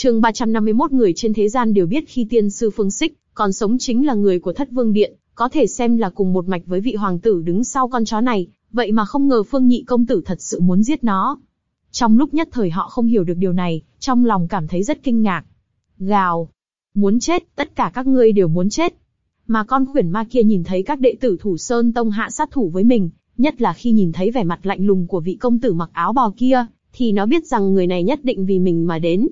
chương 351 người trên thế gian đều biết khi tiên sư Phương Xích, còn sống chính là người của thất vương điện, có thể xem là cùng một mạch với vị hoàng tử đứng sau con chó này, vậy mà không ngờ Phương Nhị công tử thật sự muốn giết nó. Trong lúc nhất thời họ không hiểu được điều này, trong lòng cảm thấy rất kinh ngạc. Gào! Muốn chết, tất cả các ngươi đều muốn chết. Mà con khuyển ma kia nhìn thấy các đệ tử thủ sơn tông hạ sát thủ với mình, nhất là khi nhìn thấy vẻ mặt lạnh lùng của vị công tử mặc áo bào kia, thì nó biết rằng người này nhất định vì mình mà đến.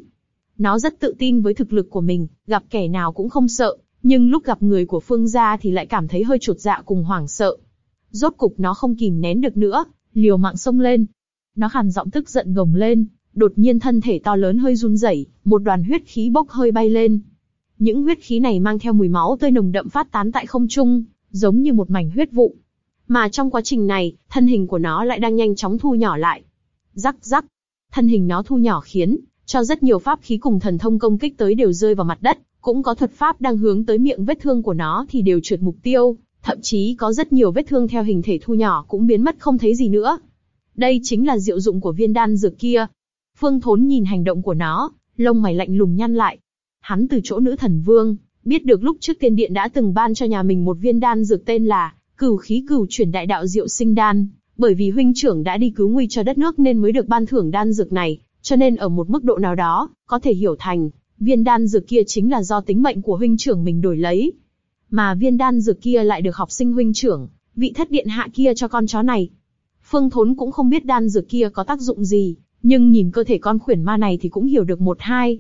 Nó rất tự tin với thực lực của mình, gặp kẻ nào cũng không sợ, nhưng lúc gặp người của Phương gia thì lại cảm thấy hơi chuột dạ cùng hoảng sợ. Rốt cục nó không kìm nén được nữa, liều mạng xông lên. Nó khàn giọng tức giận gồng lên, đột nhiên thân thể to lớn hơi run rẩy, một đoàn huyết khí bốc hơi bay lên. Những huyết khí này mang theo mùi máu tươi nồng đậm phát tán tại không trung, giống như một mảnh huyết vụ. Mà trong quá trình này, thân hình của nó lại đang nhanh chóng thu nhỏ lại. Rắc rắc, thân hình nó thu nhỏ khiến cho rất nhiều pháp khí cùng thần thông công kích tới đều rơi vào mặt đất, cũng có thuật pháp đang hướng tới miệng vết thương của nó thì đều trượt mục tiêu, thậm chí có rất nhiều vết thương theo hình thể thu nhỏ cũng biến mất không thấy gì nữa. Đây chính là diệu dụng của viên đan dược kia. Phương Thốn nhìn hành động của nó, lông mày lạnh lùng nhăn lại. Hắn từ chỗ nữ thần vương, biết được lúc trước tiên điện đã từng ban cho nhà mình một viên đan dược tên là cửu khí cửu chuyển đại đạo diệu sinh đan, bởi vì huynh trưởng đã đi cứu nguy cho đất nước nên mới được ban thưởng đan dược này, cho nên ở một mức độ nào đó, có thể hiểu thành, viên đan dược kia chính là do tính mệnh của huynh trưởng mình đổi lấy. Mà viên đan dược kia lại được học sinh huynh trưởng, vị thất điện hạ kia cho con chó này. Phương Thốn cũng không biết đan dược kia có tác dụng gì, nhưng nhìn cơ thể con khuyển ma này thì cũng hiểu được một hai.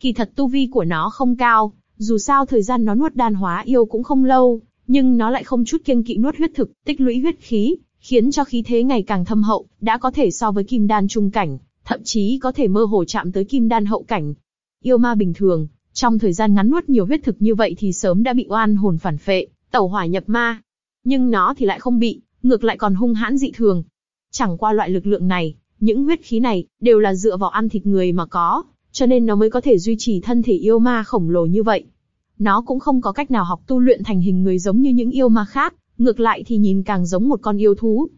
Kỳ thật tu vi của nó không cao, dù sao thời gian nó nuốt đan hóa yêu cũng không lâu, nhưng nó lại không chút kiêng kỵ nuốt huyết thực, tích lũy huyết khí, khiến cho khí thế ngày càng thâm hậu, đã có thể so với kim đan trung cảnh, thậm chí có thể mơ hồ chạm tới kim đan hậu cảnh. Yêu ma bình thường, trong thời gian ngắn nuốt nhiều huyết thực như vậy thì sớm đã bị oan hồn phản phệ, tẩu hỏa nhập ma. Nhưng nó thì lại không bị, ngược lại còn hung hãn dị thường. Chẳng qua loại lực lượng này, những huyết khí này, đều là dựa vào ăn thịt người mà có, cho nên nó mới có thể duy trì thân thể yêu ma khổng lồ như vậy. Nó cũng không có cách nào học tu luyện thành hình người giống như những yêu ma khác, ngược lại thì nhìn càng giống một con yêu thú.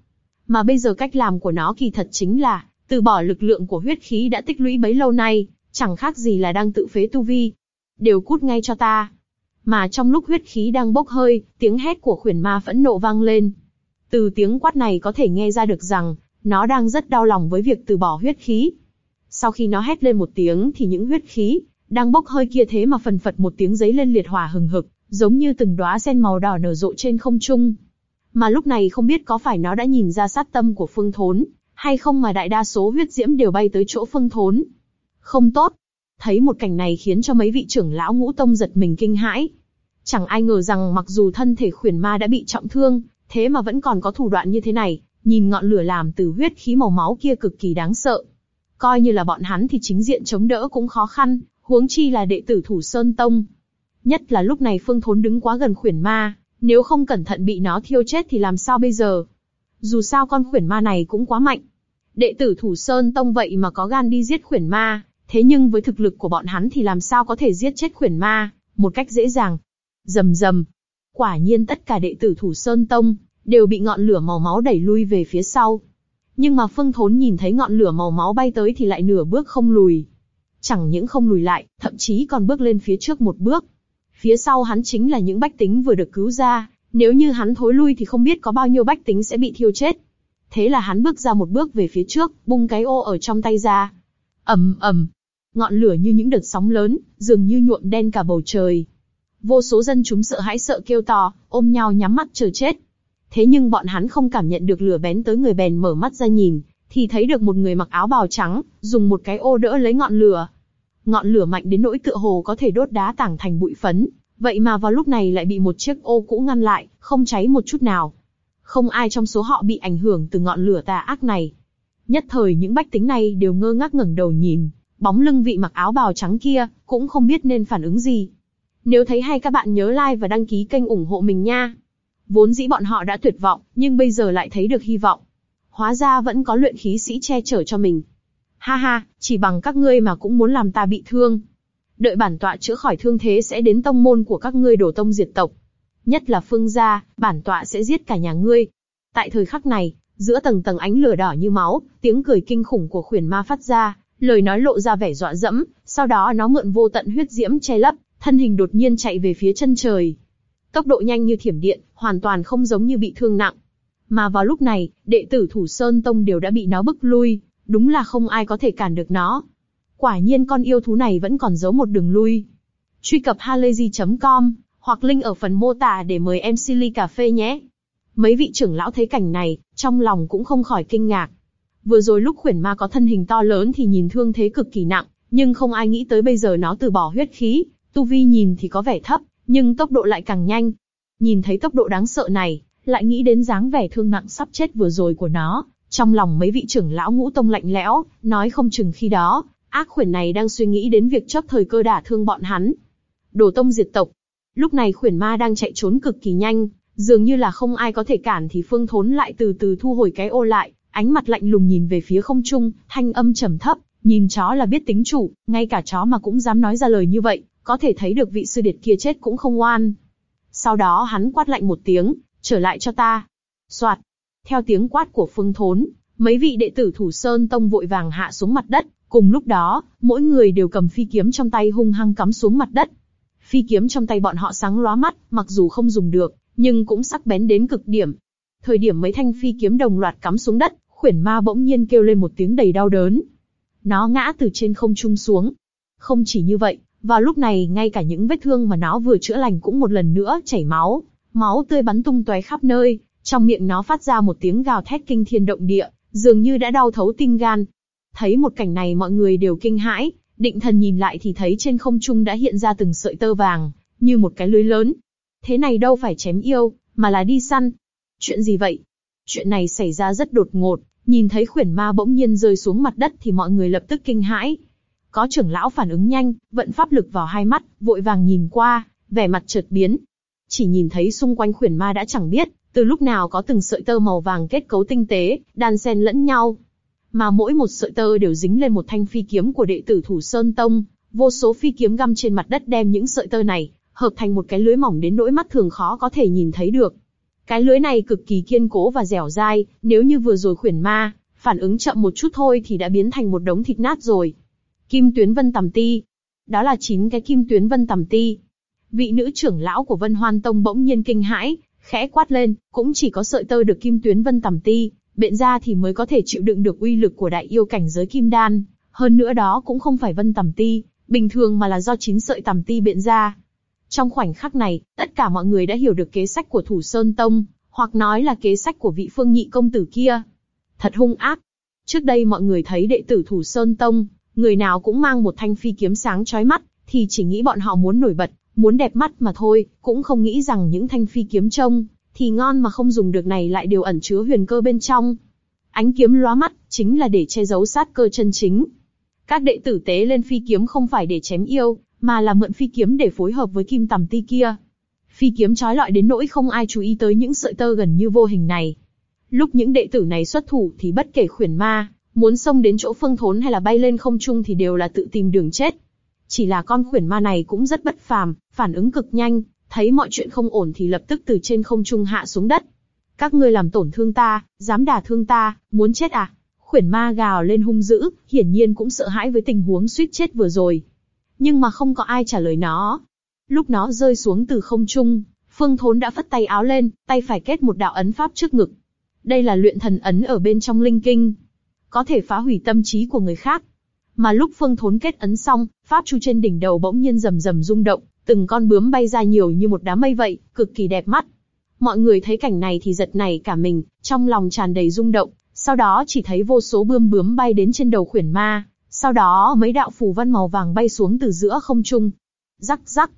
Mà bây giờ cách làm của nó kỳ thật chính là, từ bỏ lực lượng của huyết khí đã tích lũy bấy lâu nay, chẳng khác gì là đang tự phế tu vi. Đều cút ngay cho ta. Mà trong lúc huyết khí đang bốc hơi, tiếng hét của khuyển ma phẫn nộ vang lên. Từ tiếng quát này có thể nghe ra được rằng, nó đang rất đau lòng với việc từ bỏ huyết khí. Sau khi nó hét lên một tiếng thì những huyết khí, đang bốc hơi kia thế mà phần phật một tiếng giấy lên liệt hỏa hừng hực, giống như từng đóa sen màu đỏ nở rộ trên không trung. Mà lúc này không biết có phải nó đã nhìn ra sát tâm của Phương Thốn, hay không mà đại đa số huyết diễm đều bay tới chỗ Phương Thốn. Không tốt. Thấy một cảnh này khiến cho mấy vị trưởng lão ngũ tông giật mình kinh hãi. Chẳng ai ngờ rằng mặc dù thân thể khuyển ma đã bị trọng thương, thế mà vẫn còn có thủ đoạn như thế này, nhìn ngọn lửa làm từ huyết khí màu máu kia cực kỳ đáng sợ. Coi như là bọn hắn thì chính diện chống đỡ cũng khó khăn, huống chi là đệ tử thủ sơn tông. Nhất là lúc này Phương Thốn đứng quá gần khuyển ma, nếu không cẩn thận bị nó thiêu chết thì làm sao bây giờ? Dù sao con khuyển ma này cũng quá mạnh. Đệ tử thủ sơn tông vậy mà có gan đi giết khuyển ma, thế nhưng với thực lực của bọn hắn thì làm sao có thể giết chết khuyển ma, một cách dễ dàng. Dầm dầm. Quả nhiên tất cả đệ tử thủ sơn tông, đều bị ngọn lửa màu máu đẩy lui về phía sau. Nhưng mà Phương Thốn nhìn thấy ngọn lửa màu máu bay tới thì lại nửa bước không lùi. Chẳng những không lùi lại, thậm chí còn bước lên phía trước một bước. Phía sau hắn chính là những bách tính vừa được cứu ra, nếu như hắn thối lui thì không biết có bao nhiêu bách tính sẽ bị thiêu chết. Thế là hắn bước ra một bước về phía trước, bung cái ô ở trong tay ra. ầm ầm, ngọn lửa như những đợt sóng lớn, dường như nhuộm đen cả bầu trời. Vô số dân chúng sợ hãi sợ kêu to, ôm nhau nhắm mắt chờ chết. Thế nhưng bọn hắn không cảm nhận được lửa bén tới người bèn mở mắt ra nhìn, thì thấy được một người mặc áo bào trắng, dùng một cái ô đỡ lấy ngọn lửa. Ngọn lửa mạnh đến nỗi tựa hồ có thể đốt đá tảng thành bụi phấn, vậy mà vào lúc này lại bị một chiếc ô cũ ngăn lại, không cháy một chút nào. Không ai trong số họ bị ảnh hưởng từ ngọn lửa tà ác này. Nhất thời những bách tính này đều ngơ ngác ngẩng đầu nhìn, bóng lưng vị mặc áo bào trắng kia, cũng không biết nên phản ứng gì. Nếu thấy hay các bạn nhớ like và đăng ký kênh ủng hộ mình nha. Vốn dĩ bọn họ đã tuyệt vọng, nhưng bây giờ lại thấy được hy vọng. Hóa ra vẫn có luyện khí sĩ che chở cho mình. Ha ha, chỉ bằng các ngươi mà cũng muốn làm ta bị thương. Đợi bản tọa chữa khỏi thương thế sẽ đến tông môn của các ngươi đổ tông diệt tộc. Nhất là phương gia, bản tọa sẽ giết cả nhà ngươi. Tại thời khắc này, giữa tầng tầng ánh lửa đỏ như máu, tiếng cười kinh khủng của khuyển ma phát ra, Lời nói lộ ra vẻ dọa dẫm, sau đó nó mượn vô tận huyết diễm che lấp, thân hình đột nhiên chạy về phía chân trời. Tốc độ nhanh như thiểm điện, hoàn toàn không giống như bị thương nặng. Mà vào lúc này, đệ tử Thủ Sơn Tông đều đã bị nó bức lui, đúng là không ai có thể cản được nó. Quả nhiên con yêu thú này vẫn còn giấu một đường lui. Truy cập halayzi.com hoặc link ở phần mô tả để mời em Silly Cà Phê nhé. Mấy vị trưởng lão thấy cảnh này, trong lòng cũng không khỏi kinh ngạc. Vừa rồi lúc khuyển ma có thân hình to lớn thì nhìn thương thế cực kỳ nặng, nhưng không ai nghĩ tới bây giờ nó từ bỏ huyết khí, tu vi nhìn thì có vẻ thấp, nhưng tốc độ lại càng nhanh. Nhìn thấy tốc độ đáng sợ này, lại nghĩ đến dáng vẻ thương nặng sắp chết vừa rồi của nó, trong lòng mấy vị trưởng lão ngũ tông lạnh lẽo, nói không chừng khi đó, ác khuyển này đang suy nghĩ đến việc chấp thời cơ đả thương bọn hắn. Đồ tông diệt tộc. Lúc này khuyển ma đang chạy trốn cực kỳ nhanh, dường như là không ai có thể cản thì phương thốn lại từ từ thu hồi cái ô lại, ánh mặt lạnh lùng nhìn về phía không trung, thanh âm trầm thấp, nhìn chó là biết tính chủ, ngay cả chó mà cũng dám nói ra lời như vậy, có thể thấy được vị sư điệt kia chết cũng không oan. Sau đó hắn quát lạnh một tiếng, trở lại cho ta. Soạt. Theo tiếng quát của phương thốn, mấy vị đệ tử thủ sơn tông vội vàng hạ xuống mặt đất, cùng lúc đó, mỗi người đều cầm phi kiếm trong tay hung hăng cắm xuống mặt đất. Phi kiếm trong tay bọn họ sáng lóa mắt, mặc dù không dùng được, nhưng cũng sắc bén đến cực điểm. Thời điểm mấy thanh phi kiếm đồng loạt cắm xuống đất, khuyển ma bỗng nhiên kêu lên một tiếng đầy đau đớn. Nó ngã từ trên không trung xuống. Không chỉ như vậy, vào lúc này ngay cả những vết thương mà nó vừa chữa lành cũng một lần nữa chảy máu, máu tươi bắn tung tóe khắp nơi, trong miệng nó phát ra một tiếng gào thét kinh thiên động địa, dường như đã đau thấu tim gan. Thấy một cảnh này mọi người đều kinh hãi, định thần nhìn lại thì thấy trên không trung đã hiện ra từng sợi tơ vàng, như một cái lưới lớn. Thế này đâu phải chém yêu, mà là đi săn. Chuyện gì vậy? Chuyện này xảy ra rất đột ngột, nhìn thấy khuyển ma bỗng nhiên rơi xuống mặt đất thì mọi người lập tức kinh hãi. Có trưởng lão phản ứng nhanh, vận pháp lực vào hai mắt, vội vàng nhìn qua, vẻ mặt chợt biến. Chỉ nhìn thấy xung quanh khuyển ma đã chẳng biết, từ lúc nào có từng sợi tơ màu vàng kết cấu tinh tế, đan xen lẫn nhau. Mà mỗi một sợi tơ đều dính lên một thanh phi kiếm của đệ tử Thủ Sơn Tông, vô số phi kiếm găm trên mặt đất đem những sợi tơ này, hợp thành một cái lưới mỏng đến nỗi mắt thường khó có thể nhìn thấy được. Cái lưới này cực kỳ kiên cố và dẻo dai, nếu như vừa rồi khuyển ma, phản ứng chậm một chút thôi thì đã biến thành một đống thịt nát rồi. Kim tuyến vân tầm ti. Đó là chín cái kim tuyến vân tầm ti. Vị nữ trưởng lão của Vân Hoan Tông bỗng nhiên kinh hãi, khẽ quát lên, cũng chỉ có sợi tơ được kim tuyến vân tầm ti, biện ra thì mới có thể chịu đựng được uy lực của đại yêu cảnh giới kim đan. Hơn nữa đó cũng không phải vân tầm ti, bình thường mà là do chín sợi tầm ti biện ra. Trong khoảnh khắc này, tất cả mọi người đã hiểu được kế sách của Thủ Sơn Tông, hoặc nói là kế sách của vị phương nhị công tử kia. Thật hung ác. Trước đây mọi người thấy đệ tử Thủ Sơn Tông, người nào cũng mang một thanh phi kiếm sáng chói mắt, thì chỉ nghĩ bọn họ muốn nổi bật, muốn đẹp mắt mà thôi, cũng không nghĩ rằng những thanh phi kiếm trông thì ngon mà không dùng được này lại đều ẩn chứa huyền cơ bên trong. Ánh kiếm lóa mắt, chính là để che giấu sát cơ chân chính. Các đệ tử tế lên phi kiếm không phải để chém yêu, mà là mượn phi kiếm để phối hợp với kim tầm ti kia. Phi kiếm trói lọi đến nỗi không ai chú ý tới những sợi tơ gần như vô hình này. Lúc những đệ tử này xuất thủ thì bất kể khuyển ma, muốn xông đến chỗ phương thốn hay là bay lên không trung thì đều là tự tìm đường chết. Chỉ là con khuyển ma này cũng rất bất phàm, phản ứng cực nhanh, thấy mọi chuyện không ổn thì lập tức từ trên không trung hạ xuống đất. Các ngươi làm tổn thương ta, dám đả thương ta, muốn chết à? Khuyển ma gào lên hung dữ, hiển nhiên cũng sợ hãi với tình huống suýt chết vừa rồi. Nhưng mà không có ai trả lời nó. Lúc nó rơi xuống từ không trung, Phương Thốn đã phất tay áo lên, tay phải kết một đạo ấn pháp trước ngực. Đây là luyện thần ấn ở bên trong linh kinh, có thể phá hủy tâm trí của người khác. Mà lúc Phương Thốn kết ấn xong, pháp chu trên đỉnh đầu bỗng nhiên rầm rầm rung động, từng con bướm bay ra nhiều như một đám mây vậy, cực kỳ đẹp mắt. Mọi người thấy cảnh này thì giật nảy cả mình, trong lòng tràn đầy rung động, sau đó chỉ thấy vô số bươm bướm bay đến trên đầu khuyển ma, sau đó mấy đạo phù văn màu vàng bay xuống từ giữa không trung. Rắc rắc.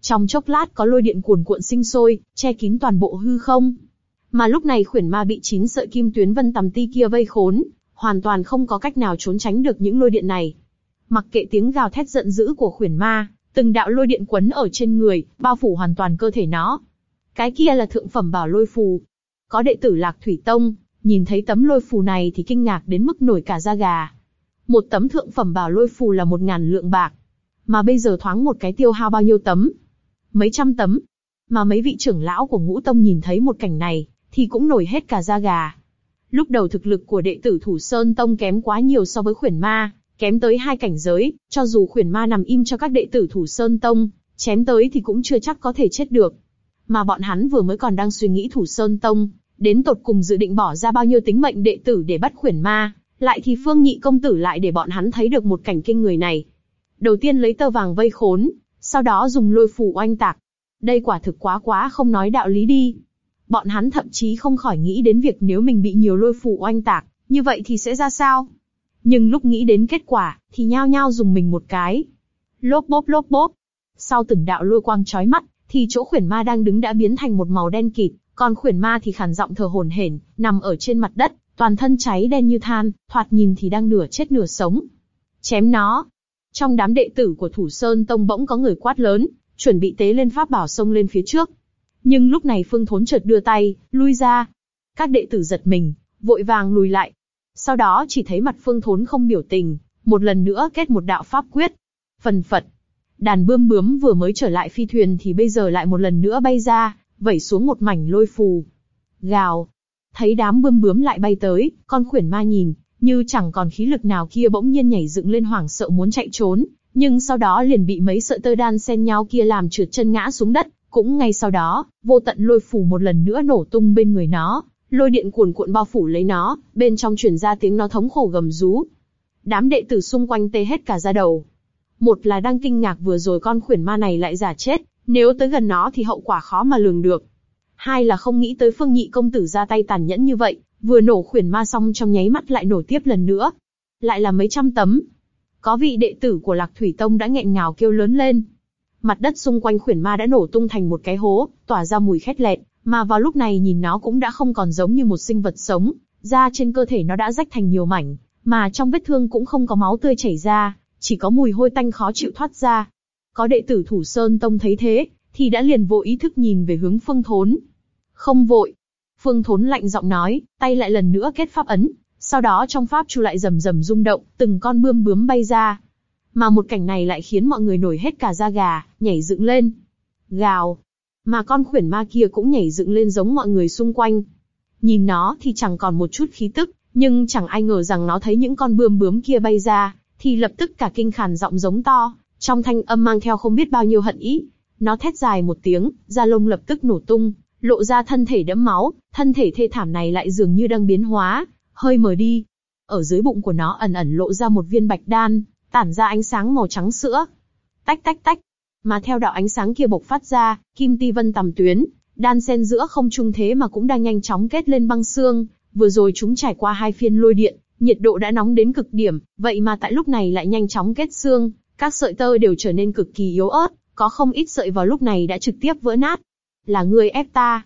Trong chốc lát có lôi điện cuồn cuộn sinh sôi, che kín toàn bộ hư không. Mà lúc này khuyển ma bị chín sợi kim tuyến vân tầm ti kia vây khốn, hoàn toàn không có cách nào trốn tránh được những lôi điện này. Mặc kệ tiếng gào thét giận dữ của khuyển ma, từng đạo lôi điện quấn ở trên người, bao phủ hoàn toàn cơ thể nó. Cái kia là thượng phẩm bảo lôi phù. Có đệ tử Lạc Thủy Tông, nhìn thấy tấm lôi phù này thì kinh ngạc đến mức nổi cả da gà. Một tấm thượng phẩm bảo lôi phù là một ngàn lượng bạc. Mà bây giờ thoáng một cái tiêu hao bao nhiêu tấm? Mấy trăm tấm. Mà mấy vị trưởng lão của ngũ tông nhìn thấy một cảnh này, thì cũng nổi hết cả da gà. Lúc đầu thực lực của đệ tử Thủ Sơn Tông kém quá nhiều so với khuyển ma, kém tới hai cảnh giới, cho dù khuyển ma nằm im cho các đệ tử thủ sơn tông, chém tới thì cũng chưa chắc có thể chết được. Mà bọn hắn vừa mới còn đang suy nghĩ thủ sơn tông, đến tột cùng dự định bỏ ra bao nhiêu tính mệnh đệ tử để bắt khuyển ma, lại thì phương nhị công tử lại để bọn hắn thấy được một cảnh kinh người này. Đầu tiên lấy tơ vàng vây khốn, sau đó dùng lôi phủ oanh tạc. Đây quả thực quá quá không nói đạo lý đi. Bọn hắn thậm chí không khỏi nghĩ đến việc nếu mình bị nhiều lôi phủ oanh tạc, như vậy thì sẽ ra sao? Nhưng lúc nghĩ đến kết quả, thì nhao nhao dùng mình một cái. Lốp bốp lốp bốp. Sau từng đạo lôi quang chói mắt, thì chỗ khuyển ma đang đứng đã biến thành một màu đen kịt, còn khuyển ma thì khản giọng thở hổn hển, nằm ở trên mặt đất, toàn thân cháy đen như than, thoạt nhìn thì đang nửa chết nửa sống. Chém nó. Trong đám đệ tử của Thủ Sơn Tông bỗng có người quát lớn, chuẩn bị tế lên pháp bảo sông lên phía trước. Nhưng lúc này Phương Thốn chợt đưa tay, lui ra. Các đệ tử giật mình, vội vàng lùi lại. Sau đó chỉ thấy mặt Phương Thốn không biểu tình, một lần nữa kết một đạo pháp quyết. Phần phật. Đàn bươm bướm vừa mới trở lại phi thuyền thì bây giờ lại một lần nữa bay ra, vẩy xuống một mảnh lôi phù. Gào. Thấy đám bươm bướm lại bay tới, con khuyển ma nhìn, như chẳng còn khí lực nào kia bỗng nhiên nhảy dựng lên hoảng sợ muốn chạy trốn, nhưng sau đó liền bị mấy sợi tơ đan xen nhau kia làm trượt chân ngã xuống đất, cũng ngay sau đó, vô tận lôi phù một lần nữa nổ tung bên người nó, lôi điện cuồn cuộn bao phủ lấy nó, bên trong truyền ra tiếng nó thống khổ gầm rú. Đám đệ tử xung quanh tê hết cả da đầu. Một là đang kinh ngạc vừa rồi con khuyển ma này lại giả chết, nếu tới gần nó thì hậu quả khó mà lường được. Hai là không nghĩ tới phương nhị công tử ra tay tàn nhẫn như vậy, vừa nổ khuyển ma xong trong nháy mắt lại nổ tiếp lần nữa. Lại là mấy trăm tấm. Có vị đệ tử của Lạc Thủy Tông đã nghẹn ngào kêu lớn lên. Mặt đất xung quanh khuyển ma đã nổ tung thành một cái hố, tỏa ra mùi khét lẹt, mà vào lúc này nhìn nó cũng đã không còn giống như một sinh vật sống, da trên cơ thể nó đã rách thành nhiều mảnh, mà trong vết thương cũng không có máu tươi chảy ra, chỉ có mùi hôi tanh khó chịu thoát ra. Có đệ tử Thủ Sơn Tông thấy thế, thì đã liền vô ý thức nhìn về hướng Phương Thốn. Không vội. Phương Thốn lạnh giọng nói, tay lại lần nữa kết pháp ấn, sau đó trong pháp chu lại rầm rầm rung động, từng con bươm bướm bay ra. Mà một cảnh này lại khiến mọi người nổi hết cả da gà, nhảy dựng lên. Gào. Mà con khuyển ma kia cũng nhảy dựng lên giống mọi người xung quanh. Nhìn nó thì chẳng còn một chút khí tức, nhưng chẳng ai ngờ rằng nó thấy những con bươm bướm kia bay ra, thì lập tức cả kinh khàn giọng giống to, trong thanh âm mang theo không biết bao nhiêu hận ý. Nó thét dài một tiếng, da lông lập tức nổ tung, lộ ra thân thể đẫm máu, thân thể thê thảm này lại dường như đang biến hóa, hơi mờ đi. Ở dưới bụng của nó ẩn ẩn lộ ra một viên bạch đan, tản ra ánh sáng màu trắng sữa. Tách tách tách, mà theo đạo ánh sáng kia bộc phát ra, kim ti vân tầm tuyến, đan sen giữa không trung thế mà cũng đang nhanh chóng kết lên băng xương. Vừa rồi chúng trải qua hai phiên lôi điện, nhiệt độ đã nóng đến cực điểm, vậy mà tại lúc này lại nhanh chóng kết xương, các sợi tơ đều trở nên cực kỳ yếu ớt, có không ít sợi vào lúc này đã trực tiếp vỡ nát. Là ngươi ép ta.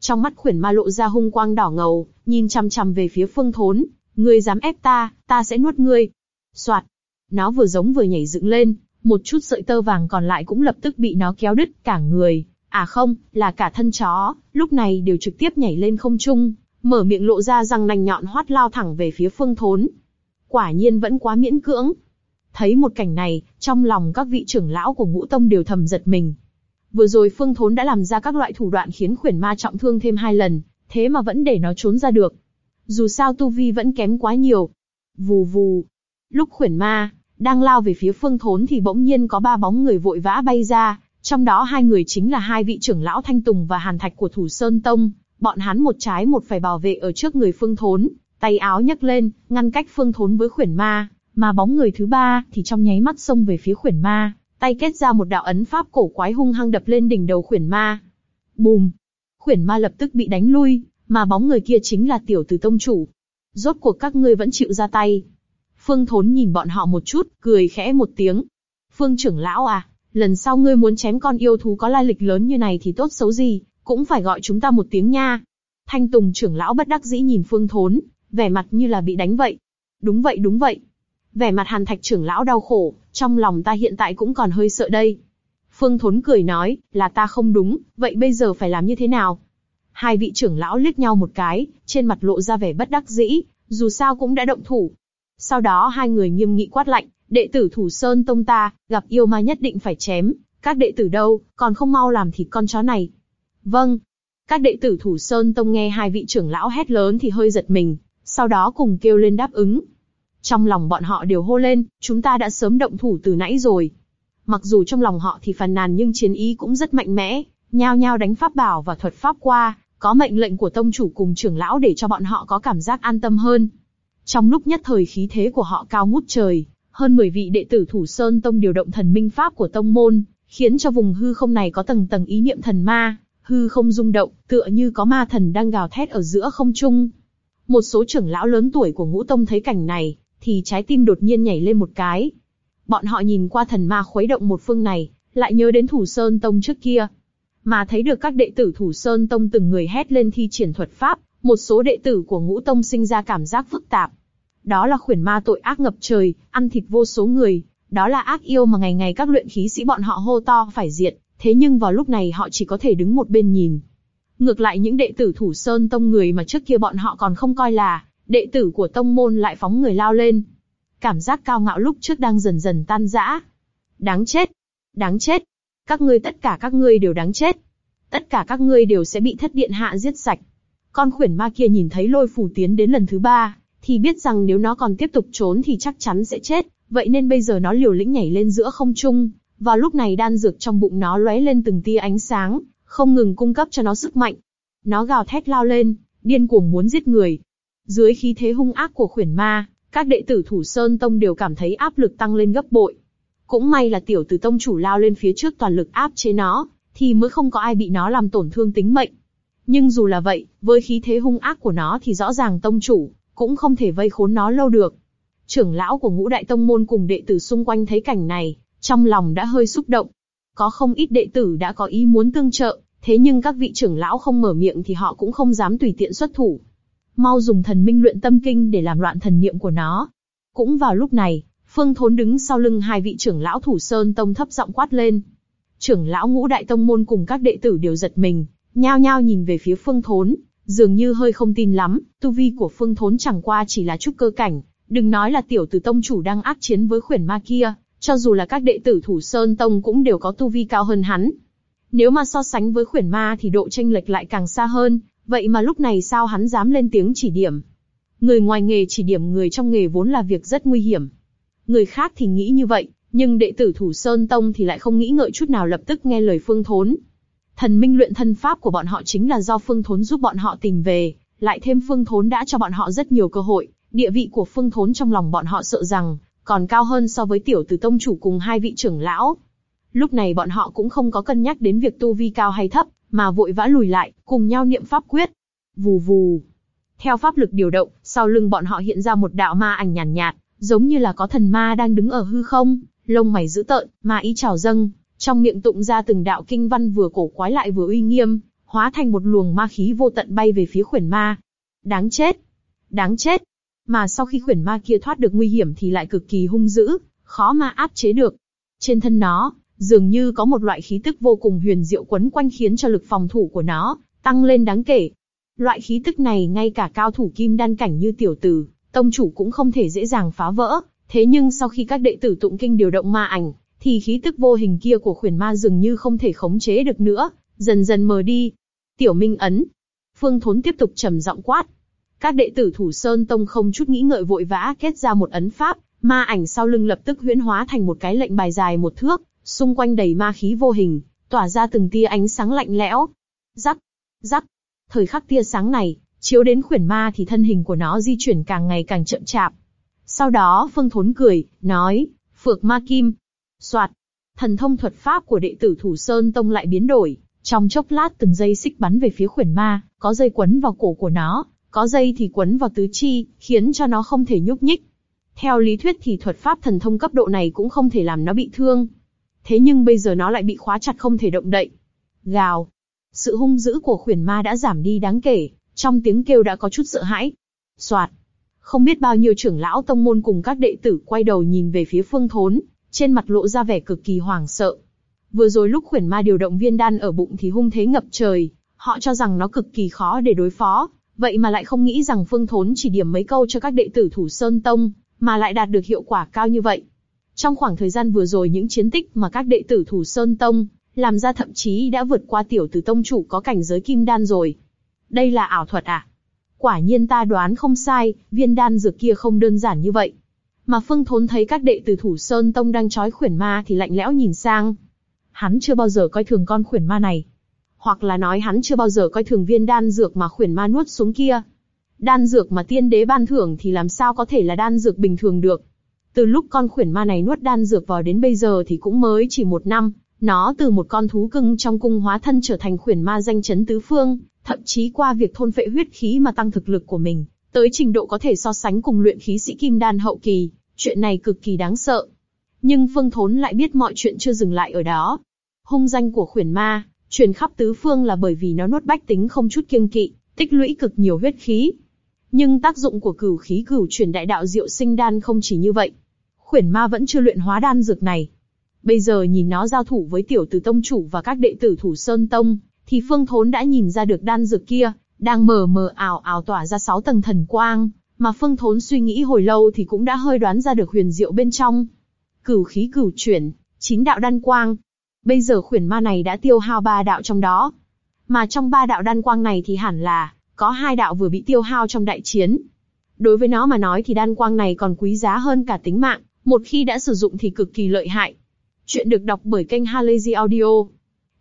Trong mắt khuyển ma lộ ra hung quang đỏ ngầu, nhìn chăm chăm về phía phương thốn, ngươi dám ép ta, ta sẽ nuốt ngươi. Soạt. Nó vừa giống vừa nhảy dựng lên, một chút sợi tơ vàng còn lại cũng lập tức bị nó kéo đứt cả người. À không, là cả thân chó, lúc này đều trực tiếp nhảy lên không trung, mở miệng lộ ra răng nành nhọn hoắt lao thẳng về phía phương thốn. Quả nhiên vẫn quá miễn cưỡng. Thấy một cảnh này, trong lòng các vị trưởng lão của ngũ tông đều thầm giật mình. Vừa rồi phương thốn đã làm ra các loại thủ đoạn khiến khuyển ma trọng thương thêm hai lần, thế mà vẫn để nó trốn ra được. Dù sao tu vi vẫn kém quá nhiều. Vù vù. Lúc khuyển ma, đang lao về phía phương thốn thì bỗng nhiên có ba bóng người vội vã bay ra, trong đó hai người chính là hai vị trưởng lão Thanh Tùng và Hàn Thạch của Thủ Sơn Tông, bọn hắn một trái một phải bảo vệ ở trước người phương thốn, tay áo nhấc lên, ngăn cách phương thốn với khuyển ma, mà bóng người thứ ba thì trong nháy mắt xông về phía khuyển ma, tay kết ra một đạo ấn pháp cổ quái hung hăng đập lên đỉnh đầu khuyển ma. Bùm! Khuyển ma lập tức bị đánh lui, mà bóng người kia chính là tiểu tử tông chủ. Rốt cuộc các ngươi vẫn chịu ra tay. Phương Thốn nhìn bọn họ một chút, cười khẽ một tiếng. Phương trưởng lão à, lần sau ngươi muốn chém con yêu thú có lai lịch lớn như này thì tốt xấu gì, cũng phải gọi chúng ta một tiếng nha. Thanh Tùng trưởng lão bất đắc dĩ nhìn Phương Thốn, vẻ mặt như là bị đánh vậy. Đúng vậy đúng vậy. Vẻ mặt Hàn Thạch trưởng lão đau khổ, trong lòng ta hiện tại cũng còn hơi sợ đây. Phương Thốn cười nói, là ta không đúng, vậy bây giờ phải làm như thế nào? Hai vị trưởng lão liếc nhau một cái, trên mặt lộ ra vẻ bất đắc dĩ, dù sao cũng đã động thủ. Sau đó hai người nghiêm nghị quát lạnh, đệ tử Thủ Sơn Tông ta, gặp yêu ma nhất định phải chém, các đệ tử đâu, còn không mau làm thịt con chó này. Vâng. Các đệ tử Thủ Sơn Tông nghe hai vị trưởng lão hét lớn thì hơi giật mình, sau đó cùng kêu lên đáp ứng. Trong lòng bọn họ đều hô lên, chúng ta đã sớm động thủ từ nãy rồi. Mặc dù trong lòng họ thì phàn nàn nhưng chiến ý cũng rất mạnh mẽ, nhao nhao đánh pháp bảo và thuật pháp qua, có mệnh lệnh của tông chủ cùng trưởng lão để cho bọn họ có cảm giác an tâm hơn. Trong lúc nhất thời khí thế của họ cao ngút trời, hơn 10 vị đệ tử Thủ Sơn Tông điều động thần minh pháp của tông môn, khiến cho vùng hư không này có tầng tầng ý niệm thần ma, hư không rung động, tựa như có ma thần đang gào thét ở giữa không trung. Một số trưởng lão lớn tuổi của ngũ tông thấy cảnh này, thì trái tim đột nhiên nhảy lên một cái. Bọn họ nhìn qua thần ma khuấy động một phương này, lại nhớ đến Thủ Sơn Tông trước kia. Mà thấy được các đệ tử Thủ Sơn Tông từng người hét lên thi triển thuật pháp, một số đệ tử của ngũ tông sinh ra cảm giác phức tạp. Đó là khuyển ma tội ác ngập trời, ăn thịt vô số người, đó là ác yêu mà ngày ngày các luyện khí sĩ bọn họ hô to phải diệt, thế nhưng vào lúc này họ chỉ có thể đứng một bên nhìn. Ngược lại những đệ tử thủ sơn tông người mà trước kia bọn họ còn không coi là, đệ tử của tông môn lại phóng người lao lên. Cảm giác cao ngạo lúc trước đang dần dần tan rã. Đáng chết! Đáng chết! Các ngươi tất cả các ngươi đều đáng chết. Tất cả các ngươi đều sẽ bị thất điện hạ giết sạch. Con khuyển ma kia nhìn thấy lôi phù tiến đến lần thứ ba, thì biết rằng nếu nó còn tiếp tục trốn thì chắc chắn sẽ chết, vậy nên bây giờ nó liều lĩnh nhảy lên giữa không trung. Vào lúc này đan dược trong bụng nó lóe lên từng tia ánh sáng, không ngừng cung cấp cho nó sức mạnh. Nó gào thét lao lên, điên cuồng muốn giết người. Dưới khí thế hung ác của khuyển ma, các đệ tử Thủ Sơn Tông đều cảm thấy áp lực tăng lên gấp bội. Cũng may là tiểu tử tông chủ lao lên phía trước toàn lực áp chế nó, thì mới không có ai bị nó làm tổn thương tính mệnh. Nhưng dù là vậy, với khí thế hung ác của nó thì rõ ràng tông chủ, cũng không thể vây khốn nó lâu được. Trưởng lão của ngũ đại tông môn cùng đệ tử xung quanh thấy cảnh này, trong lòng đã hơi xúc động. Có không ít đệ tử đã có ý muốn tương trợ, thế nhưng các vị trưởng lão không mở miệng thì họ cũng không dám tùy tiện xuất thủ. Mau dùng thần minh luyện tâm kinh để làm loạn thần niệm của nó. Cũng vào lúc này, Phương Thốn đứng sau lưng hai vị trưởng lão thủ sơn tông thấp giọng quát lên. Trưởng lão ngũ đại tông môn cùng các đệ tử đều giật mình, nhao nhao nhìn về phía Phương Thốn, dường như hơi không tin lắm. Tu vi của Phương Thốn chẳng qua chỉ là chút cơ cảnh, đừng nói là tiểu tử tông chủ đang ác chiến với khuyển ma kia, cho dù là các đệ tử thủ sơn tông cũng đều có tu vi cao hơn hắn. Nếu mà so sánh với khuyển ma thì độ tranh lệch lại càng xa hơn, vậy mà lúc này sao hắn dám lên tiếng chỉ điểm? Người ngoài nghề chỉ điểm người trong nghề vốn là việc rất nguy hiểm. Người khác thì nghĩ như vậy, nhưng đệ tử Thủ Sơn Tông thì lại không nghĩ ngợi chút nào lập tức nghe lời Phương Thốn. Thần minh luyện thân pháp của bọn họ chính là do Phương Thốn giúp bọn họ tìm về, lại thêm Phương Thốn đã cho bọn họ rất nhiều cơ hội, địa vị của Phương Thốn trong lòng bọn họ sợ rằng còn cao hơn so với tiểu tử tông chủ cùng hai vị trưởng lão. Lúc này bọn họ cũng không có cân nhắc đến việc tu vi cao hay thấp, mà vội vã lùi lại, cùng nhau niệm pháp quyết. Vù vù. Theo pháp lực điều động, sau lưng bọn họ hiện ra một đạo ma ảnh nhàn nhạt, nhạt, giống như là có thần ma đang đứng ở hư không, lông mày dữ tợn, ma ý trào dâng, trong miệng tụng ra từng đạo kinh văn vừa cổ quái lại vừa uy nghiêm, hóa thành một luồng ma khí vô tận bay về phía khuyển ma. Đáng chết! Đáng chết! Mà sau khi khuyển ma kia thoát được nguy hiểm thì lại cực kỳ hung dữ, khó mà áp chế được. Trên thân nó, dường như có một loại khí tức vô cùng huyền diệu quấn quanh khiến cho lực phòng thủ của nó tăng lên đáng kể. Loại khí tức này ngay cả cao thủ kim đan cảnh như tiểu tử, tông chủ cũng không thể dễ dàng phá vỡ. Thế nhưng sau khi các đệ tử tụng kinh điều động ma ảnh, thì khí tức vô hình kia của khuyển ma dường như không thể khống chế được nữa, dần dần mờ đi. Tiểu Minh ấn. Phương Thốn tiếp tục trầm giọng quát. Các đệ tử Thủ Sơn Tông không chút nghĩ ngợi vội vã kết ra một ấn pháp, ma ảnh sau lưng lập tức huyễn hóa thành một cái lệnh bài dài một thước, xung quanh đầy ma khí vô hình, tỏa ra từng tia ánh sáng lạnh lẽo. Rắc, rắc. Thời khắc tia sáng này, chiếu đến khuyển ma thì thân hình của nó di chuyển càng ngày càng chậm chạp. Sau đó Phương Thốn cười, nói, Phược Ma Kim. Soạt. Thần thông thuật pháp của đệ tử Thủ Sơn Tông lại biến đổi, trong chốc lát từng dây xích bắn về phía khuyển ma, có dây quấn vào cổ của nó, có dây thì quấn vào tứ chi, khiến cho nó không thể nhúc nhích. Theo lý thuyết thì thuật pháp thần thông cấp độ này cũng không thể làm nó bị thương. Thế nhưng bây giờ nó lại bị khóa chặt không thể động đậy. Gào. Sự hung dữ của khuyển ma đã giảm đi đáng kể, trong tiếng kêu đã có chút sợ hãi. Soạt. Không biết bao nhiêu trưởng lão tông môn cùng các đệ tử quay đầu nhìn về phía phương thốn, trên mặt lộ ra vẻ cực kỳ hoảng sợ. Vừa rồi lúc khuyển ma điều động viên đan ở bụng thì hung thế ngập trời, họ cho rằng nó cực kỳ khó để đối phó, vậy mà lại không nghĩ rằng phương thốn chỉ điểm mấy câu cho các đệ tử thủ sơn tông, mà lại đạt được hiệu quả cao như vậy. Trong khoảng thời gian vừa rồi những chiến tích mà các đệ tử thủ sơn tông làm ra thậm chí đã vượt qua tiểu tử tông chủ có cảnh giới kim đan rồi. Đây là ảo thuật à? Quả nhiên ta đoán không sai, viên đan dược kia không đơn giản như vậy. Mà Phương Thốn thấy các đệ tử Thủ Sơn Tông đang trói khuyển ma thì lạnh lẽo nhìn sang. Hắn chưa bao giờ coi thường con khuyển ma này. Hoặc là nói hắn chưa bao giờ coi thường viên đan dược mà khuyển ma nuốt xuống kia. Đan dược mà tiên đế ban thưởng thì làm sao có thể là đan dược bình thường được. Từ lúc con khuyển ma này nuốt đan dược vào đến bây giờ thì cũng mới chỉ một năm, nó từ một con thú cưng trong cung hóa thân trở thành khuyển ma danh chấn tứ phương, thậm chí qua việc thôn phệ huyết khí mà tăng thực lực của mình, tới trình độ có thể so sánh cùng luyện khí sĩ kim đan hậu kỳ, chuyện này cực kỳ đáng sợ. Nhưng Phương Thốn lại biết mọi chuyện chưa dừng lại ở đó. Hung danh của khuyển ma, truyền khắp tứ phương là bởi vì nó nuốt bách tính không chút kiêng kỵ, tích lũy cực nhiều huyết khí. Nhưng tác dụng của cửu khí cửu chuyển đại đạo diệu sinh đan không chỉ như vậy. Khuyển ma vẫn chưa luyện hóa đan dược này. Bây giờ nhìn nó giao thủ với tiểu tử tông chủ và các đệ tử thủ sơn tông, thì Phương Thốn đã nhìn ra được đan dược kia, đang mờ mờ ảo ảo tỏa ra sáu tầng thần quang, mà Phương Thốn suy nghĩ hồi lâu thì cũng đã hơi đoán ra được huyền diệu bên trong. Cửu khí cửu chuyển, chín đạo đan quang. Bây giờ khuyển ma này đã tiêu hao ba đạo trong đó. Mà trong ba đạo đan quang này thì hẳn là, có hai đạo vừa bị tiêu hao trong đại chiến. Đối với nó mà nói thì đan quang này còn quý giá hơn cả tính mạng, một khi đã sử dụng thì cực kỳ lợi hại. Chuyện được đọc bởi kênh Halazy Audio.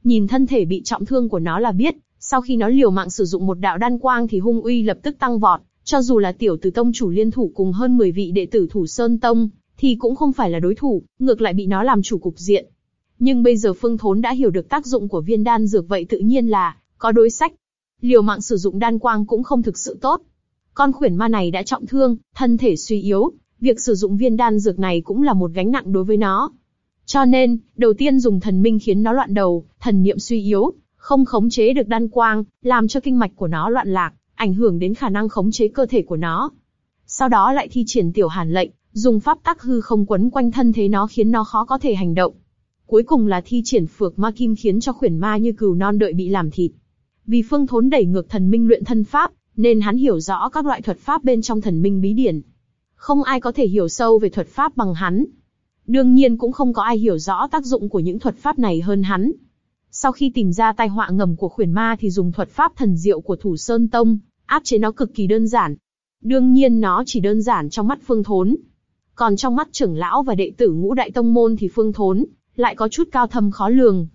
Nhìn thân thể bị trọng thương của nó là biết, sau khi nó liều mạng sử dụng một đạo đan quang thì hung uy lập tức tăng vọt, cho dù là tiểu tử tông chủ liên thủ cùng hơn 10 vị đệ tử thủ sơn tông, thì cũng không phải là đối thủ, ngược lại bị nó làm chủ cục diện. Nhưng bây giờ Phương Thốn đã hiểu được tác dụng của viên đan dược vậy tự nhiên là, có đối sách. Liều mạng sử dụng đan quang cũng không thực sự tốt. Con khuyển ma này đã trọng thương, thân thể suy yếu, việc sử dụng viên đan dược này cũng là một gánh nặng đối với nó. Cho nên, đầu tiên dùng thần minh khiến nó loạn đầu, thần niệm suy yếu, không khống chế được đan quang, làm cho kinh mạch của nó loạn lạc, ảnh hưởng đến khả năng khống chế cơ thể của nó. Sau đó lại thi triển tiểu hàn lệnh, dùng pháp tắc hư không quấn quanh thân thế nó khiến nó khó có thể hành động. Cuối cùng là thi triển phược ma kim khiến cho khuyển ma như cừu non đợi bị làm thịt. Vì phương thốn đẩy ngược thần minh luyện thân pháp, nên hắn hiểu rõ các loại thuật pháp bên trong thần minh bí điển. Không ai có thể hiểu sâu về thuật pháp bằng hắn. Đương nhiên cũng không có ai hiểu rõ tác dụng của những thuật pháp này hơn hắn. Sau khi tìm ra tai họa ngầm của khuyển ma thì dùng thuật pháp thần diệu của Thủ Sơn Tông, áp chế nó cực kỳ đơn giản. Đương nhiên nó chỉ đơn giản trong mắt Phương Thốn. Còn trong mắt trưởng lão và đệ tử ngũ đại tông môn thì Phương Thốn lại có chút cao thâm khó lường.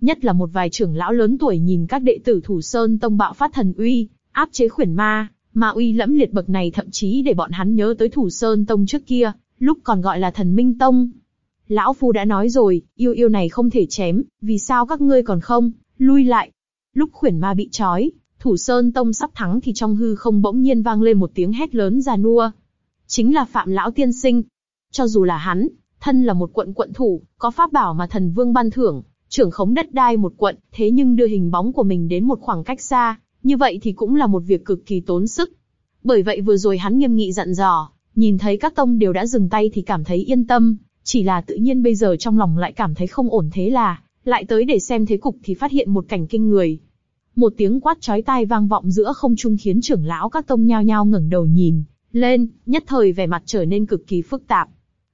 Nhất là một vài trưởng lão lớn tuổi nhìn các đệ tử Thủ Sơn Tông bạo phát thần uy, áp chế khuyển ma, mà uy lẫm liệt bậc này thậm chí để bọn hắn nhớ tới Thủ Sơn Tông trước kia, lúc còn gọi là thần Minh Tông. Lão Phu đã nói rồi, yêu yêu này không thể chém, vì sao các ngươi còn không, lui lại. Lúc khuyển ma bị trói, Thủ Sơn Tông sắp thắng thì trong hư không bỗng nhiên vang lên một tiếng hét lớn già nua. Chính là Phạm Lão Tiên Sinh. Cho dù là hắn, thân là một quận quận thủ, có pháp bảo mà thần vương ban thưởng, trưởng khống đất đai một quận, thế nhưng đưa hình bóng của mình đến một khoảng cách xa, như vậy thì cũng là một việc cực kỳ tốn sức. Bởi vậy vừa rồi hắn nghiêm nghị dặn dò, nhìn thấy các tông đều đã dừng tay thì cảm thấy yên tâm, chỉ là tự nhiên bây giờ trong lòng lại cảm thấy không ổn thế là, lại tới để xem thế cục thì phát hiện một cảnh kinh người. Một tiếng quát chói tai vang vọng giữa không trung khiến trưởng lão các tông nhao nhao ngẩng đầu nhìn lên, nhất thời vẻ mặt trở nên cực kỳ phức tạp.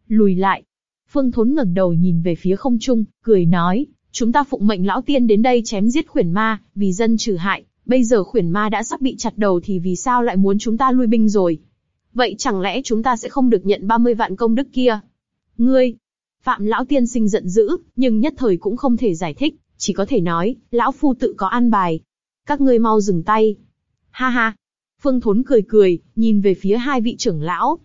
Lùi lại. Phương Thốn ngẩng đầu nhìn về phía không trung, cười nói, chúng ta phụng mệnh lão tiên đến đây chém giết khuyển ma, vì dân trừ hại. Bây giờ khuyển ma đã sắp bị chặt đầu thì vì sao lại muốn chúng ta lui binh rồi? Vậy chẳng lẽ chúng ta sẽ không được nhận 30 vạn công đức kia? Ngươi! Phạm lão tiên sinh giận dữ, nhưng nhất thời cũng không thể giải thích, chỉ có thể nói, lão phu tự có an bài. Các ngươi mau dừng tay. Ha ha! Phương Thốn cười cười, nhìn về phía hai vị trưởng lão.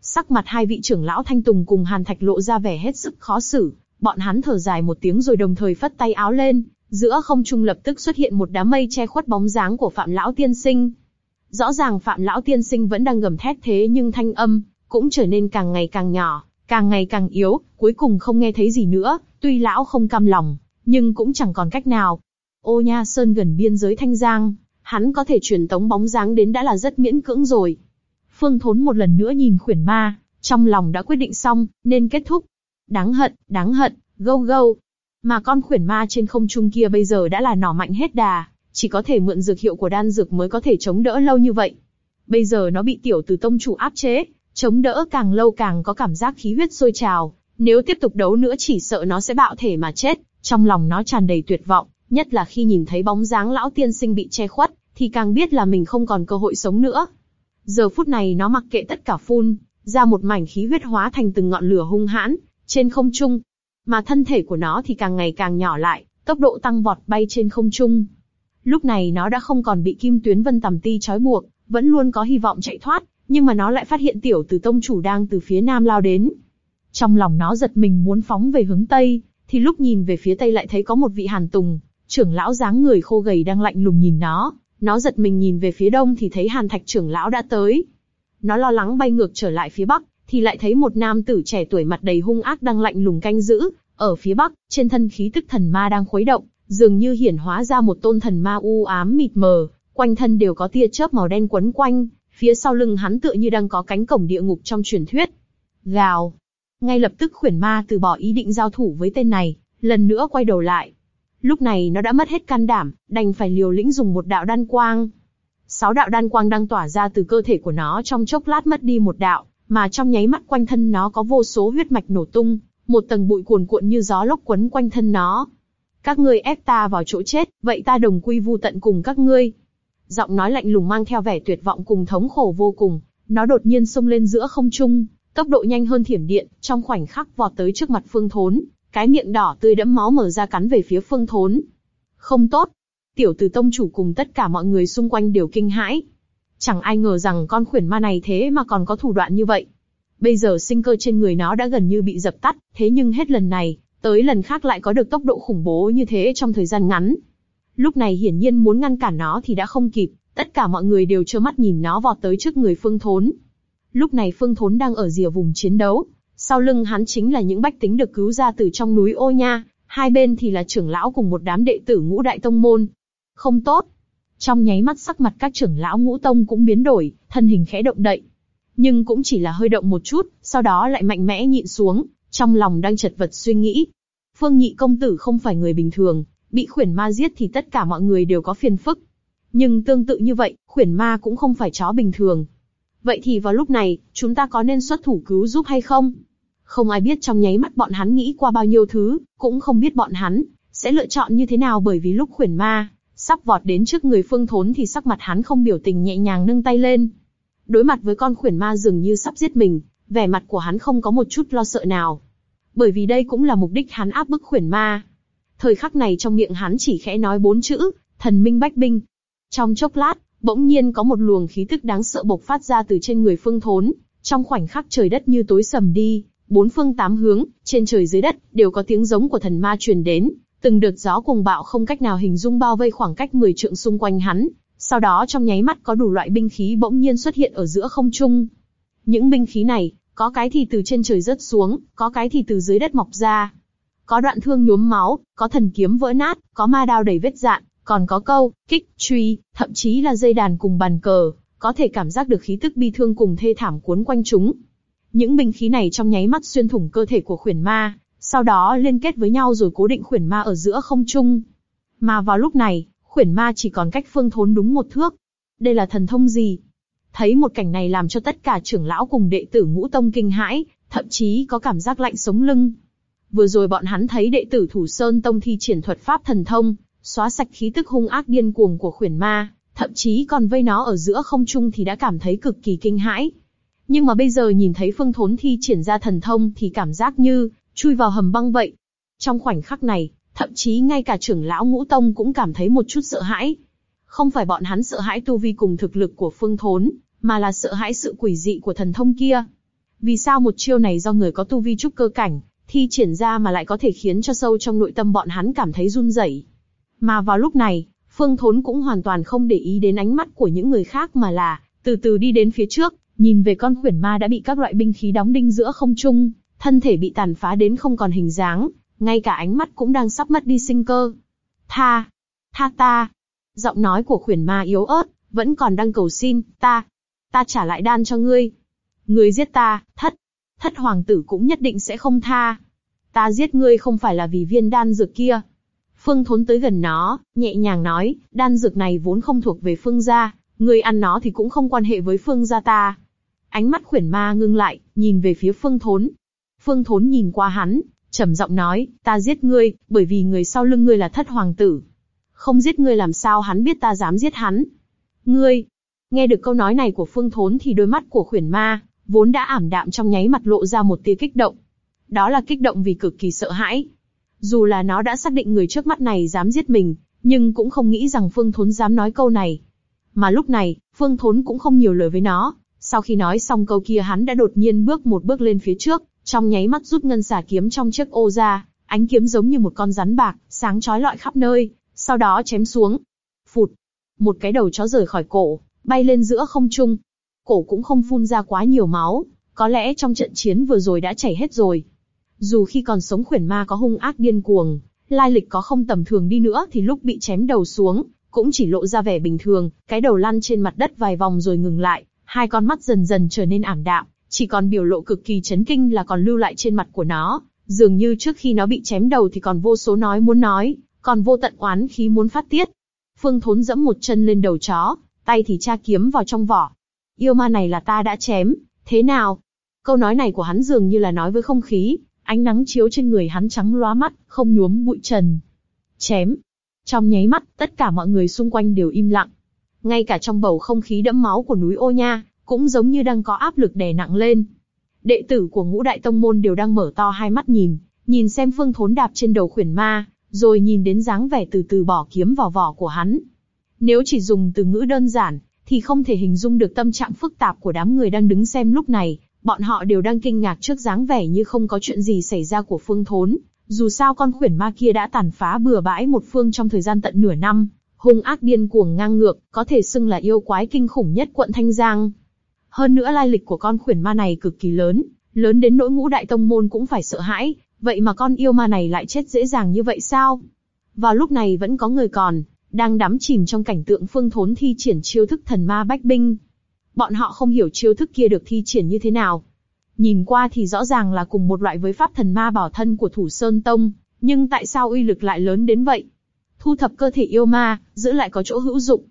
Sắc mặt hai vị trưởng lão Thanh Tùng cùng Hàn Thạch lộ ra vẻ hết sức khó xử. Bọn hắn thở dài một tiếng rồi đồng thời phất tay áo lên, giữa không trung lập tức xuất hiện một đám mây che khuất bóng dáng của Phạm lão tiên sinh. Rõ ràng Phạm lão tiên sinh vẫn đang gầm thét thế nhưng thanh âm cũng trở nên càng ngày càng nhỏ, càng ngày càng yếu, cuối cùng không nghe thấy gì nữa. Tuy lão không cam lòng, nhưng cũng chẳng còn cách nào. Ô Nha Sơn gần biên giới Thanh Giang, hắn có thể truyền tống bóng dáng đến đã là rất miễn cưỡng rồi. Phương Thốn một lần nữa nhìn khuyển ma, trong lòng đã quyết định xong, nên kết thúc. Đáng hận, đáng hận, gâu gâu. Mà con khuyển ma trên không trung kia bây giờ đã là nỏ mạnh hết đà, chỉ có thể mượn dược hiệu của đan dược mới có thể chống đỡ lâu như vậy. Bây giờ nó bị tiểu từ tông chủ áp chế, chống đỡ càng lâu càng có cảm giác khí huyết sôi trào. Nếu tiếp tục đấu nữa chỉ sợ nó sẽ bạo thể mà chết. Trong lòng nó tràn đầy tuyệt vọng, nhất là khi nhìn thấy bóng dáng lão tiên sinh bị che khuất, thì càng biết là mình không còn cơ hội sống nữa. Giờ phút này nó mặc kệ tất cả phun, ra một mảnh khí huyết hóa thành từng ngọn lửa hung hãn, trên không trung. Mà thân thể của nó thì càng ngày càng nhỏ lại, tốc độ tăng vọt bay trên không trung. Lúc này nó đã không còn bị kim tuyến vân tầm ti trói buộc, vẫn luôn có hy vọng chạy thoát, nhưng mà nó lại phát hiện tiểu tử tông chủ đang từ phía nam lao đến. Trong lòng nó giật mình muốn phóng về hướng tây, thì lúc nhìn về phía tây lại thấy có một vị hàn tùng, trưởng lão dáng người khô gầy đang lạnh lùng nhìn nó. Nó giật mình nhìn về phía đông thì thấy hàn thạch trưởng lão đã tới. Nó lo lắng bay ngược trở lại phía bắc, thì lại thấy một nam tử trẻ tuổi mặt đầy hung ác đang lạnh lùng canh giữ. Ở phía bắc, trên thân khí tức thần ma đang khuấy động, dường như hiển hóa ra một tôn thần ma u ám mịt mờ, quanh thân đều có tia chớp màu đen quấn quanh, phía sau lưng hắn tựa như đang có cánh cổng địa ngục trong truyền thuyết. Gào. Ngay lập tức khuyển ma từ bỏ ý định giao thủ với tên này, lần nữa quay đầu lại. Lúc này nó đã mất hết can đảm, đành phải liều lĩnh dùng một đạo đan quang. Sáu đạo đan quang đang tỏa ra từ cơ thể của nó trong chốc lát mất đi một đạo, mà trong nháy mắt quanh thân nó có vô số huyết mạch nổ tung, một tầng bụi cuồn cuộn như gió lốc quấn quanh thân nó. Các ngươi ép ta vào chỗ chết, vậy ta đồng quy vu tận cùng các ngươi. Giọng nói lạnh lùng mang theo vẻ tuyệt vọng cùng thống khổ vô cùng, nó đột nhiên xông lên giữa không trung, tốc độ nhanh hơn thiểm điện, trong khoảnh khắc vọt tới trước mặt Phương Thốn, cái miệng đỏ tươi đẫm máu mở ra cắn về phía Phương Thốn. Không tốt, tiểu tử tông chủ cùng tất cả mọi người xung quanh đều kinh hãi. Chẳng ai ngờ rằng con khuyển ma này thế mà còn có thủ đoạn như vậy. Bây giờ sinh cơ trên người nó đã gần như bị dập tắt, thế nhưng hết lần này, tới lần khác lại có được tốc độ khủng bố như thế trong thời gian ngắn. Lúc này hiển nhiên muốn ngăn cản nó thì đã không kịp, tất cả mọi người đều trơ mắt nhìn nó vọt tới trước người Phương Thốn. Lúc này Phương Thốn đang ở rìa vùng chiến đấu, sau lưng hắn chính là những bách tính được cứu ra từ trong núi ô nha, hai bên thì là trưởng lão cùng một đám đệ tử ngũ đại tông môn. Không tốt. Trong nháy mắt sắc mặt các trưởng lão ngũ tông cũng biến đổi, thân hình khẽ động đậy. Nhưng cũng chỉ là hơi động một chút, sau đó lại mạnh mẽ nhịn xuống, trong lòng đang chật vật suy nghĩ. Phương nhị công tử không phải người bình thường, bị khuyển ma giết thì tất cả mọi người đều có phiền phức. Nhưng tương tự như vậy, khuyển ma cũng không phải chó bình thường. Vậy thì vào lúc này, chúng ta có nên xuất thủ cứu giúp hay không? Không ai biết trong nháy mắt bọn hắn nghĩ qua bao nhiêu thứ, cũng không biết bọn hắn sẽ lựa chọn như thế nào bởi vì lúc khuyển ma sắp vọt đến trước người Phương Thốn thì sắc mặt hắn không biểu tình nhẹ nhàng nâng tay lên. Đối mặt với con khuyển ma dường như sắp giết mình, vẻ mặt của hắn không có một chút lo sợ nào. Bởi vì đây cũng là mục đích hắn áp bức khuyển ma. Thời khắc này trong miệng hắn chỉ khẽ nói bốn chữ, thần minh bách binh. Trong chốc lát, bỗng nhiên có một luồng khí tức đáng sợ bộc phát ra từ trên người Phương Thốn. Trong khoảnh khắc trời đất như tối sầm đi, bốn phương tám hướng, trên trời dưới đất, đều có tiếng giống của thần ma truyền đến. Từng đợt gió cuồng bạo không cách nào hình dung bao vây khoảng cách 10 trượng xung quanh hắn. Sau đó trong nháy mắt có đủ loại binh khí bỗng nhiên xuất hiện ở giữa không trung. Những binh khí này, có cái thì từ trên trời rớt xuống, có cái thì từ dưới đất mọc ra. Có đoạn thương nhuốm máu, có thần kiếm vỡ nát, có ma đao đầy vết dạn, còn có câu, kích, truy, thậm chí là dây đàn cùng bàn cờ, có thể cảm giác được khí tức bi thương cùng thê thảm cuốn quanh chúng. Những binh khí này trong nháy mắt xuyên thủng cơ thể của khuyển ma, sau đó liên kết với nhau rồi cố định khuyển ma ở giữa không trung. Mà vào lúc này, khuyển ma chỉ còn cách phương thốn đúng một thước. Đây là thần thông gì? Thấy một cảnh này làm cho tất cả trưởng lão cùng đệ tử ngũ tông kinh hãi, thậm chí có cảm giác lạnh sống lưng. Vừa rồi bọn hắn thấy đệ tử Thủ Sơn Tông thi triển thuật pháp thần thông, xóa sạch khí tức hung ác điên cuồng của khuyển ma, thậm chí còn vây nó ở giữa không trung thì đã cảm thấy cực kỳ kinh hãi. Nhưng mà bây giờ nhìn thấy Phương Thốn thi triển ra thần thông thì cảm giác như chui vào hầm băng vậy. Trong khoảnh khắc này, thậm chí ngay cả trưởng lão ngũ tông cũng cảm thấy một chút sợ hãi. Không phải bọn hắn sợ hãi tu vi cùng thực lực của Phương Thốn, mà là sợ hãi sự quỷ dị của thần thông kia. Vì sao một chiêu này do người có tu vi trúc cơ cảnh, thi triển ra mà lại có thể khiến cho sâu trong nội tâm bọn hắn cảm thấy run rẩy. Mà vào lúc này, Phương Thốn cũng hoàn toàn không để ý đến ánh mắt của những người khác mà là, từ từ đi đến phía trước, nhìn về con khuyển ma đã bị các loại binh khí đóng đinh giữa không trung, thân thể bị tàn phá đến không còn hình dáng, ngay cả ánh mắt cũng đang sắp mất đi sinh cơ. Tha, tha ta. Giọng nói của khuyển ma yếu ớt, vẫn còn đang cầu xin, ta, ta trả lại đan cho ngươi. Ngươi giết ta, thất, thất hoàng tử cũng nhất định sẽ không tha. Ta giết ngươi không phải là vì viên đan dược kia. Phương Thốn tới gần nó, nhẹ nhàng nói, đan dược này vốn không thuộc về Phương gia, ngươi ăn nó thì cũng không quan hệ với Phương gia ta. Ánh mắt khuyển ma ngưng lại, nhìn về phía Phương Thốn, Phương Thốn nhìn qua hắn, trầm giọng nói, ta giết ngươi, bởi vì người sau lưng ngươi là thất hoàng tử. Không giết ngươi làm sao hắn biết ta dám giết hắn. Ngươi, nghe được câu nói này của Phương Thốn thì đôi mắt của khuyển ma, vốn đã ảm đạm trong nháy mặt lộ ra một tia kích động. Đó là kích động vì cực kỳ sợ hãi. Dù là nó đã xác định người trước mắt này dám giết mình, nhưng cũng không nghĩ rằng Phương Thốn dám nói câu này. Mà lúc này, Phương Thốn cũng không nhiều lời với nó. Sau khi nói xong câu kia hắn đã đột nhiên bước một bước lên phía trước, trong nháy mắt rút ngân xà kiếm trong chiếc ô ra, ánh kiếm giống như một con rắn bạc, sáng chói lọi khắp nơi, sau đó chém xuống. Phụt, một cái đầu chó rời khỏi cổ, bay lên giữa không trung. Cổ cũng không phun ra quá nhiều máu, có lẽ trong trận chiến vừa rồi đã chảy hết rồi. Dù khi còn sống khuyển ma có hung ác điên cuồng, lai lịch có không tầm thường đi nữa thì lúc bị chém đầu xuống, cũng chỉ lộ ra vẻ bình thường, cái đầu lăn trên mặt đất vài vòng rồi ngừng lại, hai con mắt dần dần trở nên ảm đạm, chỉ còn biểu lộ cực kỳ chấn kinh là còn lưu lại trên mặt của nó, dường như trước khi nó bị chém đầu thì còn vô số nói muốn nói, còn vô tận oán khí muốn phát tiết. Phương Thốn dẫm một chân lên đầu chó, tay thì tra kiếm vào trong vỏ. Yêu ma này là ta đã chém, thế nào? Câu nói này của hắn dường như là nói với không khí, ánh nắng chiếu trên người hắn trắng lóa mắt, không nhuốm bụi trần. Chém. Trong nháy mắt, tất cả mọi người xung quanh đều im lặng. Ngay cả trong bầu không khí đẫm máu của núi Ô Nha, cũng giống như đang có áp lực đè nặng lên. Đệ tử của ngũ đại tông môn đều đang mở to hai mắt nhìn, nhìn xem phương thốn đạp trên đầu khuyển ma, rồi nhìn đến dáng vẻ từ từ bỏ kiếm vào vỏ của hắn. Nếu chỉ dùng từ ngữ đơn giản, thì không thể hình dung được tâm trạng phức tạp của đám người đang đứng xem lúc này, bọn họ đều đang kinh ngạc trước dáng vẻ như không có chuyện gì xảy ra của phương thốn. Dù sao con khuyển ma kia đã tàn phá bừa bãi một phương trong thời gian tận nửa năm, hung ác điên cuồng ngang ngược, có thể xưng là yêu quái kinh khủng nhất quận Thanh Giang. Hơn nữa lai lịch của con khuyển ma này cực kỳ lớn, lớn đến nỗi ngũ đại tông môn cũng phải sợ hãi, vậy mà con yêu ma này lại chết dễ dàng như vậy sao? Vào lúc này vẫn có người còn, đang đắm chìm trong cảnh tượng phương thốn thi triển chiêu thức thần ma bách binh. Bọn họ không hiểu chiêu thức kia được thi triển như thế nào. Nhìn qua thì rõ ràng là cùng một loại với pháp thần ma bảo thân của thủ sơn tông, nhưng tại sao uy lực lại lớn đến vậy? Thu thập cơ thể yêu ma, giữ lại có chỗ hữu dụng.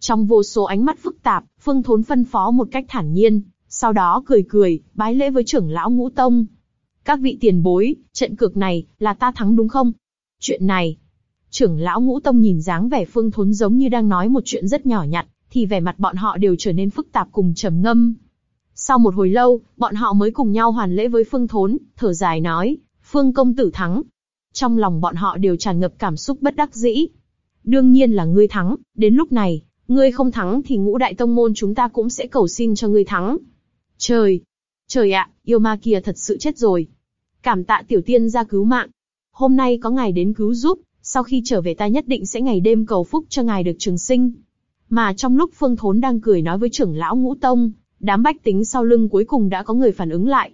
Trong vô số ánh mắt phức tạp, phương thốn phân phó một cách thản nhiên, sau đó cười cười, bái lễ với trưởng lão ngũ tông. Các vị tiền bối, trận cược này, là ta thắng đúng không? Chuyện này, trưởng lão ngũ tông nhìn dáng vẻ phương thốn giống như đang nói một chuyện rất nhỏ nhặt, thì vẻ mặt bọn họ đều trở nên phức tạp cùng trầm ngâm. Sau một hồi lâu, bọn họ mới cùng nhau hoàn lễ với phương thốn, thở dài nói, phương công tử thắng. Trong lòng bọn họ đều tràn ngập cảm xúc bất đắc dĩ. Đương nhiên là ngươi thắng, đến lúc này, ngươi không thắng thì ngũ đại tông môn chúng ta cũng sẽ cầu xin cho ngươi thắng. Trời! Trời ạ, yêu ma kia thật sự chết rồi. Cảm tạ tiểu tiên ra cứu mạng. Hôm nay có ngài đến cứu giúp, sau khi trở về ta nhất định sẽ ngày đêm cầu phúc cho ngài được trường sinh. Mà trong lúc Phương Thốn đang cười nói với trưởng lão ngũ tông, đám bách tính sau lưng cuối cùng đã có người phản ứng lại.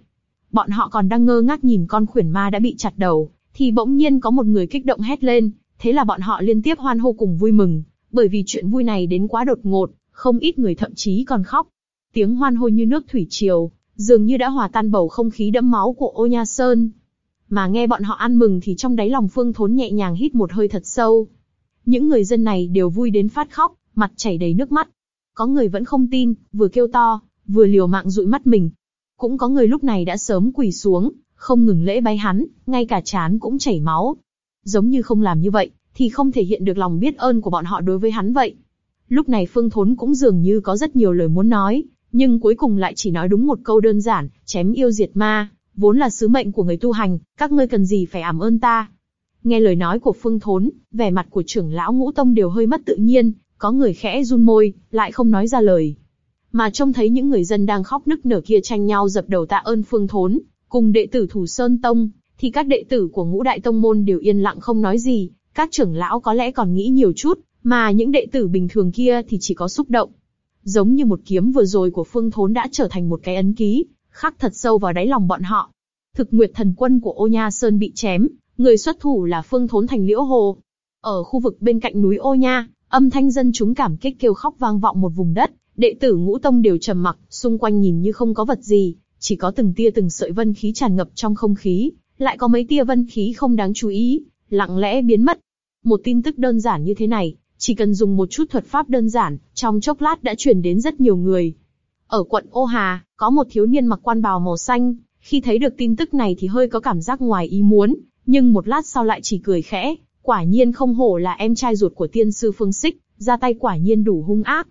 Bọn họ còn đang ngơ ngác nhìn con khuyển ma đã bị chặt đầu, thì bỗng nhiên có một người kích động hét lên, thế là bọn họ liên tiếp hoan hô cùng vui mừng, bởi vì chuyện vui này đến quá đột ngột, không ít người thậm chí còn khóc. Tiếng hoan hô như nước thủy triều, dường như đã hòa tan bầu không khí đẫm máu của ô nha sơn. Mà nghe bọn họ ăn mừng thì trong đáy lòng phương thốn nhẹ nhàng hít một hơi thật sâu. Những người dân này đều vui đến phát khóc, mặt chảy đầy nước mắt. Có người vẫn không tin, vừa kêu to, vừa liều mạng dụi mắt mình. Cũng có người lúc này đã sớm quỳ xuống, không ngừng lễ bái hắn, ngay cả chán cũng chảy máu. Giống như không làm như vậy, thì không thể hiện được lòng biết ơn của bọn họ đối với hắn vậy. Lúc này Phương Thốn cũng dường như có rất nhiều lời muốn nói, nhưng cuối cùng lại chỉ nói đúng một câu đơn giản, chém yêu diệt ma, vốn là sứ mệnh của người tu hành, các ngươi cần gì phải ảm ơn ta. Nghe lời nói của Phương Thốn, vẻ mặt của trưởng lão ngũ tông đều hơi mất tự nhiên, có người khẽ run môi, lại không nói ra lời. Mà trông thấy những người dân đang khóc nức nở kia tranh nhau dập đầu tạ ơn Phương Thốn, cùng đệ tử Thủ Sơn Tông, thì các đệ tử của ngũ đại tông môn đều yên lặng không nói gì, các trưởng lão có lẽ còn nghĩ nhiều chút, mà những đệ tử bình thường kia thì chỉ có xúc động. Giống như một kiếm vừa rồi của Phương Thốn đã trở thành một cái ấn ký, khắc thật sâu vào đáy lòng bọn họ. Thực Nguyệt Thần Quân của Ô Nha Sơn bị chém, người xuất thủ là Phương Thốn thành Liễu Hồ. Ở khu vực bên cạnh núi Ô Nha, âm thanh dân chúng cảm kích kêu khóc vang vọng một vùng đất, đệ tử ngũ tông đều trầm mặc, xung quanh nhìn như không có vật gì, chỉ có từng tia từng sợi vân khí tràn ngập trong không khí, lại có mấy tia vân khí không đáng chú ý, lặng lẽ biến mất. Một tin tức đơn giản như thế này, chỉ cần dùng một chút thuật pháp đơn giản, trong chốc lát đã truyền đến rất nhiều người. Ở quận Ô Hà, có một thiếu niên mặc quan bào màu xanh, khi thấy được tin tức này thì hơi có cảm giác ngoài ý muốn, nhưng một lát sau lại chỉ cười khẽ, quả nhiên không hổ là em trai ruột của tiên sư Phương Sích, ra tay quả nhiên đủ hung ác.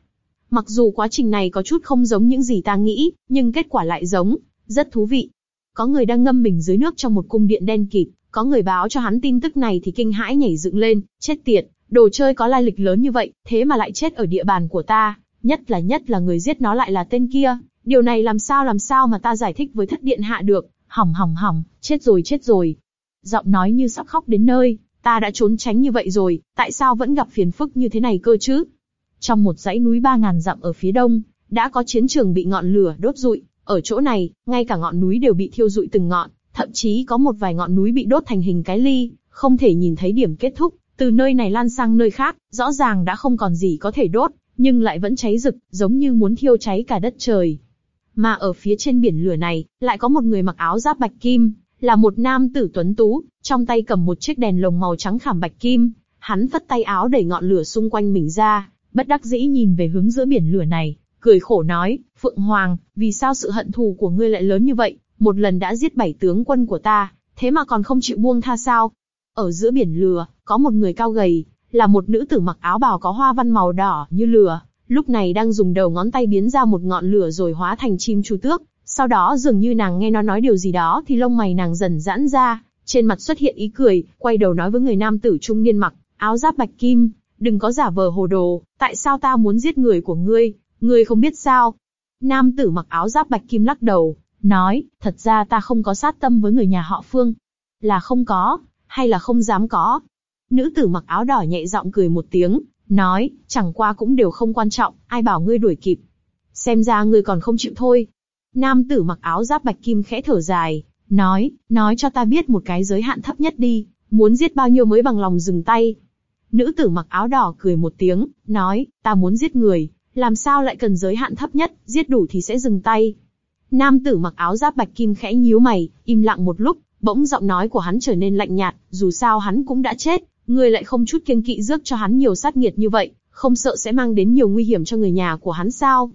Mặc dù quá trình này có chút không giống những gì ta nghĩ, nhưng kết quả lại giống, rất thú vị. Có người đang ngâm mình dưới nước trong một cung điện đen kịt, có người báo cho hắn tin tức này thì kinh hãi nhảy dựng lên, chết tiệt, đồ chơi có lai lịch lớn như vậy, thế mà lại chết ở địa bàn của ta, nhất là nhất là người giết nó lại là tên kia, điều này làm sao làm sao mà ta giải thích với thất điện hạ được, hỏng hỏng hỏng, chết rồi chết rồi. Giọng nói như sắp khóc đến nơi, ta đã trốn tránh như vậy rồi, tại sao vẫn gặp phiền phức như thế này cơ chứ? Trong một dãy núi ba ngàn dặm ở phía đông, đã có chiến trường bị ngọn lửa đốt rụi, ở chỗ này, ngay cả ngọn núi đều bị thiêu rụi từng ngọn, thậm chí có một vài ngọn núi bị đốt thành hình cái ly, không thể nhìn thấy điểm kết thúc, từ nơi này lan sang nơi khác, rõ ràng đã không còn gì có thể đốt, nhưng lại vẫn cháy rực, giống như muốn thiêu cháy cả đất trời. Mà ở phía trên biển lửa này, lại có một người mặc áo giáp bạch kim, là một nam tử tuấn tú, trong tay cầm một chiếc đèn lồng màu trắng khảm bạch kim, hắn phất tay áo đẩy ngọn lửa xung quanh mình ra, bất đắc dĩ nhìn về hướng giữa biển lửa này, cười khổ nói, Phượng Hoàng, vì sao sự hận thù của ngươi lại lớn như vậy, một lần đã giết bảy tướng quân của ta, thế mà còn không chịu buông tha sao? Ở giữa biển lửa, có một người cao gầy, là một nữ tử mặc áo bào có hoa văn màu đỏ như lửa, lúc này đang dùng đầu ngón tay biến ra một ngọn lửa rồi hóa thành chim chu tước, sau đó dường như nàng nghe nó nói điều gì đó thì lông mày nàng dần giãn ra, trên mặt xuất hiện ý cười, quay đầu nói với người nam tử trung niên mặc áo giáp bạch kim, đừng có giả vờ hồ đồ, tại sao ta muốn giết người của ngươi, ngươi không biết sao? Nam tử mặc áo giáp bạch kim lắc đầu, nói, thật ra ta không có sát tâm với người nhà họ Phương. Là không có, hay là không dám có? Nữ tử mặc áo đỏ nhẹ giọng cười một tiếng, nói, chẳng qua cũng đều không quan trọng, ai bảo ngươi đuổi kịp. Xem ra ngươi còn không chịu thôi. Nam tử mặc áo giáp bạch kim khẽ thở dài, nói, nói cho ta biết một cái giới hạn thấp nhất đi, muốn giết bao nhiêu mới bằng lòng dừng tay. Nữ tử mặc áo đỏ cười một tiếng, nói, ta muốn giết người, làm sao lại cần giới hạn thấp nhất, giết đủ thì sẽ dừng tay. Nam tử mặc áo giáp bạch kim khẽ nhíu mày, im lặng một lúc, bỗng giọng nói của hắn trở nên lạnh nhạt, dù sao hắn cũng đã chết, Ngươi lại không chút kiêng kỵ rước cho hắn nhiều sát nghiệt như vậy, không sợ sẽ mang đến nhiều nguy hiểm cho người nhà của hắn sao?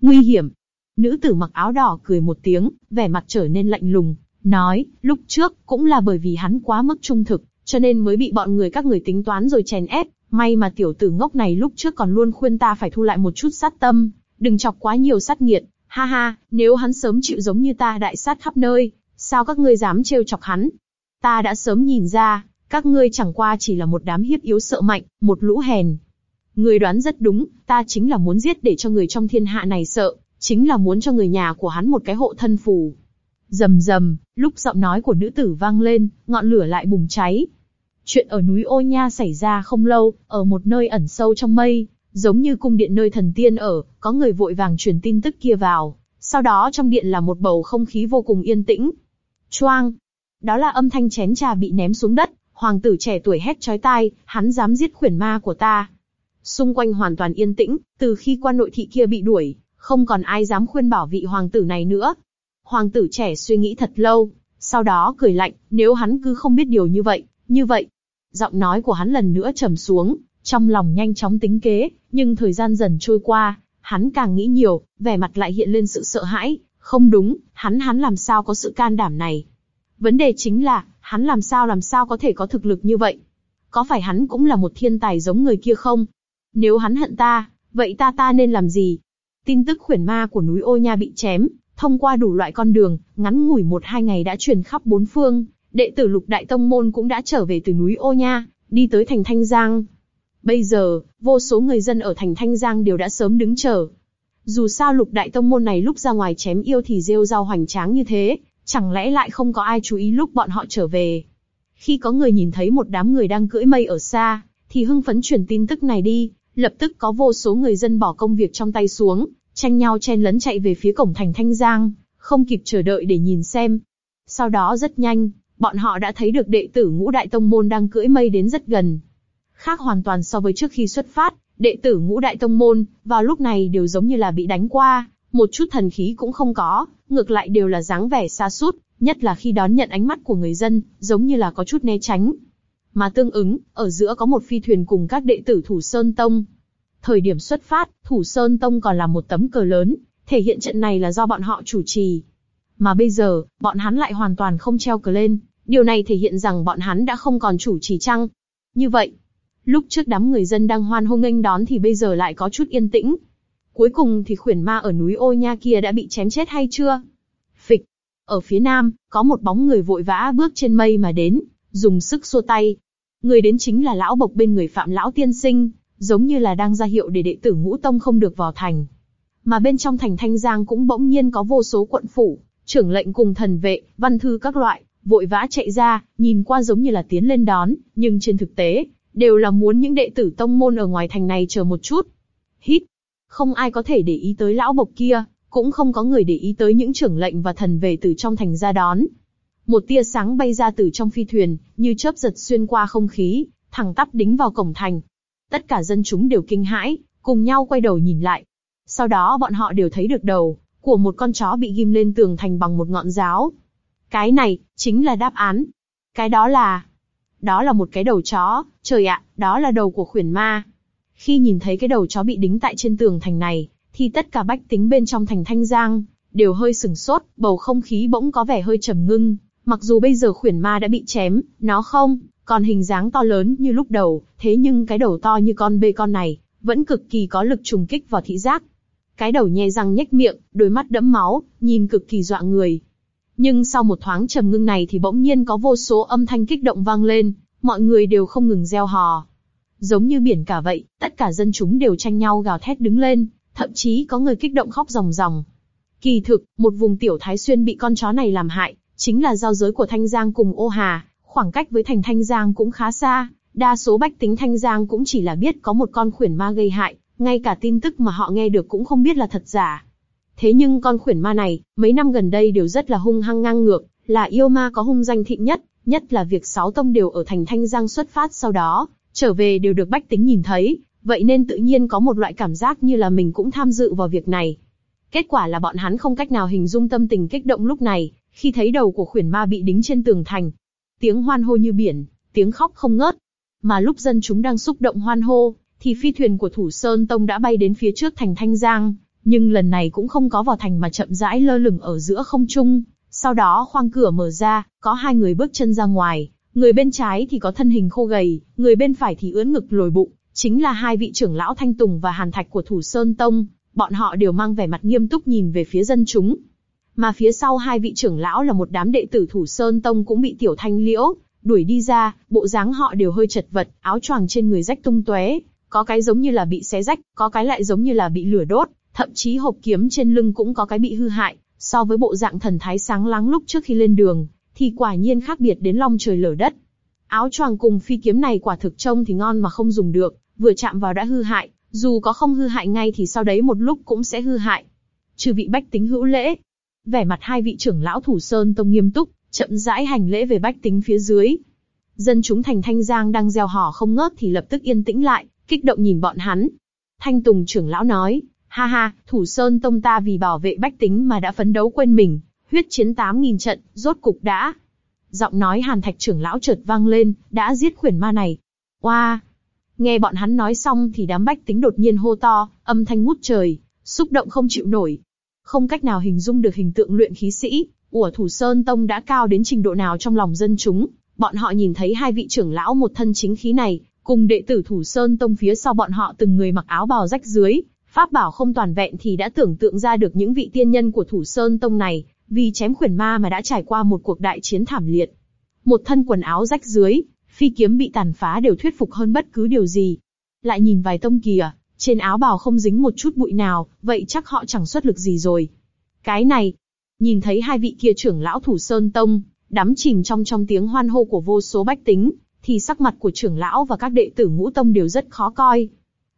Nguy hiểm? Nữ tử mặc áo đỏ cười một tiếng, vẻ mặt trở nên lạnh lùng, nói, lúc trước, cũng là bởi vì hắn quá mức trung thực, cho nên mới bị bọn người các người tính toán rồi chèn ép, may mà tiểu tử ngốc này lúc trước còn luôn khuyên ta phải thu lại một chút sát tâm, đừng chọc quá nhiều sát nghiệt, ha ha, nếu hắn sớm chịu giống như ta đại sát khắp nơi, sao các ngươi dám trêu chọc hắn? Ta đã sớm nhìn ra, các ngươi chẳng qua chỉ là một đám hiếp yếu sợ mạnh, một lũ hèn. Người đoán rất đúng, ta chính là muốn giết để cho người trong thiên hạ này sợ, chính là muốn cho người nhà của hắn một cái hộ thân phù. Rầm rầm, lúc giọng nói của nữ tử vang lên, ngọn lửa lại bùng cháy. Chuyện ở núi Ô Nha xảy ra không lâu, ở một nơi ẩn sâu trong mây, giống như cung điện nơi thần tiên ở, có người vội vàng truyền tin tức kia vào. Sau đó trong điện là một bầu không khí vô cùng yên tĩnh. Choang! Đó là âm thanh chén trà bị ném xuống đất, hoàng tử trẻ tuổi hét chói tai, hắn dám giết khuyển ma của ta. Xung quanh hoàn toàn yên tĩnh, từ khi quan nội thị kia bị đuổi, không còn ai dám khuyên bảo vị hoàng tử này nữa. Hoàng tử trẻ suy nghĩ thật lâu, sau đó cười lạnh, nếu hắn cứ không biết điều như vậy, như vậy. Giọng nói của hắn lần nữa trầm xuống, trong lòng nhanh chóng tính kế, nhưng thời gian dần trôi qua, hắn càng nghĩ nhiều, vẻ mặt lại hiện lên sự sợ hãi, không đúng, hắn hắn làm sao có sự can đảm này. Vấn đề chính là, hắn làm sao làm sao có thể có thực lực như vậy? Có phải hắn cũng là một thiên tài giống người kia không? Nếu hắn hận ta, vậy ta ta nên làm gì? Tin tức khuyển ma của núi ô nha bị chém, thông qua đủ loại con đường, ngắn ngủi một hai ngày đã truyền khắp bốn phương, đệ tử lục đại tông môn cũng đã trở về từ núi ô nha, đi tới thành Thanh Giang. Bây giờ, vô số người dân ở thành Thanh Giang đều đã sớm đứng chờ. Dù sao lục đại tông môn này lúc ra ngoài chém yêu thì rêu rao hoành tráng như thế, chẳng lẽ lại không có ai chú ý lúc bọn họ trở về. Khi có người nhìn thấy một đám người đang cưỡi mây ở xa, thì hưng phấn truyền tin tức này đi, lập tức có vô số người dân bỏ công việc trong tay xuống, tranh nhau chen lấn chạy về phía cổng thành Thanh Giang, không kịp chờ đợi để nhìn xem. Sau đó rất nhanh, bọn họ đã thấy được đệ tử ngũ đại tông môn đang cưỡi mây đến rất gần. Khác hoàn toàn so với trước khi xuất phát, đệ tử ngũ đại tông môn, vào lúc này đều giống như là bị đánh qua, một chút thần khí cũng không có, ngược lại đều là dáng vẻ xa sút nhất là khi đón nhận ánh mắt của người dân, giống như là có chút né tránh. Mà tương ứng, ở giữa có một phi thuyền cùng các đệ tử Thủ Sơn Tông. Thời điểm xuất phát, Thủ Sơn Tông còn là một tấm cờ lớn, thể hiện trận này là do bọn họ chủ trì. Mà bây giờ, bọn hắn lại hoàn toàn không treo cờ lên, điều này thể hiện rằng bọn hắn đã không còn chủ trì chăng. Như vậy, lúc trước đám người dân đang hoan hô nghênh đón thì bây giờ lại có chút yên tĩnh. Cuối cùng thì khuyển ma ở núi ô nha kia đã bị chém chết hay chưa? Phịch. Ở phía nam, có một bóng người vội vã bước trên mây mà đến, dùng sức xua tay. Người đến chính là lão bộc bên người phạm lão tiên sinh, giống như là đang ra hiệu để đệ tử ngũ tông không được vào thành. Mà bên trong thành Thanh Giang cũng bỗng nhiên có vô số quận phủ, trưởng lệnh cùng thần vệ, văn thư các loại, vội vã chạy ra, nhìn qua giống như là tiến lên đón, nhưng trên thực tế, đều là muốn những đệ tử tông môn ở ngoài thành này chờ một chút. Hít, không ai có thể để ý tới lão bộc kia, cũng không có người để ý tới những trưởng lệnh và thần về từ trong thành ra đón. Một tia sáng bay ra từ trong phi thuyền, như chớp giật xuyên qua không khí, thẳng tắp đính vào cổng thành. Tất cả dân chúng đều kinh hãi, cùng nhau quay đầu nhìn lại. Sau đó bọn họ đều thấy được đầu của một con chó bị ghim lên tường thành bằng một ngọn giáo. Cái này, chính là đáp án. Cái đó là... Đó là một cái đầu chó, trời ạ, đó là đầu của khuyển ma. Khi nhìn thấy cái đầu chó bị đính tại trên tường thành này, thì tất cả bách tính bên trong thành Thanh Giang, đều hơi sừng sốt, bầu không khí bỗng có vẻ hơi trầm ngưng. Mặc dù bây giờ khuyển ma đã bị chém, nó không, còn hình dáng to lớn như lúc đầu, thế nhưng cái đầu to như con bê con này, vẫn cực kỳ có lực trùng kích vào thị giác. Cái đầu nhe răng nhếch miệng, đôi mắt đẫm máu, nhìn cực kỳ dọa người. Nhưng sau một thoáng trầm ngưng này thì bỗng nhiên có vô số âm thanh kích động vang lên, mọi người đều không ngừng reo hò. Giống như biển cả vậy, tất cả dân chúng đều tranh nhau gào thét đứng lên, thậm chí có người kích động khóc ròng ròng. Kỳ thực, một vùng tiểu Thái Xuyên bị con chó này làm hại, chính là giao giới của Thanh Giang cùng Ô Hà, khoảng cách với thành Thanh Giang cũng khá xa, đa số bách tính Thanh Giang cũng chỉ là biết có một con khuyển ma gây hại, ngay cả tin tức mà họ nghe được cũng không biết là thật giả. Thế nhưng con khuyển ma này, mấy năm gần đây đều rất là hung hăng ngang ngược, là yêu ma có hung danh thịnh nhất, nhất là việc sáu tông đều ở thành Thanh Giang xuất phát sau đó, trở về đều được bách tính nhìn thấy, vậy nên tự nhiên có một loại cảm giác như là mình cũng tham dự vào việc này. Kết quả là bọn hắn không cách nào hình dung tâm tình kích động lúc này, khi thấy đầu của khuyển ma bị đính trên tường thành. Tiếng hoan hô như biển, tiếng khóc không ngớt. Mà lúc dân chúng đang xúc động hoan hô, thì phi thuyền của Thủ Sơn Tông đã bay đến phía trước thành Thanh Giang, nhưng lần này cũng không có vào thành mà chậm rãi lơ lửng ở giữa không trung. Sau đó khoang cửa mở ra, có hai người bước chân ra ngoài, người bên trái thì có thân hình khô gầy, người bên phải thì ưỡn ngực lồi bụng, chính là hai vị trưởng lão Thanh Tùng và Hàn Thạch của Thủ Sơn Tông, bọn họ đều mang vẻ mặt nghiêm túc nhìn về phía dân chúng. Mà phía sau hai vị trưởng lão là một đám đệ tử Thủ Sơn Tông cũng bị Tiểu Thanh Liễu đuổi đi ra, bộ dáng họ đều hơi chật vật, áo choàng trên người rách tung tóe, có cái giống như là bị xé rách, có cái lại giống như là bị lửa đốt, thậm chí hộp kiếm trên lưng cũng có cái bị hư hại, so với bộ dạng thần thái sáng láng lúc trước khi lên đường, thì quả nhiên khác biệt đến long trời lở đất. Áo choàng cùng phi kiếm này quả thực trông thì ngon mà không dùng được, vừa chạm vào đã hư hại, dù có không hư hại ngay thì sau đấy một lúc cũng sẽ hư hại. Trừ vị bách tính hữu lễ, vẻ mặt hai vị trưởng lão thủ sơn tông nghiêm túc, chậm rãi hành lễ về bách tính phía dưới. Dân chúng thành Thanh Giang đang gieo hò không ngớt thì lập tức yên tĩnh lại, kích động nhìn bọn hắn. Thanh Tùng trưởng lão nói, ha ha, thủ sơn tông ta vì bảo vệ bách tính mà đã phấn đấu quên mình, huyết chiến 8.000 trận, rốt cục đã. Giọng nói hàn thạch trưởng lão chợt vang lên, đã giết khuyển ma này. Oa! Wow. Nghe bọn hắn nói xong thì đám bách tính đột nhiên hô to, âm thanh ngút trời, xúc động không chịu nổi. Không cách nào hình dung được hình tượng luyện khí sĩ, của thủ sơn tông đã cao đến trình độ nào trong lòng dân chúng. Bọn họ nhìn thấy hai vị trưởng lão một thân chính khí này, cùng đệ tử thủ sơn tông phía sau bọn họ từng người mặc áo bào rách dưới, pháp bảo không toàn vẹn thì đã tưởng tượng ra được những vị tiên nhân của thủ sơn tông này, vì chém khuyển ma mà đã trải qua một cuộc đại chiến thảm liệt. Một thân quần áo rách dưới, phi kiếm bị tàn phá đều thuyết phục hơn bất cứ điều gì. Lại nhìn vài tông kìa, trên áo bào không dính một chút bụi nào, vậy chắc họ chẳng xuất lực gì rồi. Cái này, nhìn thấy hai vị kia trưởng lão thủ sơn tông, đắm chìm trong trong tiếng hoan hô của vô số bách tính, thì sắc mặt của trưởng lão và các đệ tử ngũ tông đều rất khó coi.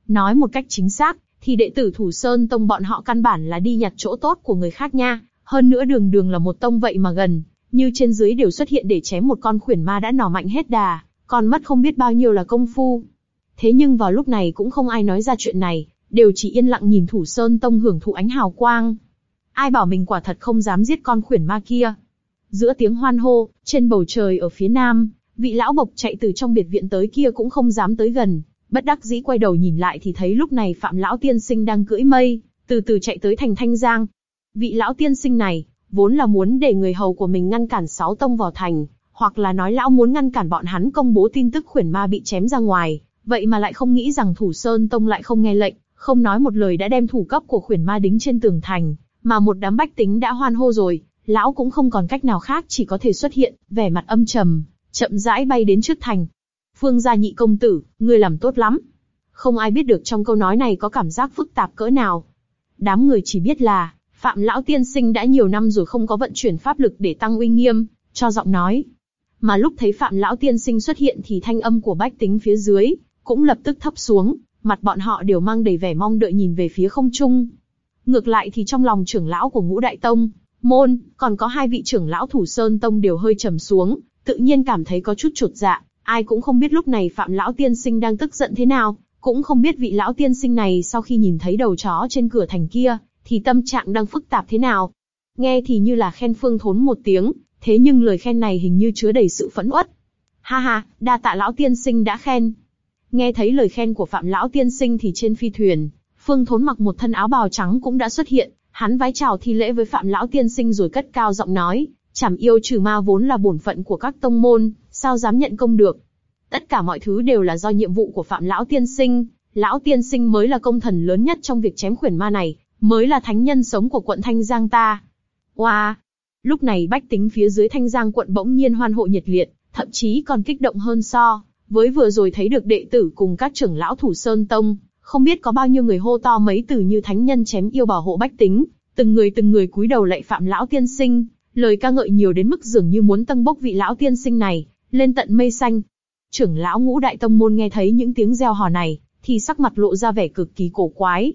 Nói một cách chính xác, thì đệ tử thủ sơn tông bọn họ căn bản là đi nhặt chỗ tốt của người khác nha, hơn nữa đường đường là một tông vậy mà gần, như trên dưới đều xuất hiện để chém một con khuyển ma đã nỏ mạnh hết đà, còn mất không biết bao nhiêu là công phu. Thế nhưng vào lúc này cũng không ai nói ra chuyện này, đều chỉ yên lặng nhìn thủ sơn tông hưởng thụ ánh hào quang. Ai bảo mình quả thật không dám giết con khuyển ma kia. Giữa tiếng hoan hô, trên bầu trời ở phía nam, vị lão bộc chạy từ trong biệt viện tới kia cũng không dám tới gần, bất đắc dĩ quay đầu nhìn lại thì thấy lúc này phạm lão tiên sinh đang cưỡi mây, từ từ chạy tới thành thanh giang. Vị lão tiên sinh này, vốn là muốn để người hầu của mình ngăn cản sáu tông vào thành, hoặc là nói lão muốn ngăn cản bọn hắn công bố tin tức khuyển ma bị chém ra ngoài, vậy mà lại không nghĩ rằng thủ sơn tông lại không nghe lệnh, không nói một lời đã đem thủ cấp của khuyển ma đính trên tường thành, mà một đám bách tính đã hoan hô rồi, lão cũng không còn cách nào khác chỉ có thể xuất hiện, vẻ mặt âm trầm, chậm rãi bay đến trước thành. Phương gia nhị công tử, ngươi làm tốt lắm. Không ai biết được trong câu nói này có cảm giác phức tạp cỡ nào. Đám người chỉ biết là, Phạm Lão Tiên Sinh đã nhiều năm rồi không có vận chuyển pháp lực để tăng uy nghiêm, cho giọng nói. Mà lúc thấy Phạm Lão Tiên Sinh xuất hiện thì thanh âm của bách tính phía dưới, cũng lập tức thấp xuống, mặt bọn họ đều mang đầy vẻ mong đợi nhìn về phía không trung. Ngược lại thì trong lòng trưởng lão của ngũ đại tông, môn, còn có hai vị trưởng lão thủ sơn tông đều hơi trầm xuống, tự nhiên cảm thấy có chút chột dạ, ai cũng không biết lúc này Phạm Lão Tiên Sinh đang tức giận thế nào, cũng không biết vị Lão Tiên Sinh này sau khi nhìn thấy đầu chó trên cửa thành kia, thì tâm trạng đang phức tạp thế nào. Nghe thì như là khen Phương Thốn một tiếng, thế nhưng lời khen này hình như chứa đầy sự phẫn uất. Ha ha, đa tạ Lão Tiên Sinh đã khen. Nghe thấy lời khen của Phạm Lão Tiên Sinh thì trên phi thuyền, Phương Thốn mặc một thân áo bào trắng cũng đã xuất hiện, hắn vái chào thi lễ với Phạm Lão Tiên Sinh rồi cất cao giọng nói, chảm yêu trừ ma vốn là bổn phận của các tông môn, sao dám nhận công được. Tất cả mọi thứ đều là do nhiệm vụ của Phạm Lão Tiên Sinh, Lão Tiên Sinh mới là công thần lớn nhất trong việc chém khuyển ma này, mới là thánh nhân sống của quận Thanh Giang ta. Wow! Lúc này bách tính phía dưới Thanh Giang quận bỗng nhiên hoan hộ nhiệt liệt, thậm chí còn kích động hơn so, với vừa rồi thấy được đệ tử cùng các trưởng lão thủ sơn tông, không biết có bao nhiêu người hô to mấy từ như thánh nhân chém yêu bảo hộ bách tính, từng người từng người cúi đầu lạy phạm lão tiên sinh, lời ca ngợi nhiều đến mức dường như muốn tăng bốc vị lão tiên sinh này lên tận mây xanh. Trưởng lão ngũ đại tông môn nghe thấy những tiếng reo hò này, thì sắc mặt lộ ra vẻ cực kỳ cổ quái.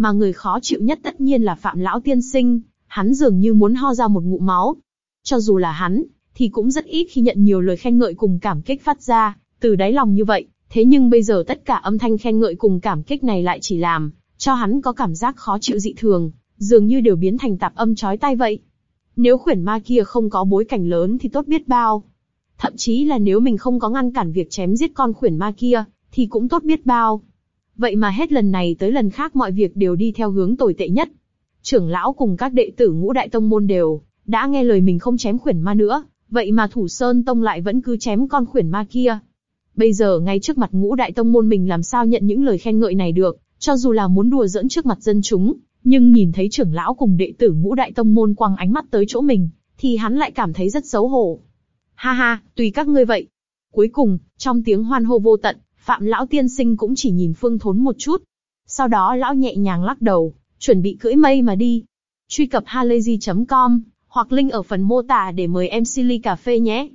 Mà người khó chịu nhất tất nhiên là phạm lão tiên sinh, hắn dường như muốn ho ra một ngụm máu. Cho dù là hắn, thì cũng rất ít khi nhận nhiều lời khen ngợi cùng cảm kích phát ra, từ đáy lòng như vậy, thế nhưng bây giờ tất cả âm thanh khen ngợi cùng cảm kích này lại chỉ làm cho hắn có cảm giác khó chịu dị thường, dường như đều biến thành tạp âm chói tai vậy. Nếu khuyển ma kia không có bối cảnh lớn thì tốt biết bao. Thậm chí là nếu mình không có ngăn cản việc chém giết con khuyển ma kia, thì cũng tốt biết bao. Vậy mà hết lần này tới lần khác mọi việc đều đi theo hướng tồi tệ nhất. Trưởng lão cùng các đệ tử ngũ đại tông môn đều đã nghe lời mình không chém khuyển ma nữa, vậy mà thủ sơn tông lại vẫn cứ chém con khuyển ma kia. Bây giờ ngay trước mặt ngũ đại tông môn mình làm sao nhận những lời khen ngợi này được, cho dù là muốn đùa dẫn trước mặt dân chúng, nhưng nhìn thấy trưởng lão cùng đệ tử ngũ đại tông môn quăng ánh mắt tới chỗ mình, thì hắn lại cảm thấy rất xấu hổ. Ha ha, tùy các ngươi vậy. Cuối cùng, trong tiếng hoan hô vô tận, Phạm lão tiên sinh cũng chỉ nhìn Phương Thốn một chút. Sau đó lão nhẹ nhàng lắc đầu, chuẩn bị cưỡi mây mà đi. Truy cập halayzi.com hoặc link ở phần mô tả để mời em Silly cà phê nhé.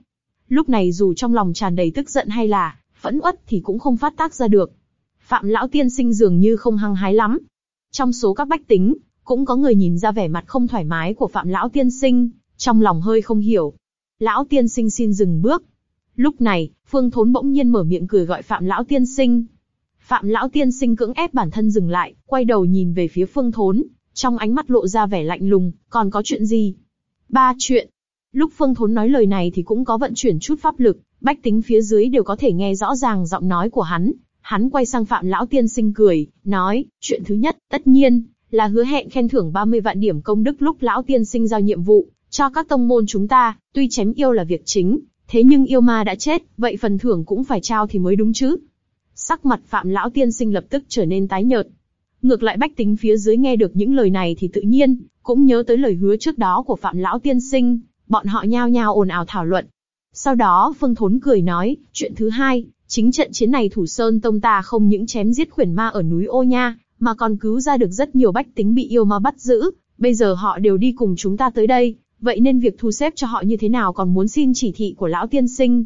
Lúc này dù trong lòng tràn đầy tức giận hay là phẫn uất thì cũng không phát tác ra được. Phạm lão tiên sinh dường như không hăng hái lắm. Trong số các bách tính, cũng có người nhìn ra vẻ mặt không thoải mái của Phạm lão tiên sinh, trong lòng hơi không hiểu. Lão tiên sinh xin dừng bước. Lúc này, Phương Thốn bỗng nhiên mở miệng cười gọi Phạm lão tiên sinh. Phạm lão tiên sinh cưỡng ép bản thân dừng lại, quay đầu nhìn về phía Phương Thốn, trong ánh mắt lộ ra vẻ lạnh lùng. Còn có chuyện gì? Ba chuyện. Lúc Phương Thốn nói lời này thì cũng có vận chuyển chút pháp lực, bách tính phía dưới đều có thể nghe rõ ràng giọng nói của hắn. Hắn quay sang Phạm Lão Tiên Sinh cười, nói, chuyện thứ nhất, tất nhiên, là hứa hẹn khen thưởng 30 vạn điểm công đức lúc Lão Tiên Sinh giao nhiệm vụ, cho các tông môn chúng ta, tuy chém yêu là việc chính, thế nhưng yêu ma đã chết, vậy phần thưởng cũng phải trao thì mới đúng chứ. Sắc mặt Phạm Lão Tiên Sinh lập tức trở nên tái nhợt. Ngược lại bách tính phía dưới nghe được những lời này thì tự nhiên, cũng nhớ tới lời hứa trước đó của Phạm Lão Tiên Sinh, bọn họ nhao nhao ồn ào thảo luận. Sau đó Phương Thốn cười nói, chuyện thứ hai, chính trận chiến này Thủ Sơn Tông ta không những chém giết khuyển ma ở núi Ô Nha, mà còn cứu ra được rất nhiều bách tính bị yêu ma bắt giữ, bây giờ họ đều đi cùng chúng ta tới đây, vậy nên việc thu xếp cho họ như thế nào còn muốn xin chỉ thị của lão tiên sinh.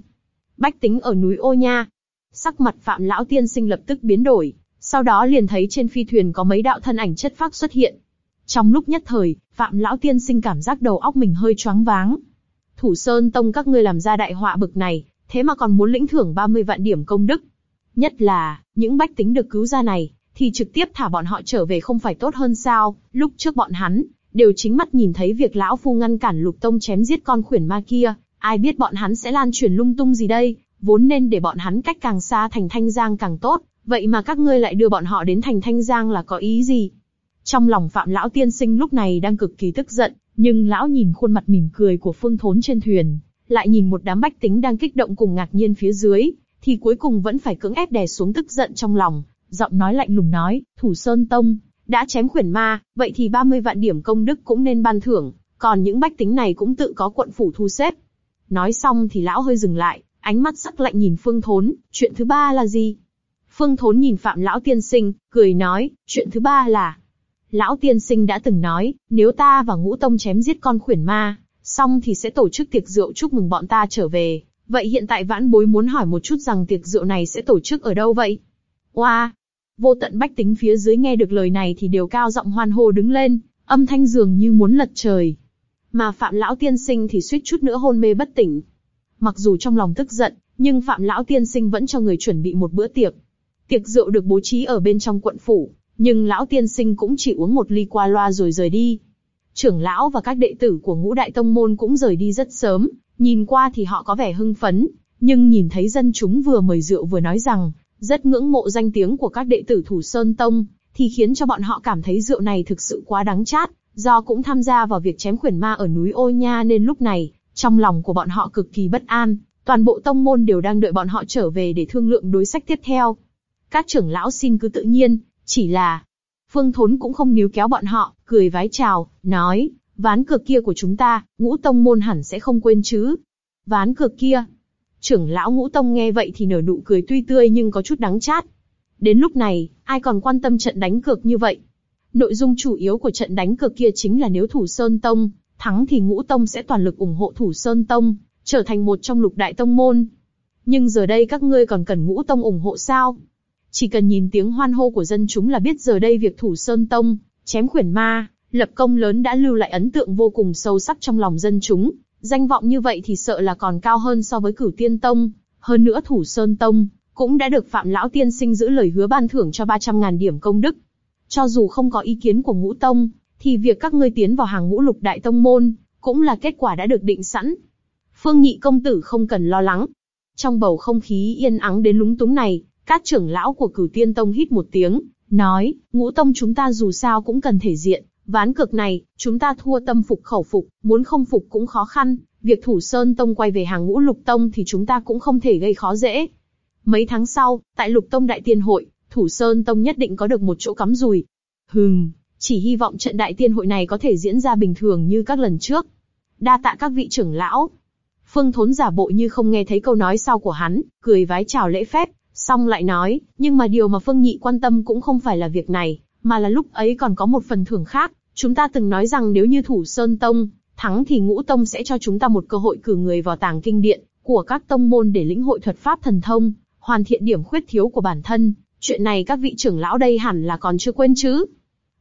Bách tính ở núi Ô Nha, sắc mặt Phạm lão tiên sinh lập tức biến đổi, sau đó liền thấy trên phi thuyền có mấy đạo thân ảnh chất phác xuất hiện. Trong lúc nhất thời, Phạm lão tiên sinh cảm giác đầu óc mình hơi choáng váng. Thủ Sơn Tông các ngươi làm ra đại họa bực này, thế mà còn muốn lĩnh thưởng 30 vạn điểm công đức. Nhất là, những bách tính được cứu ra này, thì trực tiếp thả bọn họ trở về không phải tốt hơn sao, lúc trước bọn hắn, đều chính mắt nhìn thấy việc lão phu ngăn cản lục tông chém giết con khuyển ma kia, ai biết bọn hắn sẽ lan truyền lung tung gì đây, vốn nên để bọn hắn cách càng xa thành thanh giang càng tốt, vậy mà các ngươi lại đưa bọn họ đến thành thanh giang là có ý gì? Trong lòng phạm lão tiên sinh lúc này đang cực kỳ tức giận, nhưng lão nhìn khuôn mặt mỉm cười của phương thốn trên thuyền, lại nhìn một đám bách tính đang kích động cùng ngạc nhiên phía dưới, thì cuối cùng vẫn phải cưỡng ép đè xuống tức giận trong lòng, giọng nói lạnh lùng nói, Thủ Sơn Tông, đã chém khuyển ma, vậy thì 30 vạn điểm công đức cũng nên ban thưởng, còn những bách tính này cũng tự có quận phủ thu xếp. Nói xong thì lão hơi dừng lại, ánh mắt sắc lạnh nhìn Phương Thốn, chuyện thứ ba là gì? Phương Thốn nhìn Phạm Lão Tiên Sinh, cười nói, chuyện thứ ba là... Lão Tiên Sinh đã từng nói, nếu ta và Ngũ Tông chém giết con khuyển ma, xong thì sẽ tổ chức tiệc rượu chúc mừng bọn ta trở về. Vậy hiện tại vãn bối muốn hỏi một chút rằng tiệc rượu này sẽ tổ chức ở đâu vậy? Oa! Vô tận bách tính phía dưới nghe được lời này thì đều cao giọng hoan hô đứng lên, âm thanh dường như muốn lật trời. Mà Phạm Lão Tiên Sinh thì suýt chút nữa hôn mê bất tỉnh. Mặc dù trong lòng tức giận, nhưng Phạm Lão Tiên Sinh vẫn cho người chuẩn bị một bữa tiệc. Tiệc rượu được bố trí ở bên trong quận phủ, nhưng Lão Tiên Sinh cũng chỉ uống một ly qua loa rồi rời đi. Trưởng lão và các đệ tử của ngũ đại tông môn cũng rời đi rất sớm, nhìn qua thì họ có vẻ hưng phấn, nhưng nhìn thấy dân chúng vừa mời rượu vừa nói rằng, rất ngưỡng mộ danh tiếng của các đệ tử Thủ Sơn Tông, thì khiến cho bọn họ cảm thấy rượu này thực sự quá đắng chát, do cũng tham gia vào việc chém khuyển ma ở núi Ô Nha nên lúc này, trong lòng của bọn họ cực kỳ bất an, toàn bộ tông môn đều đang đợi bọn họ trở về để thương lượng đối sách tiếp theo. Các trưởng lão xin cứ tự nhiên, chỉ là... Phương Thốn cũng không níu kéo bọn họ, cười vái chào, nói, ván cược kia của chúng ta, ngũ tông môn hẳn sẽ không quên chứ. Ván cược kia. Trưởng lão ngũ tông nghe vậy thì nở nụ cười tuy tươi nhưng có chút đắng chát. Đến lúc này, ai còn quan tâm trận đánh cược như vậy? Nội dung chủ yếu của trận đánh cược kia chính là nếu Thủ Sơn Tông thắng thì Ngũ Tông sẽ toàn lực ủng hộ Thủ Sơn Tông, trở thành một trong lục đại tông môn. Nhưng giờ đây các ngươi còn cần Ngũ Tông ủng hộ sao? Chỉ cần nhìn tiếng hoan hô của dân chúng là biết giờ đây việc Thủ Sơn Tông chém khuyển ma, lập công lớn đã lưu lại ấn tượng vô cùng sâu sắc trong lòng dân chúng. Danh vọng như vậy thì sợ là còn cao hơn so với Cửu Tiên Tông. Hơn nữa Thủ Sơn Tông cũng đã được Phạm Lão Tiên Sinh giữ lời hứa ban thưởng cho 300.000 điểm công đức. Cho dù không có ý kiến của ngũ tông, thì việc các ngươi tiến vào hàng ngũ lục đại tông môn, cũng là kết quả đã được định sẵn. Phương Nhị công tử không cần lo lắng. Trong bầu không khí yên ắng đến lúng túng này, các trưởng lão của cửu tiên tông hít một tiếng, nói, ngũ tông chúng ta dù sao cũng cần thể diện, ván cược này, chúng ta thua tâm phục khẩu phục, muốn không phục cũng khó khăn, việc thủ sơn tông quay về hàng ngũ lục tông thì chúng ta cũng không thể gây khó dễ. Mấy tháng sau, tại lục tông đại tiên hội, thủ sơn tông nhất định có được một chỗ cắm rùi. Hừm, chỉ hy vọng trận đại tiên hội này có thể diễn ra bình thường như các lần trước. Đa tạ các vị trưởng lão. Phương Thốn giả bộ như không nghe thấy câu nói sau của hắn, cười vái chào lễ phép, xong lại nói, nhưng mà điều mà Phương Nhị quan tâm cũng không phải là việc này, mà là lúc ấy còn có một phần thưởng khác. Chúng ta từng nói rằng nếu như Thủ Sơn Tông thắng thì Ngũ Tông sẽ cho chúng ta một cơ hội cử người vào tàng kinh điện của các tông môn để lĩnh hội thuật pháp thần thông, hoàn thiện điểm khuyết thiếu của bản thân. Chuyện này các vị trưởng lão đây hẳn là còn chưa quên chứ?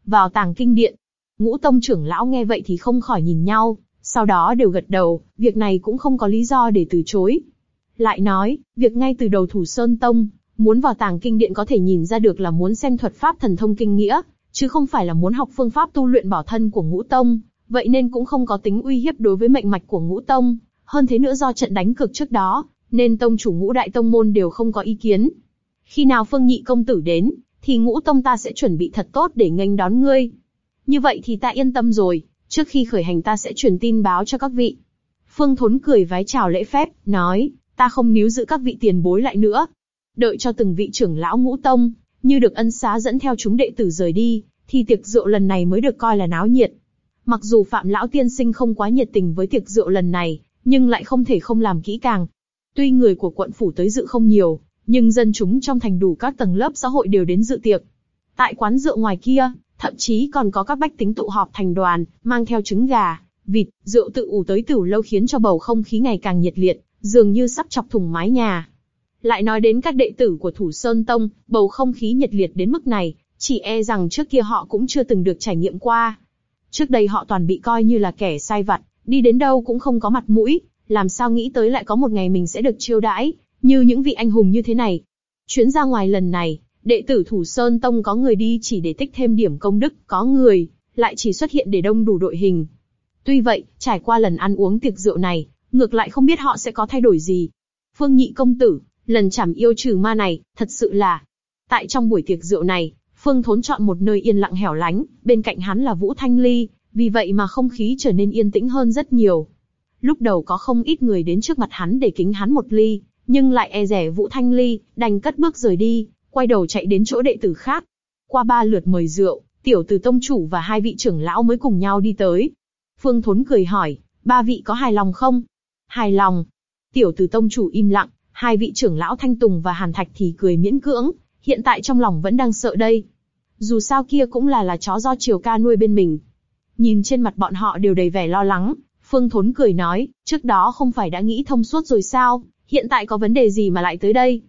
Vào tàng kinh điện, ngũ tông trưởng lão nghe vậy thì không khỏi nhìn nhau, sau đó đều gật đầu, việc này cũng không có lý do để từ chối. Lại nói, việc ngay từ đầu thủ sơn tông, muốn vào tàng kinh điện có thể nhìn ra được là muốn xem thuật pháp thần thông kinh nghĩa, chứ không phải là muốn học phương pháp tu luyện bảo thân của ngũ tông, vậy nên cũng không có tính uy hiếp đối với mệnh mạch của ngũ tông. Hơn thế nữa do trận đánh cực trước đó, nên tông chủ ngũ đại tông môn đều không có ý kiến. Khi nào phương nhị công tử đến, thì ngũ tông ta sẽ chuẩn bị thật tốt để nghênh đón ngươi. Như vậy thì ta yên tâm rồi, trước khi khởi hành ta sẽ truyền tin báo cho các vị. Phương Thốn cười vái chào lễ phép, nói, ta không níu giữ các vị tiền bối lại nữa. Đợi cho từng vị trưởng lão ngũ tông, như được ân xá dẫn theo chúng đệ tử rời đi, thì tiệc rượu lần này mới được coi là náo nhiệt. Mặc dù Phạm Lão Tiên Sinh không quá nhiệt tình với tiệc rượu lần này, nhưng lại không thể không làm kỹ càng. Tuy người của quận phủ tới dự không nhiều, nhưng dân chúng trong thành đủ các tầng lớp xã hội đều đến dự tiệc. Tại quán rượu ngoài kia, thậm chí còn có các bách tính tụ họp thành đoàn, mang theo trứng gà, vịt, rượu tự ủ tới tử lâu khiến cho bầu không khí ngày càng nhiệt liệt, dường như sắp chọc thủng mái nhà. Lại nói đến các đệ tử của Thủ Sơn Tông, bầu không khí nhiệt liệt đến mức này, chỉ e rằng trước kia họ cũng chưa từng được trải nghiệm qua. Trước đây họ toàn bị coi như là kẻ sai vặt, đi đến đâu cũng không có mặt mũi, làm sao nghĩ tới lại có một ngày mình sẽ được chiêu đãi, như những vị anh hùng như thế này. Chuyến ra ngoài lần này, đệ tử Thủ Sơn Tông có người đi chỉ để tích thêm điểm công đức, có người lại chỉ xuất hiện để đông đủ đội hình. Tuy vậy, trải qua lần ăn uống tiệc rượu này, ngược lại không biết họ sẽ có thay đổi gì. Phương Nhị công tử, lần chảm yêu trừ ma này, thật sự là. Tại trong buổi tiệc rượu này, Phương Thốn chọn một nơi yên lặng hẻo lánh, bên cạnh hắn là Vũ Thanh Ly, vì vậy mà không khí trở nên yên tĩnh hơn rất nhiều. Lúc đầu có không ít người đến trước mặt hắn để kính hắn một ly, nhưng lại e rẻ Vũ Thanh Ly, đành cất bước rời đi, quay đầu chạy đến chỗ đệ tử khác. Qua ba lượt mời rượu, tiểu tử tông chủ và hai vị trưởng lão mới cùng nhau đi tới. Phương Thốn cười hỏi, ba vị có hài lòng không? Hài lòng. Tiểu tử tông chủ im lặng, hai vị trưởng lão Thanh Tùng và Hàn Thạch thì cười miễn cưỡng, hiện tại trong lòng vẫn đang sợ đây. Dù sao kia cũng là là chó do Triều Ca nuôi bên mình. Nhìn trên mặt bọn họ đều đầy vẻ lo lắng, Phương Thốn cười nói, trước đó không phải đã nghĩ thông suốt rồi sao, hiện tại có vấn đề gì mà lại tới đây?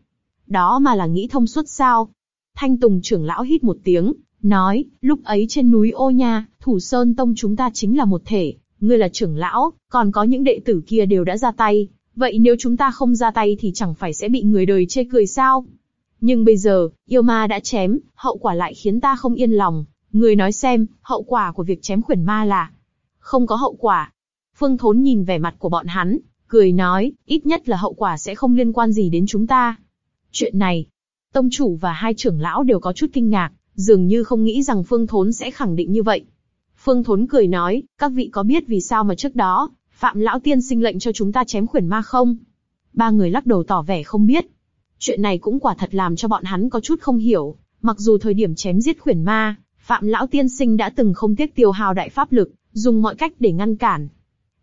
Đó mà là nghĩ thông suốt sao? Thanh Tùng trưởng lão hít một tiếng, nói, lúc ấy trên núi Ô Nha, Thủ Sơn Tông chúng ta chính là một thể, ngươi là trưởng lão, còn có những đệ tử kia đều đã ra tay, vậy nếu chúng ta không ra tay thì chẳng phải sẽ bị người đời chê cười sao? Nhưng bây giờ, yêu ma đã chém, hậu quả lại khiến ta không yên lòng. Người nói xem, hậu quả của việc chém khuyển ma là không có hậu quả. Phương Thốn nhìn vẻ mặt của bọn hắn, cười nói, ít nhất là hậu quả sẽ không liên quan gì đến chúng ta. Chuyện này, tông chủ và hai trưởng lão đều có chút kinh ngạc, dường như không nghĩ rằng Phương Thốn sẽ khẳng định như vậy. Phương Thốn cười nói, các vị có biết vì sao mà trước đó, Phạm Lão Tiên sinh lệnh cho chúng ta chém khuyển ma không? Ba người lắc đầu tỏ vẻ không biết. Chuyện này cũng quả thật làm cho bọn hắn có chút không hiểu. Mặc dù thời điểm chém giết khuyển ma, Phạm Lão Tiên sinh đã từng không tiếc tiêu hao đại pháp lực, dùng mọi cách để ngăn cản.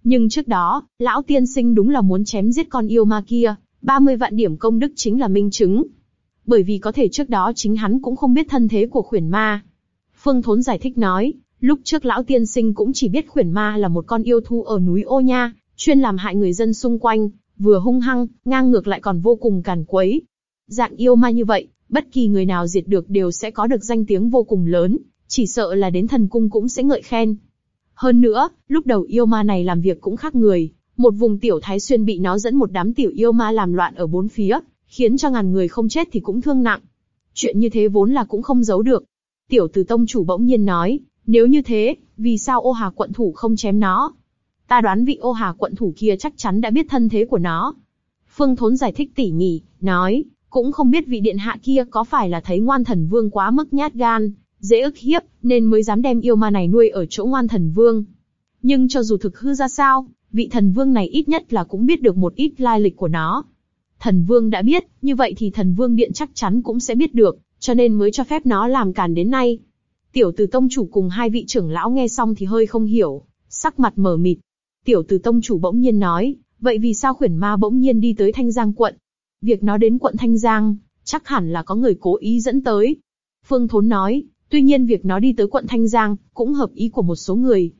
Nhưng trước đó, Lão Tiên sinh đúng là muốn chém giết con yêu ma kia, 30 vạn điểm công đức chính là minh chứng. Bởi vì có thể trước đó chính hắn cũng không biết thân thế của khuyển ma. Phương Thốn giải thích nói, Lúc trước lão tiên sinh cũng chỉ biết khuyển ma là một con yêu thú ở núi Ô Nha, chuyên làm hại người dân xung quanh, vừa hung hăng, ngang ngược lại còn vô cùng càn quấy. Dạng yêu ma như vậy, bất kỳ người nào diệt được đều sẽ có được danh tiếng vô cùng lớn, chỉ sợ là đến thần cung cũng sẽ ngợi khen. Hơn nữa, lúc đầu yêu ma này làm việc cũng khác người, một vùng tiểu thái xuyên bị nó dẫn một đám tiểu yêu ma làm loạn ở bốn phía, khiến cho ngàn người không chết thì cũng thương nặng. Chuyện như thế vốn là cũng không giấu được. Tiểu tử tông chủ bỗng nhiên nói, nếu như thế, vì sao ô hà quận thủ không chém nó? Ta đoán vị ô hà quận thủ kia chắc chắn đã biết thân thế của nó. Phương Thốn giải thích tỉ mỉ, nói, cũng không biết vị điện hạ kia có phải là thấy ngoan thần vương quá mức nhát gan, dễ ức hiếp, nên mới dám đem yêu ma này nuôi ở chỗ ngoan thần vương. Nhưng cho dù thực hư ra sao, vị thần vương này ít nhất là cũng biết được một ít lai lịch của nó. Thần vương đã biết, như vậy thì thần vương điện chắc chắn cũng sẽ biết được, cho nên mới cho phép nó làm càn đến nay. Tiểu Từ tông chủ cùng hai vị trưởng lão nghe xong thì hơi không hiểu, sắc mặt mờ mịt. Tiểu Từ tông chủ bỗng nhiên nói, vậy vì sao khuyển ma bỗng nhiên đi tới Thanh Giang quận? Việc nó đến quận Thanh Giang, chắc hẳn là có người cố ý dẫn tới. Phương Thốn nói, tuy nhiên việc nó đi tới quận Thanh Giang, cũng hợp ý của một số người.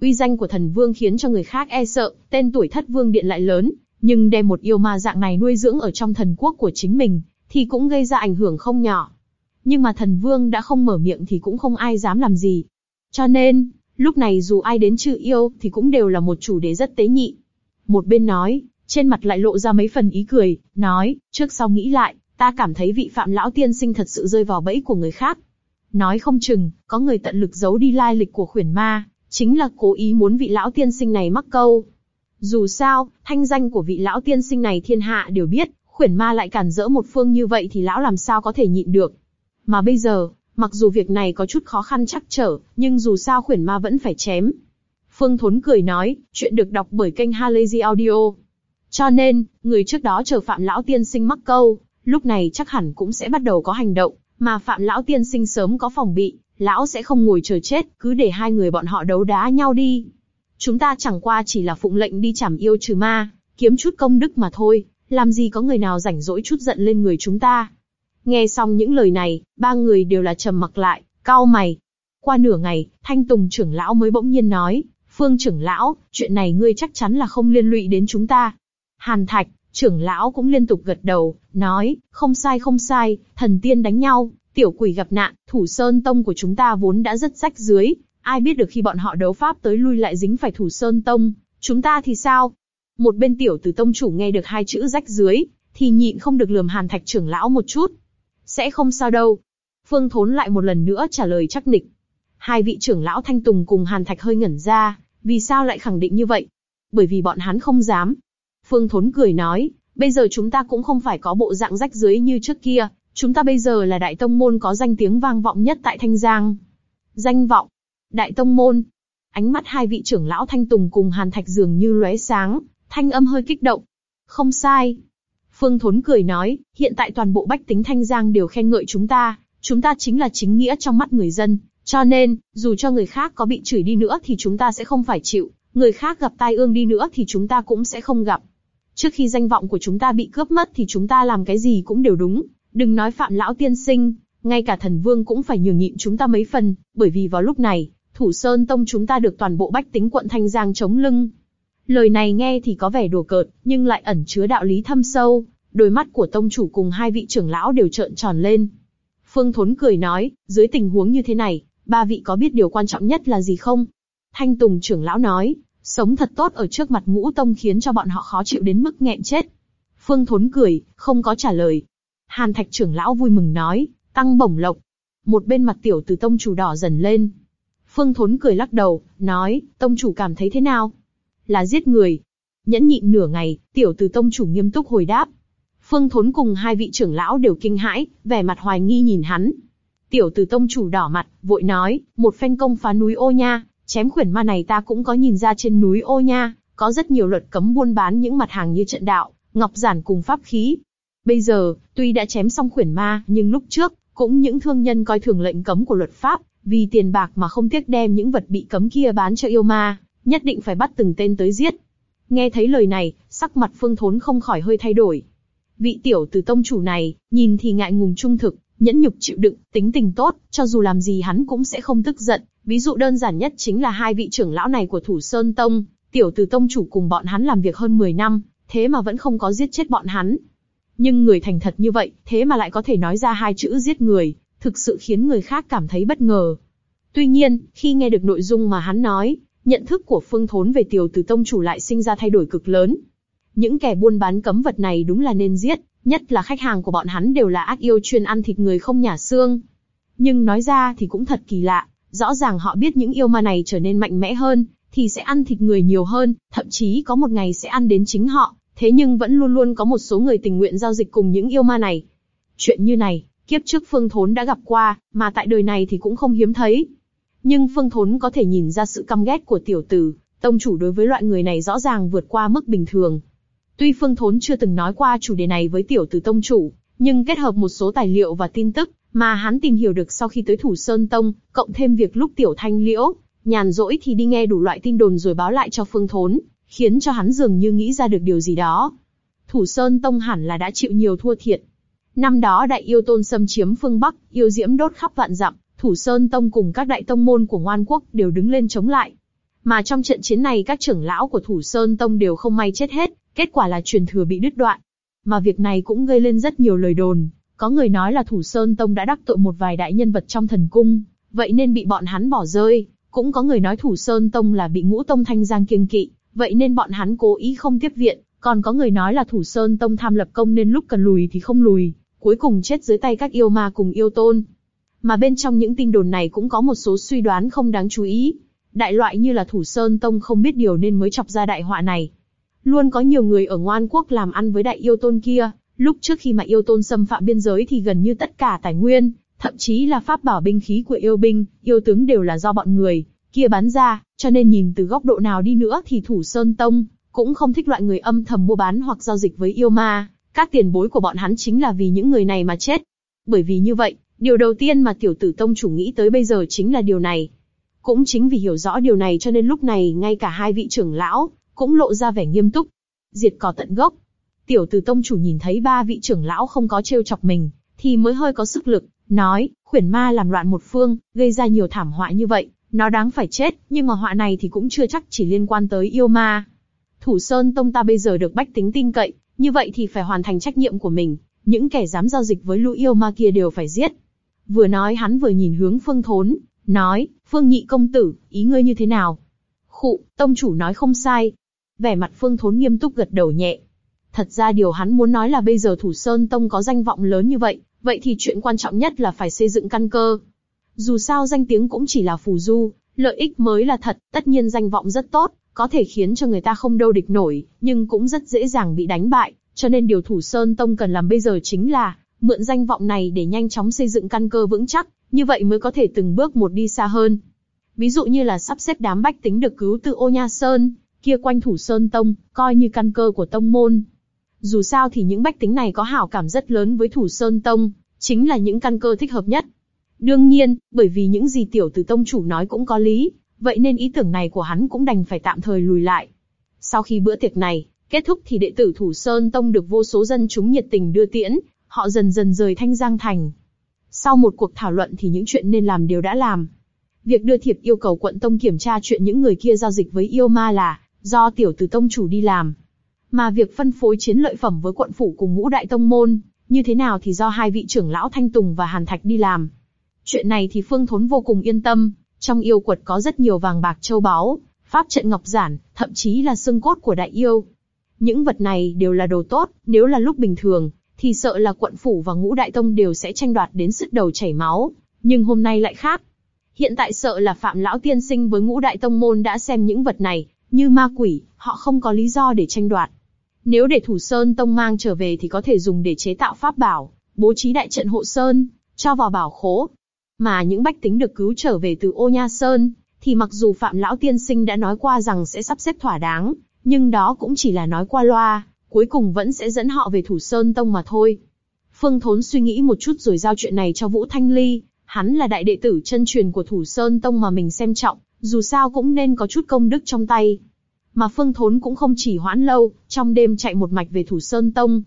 Uy danh của thần vương khiến cho người khác e sợ, tên tuổi thất vương điện lại lớn, nhưng đem một yêu ma dạng này nuôi dưỡng ở trong thần quốc của chính mình, thì cũng gây ra ảnh hưởng không nhỏ nhưng mà thần vương đã không mở miệng thì cũng không ai dám làm gì. Cho nên, lúc này dù ai đến trừ yêu thì cũng đều là một chủ đề rất tế nhị. Một bên nói, trên mặt lại lộ ra mấy phần ý cười, nói, trước sau nghĩ lại, ta cảm thấy vị phạm lão tiên sinh thật sự rơi vào bẫy của người khác. Nói không chừng, có người tận lực giấu đi lai lịch của khuyển ma, chính là cố ý muốn vị lão tiên sinh này mắc câu. Dù sao, thanh danh của vị lão tiên sinh này thiên hạ đều biết, khuyển ma lại cản rỡ một phương như vậy thì lão làm sao có thể nhịn được. Mà bây giờ, mặc dù việc này có chút khó khăn chắc trở, nhưng dù sao khuyển ma vẫn phải chém. Phương Thốn cười nói, chuyện được đọc bởi kênh Halazy Audio. Cho nên, người trước đó chờ Phạm Lão Tiên Sinh mắc câu, lúc này chắc hẳn cũng sẽ bắt đầu có hành động, mà Phạm Lão Tiên Sinh sớm có phòng bị, Lão sẽ không ngồi chờ chết, cứ để hai người bọn họ đấu đá nhau đi. Chúng ta chẳng qua chỉ là phụng lệnh đi chảm yêu trừ ma, kiếm chút công đức mà thôi, làm gì có người nào rảnh rỗi chút giận lên người chúng ta. Nghe xong những lời này, ba người đều là trầm mặc lại, cau mày. Qua nửa ngày, Thanh Tùng trưởng lão mới bỗng nhiên nói, Phương trưởng lão, chuyện này ngươi chắc chắn là không liên lụy đến chúng ta. Hàn Thạch, trưởng lão cũng liên tục gật đầu, nói, không sai không sai, thần tiên đánh nhau, tiểu quỷ gặp nạn, thủ sơn tông của chúng ta vốn đã rất rách dưới, ai biết được khi bọn họ đấu pháp tới lui lại dính phải thủ sơn tông, chúng ta thì sao? Một bên tiểu tử tông chủ nghe được hai chữ rách dưới, thì nhịn không được lườm hàn thạch trưởng lão một chút, sẽ không sao đâu. Phương Thốn lại một lần nữa trả lời chắc nịch. Hai vị trưởng lão Thanh Tùng cùng Hàn Thạch hơi ngẩn ra, vì sao lại khẳng định như vậy? Bởi vì bọn hắn không dám. Phương Thốn cười nói, bây giờ chúng ta cũng không phải có bộ dạng rách dưới như trước kia, chúng ta bây giờ là đại tông môn có danh tiếng vang vọng nhất tại Thanh Giang. Danh vọng, đại tông môn. Ánh mắt hai vị trưởng lão Thanh Tùng cùng Hàn Thạch dường như lóe sáng, thanh âm hơi kích động. Không sai. Phương Thốn cười nói, hiện tại toàn bộ bách tính Thanh Giang đều khen ngợi chúng ta, chúng ta chính là chính nghĩa trong mắt người dân, cho nên, dù cho người khác có bị chửi đi nữa thì chúng ta sẽ không phải chịu, người khác gặp tai ương đi nữa thì chúng ta cũng sẽ không gặp. Trước khi danh vọng của chúng ta bị cướp mất thì chúng ta làm cái gì cũng đều đúng, đừng nói phạm lão tiên sinh, ngay cả thần vương cũng phải nhường nhịn chúng ta mấy phần, bởi vì vào lúc này, thủ sơn tông chúng ta được toàn bộ bách tính quận Thanh Giang chống lưng. Lời này nghe thì có vẻ đùa cợt, nhưng lại ẩn chứa đạo lý thâm sâu, đôi mắt của tông chủ cùng hai vị trưởng lão đều trợn tròn lên. Phương Thốn cười nói, dưới tình huống như thế này, ba vị có biết điều quan trọng nhất là gì không? Thanh Tùng trưởng lão nói, sống thật tốt ở trước mặt ngũ tông khiến cho bọn họ khó chịu đến mức nghẹn chết. Phương Thốn cười, không có trả lời. Hàn Thạch trưởng lão vui mừng nói, tăng bổng lộc. Một bên mặt tiểu từ tông chủ đỏ dần lên. Phương Thốn cười lắc đầu, nói, tông chủ cảm thấy thế nào? Là giết người. Nhẫn nhịn nửa ngày, tiểu từ tông chủ nghiêm túc hồi đáp. Phương Thốn cùng hai vị trưởng lão đều kinh hãi, vẻ mặt hoài nghi nhìn hắn. Tiểu từ tông chủ đỏ mặt, vội nói, một phen công phá núi ô nha, chém khuyển ma này ta cũng có nhìn ra trên núi ô nha, có rất nhiều luật cấm buôn bán những mặt hàng như trận đạo, ngọc giản cùng pháp khí. Bây giờ, tuy đã chém xong khuyển ma, nhưng lúc trước, cũng những thương nhân coi thường lệnh cấm của luật pháp, vì tiền bạc mà không tiếc đem những vật bị cấm kia bán cho yêu ma, nhất định phải bắt từng tên tới giết. Nghe thấy lời này, sắc mặt Phương Thốn không khỏi hơi thay đổi. Vị tiểu tử tông chủ này, nhìn thì ngại ngùng trung thực, nhẫn nhục chịu đựng, tính tình tốt, cho dù làm gì hắn cũng sẽ không tức giận. Ví dụ đơn giản nhất chính là hai vị trưởng lão này của Thủ Sơn Tông, tiểu tử tông chủ cùng bọn hắn làm việc hơn 10 năm, thế mà vẫn không có giết chết bọn hắn. Nhưng người thành thật như vậy, thế mà lại có thể nói ra hai chữ giết người, thực sự khiến người khác cảm thấy bất ngờ. Tuy nhiên, khi nghe được nội dung mà hắn nói, nhận thức của Phương Thốn về tiểu từ tông chủ lại sinh ra thay đổi cực lớn. Những kẻ buôn bán cấm vật này đúng là nên giết, nhất là khách hàng của bọn hắn đều là ác yêu chuyên ăn thịt người không nhả xương. Nhưng nói ra thì cũng thật kỳ lạ, rõ ràng họ biết những yêu ma này trở nên mạnh mẽ hơn, thì sẽ ăn thịt người nhiều hơn, thậm chí có một ngày sẽ ăn đến chính họ, thế nhưng vẫn luôn luôn có một số người tình nguyện giao dịch cùng những yêu ma này. Chuyện như này, kiếp trước Phương Thốn đã gặp qua, mà tại đời này thì cũng không hiếm thấy. Nhưng Phương Thốn có thể nhìn ra sự căm ghét của tiểu tử, tông chủ đối với loại người này rõ ràng vượt qua mức bình thường. Tuy Phương Thốn chưa từng nói qua chủ đề này với tiểu tử tông chủ, nhưng kết hợp một số tài liệu và tin tức mà hắn tìm hiểu được sau khi tới Thủ Sơn Tông, cộng thêm việc lúc tiểu thanh liễu nhàn rỗi thì đi nghe đủ loại tin đồn rồi báo lại cho Phương Thốn, khiến cho hắn dường như nghĩ ra được điều gì đó. Thủ Sơn Tông hẳn là đã chịu nhiều thua thiệt. Năm đó đại yêu tôn xâm chiếm phương Bắc, yêu diễm đốt khắp vạn dặm, Thủ Sơn Tông cùng các đại tông môn của Ngoan Quốc đều đứng lên chống lại. Mà trong trận chiến này các trưởng lão của Thủ Sơn Tông đều không may chết hết, kết quả là truyền thừa bị đứt đoạn. Mà việc này cũng gây lên rất nhiều lời đồn, có người nói là Thủ Sơn Tông đã đắc tội một vài đại nhân vật trong thần cung, vậy nên bị bọn hắn bỏ rơi. Cũng có người nói Thủ Sơn Tông là bị ngũ tông thanh giang kiêng kỵ, vậy nên bọn hắn cố ý không tiếp viện. Còn có người nói là Thủ Sơn Tông tham lập công nên lúc cần lùi thì không lùi, cuối cùng chết dưới tay các yêu ma cùng yêu tôn. Mà bên trong những tin đồn này cũng có một số suy đoán không đáng chú ý. Đại loại như là Thủ Sơn Tông không biết điều nên mới chọc ra đại họa này. Luôn có nhiều người ở ngoan quốc làm ăn với đại yêu tôn kia, lúc trước khi mà yêu tôn xâm phạm biên giới thì gần như tất cả tài nguyên, thậm chí là pháp bảo binh khí của yêu binh, yêu tướng đều là do bọn người kia bán ra, cho nên nhìn từ góc độ nào đi nữa thì Thủ Sơn Tông cũng không thích loại người âm thầm mua bán hoặc giao dịch với yêu ma. Các tiền bối của bọn hắn chính là vì những người này mà chết. Bởi vì như vậy, điều đầu tiên mà tiểu tử tông chủ nghĩ tới bây giờ chính là điều này. Cũng chính vì hiểu rõ điều này cho nên lúc này ngay cả hai vị trưởng lão cũng lộ ra vẻ nghiêm túc. Diệt cỏ tận gốc. Tiểu tử tông chủ nhìn thấy ba vị trưởng lão không có trêu chọc mình, thì mới hơi có sức lực, nói, khuyển ma làm loạn một phương, gây ra nhiều thảm họa như vậy, nó đáng phải chết, nhưng mà họa này thì cũng chưa chắc chỉ liên quan tới yêu ma. Thủ Sơn Tông ta bây giờ được bách tính tin cậy, như vậy thì phải hoàn thành trách nhiệm của mình, những kẻ dám giao dịch với lũ yêu ma kia đều phải giết. Vừa nói hắn vừa nhìn hướng Phương Thốn, nói, Phương Nhị công tử, ý ngươi như thế nào? Khụ, tông chủ nói không sai. Vẻ mặt Phương Thốn nghiêm túc gật đầu nhẹ. Thật ra điều hắn muốn nói là bây giờ Thủ Sơn Tông có danh vọng lớn như vậy, vậy thì chuyện quan trọng nhất là phải xây dựng căn cơ. Dù sao danh tiếng cũng chỉ là phù du, lợi ích mới là thật, tất nhiên danh vọng rất tốt, có thể khiến cho người ta không đâu địch nổi, nhưng cũng rất dễ dàng bị đánh bại, cho nên điều Thủ Sơn Tông cần làm bây giờ chính là mượn danh vọng này để nhanh chóng xây dựng căn cơ vững chắc, như vậy mới có thể từng bước một đi xa hơn. Ví dụ như là sắp xếp đám bách tính được cứu từ Ô Nha Sơn, kia quanh Thủ Sơn Tông, coi như căn cơ của tông môn. Dù sao thì những bách tính này có hảo cảm rất lớn với Thủ Sơn Tông, chính là những căn cơ thích hợp nhất. Đương nhiên, bởi vì những gì tiểu tử tông chủ nói cũng có lý, vậy nên ý tưởng này của hắn cũng đành phải tạm thời lùi lại. Sau khi bữa tiệc này kết thúc thì đệ tử Thủ Sơn Tông được vô số dân chúng nhiệt tình đưa tiễn, họ dần dần rời Thanh Giang Thành. Sau một cuộc thảo luận thì những chuyện nên làm đều đã làm. Việc đưa thiệp yêu cầu quận tông kiểm tra chuyện những người kia giao dịch với yêu ma là do tiểu tử tông chủ đi làm. Mà việc phân phối chiến lợi phẩm với quận phủ cùng ngũ đại tông môn, như thế nào thì do hai vị trưởng lão Thanh Tùng và Hàn Thạch đi làm. Chuyện này thì Phương Thốn vô cùng yên tâm, trong yêu quật có rất nhiều vàng bạc châu báu, pháp trận ngọc giản, thậm chí là xương cốt của đại yêu. Những vật này đều là đồ tốt, nếu là lúc bình thường, thì sợ là quận phủ và ngũ đại tông đều sẽ tranh đoạt đến sứt đầu chảy máu, nhưng hôm nay lại khác. Hiện tại sợ là Phạm Lão Tiên Sinh với ngũ đại tông môn đã xem những vật này, như ma quỷ, họ không có lý do để tranh đoạt. Nếu để Thủ Sơn Tông mang trở về thì có thể dùng để chế tạo pháp bảo, bố trí đại trận hộ sơn, cho vào bảo khố. Mà những bách tính được cứu trở về từ Ô Nha Sơn, thì mặc dù Phạm Lão Tiên Sinh đã nói qua rằng sẽ sắp xếp thỏa đáng, nhưng đó cũng chỉ là nói qua loa, cuối cùng vẫn sẽ dẫn họ về Thủ Sơn Tông mà thôi. Phương Thốn suy nghĩ một chút rồi giao chuyện này cho Vũ Thanh Ly, hắn là đại đệ tử chân truyền của Thủ Sơn Tông mà mình xem trọng, dù sao cũng nên có chút công đức trong tay. Mà Phương Thốn cũng không chỉ hoãn lâu, trong đêm chạy một mạch về Thủ Sơn Tông.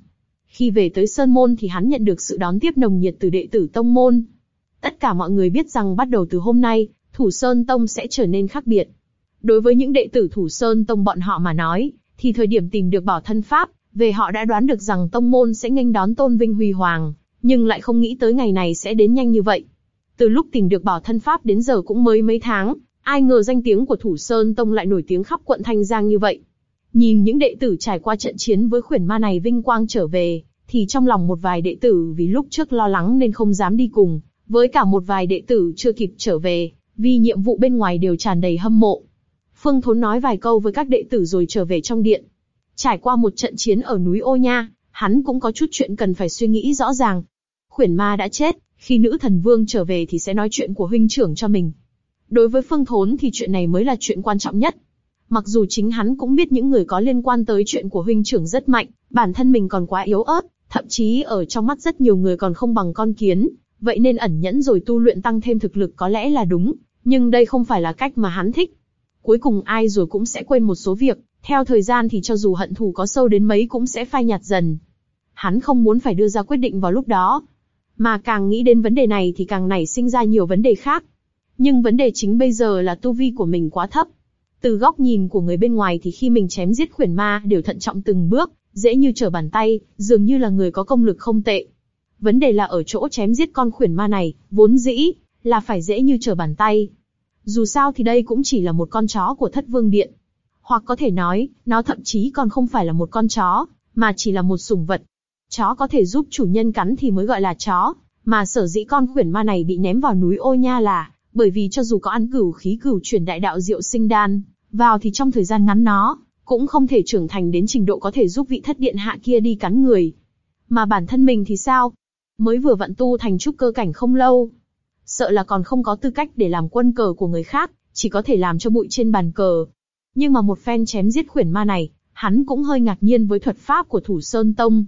Khi về tới Sơn Môn thì hắn nhận được sự đón tiếp nồng nhiệt từ đệ tử Tông Môn. Tất cả mọi người biết rằng bắt đầu từ hôm nay, Thủ Sơn Tông sẽ trở nên khác biệt. Đối với những đệ tử Thủ Sơn Tông bọn họ mà nói, thì thời điểm tìm được bảo thân pháp, về họ đã đoán được rằng Tông Môn sẽ nghênh đón tôn vinh huy hoàng, nhưng lại không nghĩ tới ngày này sẽ đến nhanh như vậy. Từ lúc tìm được bảo thân pháp đến giờ cũng mới mấy tháng, ai ngờ danh tiếng của Thủ Sơn Tông lại nổi tiếng khắp quận Thanh Giang như vậy. Nhìn những đệ tử trải qua trận chiến với khuyển ma này vinh quang trở về, thì trong lòng một vài đệ tử vì lúc trước lo lắng nên không dám đi cùng, với cả một vài đệ tử chưa kịp trở về, vì nhiệm vụ bên ngoài đều tràn đầy hâm mộ. Phương Thốn nói vài câu với các đệ tử rồi trở về trong điện. Trải qua một trận chiến ở núi Ô Nha, hắn cũng có chút chuyện cần phải suy nghĩ rõ ràng. Khuyển ma đã chết, khi nữ thần vương trở về thì sẽ nói chuyện của huynh trưởng cho mình. Đối với Phương Thốn thì chuyện này mới là chuyện quan trọng nhất. Mặc dù chính hắn cũng biết những người có liên quan tới chuyện của huynh trưởng rất mạnh, bản thân mình còn quá yếu ớt, thậm chí ở trong mắt rất nhiều người còn không bằng con kiến, vậy nên ẩn nhẫn rồi tu luyện tăng thêm thực lực có lẽ là đúng, nhưng đây không phải là cách mà hắn thích. Cuối cùng ai rồi cũng sẽ quên một số việc, theo thời gian thì cho dù hận thù có sâu đến mấy cũng sẽ phai nhạt dần. Hắn không muốn phải đưa ra quyết định vào lúc đó, mà càng nghĩ đến vấn đề này thì càng nảy sinh ra nhiều vấn đề khác. Nhưng vấn đề chính bây giờ là tu vi của mình quá thấp. Từ góc nhìn của người bên ngoài thì khi mình chém giết khuyển ma đều thận trọng từng bước, dễ như trở bàn tay, dường như là người có công lực không tệ. Vấn đề là ở chỗ chém giết con khuyển ma này, vốn dĩ, là phải dễ như trở bàn tay. Dù sao thì đây cũng chỉ là một con chó của thất vương điện. Hoặc có thể nói, nó thậm chí còn không phải là một con chó, mà chỉ là một sủng vật. Chó có thể giúp chủ nhân cắn thì mới gọi là chó, mà sở dĩ con khuyển ma này bị ném vào núi ô nha là, bởi vì cho dù có ăn cửu khí cửu chuyển đại đạo diệu sinh đan, vào thì trong thời gian ngắn nó, cũng không thể trưởng thành đến trình độ có thể giúp vị thất điện hạ kia đi cắn người. Mà bản thân mình thì sao? Mới vừa vận tu thành trúc cơ cảnh không lâu. Sợ là còn không có tư cách để làm quân cờ của người khác, chỉ có thể làm cho bụi trên bàn cờ. Nhưng mà một phen chém giết khuyển ma này, hắn cũng hơi ngạc nhiên với thuật pháp của Thủ Sơn Tông.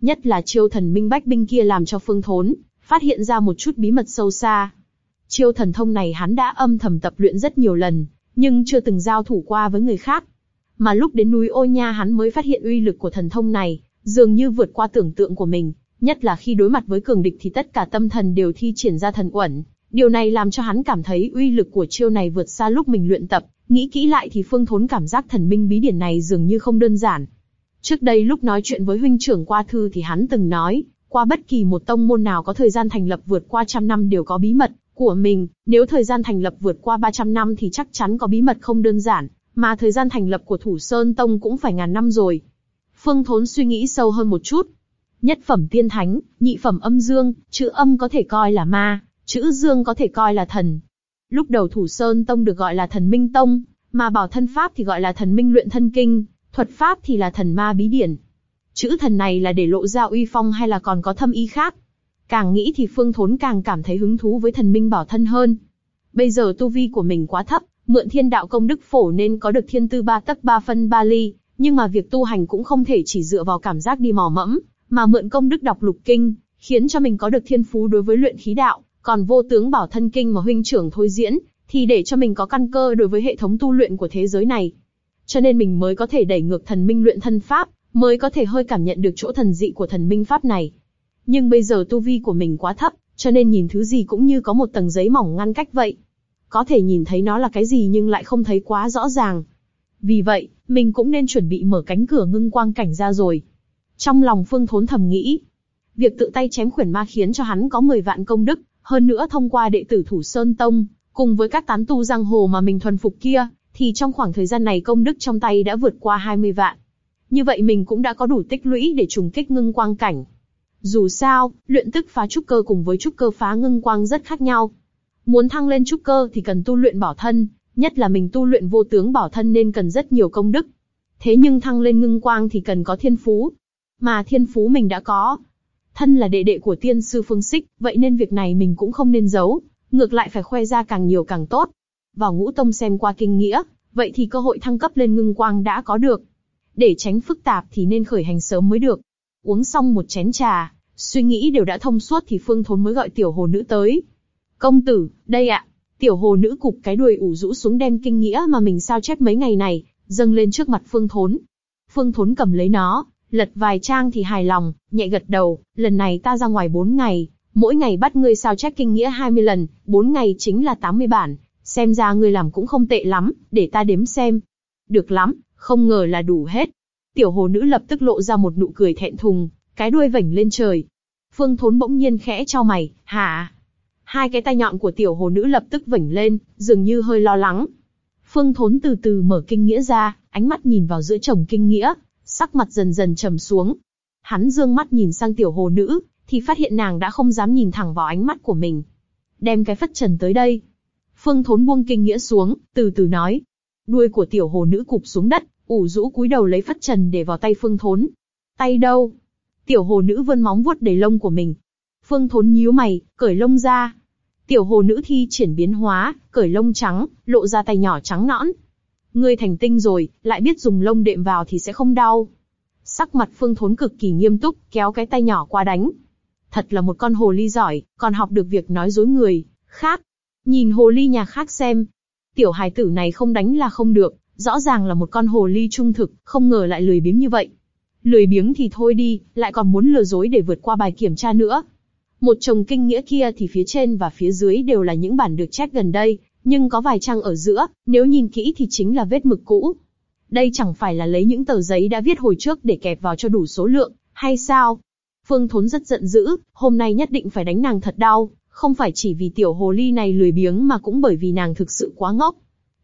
Nhất là chiêu thần minh bách binh kia làm cho Phương Thốn, phát hiện ra một chút bí mật sâu xa. Chiêu thần thông này hắn đã âm thầm tập luyện rất nhiều lần, nhưng chưa từng giao thủ qua với người khác. Mà lúc đến núi Ô Nha hắn mới phát hiện uy lực của thần thông này, dường như vượt qua tưởng tượng của mình, nhất là khi đối mặt với cường địch thì tất cả tâm thần đều thi triển ra thần uẩn. Điều này làm cho hắn cảm thấy uy lực của chiêu này vượt xa lúc mình luyện tập, nghĩ kỹ lại thì Phương Thốn cảm giác thần minh bí điển này dường như không đơn giản. Trước đây lúc nói chuyện với huynh trưởng qua thư thì hắn từng nói, qua bất kỳ một tông môn nào có thời gian thành lập vượt qua trăm năm đều có bí mật của mình, nếu thời gian thành lập vượt qua 300 năm thì chắc chắn có bí mật không đơn giản, mà thời gian thành lập của Thủ Sơn Tông cũng phải ngàn năm rồi. Phương Thốn suy nghĩ sâu hơn một chút. Nhất phẩm tiên thánh, nhị phẩm âm dương, chữ âm có thể coi là ma, chữ dương có thể coi là thần. Lúc đầu Thủ Sơn Tông được gọi là thần minh tông, mà bảo thân pháp thì gọi là thần minh luyện thân kinh, thuật pháp thì là thần ma bí điển. Chữ thần này là để lộ ra uy phong hay là còn có thâm ý khác? Càng nghĩ thì Phương Thốn càng cảm thấy hứng thú với thần minh bảo thân hơn. Bây giờ tu vi của mình quá thấp, mượn thiên đạo công đức phổ nên có được thiên tư ba tấc ba phân ba ly, Nhưng mà việc tu hành cũng không thể chỉ dựa vào cảm giác đi mò mẫm, mà mượn công đức đọc lục kinh, khiến cho mình có được thiên phú đối với luyện khí đạo, còn vô tướng bảo thân kinh mà huynh trưởng thôi diễn, thì để cho mình có căn cơ đối với hệ thống tu luyện của thế giới này. Cho nên mình mới có thể đẩy ngược thần minh luyện thân pháp, mới có thể hơi cảm nhận được chỗ thần dị của thần minh pháp này. Nhưng bây giờ tu vi của mình quá thấp, cho nên nhìn thứ gì cũng như có một tầng giấy mỏng ngăn cách vậy. Có thể nhìn thấy nó là cái gì nhưng lại không thấy quá rõ ràng. Vì vậy, mình cũng nên chuẩn bị mở cánh cửa ngưng quang cảnh ra rồi. Trong lòng Phương Thốn thầm nghĩ, việc tự tay chém khuyển ma khiến cho hắn có 10 vạn công đức, hơn nữa thông qua đệ tử Thủ Sơn Tông, cùng với các tán tu giang hồ mà mình thuần phục kia, thì trong khoảng thời gian này công đức trong tay đã vượt qua 20 vạn. Như vậy mình cũng đã có đủ tích lũy để trùng kích ngưng quang cảnh. Dù sao, luyện tức phá trúc cơ cùng với trúc cơ phá ngưng quang rất khác nhau. Muốn thăng lên trúc cơ thì cần tu luyện bảo thân, nhất là mình tu luyện vô tướng bảo thân nên cần rất nhiều công đức. Thế nhưng thăng lên ngưng quang thì cần có thiên phú. Mà thiên phú mình đã có. Thân là đệ đệ của tiên sư phương xích, vậy nên việc này mình cũng không nên giấu, ngược lại phải khoe ra càng nhiều càng tốt. Vào ngũ tông xem qua kinh nghĩa, vậy thì cơ hội thăng cấp lên ngưng quang đã có được. Để tránh phức tạp thì nên khởi hành sớm mới được. Uống xong một chén trà, suy nghĩ đều đã thông suốt thì Phương Thốn mới gọi tiểu hồ nữ tới. Công tử, đây ạ. Tiểu hồ nữ cục cái đuôi ủ rũ xuống đem kinh nghĩa mà mình sao chép mấy ngày này, dâng lên trước mặt Phương Thốn. Phương Thốn cầm lấy nó, lật vài trang thì hài lòng, nhẹ gật đầu, lần này ta ra ngoài 4 ngày, mỗi ngày bắt ngươi sao chép kinh nghĩa 20 lần, 4 ngày chính là 80 bản, xem ra ngươi làm cũng không tệ lắm, để ta đếm xem. Được lắm, không ngờ là đủ hết. Tiểu hồ nữ lập tức lộ ra một nụ cười thẹn thùng, cái đuôi vảnh lên trời. Phương Thốn bỗng nhiên khẽ cho mày, hả? Hai cái tay nhọn của tiểu hồ nữ lập tức vảnh lên, dường như hơi lo lắng. Phương Thốn từ từ mở kinh nghĩa ra, ánh mắt nhìn vào giữa chồng kinh nghĩa, sắc mặt dần dần trầm xuống. Hắn dương mắt nhìn sang tiểu hồ nữ, thì phát hiện nàng đã không dám nhìn thẳng vào ánh mắt của mình. Đem cái phất trần tới đây. Phương Thốn buông kinh nghĩa xuống, từ từ nói. Đuôi của tiểu hồ nữ cụp xuống đất, ủ rũ cúi đầu lấy phất trần để vào tay Phương Thốn. Tay đâu? Tiểu hồ nữ vươn móng vuốt đầy lông của mình. Phương Thốn nhíu mày, cởi lông ra. Tiểu hồ nữ thi triển biến hóa, cởi lông trắng, lộ ra tay nhỏ trắng nõn. Ngươi thành tinh rồi, lại biết dùng lông đệm vào thì sẽ không đau. Sắc mặt Phương Thốn cực kỳ nghiêm túc, kéo cái tay nhỏ qua đánh. Thật là một con hồ ly giỏi, còn học được việc nói dối người. Khác, nhìn hồ ly nhà khác xem. Tiểu hài tử này không đánh là không được, rõ ràng là một con hồ ly trung thực, không ngờ lại lười biếng như vậy. Lười biếng thì thôi đi, lại còn muốn lừa dối để vượt qua bài kiểm tra nữa. Một chồng kinh nghĩa kia thì phía trên và phía dưới đều là những bản được chép gần đây, nhưng có vài trang ở giữa, nếu nhìn kỹ thì chính là vết mực cũ. Đây chẳng phải là lấy những tờ giấy đã viết hồi trước để kẹp vào cho đủ số lượng, hay sao? Phương Thốn rất giận dữ, hôm nay nhất định phải đánh nàng thật đau, không phải chỉ vì tiểu hồ ly này lười biếng mà cũng bởi vì nàng thực sự quá ngốc.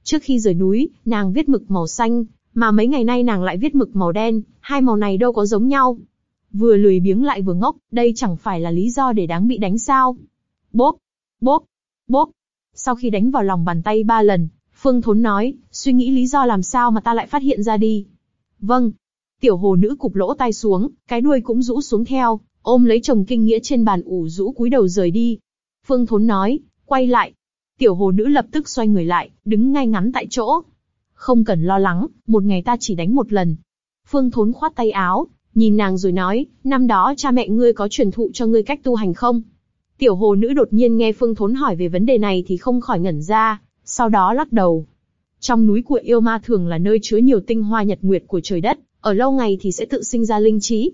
Trước khi rời núi, nàng viết mực màu xanh, mà mấy ngày nay nàng lại viết mực màu đen, hai màu này đâu có giống nhau. Vừa lười biếng lại vừa ngốc, đây chẳng phải là lý do để đáng bị đánh sao? Bốp, bốp, bốp. Sau khi đánh vào lòng bàn tay ba lần, Phương Thốn nói, suy nghĩ lý do làm sao mà ta lại phát hiện ra đi. Vâng. Tiểu hồ nữ cụp lỗ tai xuống, cái đuôi cũng rũ xuống theo, ôm lấy chồng kinh nghĩa trên bàn ủ rũ cúi đầu rời đi. Phương Thốn nói, quay lại. Tiểu hồ nữ lập tức xoay người lại, đứng ngay ngắn tại chỗ. Không cần lo lắng, một ngày ta chỉ đánh một lần. Phương Thốn khoát tay áo, nhìn nàng rồi nói, năm đó cha mẹ ngươi có truyền thụ cho ngươi cách tu hành không? Tiểu hồ nữ đột nhiên nghe Phương Thốn hỏi về vấn đề này thì không khỏi ngẩn ra, sau đó lắc đầu. Trong núi của yêu ma thường là nơi chứa nhiều tinh hoa nhật nguyệt của trời đất, ở lâu ngày thì sẽ tự sinh ra linh trí.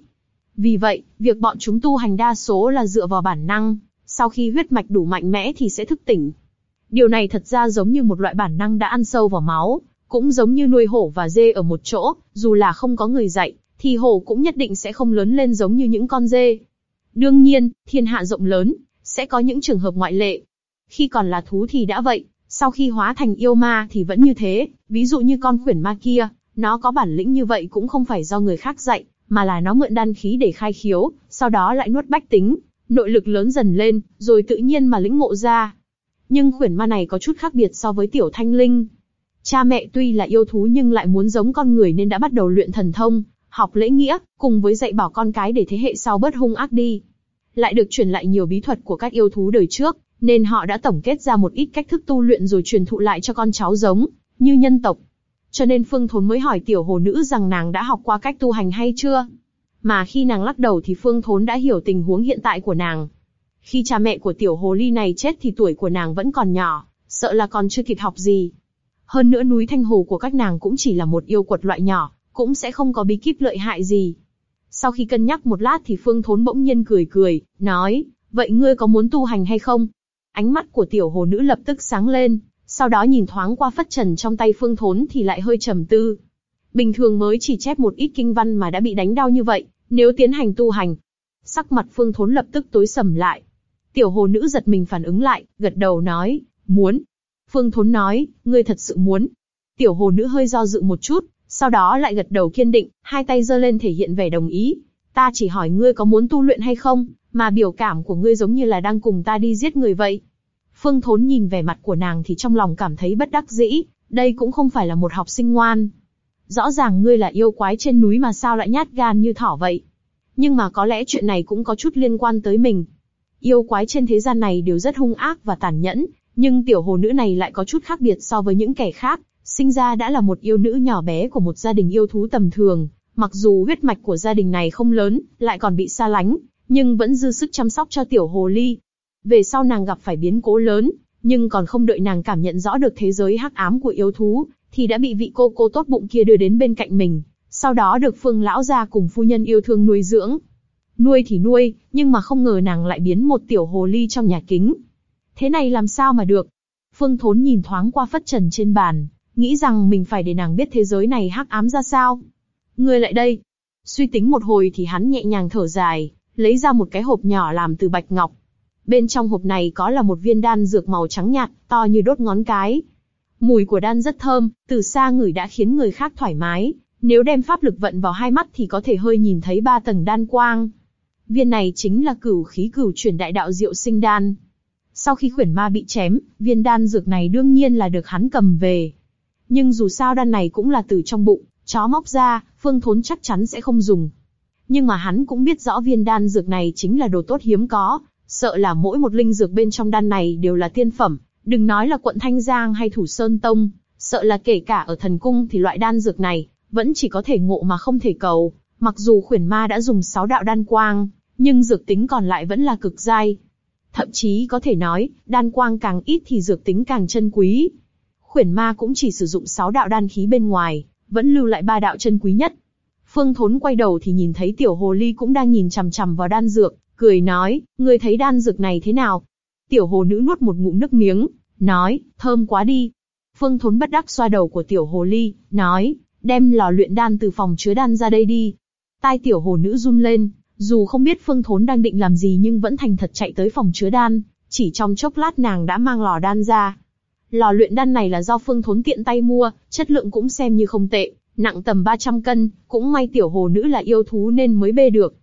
Vì vậy, việc bọn chúng tu hành đa số là dựa vào bản năng, sau khi huyết mạch đủ mạnh mẽ thì sẽ thức tỉnh. Điều này thật ra giống như một loại bản năng đã ăn sâu vào máu, cũng giống như nuôi hổ và dê ở một chỗ, dù là không có người dạy, thì hổ cũng nhất định sẽ không lớn lên giống như những con dê. Đương nhiên, thiên hạ rộng lớn, sẽ có những trường hợp ngoại lệ. Khi còn là thú thì đã vậy, sau khi hóa thành yêu ma thì vẫn như thế, ví dụ như con khuyển ma kia, nó có bản lĩnh như vậy cũng không phải do người khác dạy, mà là nó mượn đan khí để khai khiếu, sau đó lại nuốt bách tính, nội lực lớn dần lên, rồi tự nhiên mà lĩnh ngộ ra. Nhưng khuyển ma này có chút khác biệt so với tiểu thanh linh. Cha mẹ tuy là yêu thú nhưng lại muốn giống con người nên đã bắt đầu luyện thần thông, học lễ nghĩa, cùng với dạy bảo con cái để thế hệ sau bớt hung ác đi. Lại được truyền lại nhiều bí thuật của các yêu thú đời trước, nên họ đã tổng kết ra một ít cách thức tu luyện rồi truyền thụ lại cho con cháu giống như nhân tộc. cho nên Phương Thốn mới hỏi tiểu hồ nữ rằng nàng đã học qua cách tu hành hay chưa. Mà khi nàng lắc đầu thì Phương Thốn đã hiểu tình huống hiện tại của nàng. Khi cha mẹ của tiểu hồ ly này chết thì tuổi của nàng vẫn còn nhỏ, sợ là còn chưa kịp học gì. Hơn nữa núi Thanh Hồ của các nàng cũng chỉ là một yêu quật loại nhỏ, cũng sẽ không có bí kíp lợi hại gì. Sau khi cân nhắc một lát thì Phương Thốn bỗng nhiên cười cười, nói, vậy ngươi có muốn tu hành hay không? Ánh mắt của tiểu hồ nữ lập tức sáng lên, sau đó nhìn thoáng qua phất trần trong tay Phương Thốn thì lại hơi trầm tư. Bình thường mới chỉ chép một ít kinh văn mà đã bị đánh đau như vậy, nếu tiến hành tu hành, sắc mặt Phương Thốn lập tức tối sầm lại. Tiểu hồ nữ giật mình phản ứng lại, gật đầu nói, muốn. Phương Thốn nói, ngươi thật sự muốn. Tiểu hồ nữ hơi do dự một chút, sau đó lại gật đầu kiên định, hai tay giơ lên thể hiện vẻ đồng ý. Ta chỉ hỏi ngươi có muốn tu luyện hay không, mà biểu cảm của ngươi giống như là đang cùng ta đi giết người vậy. Phương Thốn nhìn vẻ mặt của nàng thì trong lòng cảm thấy bất đắc dĩ, đây cũng không phải là một học sinh ngoan. Rõ ràng ngươi là yêu quái trên núi mà sao lại nhát gan như thỏ vậy. Nhưng mà có lẽ chuyện này cũng có chút liên quan tới mình. Yêu quái trên thế gian này đều rất hung ác và tàn nhẫn, nhưng tiểu hồ nữ này lại có chút khác biệt so với những kẻ khác, sinh ra đã là một yêu nữ nhỏ bé của một gia đình yêu thú tầm thường, mặc dù huyết mạch của gia đình này không lớn, lại còn bị xa lánh, nhưng vẫn dư sức chăm sóc cho tiểu hồ ly. Về sau nàng gặp phải biến cố lớn, nhưng còn không đợi nàng cảm nhận rõ được thế giới hắc ám của yêu thú, thì đã bị vị cô cô tốt bụng kia đưa đến bên cạnh mình, sau đó được phương lão gia cùng phu nhân yêu thương nuôi dưỡng. Nuôi thì nuôi, nhưng mà không ngờ nàng lại biến một tiểu hồ ly trong nhà kính. Thế này làm sao mà được? Phương Thốn nhìn thoáng qua phất trần trên bàn, nghĩ rằng mình phải để nàng biết thế giới này hắc ám ra sao. Ngươi lại đây. Suy tính một hồi thì hắn nhẹ nhàng thở dài, lấy ra một cái hộp nhỏ làm từ bạch ngọc. Bên trong hộp này có là một viên đan dược màu trắng nhạt, to như đốt ngón cái. Mùi của đan rất thơm, từ xa ngửi đã khiến người khác thoải mái. Nếu đem pháp lực vận vào hai mắt thì có thể hơi nhìn thấy ba tầng đan quang. Viên này chính là cửu khí cửu chuyển đại đạo diệu sinh đan. Sau khi khuyển ma bị chém, viên đan dược này đương nhiên là được hắn cầm về. Nhưng dù sao đan này cũng là từ trong bụng, chó móc ra, phương thốn chắc chắn sẽ không dùng. Nhưng mà hắn cũng biết rõ viên đan dược này chính là đồ tốt hiếm có, sợ là mỗi một linh dược bên trong đan này đều là tiên phẩm, đừng nói là quận Thanh Giang hay Thủ Sơn Tông, sợ là kể cả ở thần cung thì loại đan dược này vẫn chỉ có thể ngộ mà không thể cầu. Mặc dù khuyển ma đã dùng sáu đạo đan quang, nhưng dược tính còn lại vẫn là cực dai. Thậm chí có thể nói, đan quang càng ít thì dược tính càng chân quý. Khuyển ma cũng chỉ sử dụng sáu đạo đan khí bên ngoài, vẫn lưu lại ba đạo chân quý nhất. Phương Thốn quay đầu thì nhìn thấy tiểu hồ ly cũng đang nhìn chằm chằm vào đan dược, cười nói, ngươi thấy đan dược này thế nào? Tiểu hồ nữ nuốt một ngụm nước miếng, nói, thơm quá đi. Phương Thốn bất đắc xoa đầu của tiểu hồ ly, nói, đem lò luyện đan từ phòng chứa đan ra đây đi. Tai tiểu hồ nữ run lên, dù không biết Phương Thốn đang định làm gì nhưng vẫn thành thật chạy tới phòng chứa đan, chỉ trong chốc lát nàng đã mang lò đan ra. Lò luyện đan này là do Phương Thốn tiện tay mua, chất lượng cũng xem như không tệ, nặng tầm 300 cân, cũng may tiểu hồ nữ là yêu thú nên mới bê được.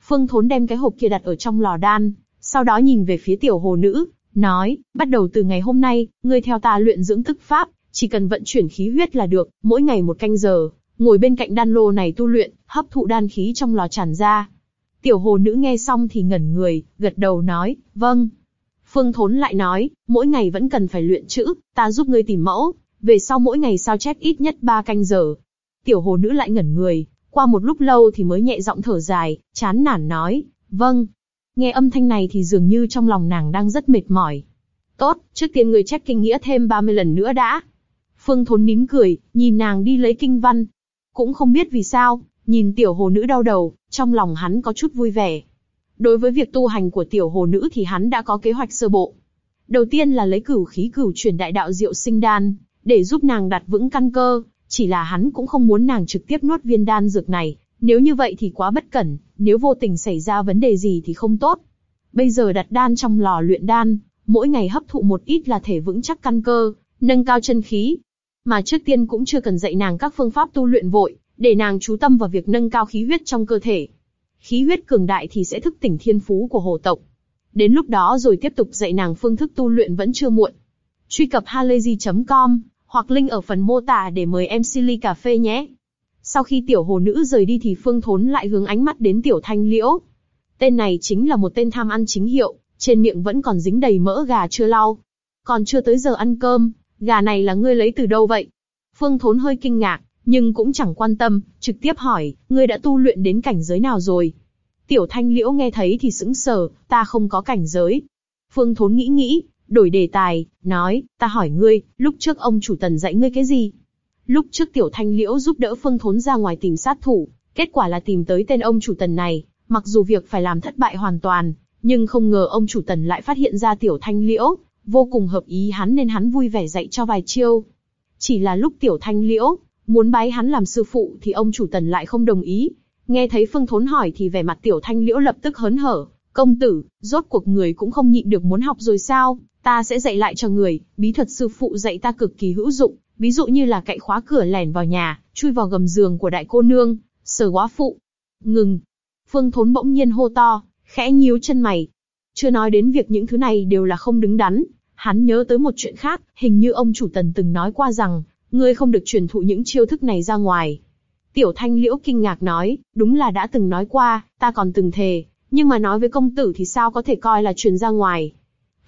Phương Thốn đem cái hộp kia đặt ở trong lò đan, sau đó nhìn về phía tiểu hồ nữ, nói, bắt đầu từ ngày hôm nay, ngươi theo ta luyện dưỡng tức pháp, chỉ cần vận chuyển khí huyết là được, mỗi ngày một canh giờ, ngồi bên cạnh đan lô này tu luyện, hấp thụ đan khí trong lò tràn ra. Tiểu hồ nữ nghe xong thì ngẩn người, gật đầu nói, vâng. Phương Thốn lại nói, mỗi ngày vẫn cần phải luyện chữ, ta giúp ngươi tìm mẫu, về sau mỗi ngày sao chép ít nhất 3 canh giờ. Tiểu hồ nữ lại ngẩn người, qua một lúc lâu thì mới nhẹ giọng thở dài, chán nản nói, vâng. Nghe âm thanh này thì dường như trong lòng nàng đang rất mệt mỏi. Tốt, trước tiên người chép kinh nghĩa thêm 30 lần nữa đã. Phương Thốn nín cười, nhìn nàng đi lấy kinh văn. Cũng không biết vì sao, nhìn tiểu hồ nữ đau đầu, trong lòng hắn có chút vui vẻ. Đối với việc tu hành của tiểu hồ nữ thì hắn đã có kế hoạch sơ bộ. Đầu tiên là lấy cửu khí cửu chuyển đại đạo diệu sinh đan, để giúp nàng đặt vững căn cơ, chỉ là hắn cũng không muốn nàng trực tiếp nuốt viên đan dược này, nếu như vậy thì quá bất cẩn, nếu vô tình xảy ra vấn đề gì thì không tốt. Bây giờ đặt đan trong lò luyện đan, mỗi ngày hấp thụ một ít là thể vững chắc căn cơ, nâng cao chân khí. Mà trước tiên cũng chưa cần dạy nàng các phương pháp tu luyện vội, để nàng chú tâm vào việc nâng cao khí huyết trong cơ thể. Khí huyết cường đại thì sẽ thức tỉnh thiên phú của hồ tộc. Đến lúc đó rồi tiếp tục dạy nàng phương thức tu luyện vẫn chưa muộn. Truy cập halayzi.com hoặc link ở phần mô tả để mời em Silly cà phê nhé. Sau khi tiểu hồ nữ rời đi thì Phương Thốn lại hướng ánh mắt đến tiểu thanh liễu. Tên này chính là một tên tham ăn chính hiệu, trên miệng vẫn còn dính đầy mỡ gà chưa lau. Còn chưa tới giờ ăn cơm, gà này là ngươi lấy từ đâu vậy? Phương Thốn hơi kinh ngạc, nhưng cũng chẳng quan tâm, trực tiếp hỏi, ngươi đã tu luyện đến cảnh giới nào rồi? Tiểu Thanh Liễu nghe thấy thì sững sờ, ta không có cảnh giới. Phương Thốn nghĩ nghĩ, đổi đề tài, nói, ta hỏi ngươi, lúc trước ông chủ tần dạy ngươi cái gì? Lúc trước Tiểu Thanh Liễu giúp đỡ Phương Thốn ra ngoài tìm sát thủ, kết quả là tìm tới tên ông chủ tần này, mặc dù việc phải làm thất bại hoàn toàn, nhưng không ngờ ông chủ tần lại phát hiện ra Tiểu Thanh Liễu, vô cùng hợp ý hắn nên hắn vui vẻ dạy cho vài chiêu. Chỉ là lúc Tiểu Thanh Liễu muốn bái hắn làm sư phụ thì ông chủ tần lại không đồng ý. Nghe thấy Phương Thốn hỏi thì vẻ mặt Tiểu Thanh Liễu lập tức hớn hở, công tử, rốt cuộc người cũng không nhịn được muốn học rồi sao? Ta sẽ dạy lại cho người, bí thuật sư phụ dạy ta cực kỳ hữu dụng, ví dụ như là cậy khóa cửa lẻn vào nhà, chui vào gầm giường của đại cô nương, sở quá phụ. Ngừng. Phương Thốn bỗng nhiên hô to, khẽ nhíu chân mày. Chưa nói đến việc những thứ này đều là không đứng đắn, hắn nhớ tới một chuyện khác, hình như ông chủ tần từng nói qua rằng, ngươi không được truyền thụ những chiêu thức này ra ngoài. Tiểu Thanh Liễu kinh ngạc nói, đúng là đã từng nói qua, ta còn từng thề, nhưng mà nói với công tử thì sao có thể coi là truyền ra ngoài.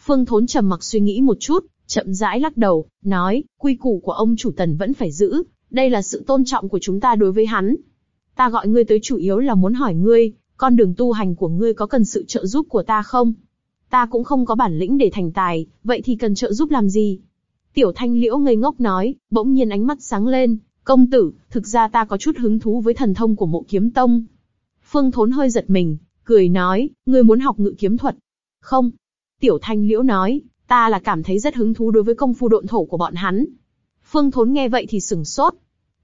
Phương Thốn trầm mặc suy nghĩ một chút, chậm rãi lắc đầu, nói, quy củ của ông chủ tần vẫn phải giữ, đây là sự tôn trọng của chúng ta đối với hắn. Ta gọi ngươi tới chủ yếu là muốn hỏi ngươi, con đường tu hành của ngươi có cần sự trợ giúp của ta không? Ta cũng không có bản lĩnh để thành tài, vậy thì cần trợ giúp làm gì? Tiểu Thanh Liễu ngây ngốc nói, bỗng nhiên ánh mắt sáng lên, công tử, thực ra ta có chút hứng thú với thần thông của mộ kiếm tông. Phương Thốn hơi giật mình, cười nói, ngươi muốn học ngự kiếm thuật? Không. Tiểu Thanh Liễu nói, ta là cảm thấy rất hứng thú đối với công phu độn thổ của bọn hắn. Phương Thốn nghe vậy thì sừng sốt.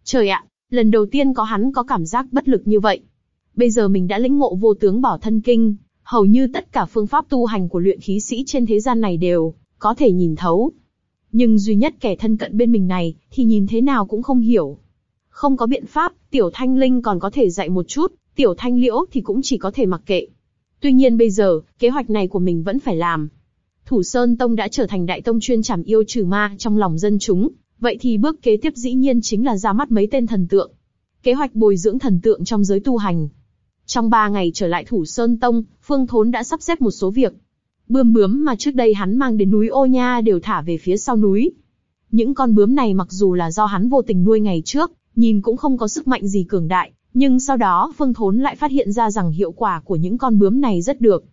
Trời ạ, lần đầu tiên có hắn có cảm giác bất lực như vậy. Bây giờ mình đã lĩnh ngộ vô tướng bỏ thân kinh, hầu như tất cả phương pháp tu hành của luyện khí sĩ trên thế gian này đều có thể nhìn thấu. Nhưng duy nhất kẻ thân cận bên mình này thì nhìn thế nào cũng không hiểu. Không có biện pháp, Tiểu Thanh Linh còn có thể dạy một chút, Tiểu Thanh Liễu thì cũng chỉ có thể mặc kệ. Tuy nhiên bây giờ, kế hoạch này của mình vẫn phải làm. Thủ Sơn Tông đã trở thành đại tông chuyên trảm yêu trừ ma trong lòng dân chúng, vậy thì bước kế tiếp dĩ nhiên chính là ra mắt mấy tên thần tượng. Kế hoạch bồi dưỡng thần tượng trong giới tu hành. Trong ba ngày trở lại Thủ Sơn Tông, Phương Thốn đã sắp xếp một số việc. Bươm bướm mà trước đây hắn mang đến núi Ô Nha đều thả về phía sau núi. Những con bướm này mặc dù là do hắn vô tình nuôi ngày trước, nhìn cũng không có sức mạnh gì cường đại, nhưng sau đó Phương Thốn lại phát hiện ra rằng hiệu quả của những con bướm này rất được.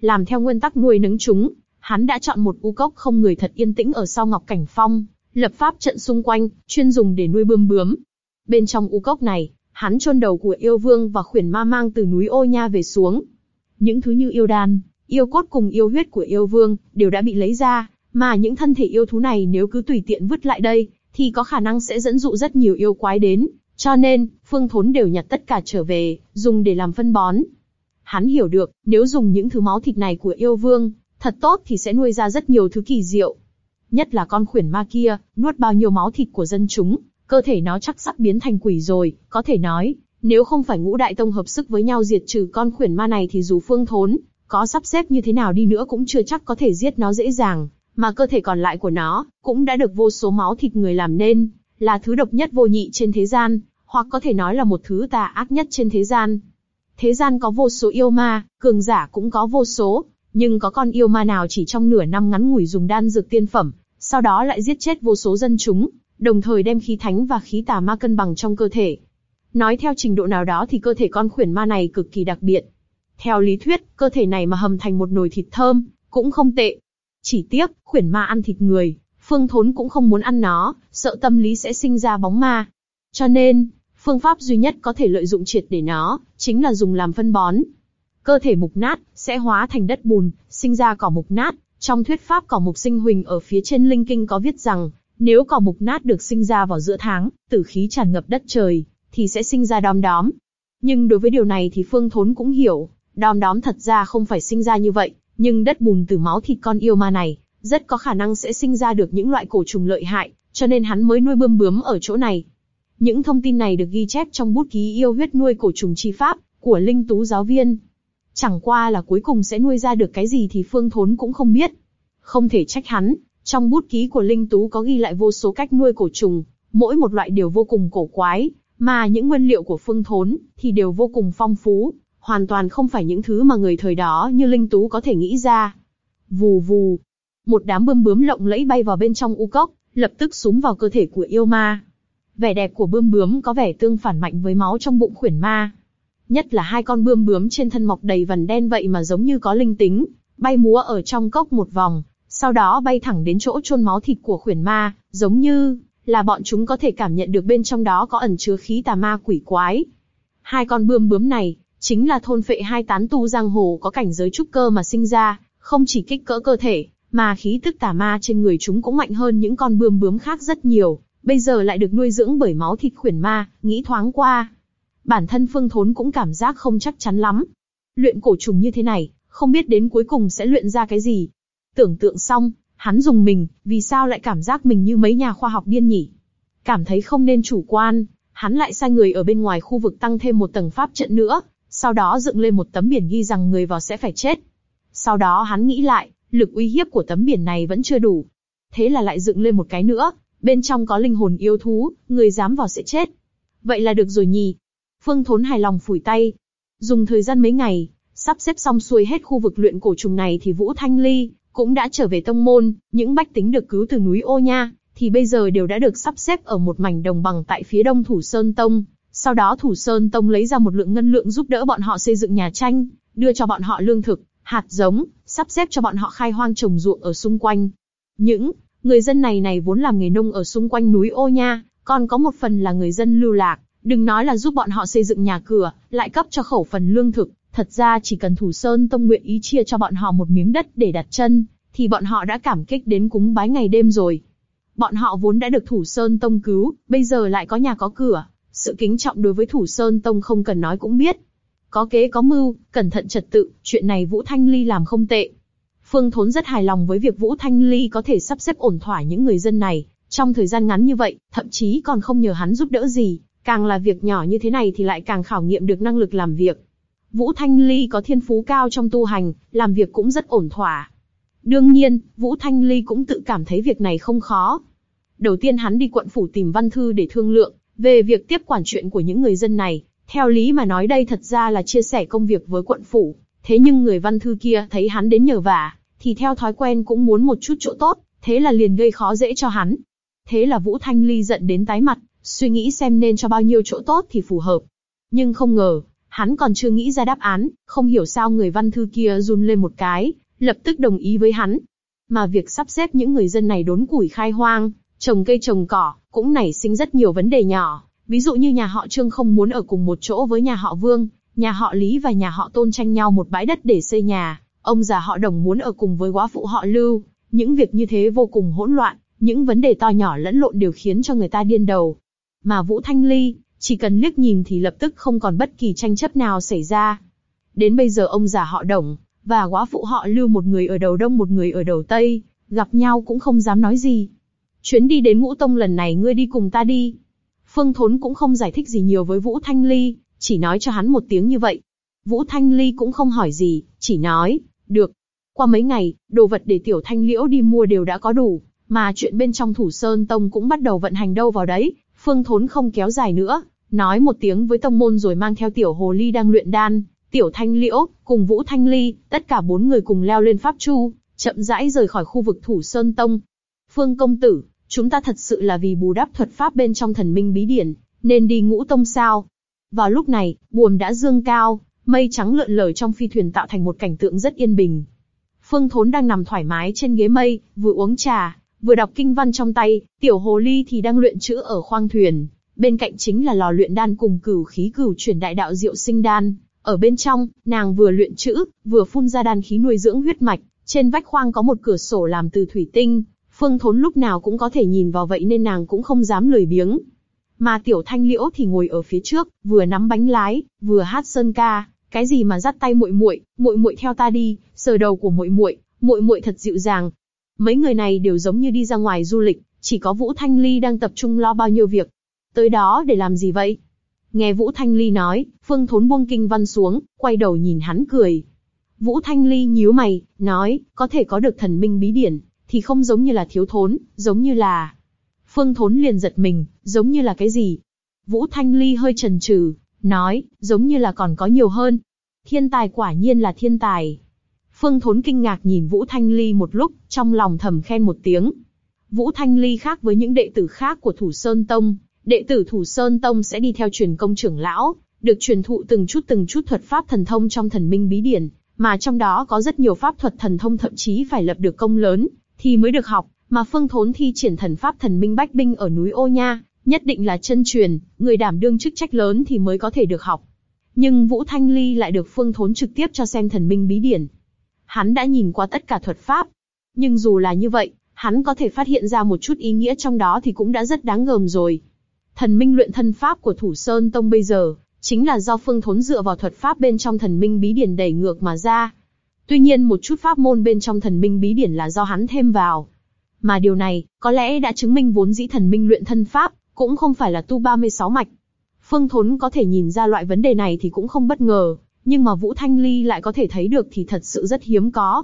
Làm theo nguyên tắc nuôi nấng chúng, hắn đã chọn một u cốc không người thật yên tĩnh ở sau Ngọc Cảnh Phong, lập pháp trận xung quanh, chuyên dùng để nuôi bươm bướm. Bên trong u cốc này, hắn chôn đầu của yêu vương và khuyển ma mang từ núi ô nha về xuống. Những thứ như yêu đan, yêu cốt cùng yêu huyết của yêu vương đều đã bị lấy ra, mà những thân thể yêu thú này nếu cứ tùy tiện vứt lại đây, thì có khả năng sẽ dẫn dụ rất nhiều yêu quái đến. Cho nên, Phương Thốn đều nhặt tất cả trở về, dùng để làm phân bón. Hắn hiểu được, nếu dùng những thứ máu thịt này của yêu vương, thật tốt thì sẽ nuôi ra rất nhiều thứ kỳ diệu. Nhất là con khuyển ma kia, nuốt bao nhiêu máu thịt của dân chúng, cơ thể nó chắc sắp biến thành quỷ rồi, có thể nói, nếu không phải ngũ đại tông hợp sức với nhau diệt trừ con khuyển ma này thì dù phương thốn, có sắp xếp như thế nào đi nữa cũng chưa chắc có thể giết nó dễ dàng, mà cơ thể còn lại của nó, cũng đã được vô số máu thịt người làm nên, là thứ độc nhất vô nhị trên thế gian, hoặc có thể nói là một thứ tà ác nhất trên thế gian. Thế gian có vô số yêu ma, cường giả cũng có vô số, nhưng có con yêu ma nào chỉ trong nửa năm ngắn ngủi dùng đan dược tiên phẩm, sau đó lại giết chết vô số dân chúng, đồng thời đem khí thánh và khí tà ma cân bằng trong cơ thể. Nói theo trình độ nào đó thì cơ thể con khuyển ma này cực kỳ đặc biệt. Theo lý thuyết, cơ thể này mà hầm thành một nồi thịt thơm, cũng không tệ. Chỉ tiếc, khuyển ma ăn thịt người, phương thốn cũng không muốn ăn nó, sợ tâm lý sẽ sinh ra bóng ma. Cho nên, phương pháp duy nhất có thể lợi dụng triệt để nó, chính là dùng làm phân bón. Cơ thể mục nát, sẽ hóa thành đất bùn, sinh ra cỏ mục nát. Trong thuyết pháp cỏ mục sinh huỳnh ở phía trên linh kinh có viết rằng, nếu cỏ mục nát được sinh ra vào giữa tháng, tử khí tràn ngập đất trời, thì sẽ sinh ra đom đóm. Nhưng đối với điều này thì Phương Thốn cũng hiểu, đom đóm thật ra không phải sinh ra như vậy, nhưng đất bùn từ máu thịt con yêu ma này, rất có khả năng sẽ sinh ra được những loại cổ trùng lợi hại, cho nên hắn mới nuôi bươm bướm ở chỗ này. Những thông tin này được ghi chép trong bút ký yêu huyết nuôi cổ trùng chi pháp của Linh Tú giáo viên. Chẳng qua là cuối cùng sẽ nuôi ra được cái gì thì Phương Thốn cũng không biết. Không thể trách hắn, trong bút ký của Linh Tú có ghi lại vô số cách nuôi cổ trùng, mỗi một loại đều vô cùng cổ quái, mà những nguyên liệu của Phương Thốn thì đều vô cùng phong phú, hoàn toàn không phải những thứ mà người thời đó như Linh Tú có thể nghĩ ra. Vù vù, một đám bươm bướm lộng lẫy bay vào bên trong u cốc, lập tức súng vào cơ thể của yêu ma. vẻ đẹp của bươm bướm có vẻ tương phản mạnh với máu trong bụng khuyển ma. Nhất là hai con bươm bướm trên thân mọc đầy vằn đen vậy mà giống như có linh tính, bay múa ở trong cốc một vòng, sau đó bay thẳng đến chỗ chôn máu thịt của khuyển ma, giống như là bọn chúng có thể cảm nhận được bên trong đó có ẩn chứa khí tà ma quỷ quái. Hai con bươm bướm này, chính là thôn phệ hai tán tu giang hồ có cảnh giới trúc cơ mà sinh ra, không chỉ kích cỡ cơ thể, mà khí tức tà ma trên người chúng cũng mạnh hơn những con bươm bướm khác rất nhiều, bây giờ lại được nuôi dưỡng bởi máu thịt khuyển ma, nghĩ thoáng qua. Bản thân Phương Thốn cũng cảm giác không chắc chắn lắm. Luyện cổ trùng như thế này, không biết đến cuối cùng sẽ luyện ra cái gì. Tưởng tượng xong, hắn dùng mình, vì sao lại cảm giác mình như mấy nhà khoa học điên nhỉ? Cảm thấy không nên chủ quan, hắn lại sai người ở bên ngoài khu vực tăng thêm một tầng pháp trận nữa, sau đó dựng lên một tấm biển ghi rằng người vào sẽ phải chết. Sau đó hắn nghĩ lại, lực uy hiếp của tấm biển này vẫn chưa đủ. Thế là lại dựng lên một cái nữa, bên trong có linh hồn yêu thú, người dám vào sẽ chết. Vậy là được rồi nhỉ. Phương Thốn hài lòng phủi tay. Dùng thời gian mấy ngày, sắp xếp xong xuôi hết khu vực luyện cổ trùng này thì Vũ Thanh Ly cũng đã trở về tông môn, những bách tính được cứu từ núi Ô Nha, thì bây giờ đều đã được sắp xếp ở một mảnh đồng bằng tại phía đông Thủ Sơn Tông. Sau đó Thủ Sơn Tông lấy ra một lượng ngân lượng giúp đỡ bọn họ xây dựng nhà tranh, đưa cho bọn họ lương thực, hạt giống, sắp xếp cho bọn họ khai hoang trồng ruộng ở xung quanh. Những người dân này này vốn làm nghề nông ở xung quanh núi Ô Nha, còn có một phần là người dân lưu lạc, đừng nói là giúp bọn họ xây dựng nhà cửa, lại cấp cho khẩu phần lương thực, thật ra chỉ cần Thủ Sơn Tông nguyện ý chia cho bọn họ một miếng đất để đặt chân, thì bọn họ đã cảm kích đến cúng bái ngày đêm rồi. Bọn họ vốn đã được Thủ Sơn Tông cứu, bây giờ lại có nhà có cửa, sự kính trọng đối với Thủ Sơn Tông không cần nói cũng biết. Có kế có mưu, cẩn thận trật tự, chuyện này Vũ Thanh Ly làm không tệ. Phương Thốn rất hài lòng với việc Vũ Thanh Ly có thể sắp xếp ổn thỏa những người dân này, trong thời gian ngắn như vậy, thậm chí còn không nhờ hắn giúp đỡ gì, càng là việc nhỏ như thế này thì lại càng khảo nghiệm được năng lực làm việc. Vũ Thanh Ly có thiên phú cao trong tu hành, làm việc cũng rất ổn thỏa. Đương nhiên, Vũ Thanh Ly cũng tự cảm thấy việc này không khó. Đầu tiên hắn đi quận phủ tìm Văn Thư để thương lượng, về việc tiếp quản chuyện của những người dân này. Theo lý mà nói đây thật ra là chia sẻ công việc với quận phủ. Thế nhưng người Văn Thư kia thấy hắn đến nhờ vả, thì theo thói quen cũng muốn một chút chỗ tốt, thế là liền gây khó dễ cho hắn. Thế là Vũ Thanh Ly giận đến tái mặt, suy nghĩ xem nên cho bao nhiêu chỗ tốt thì phù hợp. Nhưng không ngờ, hắn còn chưa nghĩ ra đáp án, không hiểu sao người văn thư kia run lên một cái, lập tức đồng ý với hắn. Mà việc sắp xếp những người dân này đốn củi khai hoang, trồng cây trồng cỏ, cũng nảy sinh rất nhiều vấn đề nhỏ. Ví dụ như nhà họ Trương không muốn ở cùng một chỗ với nhà họ Vương, nhà họ Lý và nhà họ Tôn tranh nhau một bãi đất để xây nhà, ông già họ Đồng muốn ở cùng với quá phụ họ Lưu. Những việc như thế vô cùng hỗn loạn, những vấn đề to nhỏ lẫn lộn đều khiến cho người ta điên đầu. Mà Vũ Thanh Ly, chỉ cần liếc nhìn thì lập tức không còn bất kỳ tranh chấp nào xảy ra. Đến bây giờ ông già họ Đồng, và quá phụ họ Lưu một người ở đầu đông một người ở đầu tây, gặp nhau cũng không dám nói gì. Chuyến đi đến Ngũ Tông lần này ngươi đi cùng ta đi. Phương Thốn cũng không giải thích gì nhiều với Vũ Thanh Ly, chỉ nói cho hắn một tiếng như vậy. Vũ Thanh Ly cũng không hỏi gì, chỉ nói, được. Qua mấy ngày, đồ vật để Tiểu Thanh Liễu đi mua đều đã có đủ, mà chuyện bên trong Thủ Sơn Tông cũng bắt đầu vận hành đâu vào đấy. Phương Thốn không kéo dài nữa, nói một tiếng với tông môn rồi mang theo Tiểu Hồ Ly đang luyện đan, Tiểu Thanh Liễu, cùng Vũ Thanh Ly, tất cả bốn người cùng leo lên pháp chu, chậm rãi rời khỏi khu vực Thủ Sơn Tông. Phương công tử, chúng ta thật sự là vì bù đắp thuật pháp bên trong thần minh bí điển, nên đi ngũ tông sao? Vào lúc này, buồm đã dương cao, mây trắng lượn lờ trong phi thuyền tạo thành một cảnh tượng rất yên bình. Phương Thốn đang nằm thoải mái trên ghế mây, vừa uống trà, vừa đọc kinh văn trong tay. Tiểu Hồ Ly thì đang luyện chữ ở khoang thuyền, bên cạnh chính là lò luyện đan cùng cửu khí cửu chuyển đại đạo diệu sinh đan. Ở bên trong, nàng vừa luyện chữ, vừa phun ra đan khí nuôi dưỡng huyết mạch. Trên vách khoang có một cửa sổ làm từ thủy tinh, Phương Thốn lúc nào cũng có thể nhìn vào vậy nên nàng cũng không dám lười biếng. Mà Tiểu Thanh Liễu thì ngồi ở phía trước, vừa nắm bánh lái, vừa hát sơn ca. Cái gì mà dắt tay muội muội, muội muội theo ta đi, sờ đầu của muội muội, muội muội thật dịu dàng. Mấy người này đều giống như đi ra ngoài du lịch, chỉ có Vũ Thanh Ly đang tập trung lo bao nhiêu việc. Tới đó để làm gì vậy? Nghe Vũ Thanh Ly nói, Phương Thốn buông kinh văn xuống, quay đầu nhìn hắn cười. Vũ Thanh Ly nhíu mày, nói, có thể có được thần minh bí điển, thì không giống như là thiếu thốn, giống như là... Phương Thốn liền giật mình, giống như là cái gì? Vũ Thanh Ly hơi chần chừ, nói, giống như là còn có nhiều hơn. Thiên tài quả nhiên là thiên tài. Phương Thốn kinh ngạc nhìn Vũ Thanh Ly một lúc, trong lòng thầm khen một tiếng. Vũ Thanh Ly khác với những đệ tử khác của Thủ Sơn Tông, đệ tử Thủ Sơn Tông sẽ đi theo truyền công trưởng lão, được truyền thụ từng chút từng chút thuật pháp thần thông trong thần minh bí điển, mà trong đó có rất nhiều pháp thuật thần thông thậm chí phải lập được công lớn, thì mới được học, mà Phương Thốn thi triển thần pháp thần minh bách binh ở núi Ô Nha, nhất định là chân truyền, người đảm đương chức trách lớn thì mới có thể được học. Nhưng Vũ Thanh Ly lại được Phương Thốn trực tiếp cho xem thần minh bí điển. Hắn đã nhìn qua tất cả thuật pháp. Nhưng dù là như vậy, hắn có thể phát hiện ra một chút ý nghĩa trong đó thì cũng đã rất đáng gờm rồi. Thần minh luyện thân pháp của Thủ Sơn Tông bây giờ, chính là do Phương Thốn dựa vào thuật pháp bên trong thần minh bí điển đẩy ngược mà ra. Tuy nhiên một chút pháp môn bên trong thần minh bí điển là do hắn thêm vào. Mà điều này, có lẽ đã chứng minh vốn dĩ thần minh luyện thân pháp, cũng không phải là tu 36 mạch. Phương Thốn có thể nhìn ra loại vấn đề này thì cũng không bất ngờ, nhưng mà Vũ Thanh Ly lại có thể thấy được thì thật sự rất hiếm có.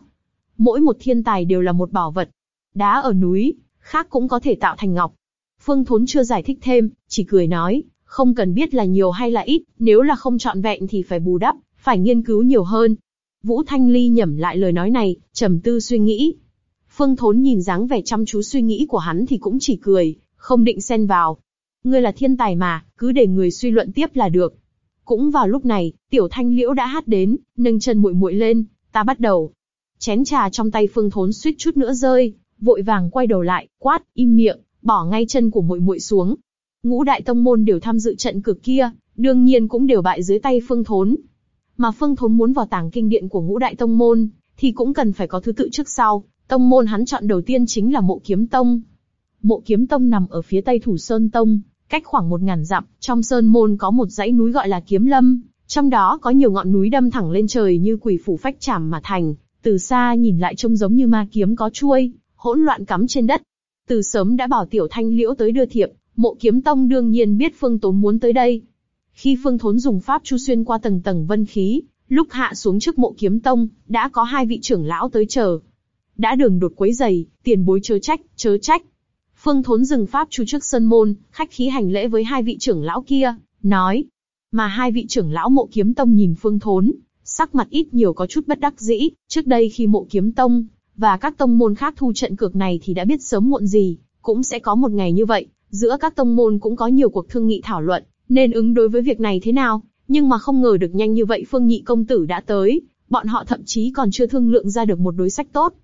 Mỗi một thiên tài đều là một bảo vật. Đá ở núi, khác cũng có thể tạo thành ngọc. Phương Thốn chưa giải thích thêm, chỉ cười nói, không cần biết là nhiều hay là ít, nếu là không trọn vẹn thì phải bù đắp, phải nghiên cứu nhiều hơn. Vũ Thanh Ly nhẩm lại lời nói này, trầm tư suy nghĩ. Phương Thốn nhìn dáng vẻ chăm chú suy nghĩ của hắn thì cũng chỉ cười, không định xen vào. Ngươi là thiên tài mà, cứ để người suy luận tiếp là được. Cũng vào lúc này, Tiểu Thanh Liễu đã hát đến, nâng chân muội muội lên, ta bắt đầu. Chén trà trong tay Phương Thốn suýt chút nữa rơi, vội vàng quay đầu lại, quát, im miệng, bỏ ngay chân của muội muội xuống. Ngũ đại tông môn đều tham dự trận cực kia, đương nhiên cũng đều bại dưới tay Phương Thốn. Mà Phương Thốn muốn vào tàng kinh điện của ngũ đại tông môn, thì cũng cần phải có thứ tự trước sau. Tông môn hắn chọn đầu tiên chính là Mộ Kiếm Tông. Mộ Kiếm Tông nằm ở phía tây Thủ Sơn Tông, cách khoảng một ngàn dặm. Trong sơn môn có một dãy núi gọi là Kiếm Lâm, trong đó có nhiều ngọn núi đâm thẳng lên trời như quỷ phủ phách chảm mà thành. Từ xa nhìn lại trông giống như ma kiếm có chuôi, hỗn loạn cắm trên đất. Từ sớm đã bảo Tiểu Thanh Liễu tới đưa thiệp, Mộ Kiếm Tông đương nhiên biết Phương Tốn muốn tới đây. Khi Phương Thốn dùng pháp chu xuyên qua tầng tầng vân khí, lúc hạ xuống trước Mộ Kiếm Tông, đã có hai vị trưởng lão tới chờ. Đã đường đột quấy giày, tiền bối chớ trách, chớ trách. Phương Thốn dừng pháp chu trước sân môn, khách khí hành lễ với hai vị trưởng lão kia, nói. Mà hai vị trưởng lão Mộ Kiếm Tông nhìn Phương Thốn, sắc mặt ít nhiều có chút bất đắc dĩ. Trước đây khi Mộ Kiếm Tông và các tông môn khác thu trận cược này thì đã biết sớm muộn gì, cũng sẽ có một ngày như vậy. Giữa các tông môn cũng có nhiều cuộc thương nghị thảo luận, nên ứng đối với việc này thế nào. Nhưng mà không ngờ được nhanh như vậy Phương Nhị công tử đã tới, bọn họ thậm chí còn chưa thương lượng ra được một đối sách tốt.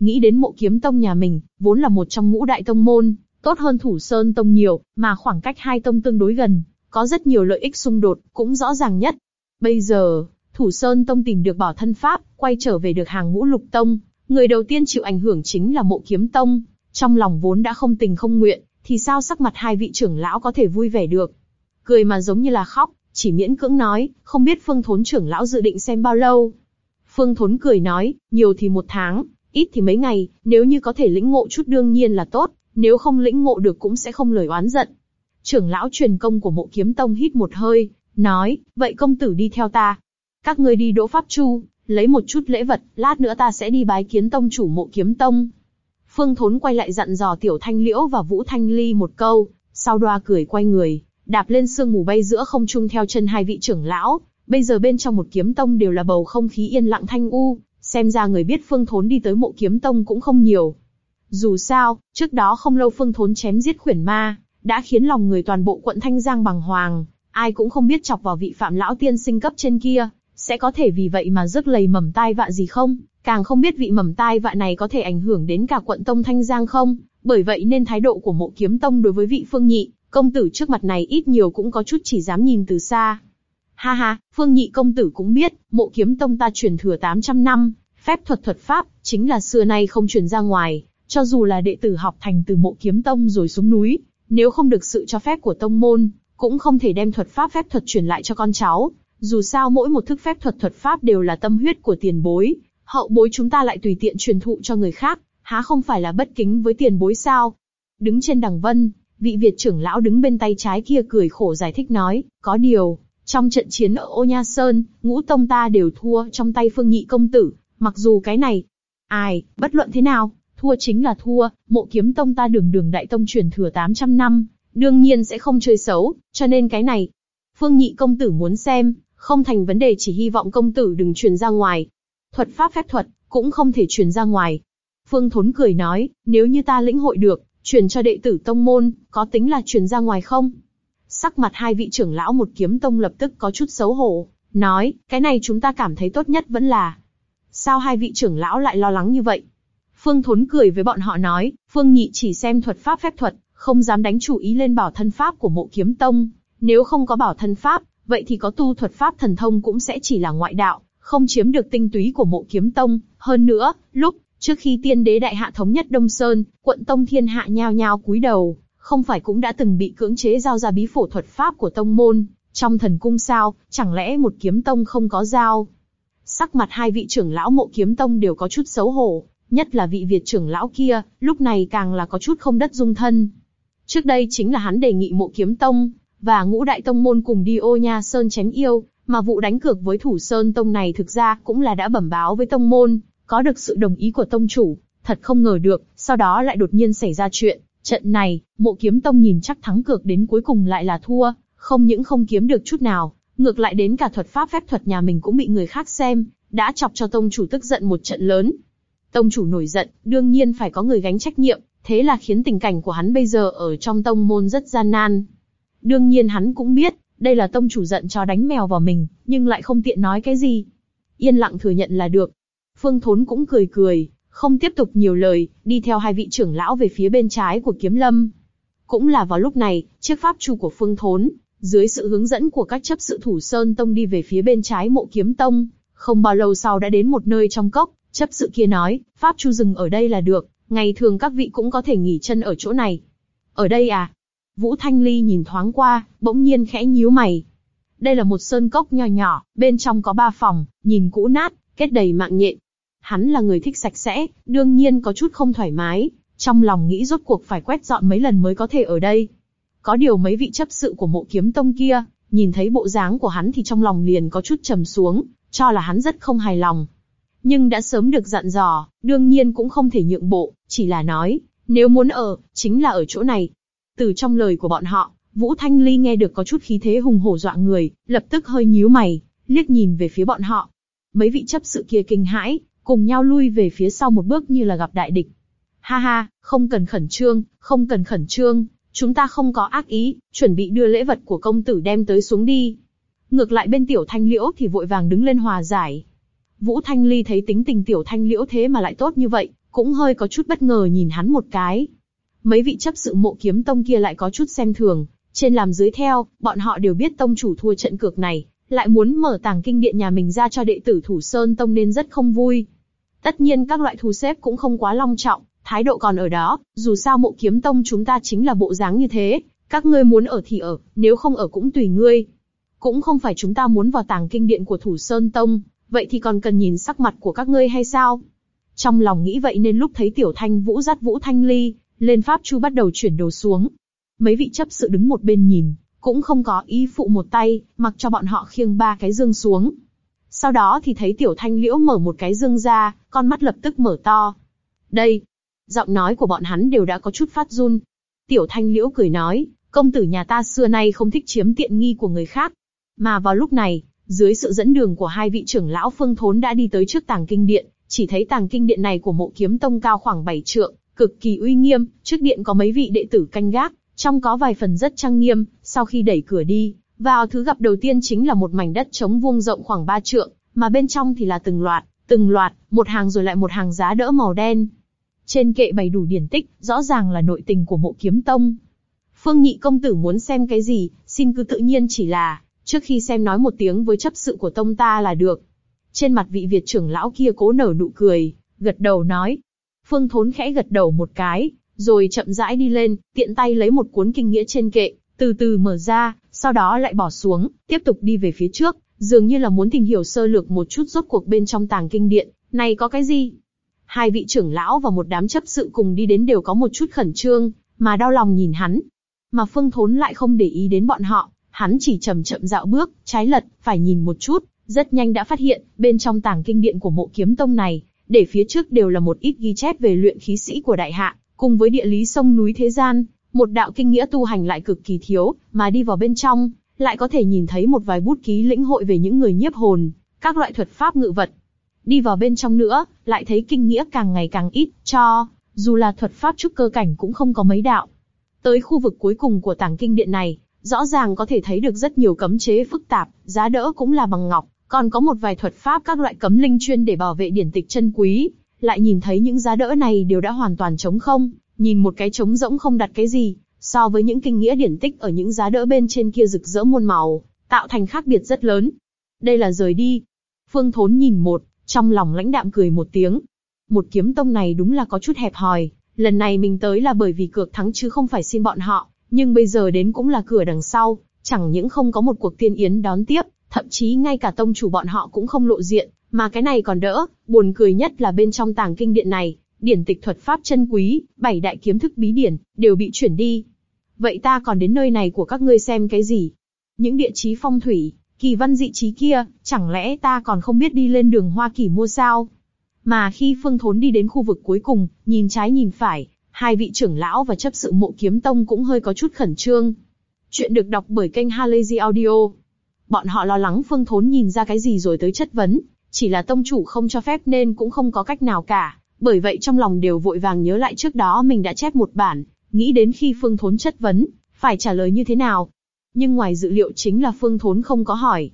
Nghĩ đến mộ kiếm tông nhà mình, vốn là một trong ngũ đại tông môn, tốt hơn thủ sơn tông nhiều, mà khoảng cách hai tông tương đối gần, có rất nhiều lợi ích xung đột, cũng rõ ràng nhất. Bây giờ, thủ sơn tông tìm được bảo thân pháp, quay trở về được hàng ngũ lục tông, người đầu tiên chịu ảnh hưởng chính là mộ kiếm tông, trong lòng vốn đã không tình không nguyện, thì sao sắc mặt hai vị trưởng lão có thể vui vẻ được? Cười mà giống như là khóc, chỉ miễn cưỡng nói, không biết Phương Thốn trưởng lão dự định xem bao lâu. Phương Thốn cười nói, nhiều thì một tháng, ít thì mấy ngày, nếu như có thể lĩnh ngộ chút đương nhiên là tốt, nếu không lĩnh ngộ được cũng sẽ không lời oán giận. Trưởng lão truyền công của mộ kiếm tông hít một hơi, nói, vậy công tử đi theo ta. Các ngươi đi đỗ pháp chu, lấy một chút lễ vật, lát nữa ta sẽ đi bái kiến tông chủ mộ kiếm tông. Phương Thốn quay lại dặn dò Tiểu Thanh Liễu và Vũ Thanh Ly một câu, sau đoa cười quay người, đạp lên sương mù bay giữa không trung theo chân hai vị trưởng lão. Bây giờ bên trong một kiếm tông đều là bầu không khí yên lặng thanh u, xem ra người biết Phương Thốn đi tới mộ kiếm tông cũng không nhiều. Dù sao, trước đó không lâu Phương Thốn chém giết khuyển ma, đã khiến lòng người toàn bộ quận Thanh Giang bằng hoàng, ai cũng không biết chọc vào vị phạm lão tiên sinh cấp trên kia, sẽ có thể vì vậy mà rước lầy mầm tai vạ gì không? Càng không biết vị mầm tai vạ này có thể ảnh hưởng đến cả quận Tông Thanh Giang không? Bởi vậy nên thái độ của mộ kiếm tông đối với vị Phương Nhị, công tử trước mặt này ít nhiều cũng có chút chỉ dám nhìn từ xa. Ha ha, Phương Nhị công tử cũng biết, mộ kiếm tông ta truyền thừa 800 năm, phép thuật thuật pháp, chính là xưa nay không truyền ra ngoài, cho dù là đệ tử học thành từ mộ kiếm tông rồi xuống núi, nếu không được sự cho phép của tông môn, cũng không thể đem thuật pháp phép thuật truyền lại cho con cháu. Dù sao mỗi một thức phép thuật thuật pháp đều là tâm huyết của tiền bối, hậu bối chúng ta lại tùy tiện truyền thụ cho người khác, há không phải là bất kính với tiền bối sao? Đứng trên đằng vân, vị Việt trưởng lão đứng bên tay trái kia cười khổ giải thích nói, có điều, trong trận chiến ở Ô Nha Sơn, ngũ tông ta đều thua trong tay phương nhị công tử, mặc dù cái này, ai, bất luận thế nào, thua chính là thua, mộ kiếm tông ta đường đường đại tông truyền thừa 800 năm, đương nhiên sẽ không chơi xấu, cho nên cái này, phương nhị công tử muốn xem, không thành vấn đề chỉ hy vọng công tử đừng truyền ra ngoài. Thuật pháp phép thuật, cũng không thể truyền ra ngoài. Phương Thốn cười nói, nếu như ta lĩnh hội được, truyền cho đệ tử tông môn, có tính là truyền ra ngoài không? Sắc mặt hai vị trưởng lão một kiếm tông lập tức có chút xấu hổ, nói, cái này chúng ta cảm thấy tốt nhất vẫn là. Sao hai vị trưởng lão lại lo lắng như vậy? Phương Thốn cười với bọn họ nói, Phương Nhị chỉ xem thuật pháp phép thuật, không dám đánh chủ ý lên bảo thân pháp của mộ kiếm tông. Nếu không có bảo thân pháp, vậy thì có tu thuật pháp thần thông cũng sẽ chỉ là ngoại đạo, không chiếm được tinh túy của mộ kiếm tông. Hơn nữa, lúc trước khi tiên đế đại hạ thống nhất Đông Sơn, quận tông thiên hạ nhao nhao cúi đầu, không phải cũng đã từng bị cưỡng chế giao ra bí phổ thuật pháp của tông môn, trong thần cung sao, chẳng lẽ một kiếm tông không có giao? Sắc mặt hai vị trưởng lão mộ kiếm tông đều có chút xấu hổ, nhất là vị Việt trưởng lão kia, lúc này càng là có chút không đất dung thân. Trước đây chính là hắn đề nghị mộ kiếm tông, và ngũ đại tông môn cùng đi ô nha sơn chém yêu, mà vụ đánh cược với thủ sơn tông này thực ra cũng là đã bẩm báo với tông môn, có được sự đồng ý của tông chủ, thật không ngờ được, sau đó lại đột nhiên xảy ra chuyện, trận này, mộ kiếm tông nhìn chắc thắng cược đến cuối cùng lại là thua, không những không kiếm được chút nào, ngược lại đến cả thuật pháp phép thuật nhà mình cũng bị người khác xem, đã chọc cho tông chủ tức giận một trận lớn. Tông chủ nổi giận, đương nhiên phải có người gánh trách nhiệm, thế là khiến tình cảnh của hắn bây giờ ở trong tông môn rất gian nan. Đương nhiên hắn cũng biết, đây là tông chủ giận cho đánh mèo vào mình, nhưng lại không tiện nói cái gì. Yên lặng thừa nhận là được. Phương Thốn cũng cười cười, không tiếp tục nhiều lời, đi theo hai vị trưởng lão về phía bên trái của kiếm lâm. Cũng là vào lúc này, chiếc pháp chu của Phương Thốn, dưới sự hướng dẫn của các chấp sự thủ sơn tông đi về phía bên trái mộ kiếm tông, không bao lâu sau đã đến một nơi trong cốc, chấp sự kia nói, pháp chu dừng ở đây là được, ngày thường các vị cũng có thể nghỉ chân ở chỗ này. Ở đây à? Vũ Thanh Ly nhìn thoáng qua, bỗng nhiên khẽ nhíu mày. Đây là một sơn cốc nho nhỏ, bên trong có ba phòng, nhìn cũ nát, kết đầy mạng nhện. Hắn là người thích sạch sẽ, đương nhiên có chút không thoải mái, trong lòng nghĩ rốt cuộc phải quét dọn mấy lần mới có thể ở đây. Có điều mấy vị chấp sự của mộ kiếm tông kia, nhìn thấy bộ dáng của hắn thì trong lòng liền có chút trầm xuống, cho là hắn rất không hài lòng. Nhưng đã sớm được dặn dò, đương nhiên cũng không thể nhượng bộ, chỉ là nói, nếu muốn ở, chính là ở chỗ này. Từ trong lời của bọn họ, Vũ Thanh Ly nghe được có chút khí thế hùng hổ dọa người, lập tức hơi nhíu mày, liếc nhìn về phía bọn họ. Mấy vị chấp sự kia kinh hãi, cùng nhau lui về phía sau một bước như là gặp đại địch. Ha ha, không cần khẩn trương, không cần khẩn trương, chúng ta không có ác ý, chuẩn bị đưa lễ vật của công tử đem tới xuống đi. Ngược lại bên tiểu thanh liễu thì vội vàng đứng lên hòa giải. Vũ Thanh Ly thấy tính tình tiểu thanh liễu thế mà lại tốt như vậy, cũng hơi có chút bất ngờ nhìn hắn một cái. Mấy vị chấp sự mộ kiếm tông kia lại có chút xem thường, trên làm dưới theo, bọn họ đều biết tông chủ thua trận cược này, lại muốn mở tàng kinh điện nhà mình ra cho đệ tử thủ sơn tông nên rất không vui. Tất nhiên các loại thu xếp cũng không quá long trọng, thái độ còn ở đó, dù sao mộ kiếm tông chúng ta chính là bộ dáng như thế, các ngươi muốn ở thì ở, nếu không ở cũng tùy ngươi. Cũng không phải chúng ta muốn vào tàng kinh điện của thủ sơn tông, vậy thì còn cần nhìn sắc mặt của các ngươi hay sao? Trong lòng nghĩ vậy nên lúc thấy tiểu thanh vũ dắt vũ thanh ly, lên pháp chu bắt đầu chuyển đồ xuống. Mấy vị chấp sự đứng một bên nhìn, cũng không có ý phụ một tay, mặc cho bọn họ khiêng ba cái dương xuống. Sau đó thì thấy tiểu thanh liễu mở một cái dương ra, con mắt lập tức mở to. Đây, giọng nói của bọn hắn đều đã có chút phát run. Tiểu thanh liễu cười nói, công tử nhà ta xưa nay không thích chiếm tiện nghi của người khác. Mà vào lúc này, dưới sự dẫn đường của hai vị trưởng lão phương thốn đã đi tới trước tàng kinh điện, chỉ thấy tàng kinh điện này của mộ kiếm tông cao khoảng 7 trượng, cực kỳ uy nghiêm, trước điện có mấy vị đệ tử canh gác, trong có vài phần rất trang nghiêm, sau khi đẩy cửa đi, vào thứ gặp đầu tiên chính là một mảnh đất trống vuông rộng khoảng ba trượng, mà bên trong thì là từng loạt, từng loạt, một hàng rồi lại một hàng giá đỡ màu đen. Trên kệ bày đủ điển tích, rõ ràng là nội tình của mộ kiếm tông. Phương nhị công tử muốn xem cái gì, xin cứ tự nhiên chỉ là, trước khi xem nói một tiếng với chấp sự của tông ta là được. Trên mặt vị Việt trưởng lão kia cố nở nụ cười, gật đầu nói. Phương Thốn khẽ gật đầu một cái, rồi chậm rãi đi lên, tiện tay lấy một cuốn kinh nghĩa trên kệ, từ từ mở ra, sau đó lại bỏ xuống, tiếp tục đi về phía trước, dường như là muốn tìm hiểu sơ lược một chút rốt cuộc bên trong tàng kinh điện, này có cái gì? Hai vị trưởng lão và một đám chấp sự cùng đi đến đều có một chút khẩn trương, mà đau lòng nhìn hắn. Mà Phương Thốn lại không để ý đến bọn họ, hắn chỉ chậm chậm dạo bước, trái lật, phải nhìn một chút, rất nhanh đã phát hiện, bên trong tàng kinh điện của mộ kiếm tông này, để phía trước đều là một ít ghi chép về luyện khí sĩ của đại hạ, cùng với địa lý sông núi thế gian, một đạo kinh nghĩa tu hành lại cực kỳ thiếu, mà đi vào bên trong, lại có thể nhìn thấy một vài bút ký lĩnh hội về những người nhiếp hồn, các loại thuật pháp ngự vật. Đi vào bên trong nữa, lại thấy kinh nghĩa càng ngày càng ít, cho, dù là thuật pháp trúc cơ cảnh cũng không có mấy đạo. Tới khu vực cuối cùng của tảng kinh điện này, rõ ràng có thể thấy được rất nhiều cấm chế phức tạp, giá đỡ cũng là bằng ngọc, còn có một vài thuật pháp các loại cấm linh chuyên để bảo vệ điển tịch chân quý. Lại nhìn thấy những giá đỡ này đều đã hoàn toàn trống không, nhìn một cái trống rỗng không đặt cái gì, so với những kinh nghĩa điển tích ở những giá đỡ bên trên kia rực rỡ muôn màu, tạo thành khác biệt rất lớn. Đây là rời đi. Phương Thốn nhìn một, trong lòng lãnh đạm cười một tiếng. Một kiếm tông này đúng là có chút hẹp hòi, lần này mình tới là bởi vì cược thắng chứ không phải xin bọn họ, nhưng bây giờ đến cũng là cửa đằng sau, chẳng những không có một cuộc tiên yến đón tiếp, thậm chí ngay cả tông chủ bọn họ cũng không lộ diện, mà cái này còn đỡ, buồn cười nhất là bên trong tàng kinh điện này, điển tịch thuật pháp chân quý, bảy đại kiếm thức bí điển, đều bị chuyển đi. Vậy ta còn đến nơi này của các ngươi xem cái gì? Những địa chí phong thủy, kỳ văn dị trí kia, chẳng lẽ ta còn không biết đi lên đường Hoa Kỳ mua sao? Mà khi Phương Thốn đi đến khu vực cuối cùng, nhìn trái nhìn phải, hai vị trưởng lão và chấp sự mộ kiếm tông cũng hơi có chút khẩn trương. Chuyện được đọc bởi kênh Halazy Audio. Bọn họ lo lắng Phương Thốn nhìn ra cái gì rồi tới chất vấn, chỉ là tông chủ không cho phép nên cũng không có cách nào cả. Bởi vậy trong lòng đều vội vàng nhớ lại trước đó mình đã chép một bản, nghĩ đến khi Phương Thốn chất vấn, phải trả lời như thế nào. Nhưng ngoài dự liệu chính là Phương Thốn không có hỏi.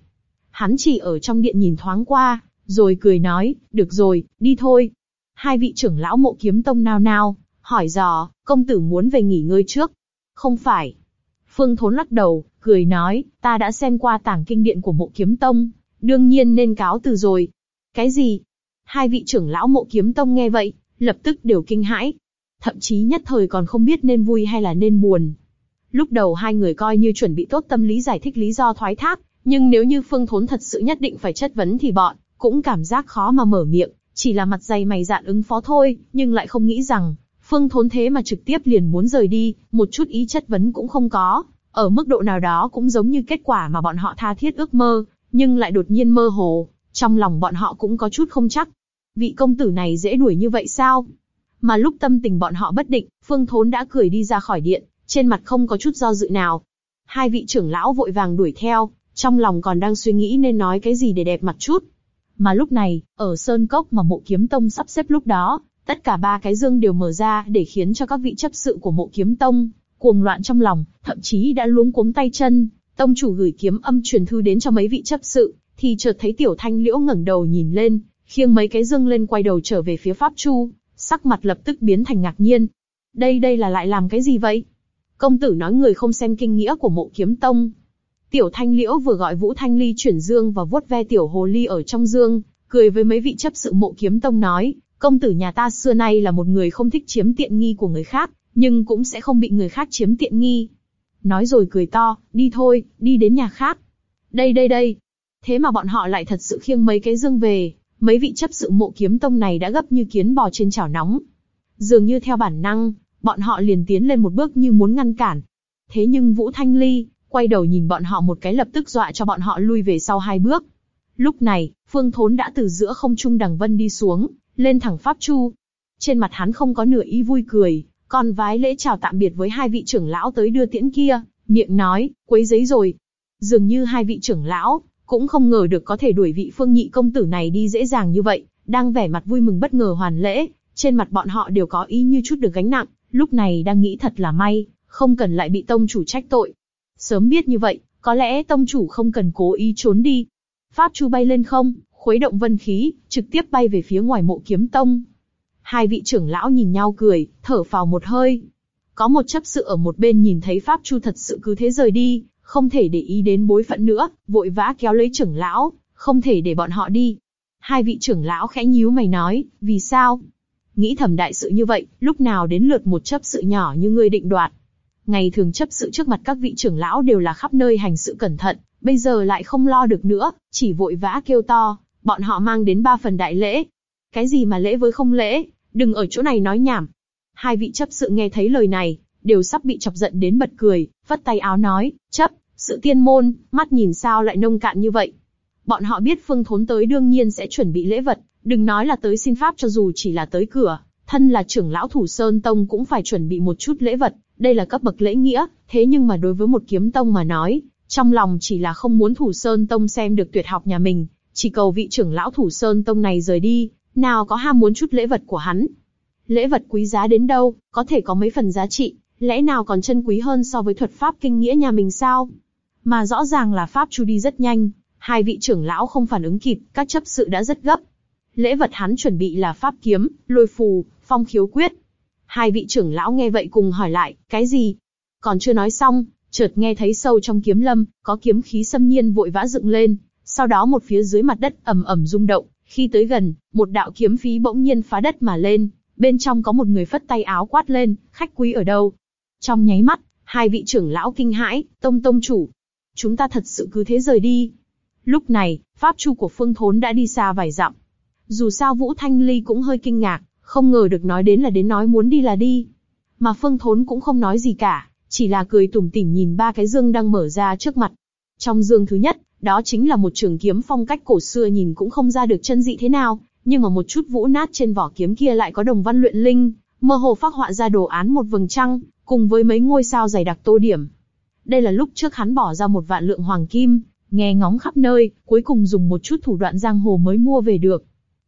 Hắn chỉ ở trong điện nhìn thoáng qua, rồi cười nói, được rồi, đi thôi. Hai vị trưởng lão mộ kiếm tông nao nao, hỏi dò, công tử muốn về nghỉ ngơi trước. Không phải. Phương Thốn lắc đầu, cười nói, ta đã xem qua tảng kinh điện của mộ kiếm tông, đương nhiên nên cáo từ rồi. Cái gì? Hai vị trưởng lão mộ kiếm tông nghe vậy, lập tức đều kinh hãi. Thậm chí nhất thời còn không biết nên vui hay là nên buồn. Lúc đầu hai người coi như chuẩn bị tốt tâm lý giải thích lý do thoái thác, nhưng nếu như Phương Thốn thật sự nhất định phải chất vấn thì bọn cũng cảm giác khó mà mở miệng, chỉ là mặt dày mày dạn ứng phó thôi, nhưng lại không nghĩ rằng Phương Thốn thế mà trực tiếp liền muốn rời đi, một chút ý chất vấn cũng không có, ở mức độ nào đó cũng giống như kết quả mà bọn họ tha thiết ước mơ, nhưng lại đột nhiên mơ hồ, trong lòng bọn họ cũng có chút không chắc. Vị công tử này dễ đuổi như vậy sao? Mà lúc tâm tình bọn họ bất định, Phương Thốn đã cười đi ra khỏi điện, trên mặt không có chút do dự nào. Hai vị trưởng lão vội vàng đuổi theo, trong lòng còn đang suy nghĩ nên nói cái gì để đẹp mặt chút. Mà lúc này, ở sơn cốc mà mộ kiếm tông sắp xếp lúc đó, tất cả ba cái dương đều mở ra để khiến cho các vị chấp sự của mộ kiếm tông cuồng loạn trong lòng, thậm chí đã luống cuống tay chân. Tông chủ gửi kiếm âm truyền thư đến cho mấy vị chấp sự, thì chợt thấy tiểu thanh liễu ngẩng đầu nhìn lên, khiêng mấy cái dương lên quay đầu trở về phía pháp chu, sắc mặt lập tức biến thành ngạc nhiên. Đây đây là lại làm cái gì vậy? Công tử nói người không xem kinh nghĩa của mộ kiếm tông, Tiểu Thanh Liễu vừa gọi Vũ Thanh Ly chuyển dương và vuốt ve tiểu hồ ly ở trong dương, cười với mấy vị chấp sự mộ kiếm tông nói, công tử nhà ta xưa nay là một người không thích chiếm tiện nghi của người khác, nhưng cũng sẽ không bị người khác chiếm tiện nghi. Nói rồi cười to, đi thôi, đi đến nhà khác. Đây đây đây. Thế mà bọn họ lại thật sự khiêng mấy cái dương về, mấy vị chấp sự mộ kiếm tông này đã gấp như kiến bò trên chảo nóng. Dường như theo bản năng, bọn họ liền tiến lên một bước như muốn ngăn cản. Thế nhưng Vũ Thanh Ly, quay đầu nhìn bọn họ một cái lập tức dọa cho bọn họ lui về sau hai bước. Lúc này, Phương Thốn đã từ giữa không trung đằng vân đi xuống, lên thẳng pháp chu. Trên mặt hắn không có nửa ý vui cười, còn vái lễ chào tạm biệt với hai vị trưởng lão tới đưa tiễn kia, miệng nói, quấy giấy rồi. Dường như hai vị trưởng lão cũng không ngờ được có thể đuổi vị Phương Nhị công tử này đi dễ dàng như vậy, đang vẻ mặt vui mừng bất ngờ hoàn lễ, trên mặt bọn họ đều có ý như chút được gánh nặng, lúc này đang nghĩ thật là may, không cần lại bị tông chủ trách tội. Sớm biết như vậy, có lẽ tông chủ không cần cố ý trốn đi. Pháp chu bay lên không, khuấy động vân khí, trực tiếp bay về phía ngoài mộ kiếm tông. Hai vị trưởng lão nhìn nhau cười, thở phào một hơi. Có một chấp sự ở một bên nhìn thấy Pháp chu thật sự cứ thế rời đi, không thể để ý đến bối phận nữa, vội vã kéo lấy trưởng lão, không thể để bọn họ đi. Hai vị trưởng lão khẽ nhíu mày nói, vì sao? Nghĩ thầm đại sự như vậy, lúc nào đến lượt một chấp sự nhỏ như ngươi định đoạt. Ngày thường chấp sự trước mặt các vị trưởng lão đều là khắp nơi hành sự cẩn thận, bây giờ lại không lo được nữa, chỉ vội vã kêu to, bọn họ mang đến ba phần đại lễ. Cái gì mà lễ với không lễ, đừng ở chỗ này nói nhảm. Hai vị chấp sự nghe thấy lời này, đều sắp bị chọc giận đến bật cười, vất tay áo nói, chấp, sự tiên môn, mắt nhìn sao lại nông cạn như vậy. Bọn họ biết phương thốn tới đương nhiên sẽ chuẩn bị lễ vật, đừng nói là tới xin pháp cho dù chỉ là tới cửa, thân là trưởng lão thủ sơn tông cũng phải chuẩn bị một chút lễ vật, đây là cấp bậc lễ nghĩa, thế nhưng mà đối với một kiếm tông mà nói, trong lòng chỉ là không muốn thủ sơn tông xem được tuyệt học nhà mình, chỉ cầu vị trưởng lão thủ sơn tông này rời đi, nào có ham muốn chút lễ vật của hắn. Lễ vật quý giá đến đâu, có thể có mấy phần giá trị, Lẽ nào còn chân quý hơn so với thuật pháp kinh nghĩa nhà mình sao? Mà rõ ràng là pháp chu đi rất nhanh, hai vị trưởng lão không phản ứng kịp, các chấp sự đã rất gấp. Lễ vật hắn chuẩn bị là pháp kiếm, lôi phù, phong khiếu quyết. Hai vị trưởng lão nghe vậy cùng hỏi lại, cái gì? Còn chưa nói xong, chợt nghe thấy sâu trong kiếm lâm, có kiếm khí xâm nhiên vội vã dựng lên, sau đó một phía dưới mặt đất ầm ầm rung động, khi tới gần, một đạo kiếm phí bỗng nhiên phá đất mà lên, bên trong có một người phất tay áo quát lên, khách quý ở đâu? Trong nháy mắt, hai vị trưởng lão kinh hãi, tông tông chủ. Chúng ta thật sự cứ thế rời đi. Lúc này, pháp chu của Phương Thốn đã đi xa vài dặm. Dù sao Vũ Thanh Ly cũng hơi kinh ngạc, không ngờ được nói đến là đến nói muốn đi là đi. Mà Phương Thốn cũng không nói gì cả, chỉ là cười tủm tỉm nhìn ba cái dương đang mở ra trước mặt. Trong dương thứ nhất, đó chính là một trường kiếm phong cách cổ xưa nhìn cũng không ra được chân dị thế nào, nhưng mà một chút vũ nát trên vỏ kiếm kia lại có đồng văn luyện linh, mơ hồ phác họa ra đồ án một vầng trăng, cùng với mấy ngôi sao dày đặc tô điểm. Đây là lúc trước hắn bỏ ra một vạn lượng hoàng kim, nghe ngóng khắp nơi, cuối cùng dùng một chút thủ đoạn giang hồ mới mua về được.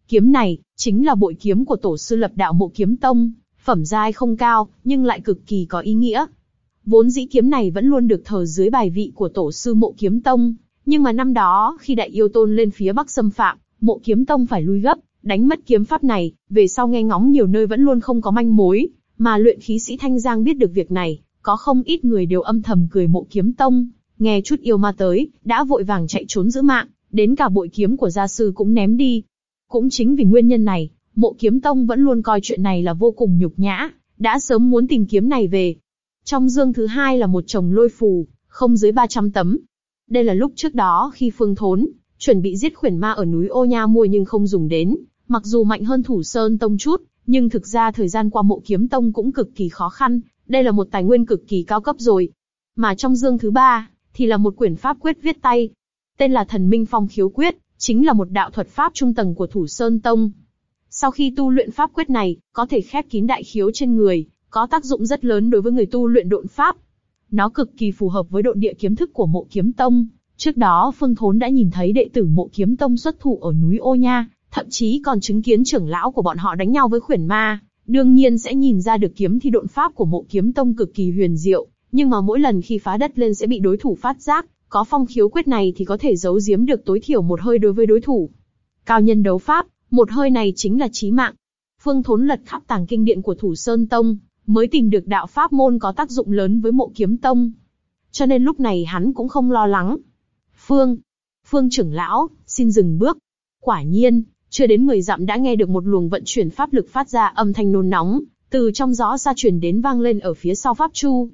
Kiếm này, chính là bội kiếm của tổ sư lập đạo mộ kiếm tông, phẩm giai không cao, nhưng lại cực kỳ có ý nghĩa. Vốn dĩ kiếm này vẫn luôn được thờ dưới bài vị của tổ sư mộ kiếm tông, nhưng mà năm đó, khi đại yêu tôn lên phía bắc xâm phạm, mộ kiếm tông phải lui gấp, đánh mất kiếm pháp này, về sau nghe ngóng nhiều nơi vẫn luôn không có manh mối, mà luyện khí sĩ Thanh Giang biết được việc này, có không ít người đều âm thầm cười mộ kiếm tông, nghe chút yêu ma tới, đã vội vàng chạy trốn giữ mạng, đến cả bội kiếm của gia sư cũng ném đi. Cũng chính vì nguyên nhân này, mộ kiếm tông vẫn luôn coi chuyện này là vô cùng nhục nhã, đã sớm muốn tìm kiếm này về. Trong dương thứ hai là một chồng lôi phù, không dưới 300 tấm. Đây là lúc trước đó khi Phương Thốn, chuẩn bị giết khuyển ma ở núi Ô Nha mua nhưng không dùng đến, mặc dù mạnh hơn Thủ Sơn Tông chút, nhưng thực ra thời gian qua mộ kiếm tông cũng cực kỳ khó khăn, đây là một tài nguyên cực kỳ cao cấp rồi. Mà trong dương thứ ba, thì là một quyển pháp quyết viết tay. Tên là Thần Minh Phong Khiếu Quyết, chính là một đạo thuật pháp trung tầng của Thủ Sơn Tông. Sau khi tu luyện pháp quyết này, có thể khép kín đại khiếu trên người, có tác dụng rất lớn đối với người tu luyện độn pháp. Nó cực kỳ phù hợp với độ địa kiếm thức của mộ kiếm tông. Trước đó Phương Thốn đã nhìn thấy đệ tử mộ kiếm tông xuất thủ ở núi Ô Nha, thậm chí còn chứng kiến trưởng lão của bọn họ đánh nhau với khuyển ma. Đương nhiên sẽ nhìn ra được kiếm thi độn pháp của mộ kiếm tông cực kỳ huyền diệu, nhưng mà mỗi lần khi phá đất lên sẽ bị đối thủ phát giác, có phong khiếu quyết này thì có thể giấu giếm được tối thiểu một hơi đối với đối thủ. Cao nhân đấu pháp, một hơi này chính là chí mạng. Phương Thốn lật khắp tàng kinh điện của Thủ Sơn Tông, mới tìm được đạo pháp môn có tác dụng lớn với mộ kiếm tông. Cho nên lúc này hắn cũng không lo lắng. Phương, Phương trưởng lão, xin dừng bước. Quả nhiên, chưa đến 10 dặm đã nghe được một luồng vận chuyển pháp lực phát ra âm thanh nôn nóng, từ trong gió xa truyền đến vang lên ở phía sau pháp chu.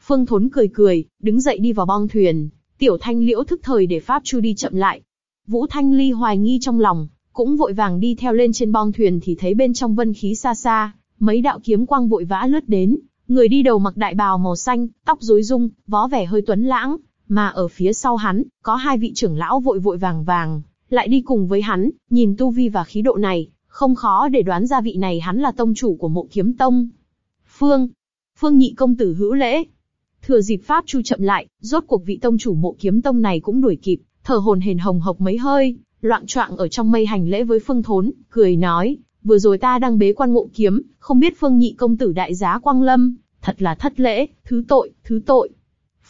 Phương Thốn cười cười, đứng dậy đi vào bong thuyền. Tiểu Thanh Liễu thức thời để pháp chu đi chậm lại. Vũ Thanh Ly hoài nghi trong lòng, cũng vội vàng đi theo lên trên bong thuyền thì thấy bên trong vân khí xa xa, mấy đạo kiếm quang vội vã lướt đến. Người đi đầu mặc đại bào màu xanh, tóc rối rung, vó vẻ hơi tuấn lãng, mà ở phía sau hắn có hai vị trưởng lão vội vội vàng vàng, lại đi cùng với hắn, nhìn tu vi và khí độ này, không khó để đoán ra vị này hắn là tông chủ của mộ kiếm tông. Phương, Phương nhị công tử hữu lễ. Thừa dịp pháp chu chậm lại, rốt cuộc vị tông chủ mộ kiếm tông này cũng đuổi kịp, thở hồn hển hồng hộc mấy hơi, loạn choạng ở trong mây hành lễ với Phương Thốn, cười nói, vừa rồi ta đang bế quan ngộ kiếm, không biết Phương nhị công tử đại giá quang lâm, thật là thất lễ, thứ tội, thứ tội.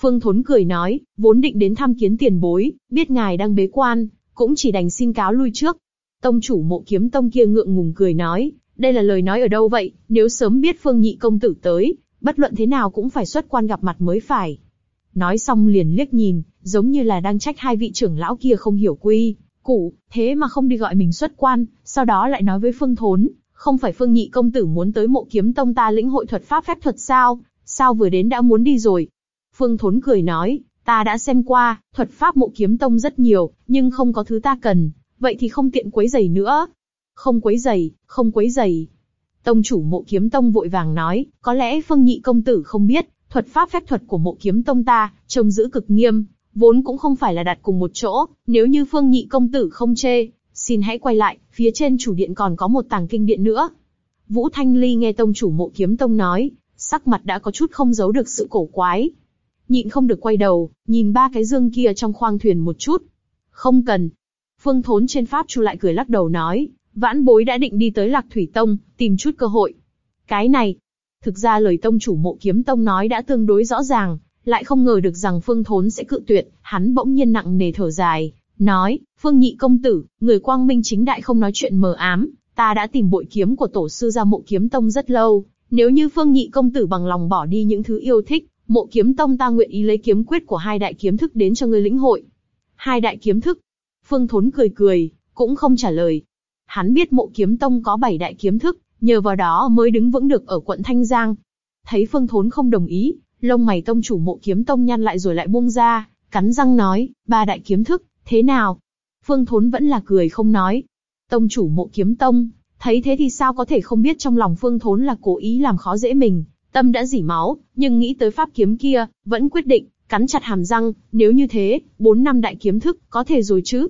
Phương Thốn cười nói, vốn định đến thăm kiến tiền bối, biết ngài đang bế quan, cũng chỉ đành xin cáo lui trước. Tông chủ mộ kiếm tông kia ngượng ngùng cười nói, đây là lời nói ở đâu vậy, nếu sớm biết phương nhị công tử tới, bất luận thế nào cũng phải xuất quan gặp mặt mới phải. Nói xong liền liếc nhìn, giống như là đang trách hai vị trưởng lão kia không hiểu quy, củ, thế mà không đi gọi mình xuất quan, sau đó lại nói với phương thốn, không phải phương nhị công tử muốn tới mộ kiếm tông ta lĩnh hội thuật pháp phép thuật sao, sao vừa đến đã muốn đi rồi. Phương thốn cười nói, Ta đã xem qua, thuật pháp mộ kiếm tông rất nhiều, nhưng không có thứ ta cần, vậy thì không tiện quấy giày nữa. Không quấy giày, không quấy giày. Tông chủ mộ kiếm tông vội vàng nói, có lẽ phương nhị công tử không biết, thuật pháp phép thuật của mộ kiếm tông ta, trông giữ cực nghiêm, vốn cũng không phải là đặt cùng một chỗ, nếu như phương nhị công tử không chê, xin hãy quay lại, phía trên chủ điện còn có một tàng kinh điện nữa. Vũ Thanh Ly nghe tông chủ mộ kiếm tông nói, sắc mặt đã có chút không giấu được sự cổ quái, nhịn không được quay đầu, nhìn ba cái dương kia trong khoang thuyền một chút. Không cần. Phương Thốn trên pháp chu lại cười lắc đầu nói, vãn bối đã định đi tới Lạc Thủy Tông, tìm chút cơ hội. Cái này, Thực ra lời tông chủ mộ kiếm tông nói đã tương đối rõ ràng, lại không ngờ được rằng Phương Thốn sẽ cự tuyệt, hắn bỗng nhiên nặng nề thở dài, nói, Phương Nhị công tử, người quang minh chính đại không nói chuyện mờ ám, ta đã tìm bội kiếm của tổ sư ra mộ kiếm tông rất lâu, nếu như Phương Nhị công tử bằng lòng bỏ đi những thứ yêu thích, mộ kiếm tông ta nguyện ý lấy kiếm quyết của hai đại kiếm thức đến cho ngươi lĩnh hội. Hai đại kiếm thức. Phương Thốn cười cười, cũng không trả lời. Hắn biết mộ kiếm tông có bảy đại kiếm thức, nhờ vào đó mới đứng vững được ở quận Thanh Giang. Thấy Phương Thốn không đồng ý, lông mày tông chủ mộ kiếm tông nhăn lại rồi lại buông ra, cắn răng nói, ba đại kiếm thức, thế nào? Phương Thốn vẫn là cười không nói. Tông chủ mộ kiếm tông, thấy thế thì sao có thể không biết trong lòng Phương Thốn là cố ý làm khó dễ mình, tâm đã dỉ máu, nhưng nghĩ tới pháp kiếm kia, vẫn quyết định, cắn chặt hàm răng, nếu như thế, bốn năm đại kiếm thức, có thể rồi chứ?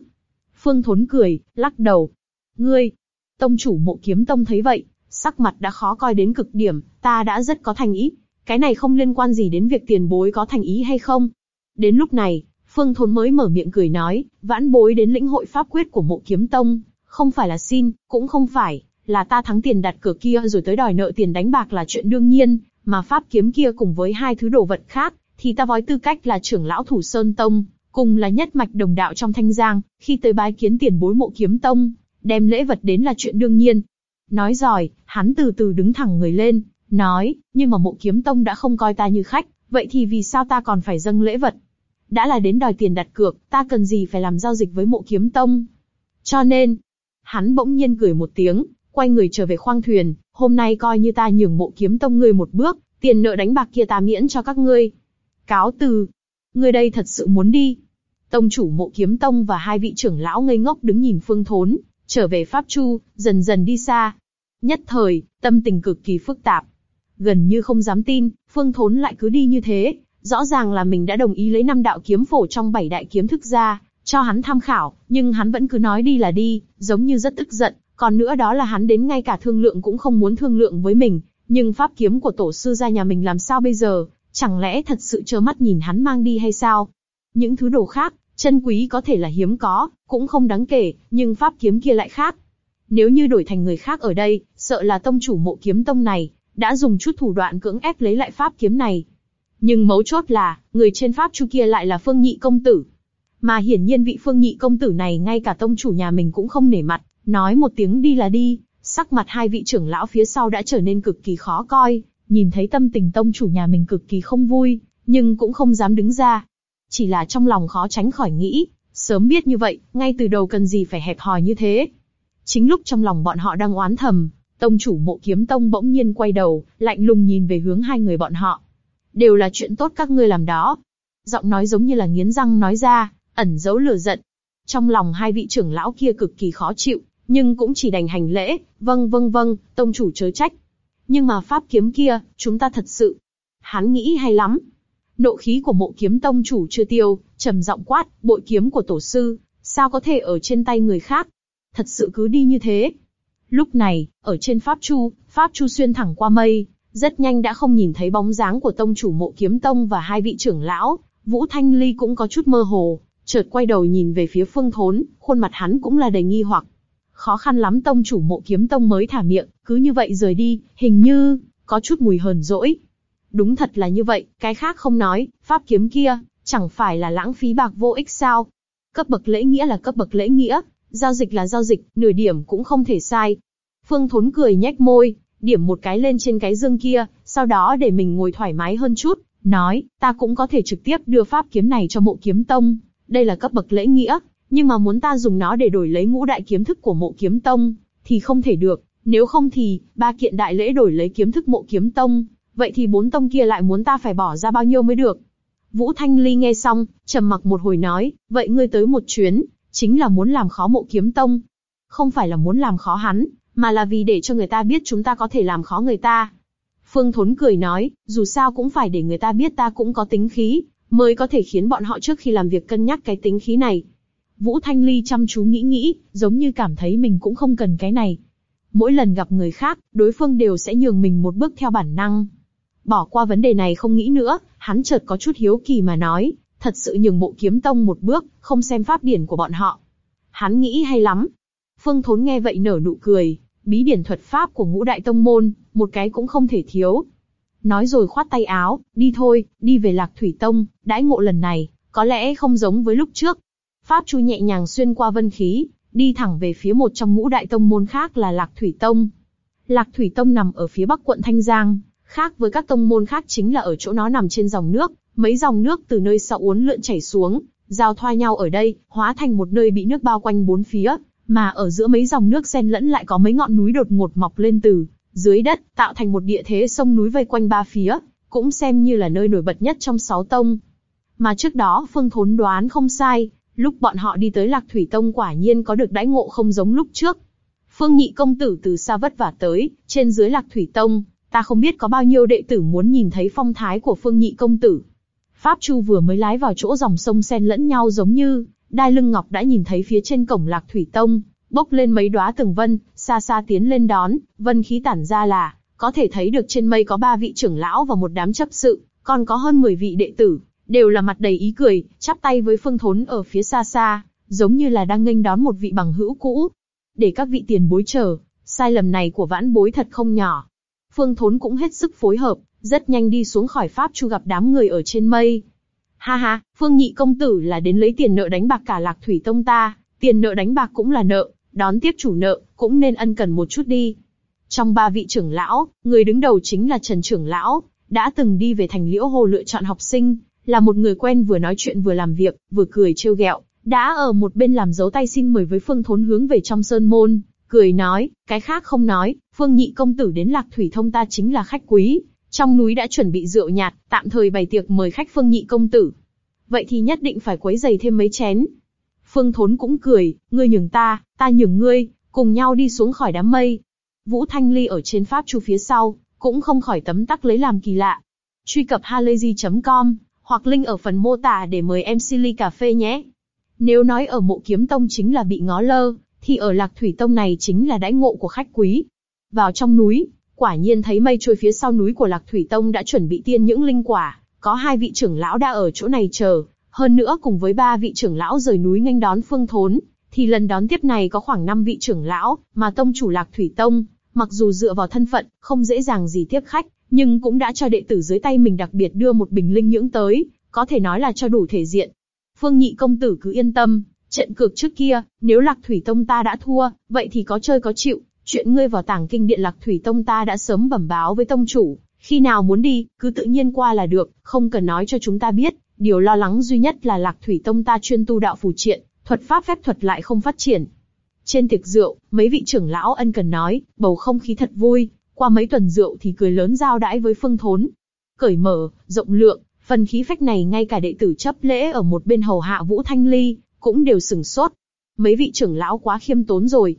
Phương Thốn cười, lắc đầu. Ngươi, tông chủ mộ kiếm tông thấy vậy, sắc mặt đã khó coi đến cực điểm, ta đã rất có thành ý. Cái này không liên quan gì đến việc tiền bối có thành ý hay không. Đến lúc này, Phương Thốn mới mở miệng cười nói, vãn bối đến lĩnh hội pháp quyết của mộ kiếm tông, không phải là xin, cũng không phải, là ta thắng tiền đặt cược kia rồi tới đòi nợ tiền đánh bạc là chuyện đương nhiên, mà pháp kiếm kia cùng với hai thứ đồ vật khác, thì ta với tư cách là trưởng lão thủ sơn tông, cùng là nhất mạch đồng đạo trong thanh giang, khi tới bái kiến tiền bối mộ kiếm tông, đem lễ vật đến là chuyện đương nhiên. Nói giỏi hắn từ từ đứng thẳng người lên, nói, nhưng mà mộ kiếm tông đã không coi ta như khách, vậy thì vì sao ta còn phải dâng lễ vật? Đã là đến đòi tiền đặt cược, ta cần gì phải làm giao dịch với mộ kiếm tông? Cho nên, hắn bỗng nhiên cười một tiếng, quay người trở về khoang thuyền, hôm nay coi như ta nhường mộ kiếm tông ngươi một bước, tiền nợ đánh bạc kia ta miễn cho các ngươi. Cáo từ, ngươi đây thật sự muốn đi. Tông chủ mộ kiếm tông và hai vị trưởng lão ngây ngốc đứng nhìn phương thốn, trở về Pháp Chu, dần dần đi xa. Nhất thời, tâm tình cực kỳ phức tạp. Gần như không dám tin, phương thốn lại cứ đi như thế. Rõ ràng là mình đã đồng ý lấy năm đạo kiếm phổ trong bảy đại kiếm thức ra, cho hắn tham khảo, nhưng hắn vẫn cứ nói đi là đi, giống như rất tức giận, còn nữa đó là hắn đến ngay cả thương lượng cũng không muốn thương lượng với mình, nhưng pháp kiếm của tổ sư gia nhà mình làm sao bây giờ, chẳng lẽ thật sự trơ mắt nhìn hắn mang đi hay sao? Những thứ đồ khác, chân quý có thể là hiếm có, cũng không đáng kể, nhưng pháp kiếm kia lại khác. Nếu như đổi thành người khác ở đây, sợ là tông chủ mộ kiếm tông này, đã dùng chút thủ đoạn cưỡng ép lấy lại pháp kiếm này. Nhưng mấu chốt là, người trên pháp chu kia lại là phương nhị công tử. Mà hiển nhiên vị phương nhị công tử này ngay cả tông chủ nhà mình cũng không nể mặt, Nói một tiếng đi là đi, sắc mặt hai vị trưởng lão phía sau đã trở nên cực kỳ khó coi, nhìn thấy tâm tình tông chủ nhà mình cực kỳ không vui, nhưng cũng không dám đứng ra. Chỉ là trong lòng khó tránh khỏi nghĩ, sớm biết như vậy, ngay từ đầu cần gì phải hẹp hòi như thế. Chính lúc trong lòng bọn họ đang oán thầm, tông chủ mộ kiếm tông bỗng nhiên quay đầu, lạnh lùng nhìn về hướng hai người bọn họ. Đều là chuyện tốt các ngươi làm đó. Giọng nói giống như là nghiến răng nói ra, ẩn giấu lửa giận. Trong lòng hai vị trưởng lão kia cực kỳ khó chịu, nhưng cũng chỉ đành hành lễ, vâng vâng vâng, tông chủ chớ trách. Nhưng mà pháp kiếm kia, chúng ta thật sự. Hắn nghĩ hay lắm. Nộ khí của mộ kiếm tông chủ chưa tiêu, trầm giọng quát, bội kiếm của tổ sư, sao có thể ở trên tay người khác? Thật sự cứ đi như thế. Lúc này, ở trên pháp chu, pháp chu xuyên thẳng qua mây, rất nhanh đã không nhìn thấy bóng dáng của tông chủ mộ kiếm tông và hai vị trưởng lão, Vũ Thanh Ly cũng có chút mơ hồ, chợt quay đầu nhìn về phía phương thốn, khuôn mặt hắn cũng là đầy nghi hoặc khó khăn lắm tông chủ mộ kiếm tông mới thả miệng, cứ như vậy rời đi, hình như, có chút mùi hờn dỗi. Đúng thật là như vậy, cái khác không nói, pháp kiếm kia, chẳng phải là lãng phí bạc vô ích sao. Cấp bậc lễ nghĩa là cấp bậc lễ nghĩa, giao dịch là giao dịch, nửa điểm cũng không thể sai. Phương Thốn cười nhếch môi, điểm một cái lên trên cái dương kia, sau đó để mình ngồi thoải mái hơn chút, nói, ta cũng có thể trực tiếp đưa pháp kiếm này cho mộ kiếm tông, đây là cấp bậc lễ nghĩa, nhưng mà muốn ta dùng nó để đổi lấy ngũ đại kiếm thức của mộ kiếm tông, thì không thể được, nếu không thì, ba kiện đại lễ đổi lấy kiếm thức mộ kiếm tông, vậy thì bốn tông kia lại muốn ta phải bỏ ra bao nhiêu mới được. Vũ Thanh Ly nghe xong, trầm mặc một hồi nói, vậy ngươi tới một chuyến, chính là muốn làm khó mộ kiếm tông. Không phải là muốn làm khó hắn, mà là vì để cho người ta biết chúng ta có thể làm khó người ta. Phương Thốn cười nói, dù sao cũng phải để người ta biết ta cũng có tính khí, mới có thể khiến bọn họ trước khi làm việc cân nhắc cái tính khí này. Vũ Thanh Ly chăm chú nghĩ nghĩ, giống như cảm thấy mình cũng không cần cái này. Mỗi lần gặp người khác, đối phương đều sẽ nhường mình một bước theo bản năng. Bỏ qua vấn đề này không nghĩ nữa, hắn chợt có chút hiếu kỳ mà nói, thật sự nhường bộ kiếm tông một bước, không xem pháp điển của bọn họ. Hắn nghĩ hay lắm. Phương Thốn nghe vậy nở nụ cười, bí điển thuật pháp của ngũ đại tông môn, một cái cũng không thể thiếu. nói rồi khoát tay áo, đi thôi, đi về Lạc Thủy Tông, đãi ngộ lần này, có lẽ không giống với lúc trước. Pháp Chu nhẹ nhàng xuyên qua vân khí, đi thẳng về phía một trong ngũ đại tông môn khác là Lạc Thủy Tông. Lạc Thủy Tông nằm ở phía bắc quận Thanh Giang, khác với các tông môn khác chính là ở chỗ nó nằm trên dòng nước, mấy dòng nước từ nơi sau uốn lượn chảy xuống, giao thoa nhau ở đây, hóa thành một nơi bị nước bao quanh bốn phía, mà ở giữa mấy dòng nước xen lẫn lại có mấy ngọn núi đột ngột mọc lên từ dưới đất, tạo thành một địa thế sông núi vây quanh ba phía, cũng xem như là nơi nổi bật nhất trong sáu tông. Mà trước đó Phương Thốn đoán không sai, lúc bọn họ đi tới Lạc Thủy Tông quả nhiên có được đãi ngộ không giống lúc trước. Phương Nhị công tử từ xa vất vả tới, trên dưới Lạc Thủy Tông, ta không biết có bao nhiêu đệ tử muốn nhìn thấy phong thái của Phương Nhị công tử. Pháp Chu vừa mới lái vào chỗ dòng sông xen lẫn nhau giống như, Đai Lưng Ngọc đã nhìn thấy phía trên cổng Lạc Thủy Tông, bốc lên mấy đóa tường vân, xa xa tiến lên đón, vân khí tản ra là, có thể thấy được trên mây có ba vị trưởng lão và một đám chấp sự, còn có hơn 10 vị đệ tử, đều là mặt đầy ý cười, chắp tay với Phương Thốn ở phía xa xa, giống như là đang nghênh đón một vị bằng hữu cũ. Để các vị tiền bối chờ, sai lầm này của vãn bối thật không nhỏ. Phương Thốn cũng hết sức phối hợp, rất nhanh đi xuống khỏi pháp chu gặp đám người ở trên mây. Ha ha, Phương Nhị công tử là đến lấy tiền nợ đánh bạc cả Lạc Thủy Tông ta, tiền nợ đánh bạc cũng là nợ, đón tiếp chủ nợ, cũng nên ân cần một chút đi. Trong ba vị trưởng lão, người đứng đầu chính là Trần trưởng lão, đã từng đi về thành Liễu Hồ lựa chọn học sinh, là một người quen vừa nói chuyện vừa làm việc, vừa cười trêu ghẹo, đã ở một bên làm dấu tay xin mời với Phương Thốn hướng về trong sơn môn, cười nói, cái khác không nói, Phương Nhị công tử đến Lạc Thủy Thông ta chính là khách quý, trong núi đã chuẩn bị rượu nhạt, tạm thời bày tiệc mời khách Phương Nhị công tử. Vậy thì nhất định phải quấy giày thêm mấy chén. Phương Thốn cũng cười, ngươi nhường ta, ta nhường ngươi, cùng nhau đi xuống khỏi đám mây. Vũ Thanh Ly ở trên pháp chu phía sau, cũng không khỏi tấm tắc lấy làm kỳ lạ. Truy cập halayzi.com hoặc link ở phần mô tả để mời em Silly cà phê nhé. Nếu nói ở mộ kiếm tông chính là bị ngó lơ, thì ở lạc thủy tông này chính là đãi ngộ của khách quý. Vào trong núi, quả nhiên thấy mây trôi phía sau núi của lạc thủy tông đã chuẩn bị tiên những linh quả, có hai vị trưởng lão đã ở chỗ này chờ, hơn nữa cùng với ba vị trưởng lão rời núi nghênh đón phương thốn, thì lần đón tiếp này có khoảng năm vị trưởng lão, mà tông chủ lạc thủy tông, mặc dù dựa vào thân phận, không dễ dàng gì tiếp khách, nhưng cũng đã cho đệ tử dưới tay mình đặc biệt đưa một bình linh nhưỡng tới, có thể nói là cho đủ thể diện. Phương Nhị công tử cứ yên tâm, trận cược trước kia, nếu Lạc Thủy Tông ta đã thua, vậy thì có chơi có chịu, chuyện ngươi vào tàng kinh điện Lạc Thủy Tông ta đã sớm bẩm báo với tông chủ, khi nào muốn đi, cứ tự nhiên qua là được, không cần nói cho chúng ta biết, điều lo lắng duy nhất là Lạc Thủy Tông ta chuyên tu đạo phù triện, thuật pháp phép thuật lại không phát triển. Trên tiệc rượu, mấy vị trưởng lão ân cần nói, bầu không khí thật vui, qua mấy tuần rượu thì cười lớn giao đãi với Phương Thốn. Cởi mở, rộng lượng, phần khí phách này ngay cả đệ tử chấp lễ ở một bên hầu hạ Vũ Thanh Ly, cũng đều sừng sốt. Mấy vị trưởng lão quá khiêm tốn rồi.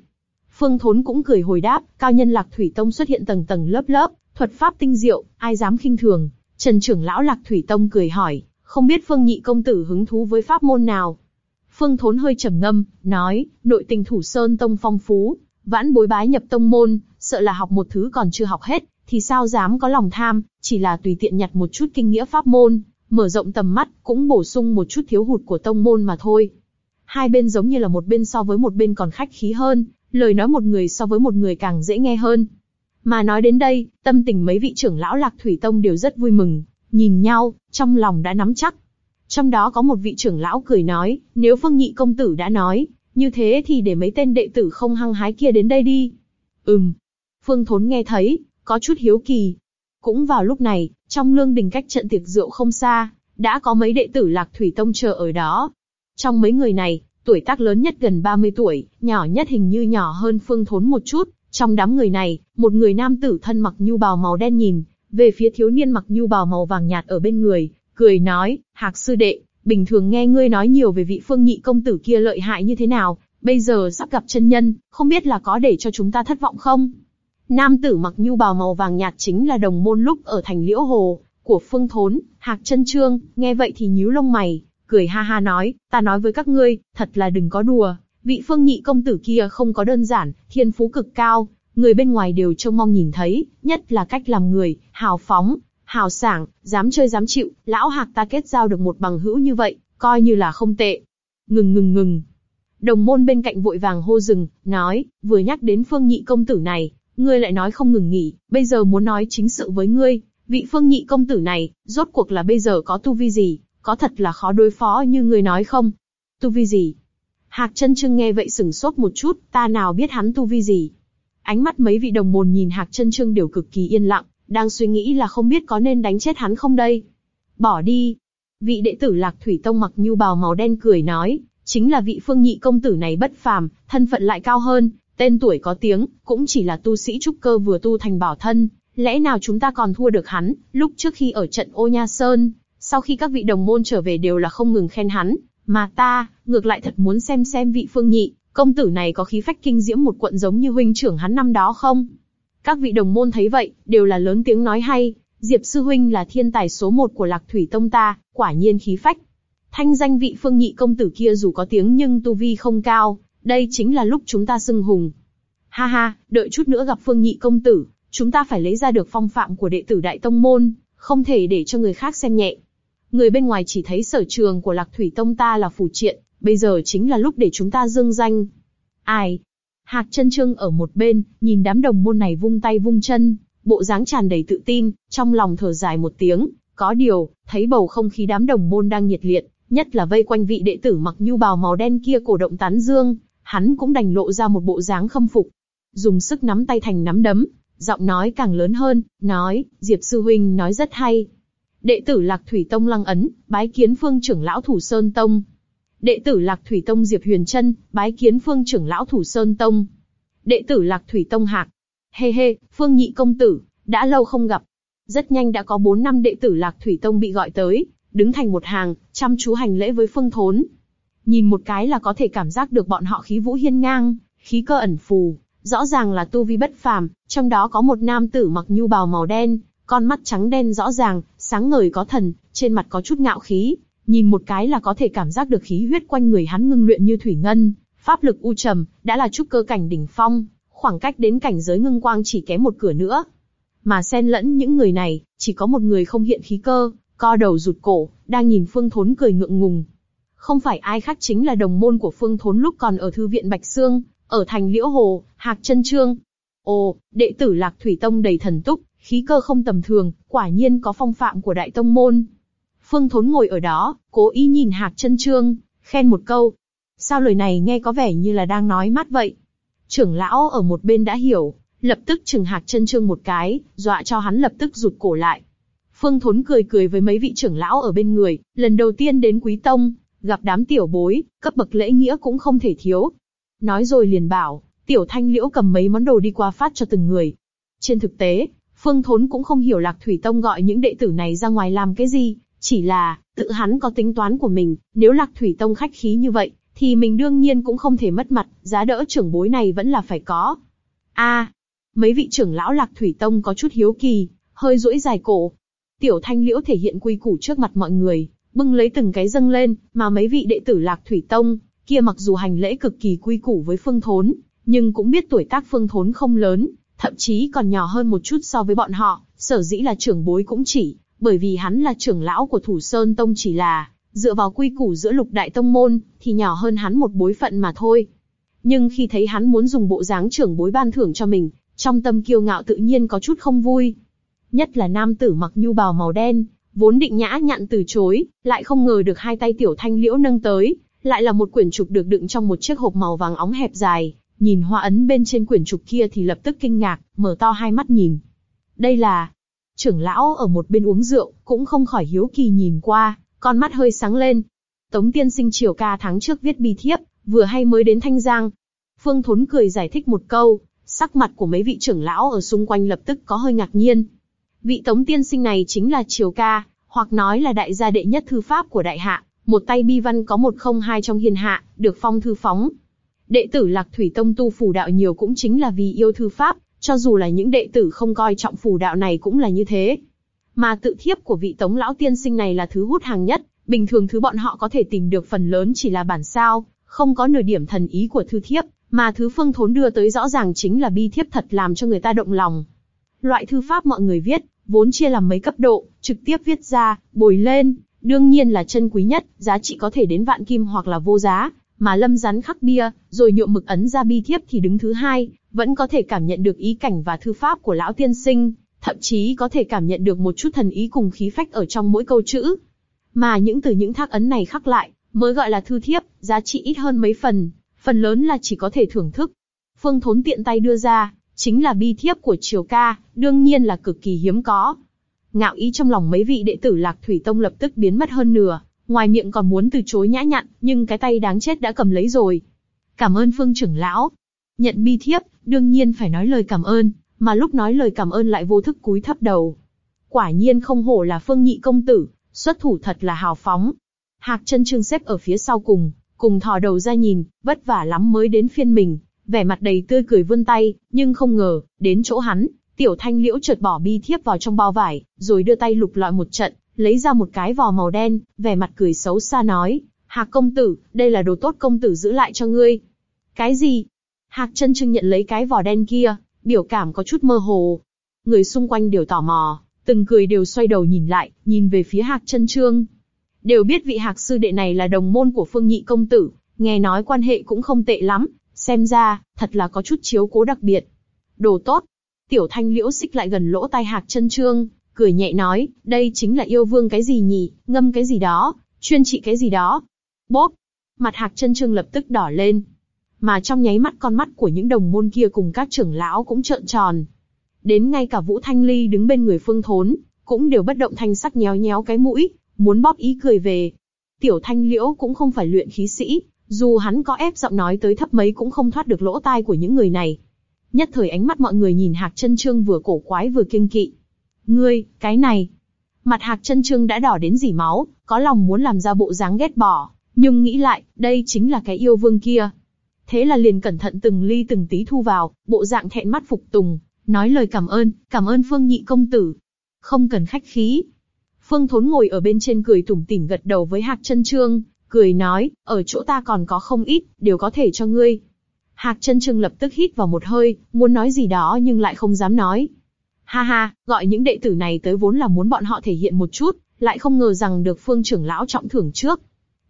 Phương Thốn cũng cười hồi đáp, cao nhân Lạc Thủy Tông xuất hiện tầng tầng lớp lớp, thuật pháp tinh diệu, ai dám khinh thường. Trần trưởng lão Lạc Thủy Tông cười hỏi, không biết Phương Nhị công tử hứng thú với pháp môn nào? Phương Thốn hơi trầm ngâm, nói, nội tình Thủ Sơn Tông phong phú, vãn bối bái nhập tông môn, sợ là học một thứ còn chưa học hết, thì sao dám có lòng tham, chỉ là tùy tiện nhặt một chút kinh nghĩa pháp môn, mở rộng tầm mắt, cũng bổ sung một chút thiếu hụt của tông môn mà thôi. Hai bên giống như là một bên so với một bên còn khách khí hơn, lời nói một người so với một người càng dễ nghe hơn. Mà nói đến đây, tâm tình mấy vị trưởng lão lạc thủy tông đều rất vui mừng, nhìn nhau, trong lòng đã nắm chắc. Trong đó có một vị trưởng lão cười nói, nếu Phương Nhị công tử đã nói, như thế thì để mấy tên đệ tử không hăng hái kia đến đây đi. Ừm. Phương Thốn nghe thấy, có chút hiếu kỳ. Cũng vào lúc này, trong lương đình cách trận tiệc rượu không xa, đã có mấy đệ tử Lạc Thủy Tông chờ ở đó. Trong mấy người này, tuổi tác lớn nhất gần 30 tuổi, nhỏ nhất hình như nhỏ hơn Phương Thốn một chút. Trong đám người này, một người nam tử thân mặc nhu bào màu đen nhìn về phía thiếu niên mặc nhu bào màu vàng nhạt ở bên người, cười nói: Hạc sư đệ, bình thường nghe ngươi nói nhiều về vị phương nhị công tử kia lợi hại như thế nào, bây giờ sắp gặp chân nhân, không biết là có để cho chúng ta thất vọng không? Nam tử mặc nhu bào màu vàng nhạt chính là đồng môn lúc ở thành Liễu Hồ, của Phương Thốn, Hạc chân Trương, nghe vậy thì nhíu lông mày, cười ha ha nói, ta nói với các ngươi, thật là đừng có đùa, vị phương nhị công tử kia không có đơn giản, thiên phú cực cao, người bên ngoài đều trông mong nhìn thấy, nhất là cách làm người, hào phóng, hào sảng, dám chơi dám chịu, lão hạc ta kết giao được một bằng hữu như vậy, coi như là không tệ. Ngừng ngừng ngừng. Đồng môn bên cạnh vội vàng hô dừng, nói, vừa nhắc đến phương nhị công tử này, ngươi lại nói không ngừng nghỉ, bây giờ muốn nói chính sự với ngươi, Vị phương nhị công tử này, rốt cuộc là bây giờ có tu vi gì, có thật là khó đối phó như người nói không? Tu vi gì? Hạc chân trương nghe vậy sửng sốt một chút, ta nào biết hắn tu vi gì. Ánh mắt mấy vị đồng môn nhìn Hạc chân trương đều cực kỳ yên lặng, đang suy nghĩ là không biết có nên đánh chết hắn không đây. Bỏ đi. Vị đệ tử Lạc Thủy Tông mặc nhu bào màu đen cười nói, chính là vị phương nhị công tử này bất phàm, thân phận lại cao hơn, tên tuổi có tiếng, cũng chỉ là tu sĩ trúc cơ vừa tu thành bảo thân, lẽ nào chúng ta còn thua được hắn, lúc trước khi ở trận ô nha sơn, sau khi các vị đồng môn trở về đều là không ngừng khen hắn, mà ta, ngược lại thật muốn xem xem vị phương nhị, công tử này có khí phách kinh diễm một quận giống như huynh trưởng hắn năm đó không? Các vị đồng môn thấy vậy, đều là lớn tiếng nói hay, Diệp Sư Huynh là thiên tài số một của Lạc Thủy Tông ta, quả nhiên khí phách. Thanh danh vị phương nhị công tử kia dù có tiếng nhưng tu vi không cao, đây chính là lúc chúng ta xưng hùng. Ha ha, đợi chút nữa gặp phương nhị công tử, chúng ta phải lấy ra được phong phạm của đệ tử Đại Tông Môn, không thể để cho người khác xem nhẹ. Người bên ngoài chỉ thấy sở trường của Lạc Thủy Tông ta là phủ triện, bây giờ chính là lúc để chúng ta dương danh. Ai? Hạc chân trương ở một bên, nhìn đám đồng môn này vung tay vung chân, bộ dáng tràn đầy tự tin, trong lòng thở dài một tiếng, có điều, thấy bầu không khí đám đồng môn đang nhiệt liệt, nhất là vây quanh vị đệ tử mặc nhu bào màu đen kia cổ động tán dương, hắn cũng đành lộ ra một bộ dáng khâm phục. Dùng sức nắm tay thành nắm đấm, giọng nói càng lớn hơn, nói, Diệp Sư Huynh nói rất hay. Đệ tử Lạc Thủy Tông Lăng Ấn, bái kiến phương trưởng lão Thủ Sơn Tông. Đệ tử Lạc Thủy Tông Diệp Huyền Trân, bái kiến phương trưởng lão Thủ Sơn Tông. Đệ tử Lạc Thủy Tông Hạc. Hê hê, phương nhị công tử, đã lâu không gặp. Rất nhanh đã có 4 năm đệ tử Lạc Thủy Tông bị gọi tới, đứng thành một hàng, chăm chú hành lễ với phương thốn. Nhìn một cái là có thể cảm giác được bọn họ khí vũ hiên ngang, khí cơ ẩn phù, rõ ràng là tu vi bất phàm, trong đó có một nam tử mặc nhu bào màu đen, con mắt trắng đen rõ ràng, sáng ngời có thần, trên mặt có chút ngạo khí, nhìn một cái là có thể cảm giác được khí huyết quanh người hắn ngưng luyện như thủy ngân, pháp lực u trầm, đã là trúc cơ cảnh đỉnh phong, khoảng cách đến cảnh giới ngưng quang chỉ kém một cửa nữa. Mà xen lẫn những người này, chỉ có một người không hiện khí cơ, co đầu rụt cổ, đang nhìn Phương Thốn cười ngượng ngùng. Không phải ai khác chính là đồng môn của Phương Thốn lúc còn ở thư viện Bạch Sương, ở thành Liễu Hồ, Hạc Chân Trương. Ồ, đệ tử Lạc Thủy Tông đầy thần túc, khí cơ không tầm thường, quả nhiên có phong phạm của đại tông môn. Phương Thốn ngồi ở đó, cố ý nhìn Hạc Chân Trương, khen một câu. Sao lời này nghe có vẻ như là đang nói mát vậy? Trưởng lão ở một bên đã hiểu, lập tức chừng Hạc Chân Trương một cái, dọa cho hắn lập tức rụt cổ lại. Phương Thốn cười cười với mấy vị trưởng lão ở bên người, lần đầu tiên đến Quý Tông, gặp đám tiểu bối, cấp bậc lễ nghĩa cũng không thể thiếu. Nói rồi liền bảo, tiểu thanh liễu cầm mấy món đồ đi qua phát cho từng người. Trên thực tế, Phương Thốn cũng không hiểu Lạc Thủy Tông gọi những đệ tử này ra ngoài làm cái gì, chỉ là, tự hắn có tính toán của mình, nếu Lạc Thủy Tông khách khí như vậy, thì mình đương nhiên cũng không thể mất mặt, giá đỡ trưởng bối này vẫn là phải có. A, mấy vị trưởng lão Lạc Thủy Tông có chút hiếu kỳ, hơi duỗi dài cổ. Tiểu Thanh Liễu thể hiện quy củ trước mặt mọi người, bưng lấy từng cái dâng lên, mà mấy vị đệ tử Lạc Thủy Tông kia mặc dù hành lễ cực kỳ quy củ với Phương Thốn, nhưng cũng biết tuổi tác Phương Thốn không lớn, thậm chí còn nhỏ hơn một chút so với bọn họ, sở dĩ là trưởng bối cũng chỉ, bởi vì hắn là trưởng lão của Thủ Sơn Tông chỉ là, dựa vào quy củ giữa lục đại tông môn, thì nhỏ hơn hắn một bối phận mà thôi. Nhưng khi thấy hắn muốn dùng bộ dáng trưởng bối ban thưởng cho mình, trong tâm kiêu ngạo tự nhiên có chút không vui. Nhất là nam tử mặc nhu bào màu đen, vốn định nhã nhặn từ chối, lại không ngờ được hai tay tiểu thanh liễu nâng tới, lại là một quyển trục được đựng trong một chiếc hộp màu vàng óng hẹp dài, nhìn hoa ấn bên trên quyển trục kia thì lập tức kinh ngạc, mở to hai mắt nhìn. Đây là... Trưởng lão ở một bên uống rượu, cũng không khỏi hiếu kỳ nhìn qua, con mắt hơi sáng lên. Tống tiên sinh triều ca tháng trước viết bi thiếp, vừa hay mới đến Thanh Giang. Phương Thốn cười giải thích một câu, sắc mặt của mấy vị trưởng lão ở xung quanh lập tức có hơi ngạc nhiên. Vị Tống tiên sinh này chính là Triều Ca, hoặc nói là đại gia đệ nhất thư pháp của đại hạ, một tay bi văn có một không hai trong hiền hạ, được phong thư phóng. Đệ tử Lạc Thủy Tông tu phù đạo nhiều cũng chính là vì yêu thư pháp, cho dù là những đệ tử không coi trọng phù đạo này cũng là như thế. Mà tự thiếp của vị Tống lão tiên sinh này là thứ hút hàng nhất, bình thường thứ bọn họ có thể tìm được phần lớn chỉ là bản sao, không có nửa điểm thần ý của thư thiếp, mà thứ phương thốn đưa tới rõ ràng chính là bi thiếp thật làm cho người ta động lòng. Loại thư pháp mọi người viết, vốn chia làm mấy cấp độ, trực tiếp viết ra, bồi lên, đương nhiên là chân quý nhất, giá trị có thể đến vạn kim hoặc là vô giá, mà lâm rắn khắc bia, rồi nhuộm mực ấn ra bi thiếp thì đứng thứ hai, vẫn có thể cảm nhận được ý cảnh và thư pháp của lão tiên sinh, thậm chí có thể cảm nhận được một chút thần ý cùng khí phách ở trong mỗi câu chữ. Mà những từ những thác ấn này khắc lại, mới gọi là thư thiếp, giá trị ít hơn mấy phần, phần lớn là chỉ có thể thưởng thức. Phương Thốn tiện tay đưa ra, chính là bi thiếp của Triều Ca, đương nhiên là cực kỳ hiếm có. Ngạo ý trong lòng mấy vị đệ tử Lạc Thủy Tông lập tức biến mất hơn nửa, ngoài miệng còn muốn từ chối nhã nhặn, nhưng cái tay đáng chết đã cầm lấy rồi. Cảm ơn Phương trưởng lão. Nhận bi thiếp, đương nhiên phải nói lời cảm ơn, mà lúc nói lời cảm ơn lại vô thức cúi thấp đầu. Quả nhiên không hổ là Phương Nhị công tử, xuất thủ thật là hào phóng. Hạc chân trương xếp ở phía sau cùng, cùng thò đầu ra nhìn, vất vả lắm mới đến phiên mình, vẻ mặt đầy tươi cười vươn tay, nhưng không ngờ, đến chỗ hắn, tiểu thanh liễu chợt bỏ bi thiếp vào trong bao vải, rồi đưa tay lục lọi một trận, lấy ra một cái vò màu đen, vẻ mặt cười xấu xa nói, Hạc công tử, đây là đồ tốt công tử giữ lại cho ngươi. Cái gì? Hạc chân trưng nhận lấy cái vò đen kia, biểu cảm có chút mơ hồ. Người xung quanh đều tò mò, từng cười đều xoay đầu nhìn lại, nhìn về phía Hạc chân trương. Đều biết vị Hạc sư đệ này là đồng môn của Phương Nhị công tử, nghe nói quan hệ cũng không tệ lắm, xem ra, thật là có chút chiếu cố đặc biệt. Đồ tốt. Tiểu thanh liễu xích lại gần lỗ tai Hạc chân trương, cười nhẹ nói, đây chính là yêu vương cái gì nhỉ, ngâm cái gì đó, chuyên trị cái gì đó. Bốp. Mặt Hạc chân trương lập tức đỏ lên, mà trong nháy mắt con mắt của những đồng môn kia cùng các trưởng lão cũng trợn tròn. Đến ngay cả Vũ Thanh Ly đứng bên người Phương Thốn, cũng đều bất động thanh sắc nhéo nhéo cái mũi, muốn bóp ý cười về. Tiểu Thanh Liễu cũng không phải luyện khí sĩ, dù hắn có ép giọng nói tới thấp mấy cũng không thoát được lỗ tai của những người này. Nhất thời ánh mắt mọi người nhìn Hạc Chân Trương vừa cổ quái vừa kiêng kỵ. Ngươi, cái này. Mặt Hạc Chân Trương đã đỏ đến dỉ máu, có lòng muốn làm ra bộ dáng ghét bỏ, nhưng nghĩ lại, đây chính là cái yêu vương kia, thế là liền cẩn thận từng ly từng tí thu vào, bộ dạng thẹn mắt phục tùng, nói lời cảm ơn, cảm ơn Phương Nhị công tử. Không cần khách khí. Phương Thốn ngồi ở bên trên cười tủm tỉm gật đầu với Hạc Chân Trương, cười nói, ở chỗ ta còn có không ít, đều có thể cho ngươi. Hạc Chân Trương lập tức hít vào một hơi, muốn nói gì đó nhưng lại không dám nói. Ha ha, gọi những đệ tử này tới vốn là muốn bọn họ thể hiện một chút, lại không ngờ rằng được Phương trưởng lão trọng thưởng trước.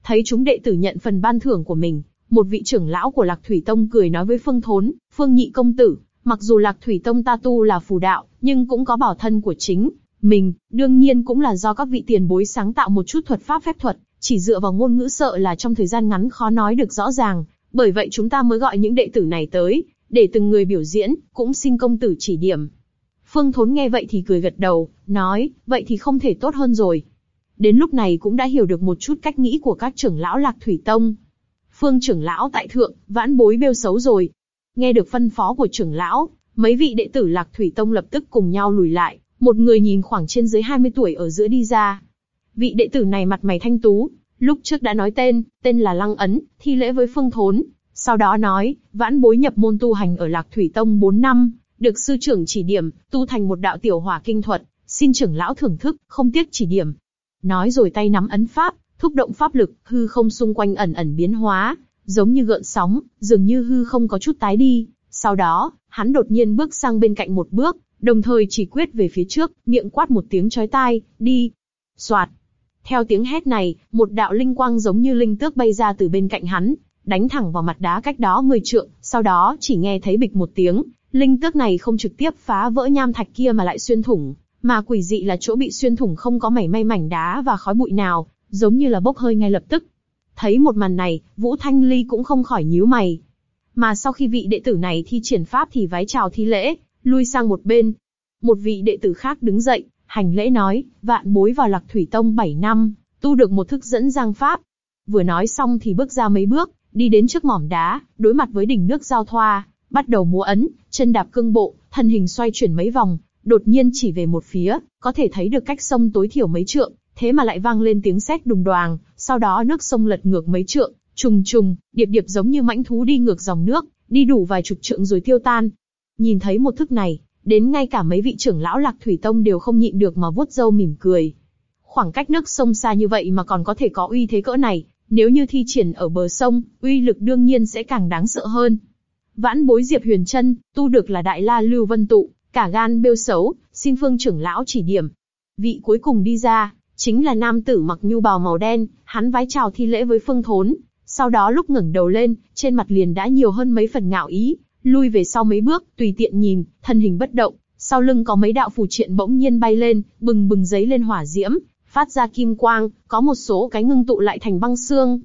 Thấy chúng đệ tử nhận phần ban thưởng của mình, một vị trưởng lão của Lạc Thủy Tông cười nói với Phương Thốn, Phương Nhị công tử, mặc dù Lạc Thủy Tông ta tu là phù đạo, nhưng cũng có bảo thân của chính mình, đương nhiên cũng là do các vị tiền bối sáng tạo một chút thuật pháp phép thuật, chỉ dựa vào ngôn ngữ sợ là trong thời gian ngắn khó nói được rõ ràng, bởi vậy chúng ta mới gọi những đệ tử này tới, để từng người biểu diễn, cũng xin công tử chỉ điểm. Phương Thốn nghe vậy thì cười gật đầu, nói, vậy thì không thể tốt hơn rồi. Đến lúc này cũng đã hiểu được một chút cách nghĩ của các trưởng lão Lạc Thủy Tông, Phương trưởng lão tại thượng, vãn bối bêu xấu rồi. Nghe được phân phó của trưởng lão, mấy vị đệ tử Lạc Thủy Tông lập tức cùng nhau lùi lại, một người nhìn khoảng trên dưới 20 tuổi ở giữa đi ra. Vị đệ tử này mặt mày thanh tú, lúc trước đã nói tên, tên là Lăng Ấn, thi lễ với Phương Thốn. Sau đó nói, vãn bối nhập môn tu hành ở Lạc Thủy Tông 4 năm, được sư trưởng chỉ điểm, tu thành một đạo tiểu hỏa kinh thuật, xin trưởng lão thưởng thức, không tiếc chỉ điểm. Nói rồi tay nắm ấn pháp, thúc động pháp lực, hư không xung quanh ẩn ẩn biến hóa, giống như gợn sóng, dường như hư không có chút tái đi. Sau đó, hắn đột nhiên bước sang bên cạnh một bước, đồng thời chỉ quyết về phía trước, miệng quát một tiếng chói tai, đi. Soạt. Theo tiếng hét này, một đạo linh quang giống như linh tước bay ra từ bên cạnh hắn, đánh thẳng vào mặt đá cách đó 10 trượng, sau đó chỉ nghe thấy bịch một tiếng, linh tước này không trực tiếp phá vỡ nham thạch kia mà lại xuyên thủng, mà quỷ dị là chỗ bị xuyên thủng không có mảy may mảnh đá và khói bụi nào, giống như là bốc hơi ngay lập tức. Thấy một màn này, Vũ Thanh Ly cũng không khỏi nhíu mày. Mà sau khi vị đệ tử này thi triển pháp thì vái chào thi lễ, lui sang một bên. Một vị đệ tử khác đứng dậy, hành lễ nói, vạn bối vào lạc thủy tông 7 năm, tu được một thức dẫn giang pháp. Vừa nói xong thì bước ra mấy bước, đi đến trước mỏm đá, đối mặt với đỉnh nước giao thoa, bắt đầu múa ấn, chân đạp cương bộ, thân hình xoay chuyển mấy vòng, đột nhiên chỉ về một phía, có thể thấy được cách sông tối thiểu mấy trượng, thế mà lại vang lên tiếng sét đùng đoàng, sau đó nước sông lật ngược mấy trượng, trùng trùng, điệp điệp giống như mãnh thú đi ngược dòng nước, đi đủ vài chục trượng rồi tiêu tan. Nhìn thấy một thức này, đến ngay cả mấy vị trưởng lão lạc thủy tông đều không nhịn được mà vuốt râu mỉm cười. Khoảng cách nước sông xa như vậy mà còn có thể có uy thế cỡ này, nếu như thi triển ở bờ sông, uy lực đương nhiên sẽ càng đáng sợ hơn. Vãn bối Diệp Huyền Trân, tu được là Đại La Lưu Vân Tụ, cả gan bêu xấu, xin phương trưởng lão chỉ điểm. Vị cuối cùng đi ra, chính là nam tử mặc nhu bào màu đen, hắn vái chào thi lễ với Phương Thốn, sau đó lúc ngẩng đầu lên, trên mặt liền đã nhiều hơn mấy phần ngạo ý, lui về sau mấy bước, tùy tiện nhìn, thân hình bất động, sau lưng có mấy đạo phù triện bỗng nhiên bay lên, bừng bừng giấy lên hỏa diễm, phát ra kim quang, có một số cái ngưng tụ lại thành băng xương.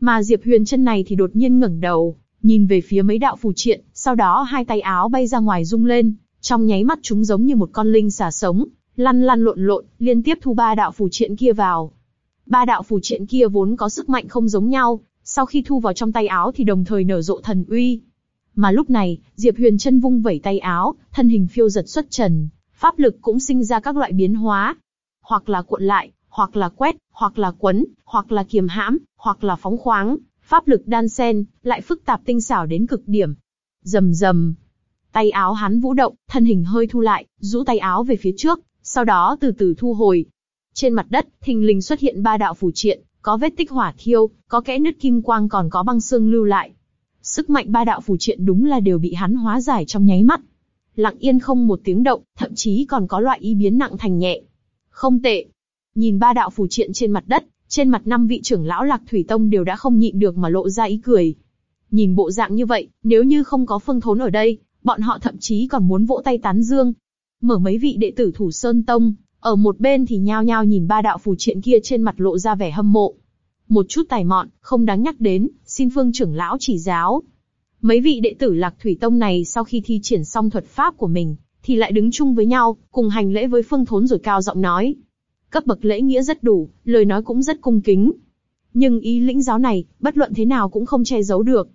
Mà Diệp Huyền chân này thì đột nhiên ngẩng đầu, nhìn về phía mấy đạo phù triện, sau đó hai tay áo bay ra ngoài rung lên, trong nháy mắt chúng giống như một con linh xà sống, lăn lăn lộn lộn, liên tiếp thu ba đạo phù triện kia vào. Ba đạo phù triện kia vốn có sức mạnh không giống nhau, sau khi thu vào trong tay áo thì đồng thời nở rộ thần uy. Mà lúc này, Diệp Huyền chân vung vẩy tay áo, thân hình phiêu giật xuất trần, pháp lực cũng sinh ra các loại biến hóa. Hoặc là cuộn lại, hoặc là quét, hoặc là quấn, hoặc là kiềm hãm, hoặc là phóng khoáng, pháp lực đan sen, lại phức tạp tinh xảo đến cực điểm. Rầm rầm, tay áo hắn vũ động, thân hình hơi thu lại, rũ tay áo về phía trước, sau đó từ từ thu hồi. Trên mặt đất, thình lình xuất hiện ba đạo phù triện, có vết tích hỏa thiêu, có kẽ nứt kim quang còn có băng xương lưu lại. Sức mạnh ba đạo phù triện đúng là đều bị hắn hóa giải trong nháy mắt. Lặng yên không một tiếng động, thậm chí còn có loại y biến nặng thành nhẹ. Không tệ. Nhìn ba đạo phù triện trên mặt đất, trên mặt năm vị trưởng lão Lạc Thủy Tông đều đã không nhịn được mà lộ ra ý cười. Nhìn bộ dạng như vậy, nếu như không có Phương Thốn ở đây, bọn họ thậm chí còn muốn vỗ tay tán dương. Mở mấy vị đệ tử Thủ Sơn Tông, ở một bên thì nhao nhao nhìn ba đạo phù triện kia trên mặt lộ ra vẻ hâm mộ. Một chút tài mọn, không đáng nhắc đến, xin phương trưởng lão chỉ giáo. Mấy vị đệ tử Lạc Thủy Tông này sau khi thi triển xong thuật pháp của mình, thì lại đứng chung với nhau, cùng hành lễ với Phương Thốn rồi cao giọng nói. Cấp bậc lễ nghĩa rất đủ, lời nói cũng rất cung kính. Nhưng ý lĩnh giáo này, bất luận thế nào cũng không che giấu được.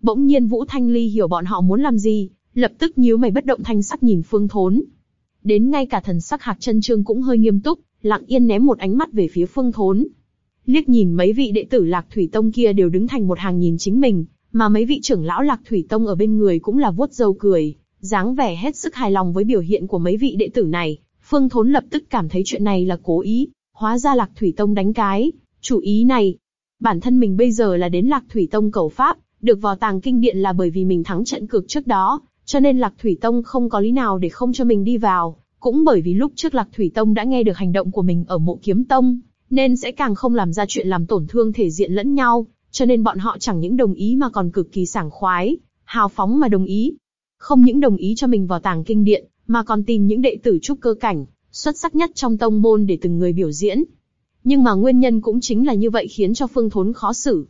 Bỗng nhiên Vũ Thanh Ly hiểu bọn họ muốn làm gì, lập tức nhíu mày bất động thanh sắc nhìn Phương Thốn. Đến ngay cả thần sắc Hạc Chân Trương cũng hơi nghiêm túc, lặng yên ném một ánh mắt về phía Phương Thốn. Liếc nhìn mấy vị đệ tử Lạc Thủy Tông kia đều đứng thành một hàng nhìn chính mình, mà mấy vị trưởng lão Lạc Thủy Tông ở bên người cũng là vuốt râu cười, dáng vẻ hết sức hài lòng với biểu hiện của mấy vị đệ tử này. Phương Thốn lập tức cảm thấy chuyện này là cố ý, hóa ra Lạc Thủy Tông đánh cái, chủ ý này. Bản thân mình bây giờ là đến Lạc Thủy Tông cầu pháp, được vào tàng kinh điện là bởi vì mình thắng trận cược trước đó, cho nên Lạc Thủy Tông không có lý nào để không cho mình đi vào, cũng bởi vì lúc trước Lạc Thủy Tông đã nghe được hành động của mình ở mộ kiếm tông, nên sẽ càng không làm ra chuyện làm tổn thương thể diện lẫn nhau, cho nên bọn họ chẳng những đồng ý mà còn cực kỳ sảng khoái, hào phóng mà đồng ý. Không những đồng ý cho mình vào tàng kinh điện, mà còn tìm những đệ tử trúc cơ cảnh, xuất sắc nhất trong tông môn để từng người biểu diễn. Nhưng mà nguyên nhân cũng chính là như vậy khiến cho Phương Thốn khó xử.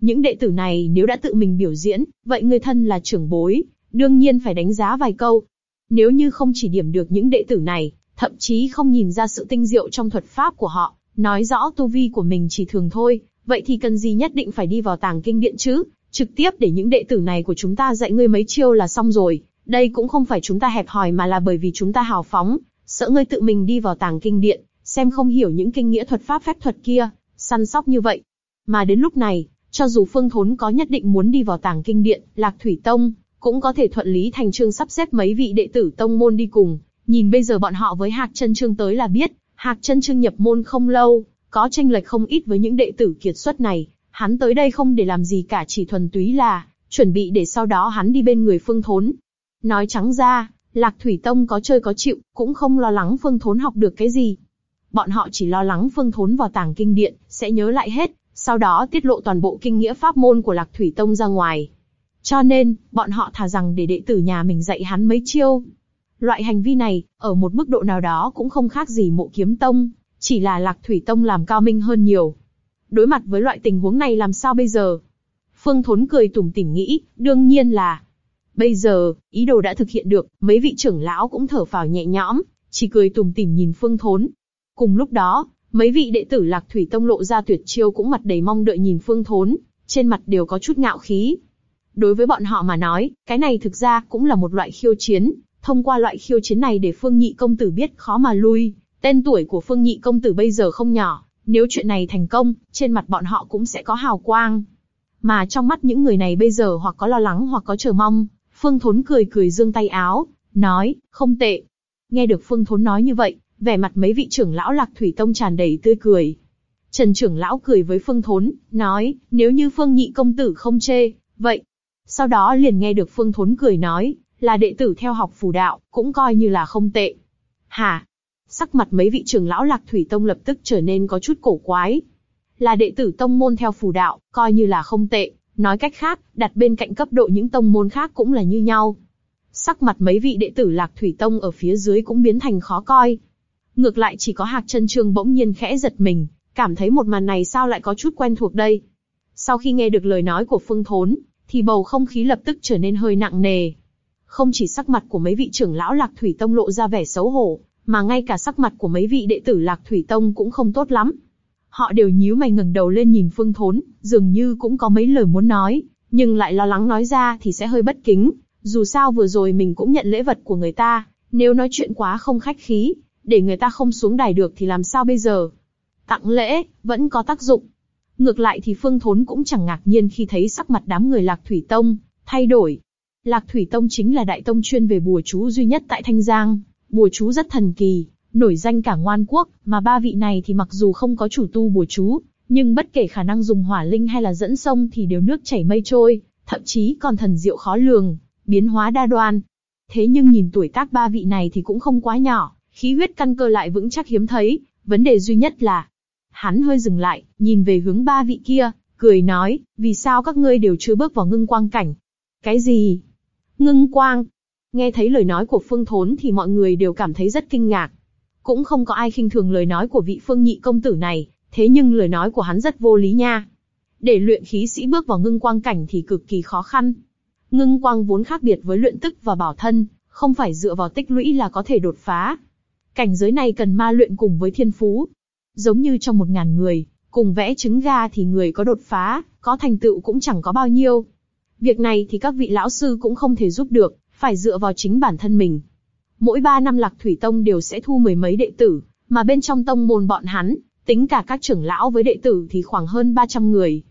Những đệ tử này nếu đã tự mình biểu diễn, vậy người thân là trưởng bối, đương nhiên phải đánh giá vài câu. Nếu như không chỉ điểm được những đệ tử này, thậm chí không nhìn ra sự tinh diệu trong thuật pháp của họ, nói rõ tu vi của mình chỉ thường thôi, vậy thì cần gì nhất định phải đi vào tàng kinh điện chứ? Trực tiếp để những đệ tử này của chúng ta dạy ngươi mấy chiêu là xong rồi. Đây cũng không phải chúng ta hẹp hòi mà là bởi vì chúng ta hào phóng, sợ ngươi tự mình đi vào tàng kinh điện, xem không hiểu những kinh nghĩa thuật pháp phép thuật kia, săn sóc như vậy. Mà đến lúc này, cho dù Phương Thốn có nhất định muốn đi vào tàng kinh điện, Lạc Thủy Tông, cũng có thể thuận lý thành trương sắp xếp mấy vị đệ tử tông môn đi cùng. Nhìn bây giờ bọn họ với Hạc Chân Trương tới là biết, Hạc Chân Trương nhập môn không lâu, có tranh lệch không ít với những đệ tử kiệt xuất này. Hắn tới đây không để làm gì cả chỉ thuần túy là chuẩn bị để sau đó hắn đi bên người Phương Thốn. Nói trắng ra, Lạc Thủy Tông có chơi có chịu, cũng không lo lắng Phương Thốn học được cái gì. Bọn họ chỉ lo lắng Phương Thốn vào tàng kinh điện, sẽ nhớ lại hết, sau đó tiết lộ toàn bộ kinh nghĩa pháp môn của Lạc Thủy Tông ra ngoài. Cho nên, bọn họ thà rằng để đệ tử nhà mình dạy hắn mấy chiêu. Loại hành vi này, ở một mức độ nào đó cũng không khác gì mộ kiếm tông, chỉ là lạc thủy tông làm cao minh hơn nhiều. Đối mặt với loại tình huống này làm sao bây giờ? Phương Thốn cười tủm tỉm nghĩ, đương nhiên là, bây giờ, ý đồ đã thực hiện được, mấy vị trưởng lão cũng thở phào nhẹ nhõm, chỉ cười tủm tỉm nhìn Phương Thốn. Cùng lúc đó, mấy vị đệ tử Lạc Thủy Tông lộ ra tuyệt chiêu cũng mặt đầy mong đợi nhìn Phương Thốn, trên mặt đều có chút ngạo khí. Đối với bọn họ mà nói, cái này thực ra cũng là một loại khiêu chiến. Thông qua loại khiêu chiến này để Phương Nhị công tử biết khó mà lui. Tên tuổi của Phương Nhị công tử bây giờ không nhỏ, nếu chuyện này thành công, trên mặt bọn họ cũng sẽ có hào quang. Mà trong mắt những người này bây giờ hoặc có lo lắng hoặc có chờ mong, Phương Thốn cười cười dương tay áo, nói, không tệ. Nghe được Phương Thốn nói như vậy, vẻ mặt mấy vị trưởng lão lạc thủy tông tràn đầy tươi cười. Trần trưởng lão cười với Phương Thốn, nói, nếu như Phương Nhị công tử không chê, vậy, sau đó liền nghe được Phương Thốn cười nói, là đệ tử theo học phù đạo, cũng coi như là không tệ. Hả? Sắc mặt mấy vị trưởng lão lạc thủy tông lập tức trở nên có chút cổ quái. Là đệ tử tông môn theo phù đạo, coi như là không tệ. Nói cách khác, đặt bên cạnh cấp độ những tông môn khác cũng là như nhau. Sắc mặt mấy vị đệ tử Lạc Thủy Tông ở phía dưới cũng biến thành khó coi. Ngược lại chỉ có Hạc Chân Trương bỗng nhiên khẽ giật mình, cảm thấy một màn này sao lại có chút quen thuộc đây. Sau khi nghe được lời nói của Phương Thốn, thì bầu không khí lập tức trở nên hơi nặng nề. Không chỉ sắc mặt của mấy vị trưởng lão Lạc Thủy Tông lộ ra vẻ xấu hổ, mà ngay cả sắc mặt của mấy vị đệ tử Lạc Thủy Tông cũng không tốt lắm. Họ đều nhíu mày ngẩng đầu lên nhìn Phương Thốn, dường như cũng có mấy lời muốn nói, nhưng lại lo lắng nói ra thì sẽ hơi bất kính. Dù sao vừa rồi mình cũng nhận lễ vật của người ta, nếu nói chuyện quá không khách khí, để người ta không xuống đài được thì làm sao bây giờ? Tặng lễ, vẫn có tác dụng. Ngược lại thì Phương Thốn cũng chẳng ngạc nhiên khi thấy sắc mặt đám người Lạc Thủy Tông, thay đổi. Lạc Thủy Tông chính là đại tông chuyên về bùa chú duy nhất tại Thanh Giang, bùa chú rất thần kỳ, nổi danh cả ngoan quốc, mà ba vị này thì mặc dù không có chủ tu bùa chú, nhưng bất kể khả năng dùng hỏa linh hay là dẫn sông thì đều nước chảy mây trôi, thậm chí còn thần diệu khó lường, biến hóa đa đoan. Thế nhưng nhìn tuổi tác ba vị này thì cũng không quá nhỏ, khí huyết căn cơ lại vững chắc hiếm thấy, vấn đề duy nhất là... Hắn hơi dừng lại, nhìn về hướng ba vị kia, cười nói, vì sao các ngươi đều chưa bước vào ngưng quang cảnh? Cái gì? Ngưng quang? Nghe thấy lời nói của Phương Thốn thì mọi người đều cảm thấy rất kinh ngạc. Cũng không có ai khinh thường lời nói của vị Phương Nhị công tử này, thế nhưng lời nói của hắn rất vô lý nha. Để luyện khí sĩ bước vào ngưng quang cảnh thì cực kỳ khó khăn. Ngưng quang vốn khác biệt với luyện tức và bảo thân, không phải dựa vào tích lũy là có thể đột phá. Cảnh giới này cần ma luyện cùng với thiên phú. Giống như trong một ngàn người, cùng vẽ trứng ga thì người có đột phá, có thành tựu cũng chẳng có bao nhiêu. Việc này thì các vị lão sư cũng không thể giúp được, phải dựa vào chính bản thân mình. Mỗi ba năm Lạc Thủy Tông đều sẽ thu mười mấy đệ tử, mà bên trong tông môn bọn hắn, tính cả các trưởng lão với đệ tử thì khoảng hơn 300 người.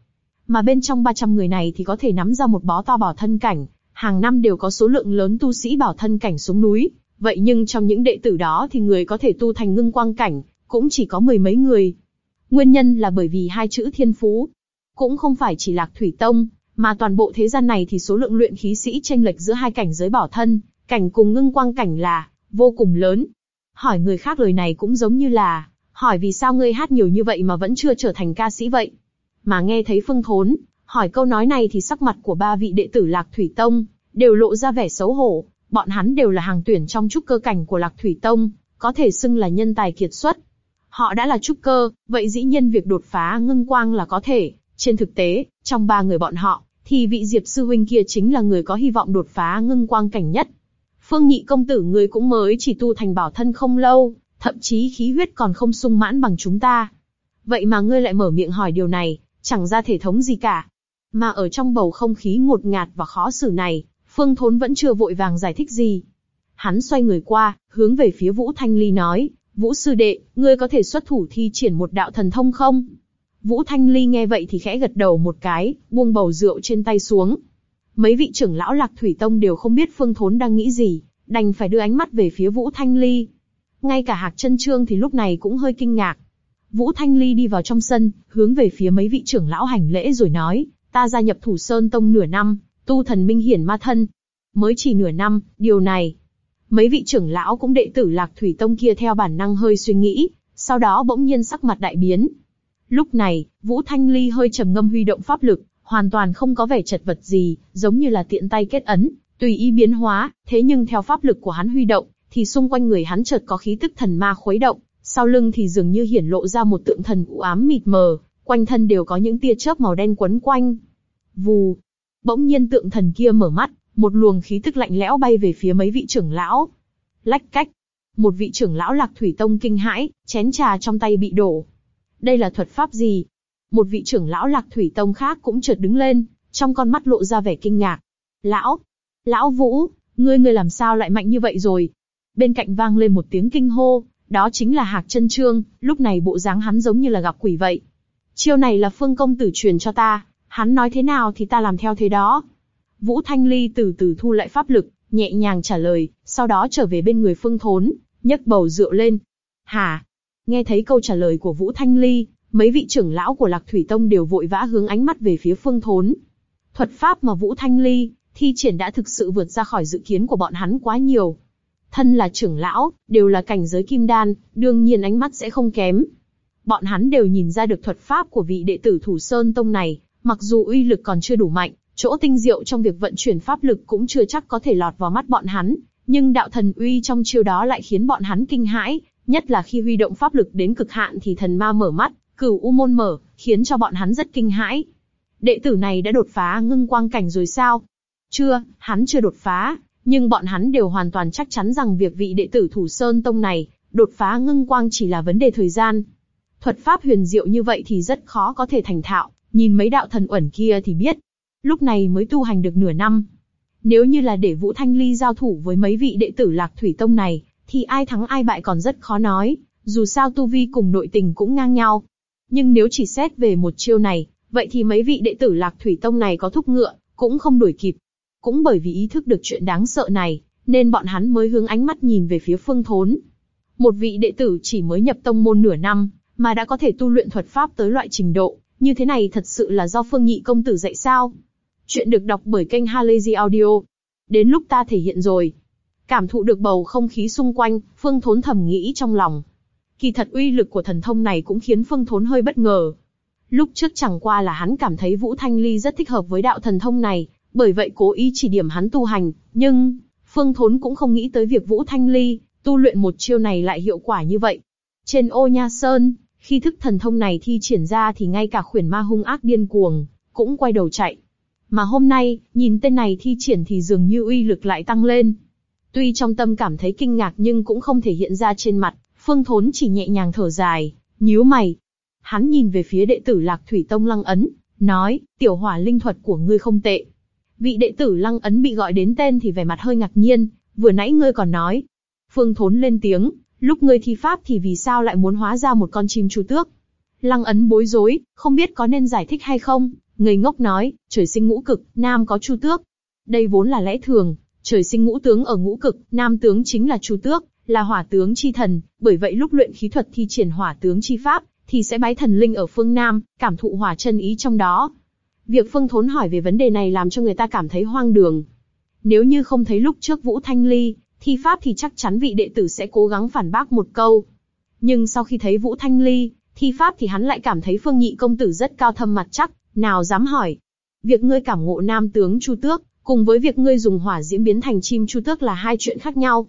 Mà bên trong 300 người này thì có thể nắm ra một bó to bảo thân cảnh, hàng năm đều có số lượng lớn tu sĩ bảo thân cảnh xuống núi. Vậy nhưng trong những đệ tử đó thì người có thể tu thành ngưng quang cảnh, cũng chỉ có mười mấy người. Nguyên nhân là bởi vì hai chữ thiên phú. Cũng không phải chỉ lạc thủy tông, mà toàn bộ thế gian này thì số lượng luyện khí sĩ tranh lệch giữa hai cảnh giới bảo thân, cảnh cùng ngưng quang cảnh là vô cùng lớn. Hỏi người khác lời này cũng giống như là hỏi vì sao ngươi hát nhiều như vậy mà vẫn chưa trở thành ca sĩ vậy. Mà nghe thấy Phương Thốn hỏi câu nói này thì sắc mặt của ba vị đệ tử Lạc Thủy Tông đều lộ ra vẻ xấu hổ. Bọn hắn đều là hàng tuyển trong trúc cơ cảnh của Lạc Thủy Tông, có thể xưng là nhân tài kiệt xuất. Họ đã là trúc cơ, vậy dĩ nhiên việc đột phá ngưng quang là có thể. Trên thực tế, trong ba người bọn họ, thì vị Diệp sư huynh kia chính là người có hy vọng đột phá ngưng quang cảnh nhất. Phương Nhị công tử người cũng mới chỉ tu thành bảo thân không lâu, thậm chí khí huyết còn không sung mãn bằng chúng ta. Vậy mà ngươi lại mở miệng hỏi điều này, chẳng ra thể thống gì cả. Mà ở trong bầu không khí ngột ngạt và khó xử này, Phương Thốn vẫn chưa vội vàng giải thích gì. Hắn xoay người qua, hướng về phía Vũ Thanh Ly nói, Vũ sư đệ, ngươi có thể xuất thủ thi triển một đạo thần thông không? Vũ Thanh Ly nghe vậy thì khẽ gật đầu một cái, buông bầu rượu trên tay xuống. Mấy vị trưởng lão lạc thủy tông đều không biết Phương Thốn đang nghĩ gì, đành phải đưa ánh mắt về phía Vũ Thanh Ly. Ngay cả Hạc Trân Trương thì lúc này cũng hơi kinh ngạc. Vũ Thanh Ly đi vào trong sân, hướng về phía mấy vị trưởng lão hành lễ rồi nói, ta gia nhập Thủ Sơn Tông nửa năm, tu thần minh hiển ma thân. Mới chỉ nửa năm, điều này. Mấy vị trưởng lão cũng đệ tử Lạc Thủy Tông kia theo bản năng hơi suy nghĩ, sau đó bỗng nhiên sắc mặt đại biến. Lúc này, Vũ Thanh Ly hơi trầm ngâm huy động pháp lực, hoàn toàn không có vẻ chật vật gì, giống như là tiện tay kết ấn, tùy ý biến hóa, thế nhưng theo pháp lực của hắn huy động, thì xung quanh người hắn chợt có khí tức thần ma khuấy động, sau lưng thì dường như hiển lộ ra một tượng thần u ám mịt mờ, quanh thân đều có những tia chớp màu đen quấn quanh. Vù, bỗng nhiên tượng thần kia mở mắt, một luồng khí tức lạnh lẽo bay về phía mấy vị trưởng lão. Lách cách, một vị trưởng lão lạc thủy tông kinh hãi, chén trà trong tay bị đổ. Đây là thuật pháp gì? Một vị trưởng lão lạc thủy tông khác cũng chợt đứng lên, trong con mắt lộ ra vẻ kinh ngạc. Lão, lão vũ, ngươi ngươi làm sao lại mạnh như vậy rồi? Bên cạnh vang lên một tiếng kinh hô, đó chính là Hạc Chân Trương, lúc này bộ dáng hắn giống như là gặp quỷ vậy. Chiêu này là Phương công tử truyền cho ta, hắn nói thế nào thì ta làm theo thế đó. Vũ Thanh Ly từ từ thu lại pháp lực, nhẹ nhàng trả lời, sau đó trở về bên người Phương Thốn, nhấc bầu rượu lên. hà. Nghe thấy câu trả lời của Vũ Thanh Ly, mấy vị trưởng lão của Lạc Thủy Tông đều vội vã hướng ánh mắt về phía Phương Thốn. Thuật pháp mà Vũ Thanh Ly thi triển đã thực sự vượt ra khỏi dự kiến của bọn hắn quá nhiều. Thân là trưởng lão, đều là cảnh giới kim đan, đương nhiên ánh mắt sẽ không kém. Bọn hắn đều nhìn ra được thuật pháp của vị đệ tử Thủ Sơn Tông này, mặc dù uy lực còn chưa đủ mạnh, chỗ tinh diệu trong việc vận chuyển pháp lực cũng chưa chắc có thể lọt vào mắt bọn hắn, nhưng đạo thần uy trong chiêu đó lại khiến bọn hắn kinh hãi, nhất là khi huy động pháp lực đến cực hạn thì thần ma mở mắt, cửu u môn mở, khiến cho bọn hắn rất kinh hãi. Đệ tử này đã đột phá ngưng quang cảnh rồi sao? Chưa, hắn chưa đột phá, nhưng bọn hắn đều hoàn toàn chắc chắn rằng việc vị đệ tử Thủ Sơn Tông này, đột phá ngưng quang chỉ là vấn đề thời gian. Thuật pháp huyền diệu như vậy thì rất khó có thể thành thạo, nhìn mấy đạo thần uẩn kia thì biết. Lúc này mới tu hành được nửa năm. Nếu như là để Vũ Thanh Ly giao thủ với mấy vị đệ tử Lạc Thủy Tông này, thì ai thắng ai bại còn rất khó nói, dù sao tu vi cùng nội tình cũng ngang nhau. Nhưng nếu chỉ xét về một chiêu này, vậy thì mấy vị đệ tử Lạc Thủy Tông này có thúc ngựa, cũng không đuổi kịp. Cũng bởi vì ý thức được chuyện đáng sợ này, nên bọn hắn mới hướng ánh mắt nhìn về phía phương thốn. Một vị đệ tử chỉ mới nhập tông môn nửa năm, mà đã có thể tu luyện thuật pháp tới loại trình độ, như thế này thật sự là do phương nhị công tử dạy sao? Chuyện được đọc bởi kênh Halazy Audio. Đến lúc ta thể hiện rồi. Cảm thụ được bầu không khí xung quanh, Phương Thốn thầm nghĩ trong lòng. Kỳ thật uy lực của thần thông này cũng khiến Phương Thốn hơi bất ngờ. Lúc trước chẳng qua là hắn cảm thấy Vũ Thanh Ly rất thích hợp với đạo thần thông này, bởi vậy cố ý chỉ điểm hắn tu hành, nhưng, Phương Thốn cũng không nghĩ tới việc Vũ Thanh Ly, tu luyện một chiêu này lại hiệu quả như vậy. Trên ô nha sơn, khi thức thần thông này thi triển ra thì ngay cả khuyển ma hung ác điên cuồng, cũng quay đầu chạy. Mà hôm nay, nhìn tên này thi triển thì dường như uy lực lại tăng lên. Tuy trong tâm cảm thấy kinh ngạc nhưng cũng không thể hiện ra trên mặt, Phương Thốn chỉ nhẹ nhàng thở dài, nhíu mày. Hắn nhìn về phía đệ tử Lạc Thủy Tông Lăng Ấn, nói, tiểu hỏa linh thuật của ngươi không tệ. Vị đệ tử Lăng Ấn bị gọi đến tên thì vẻ mặt hơi ngạc nhiên, vừa nãy ngươi còn nói. Phương Thốn lên tiếng, lúc ngươi thi pháp thì vì sao lại muốn hóa ra một con chim chu tước? Lăng Ấn bối rối, không biết có nên giải thích hay không. Người ngốc nói, trời sinh ngũ cực, nam có chu tước. Đây vốn là lẽ thường, trời sinh ngũ tướng ở ngũ cực, nam tướng chính là chu tước, là hỏa tướng chi thần, bởi vậy lúc luyện khí thuật thi triển hỏa tướng chi pháp, thì sẽ bái thần linh ở phương Nam, cảm thụ hỏa chân ý trong đó. Việc Phương Thốn hỏi về vấn đề này làm cho người ta cảm thấy hoang đường. Nếu như không thấy lúc trước Vũ Thanh Ly, thi pháp thì chắc chắn vị đệ tử sẽ cố gắng phản bác một câu. Nhưng sau khi thấy Vũ Thanh Ly, thi pháp thì hắn lại cảm thấy Phương Nhị công tử rất cao thâm mặt chắc, nào dám hỏi. Việc ngươi cảm ngộ nam tướng Chu Tước, cùng với việc ngươi dùng hỏa diễm biến thành chim Chu Tước là hai chuyện khác nhau.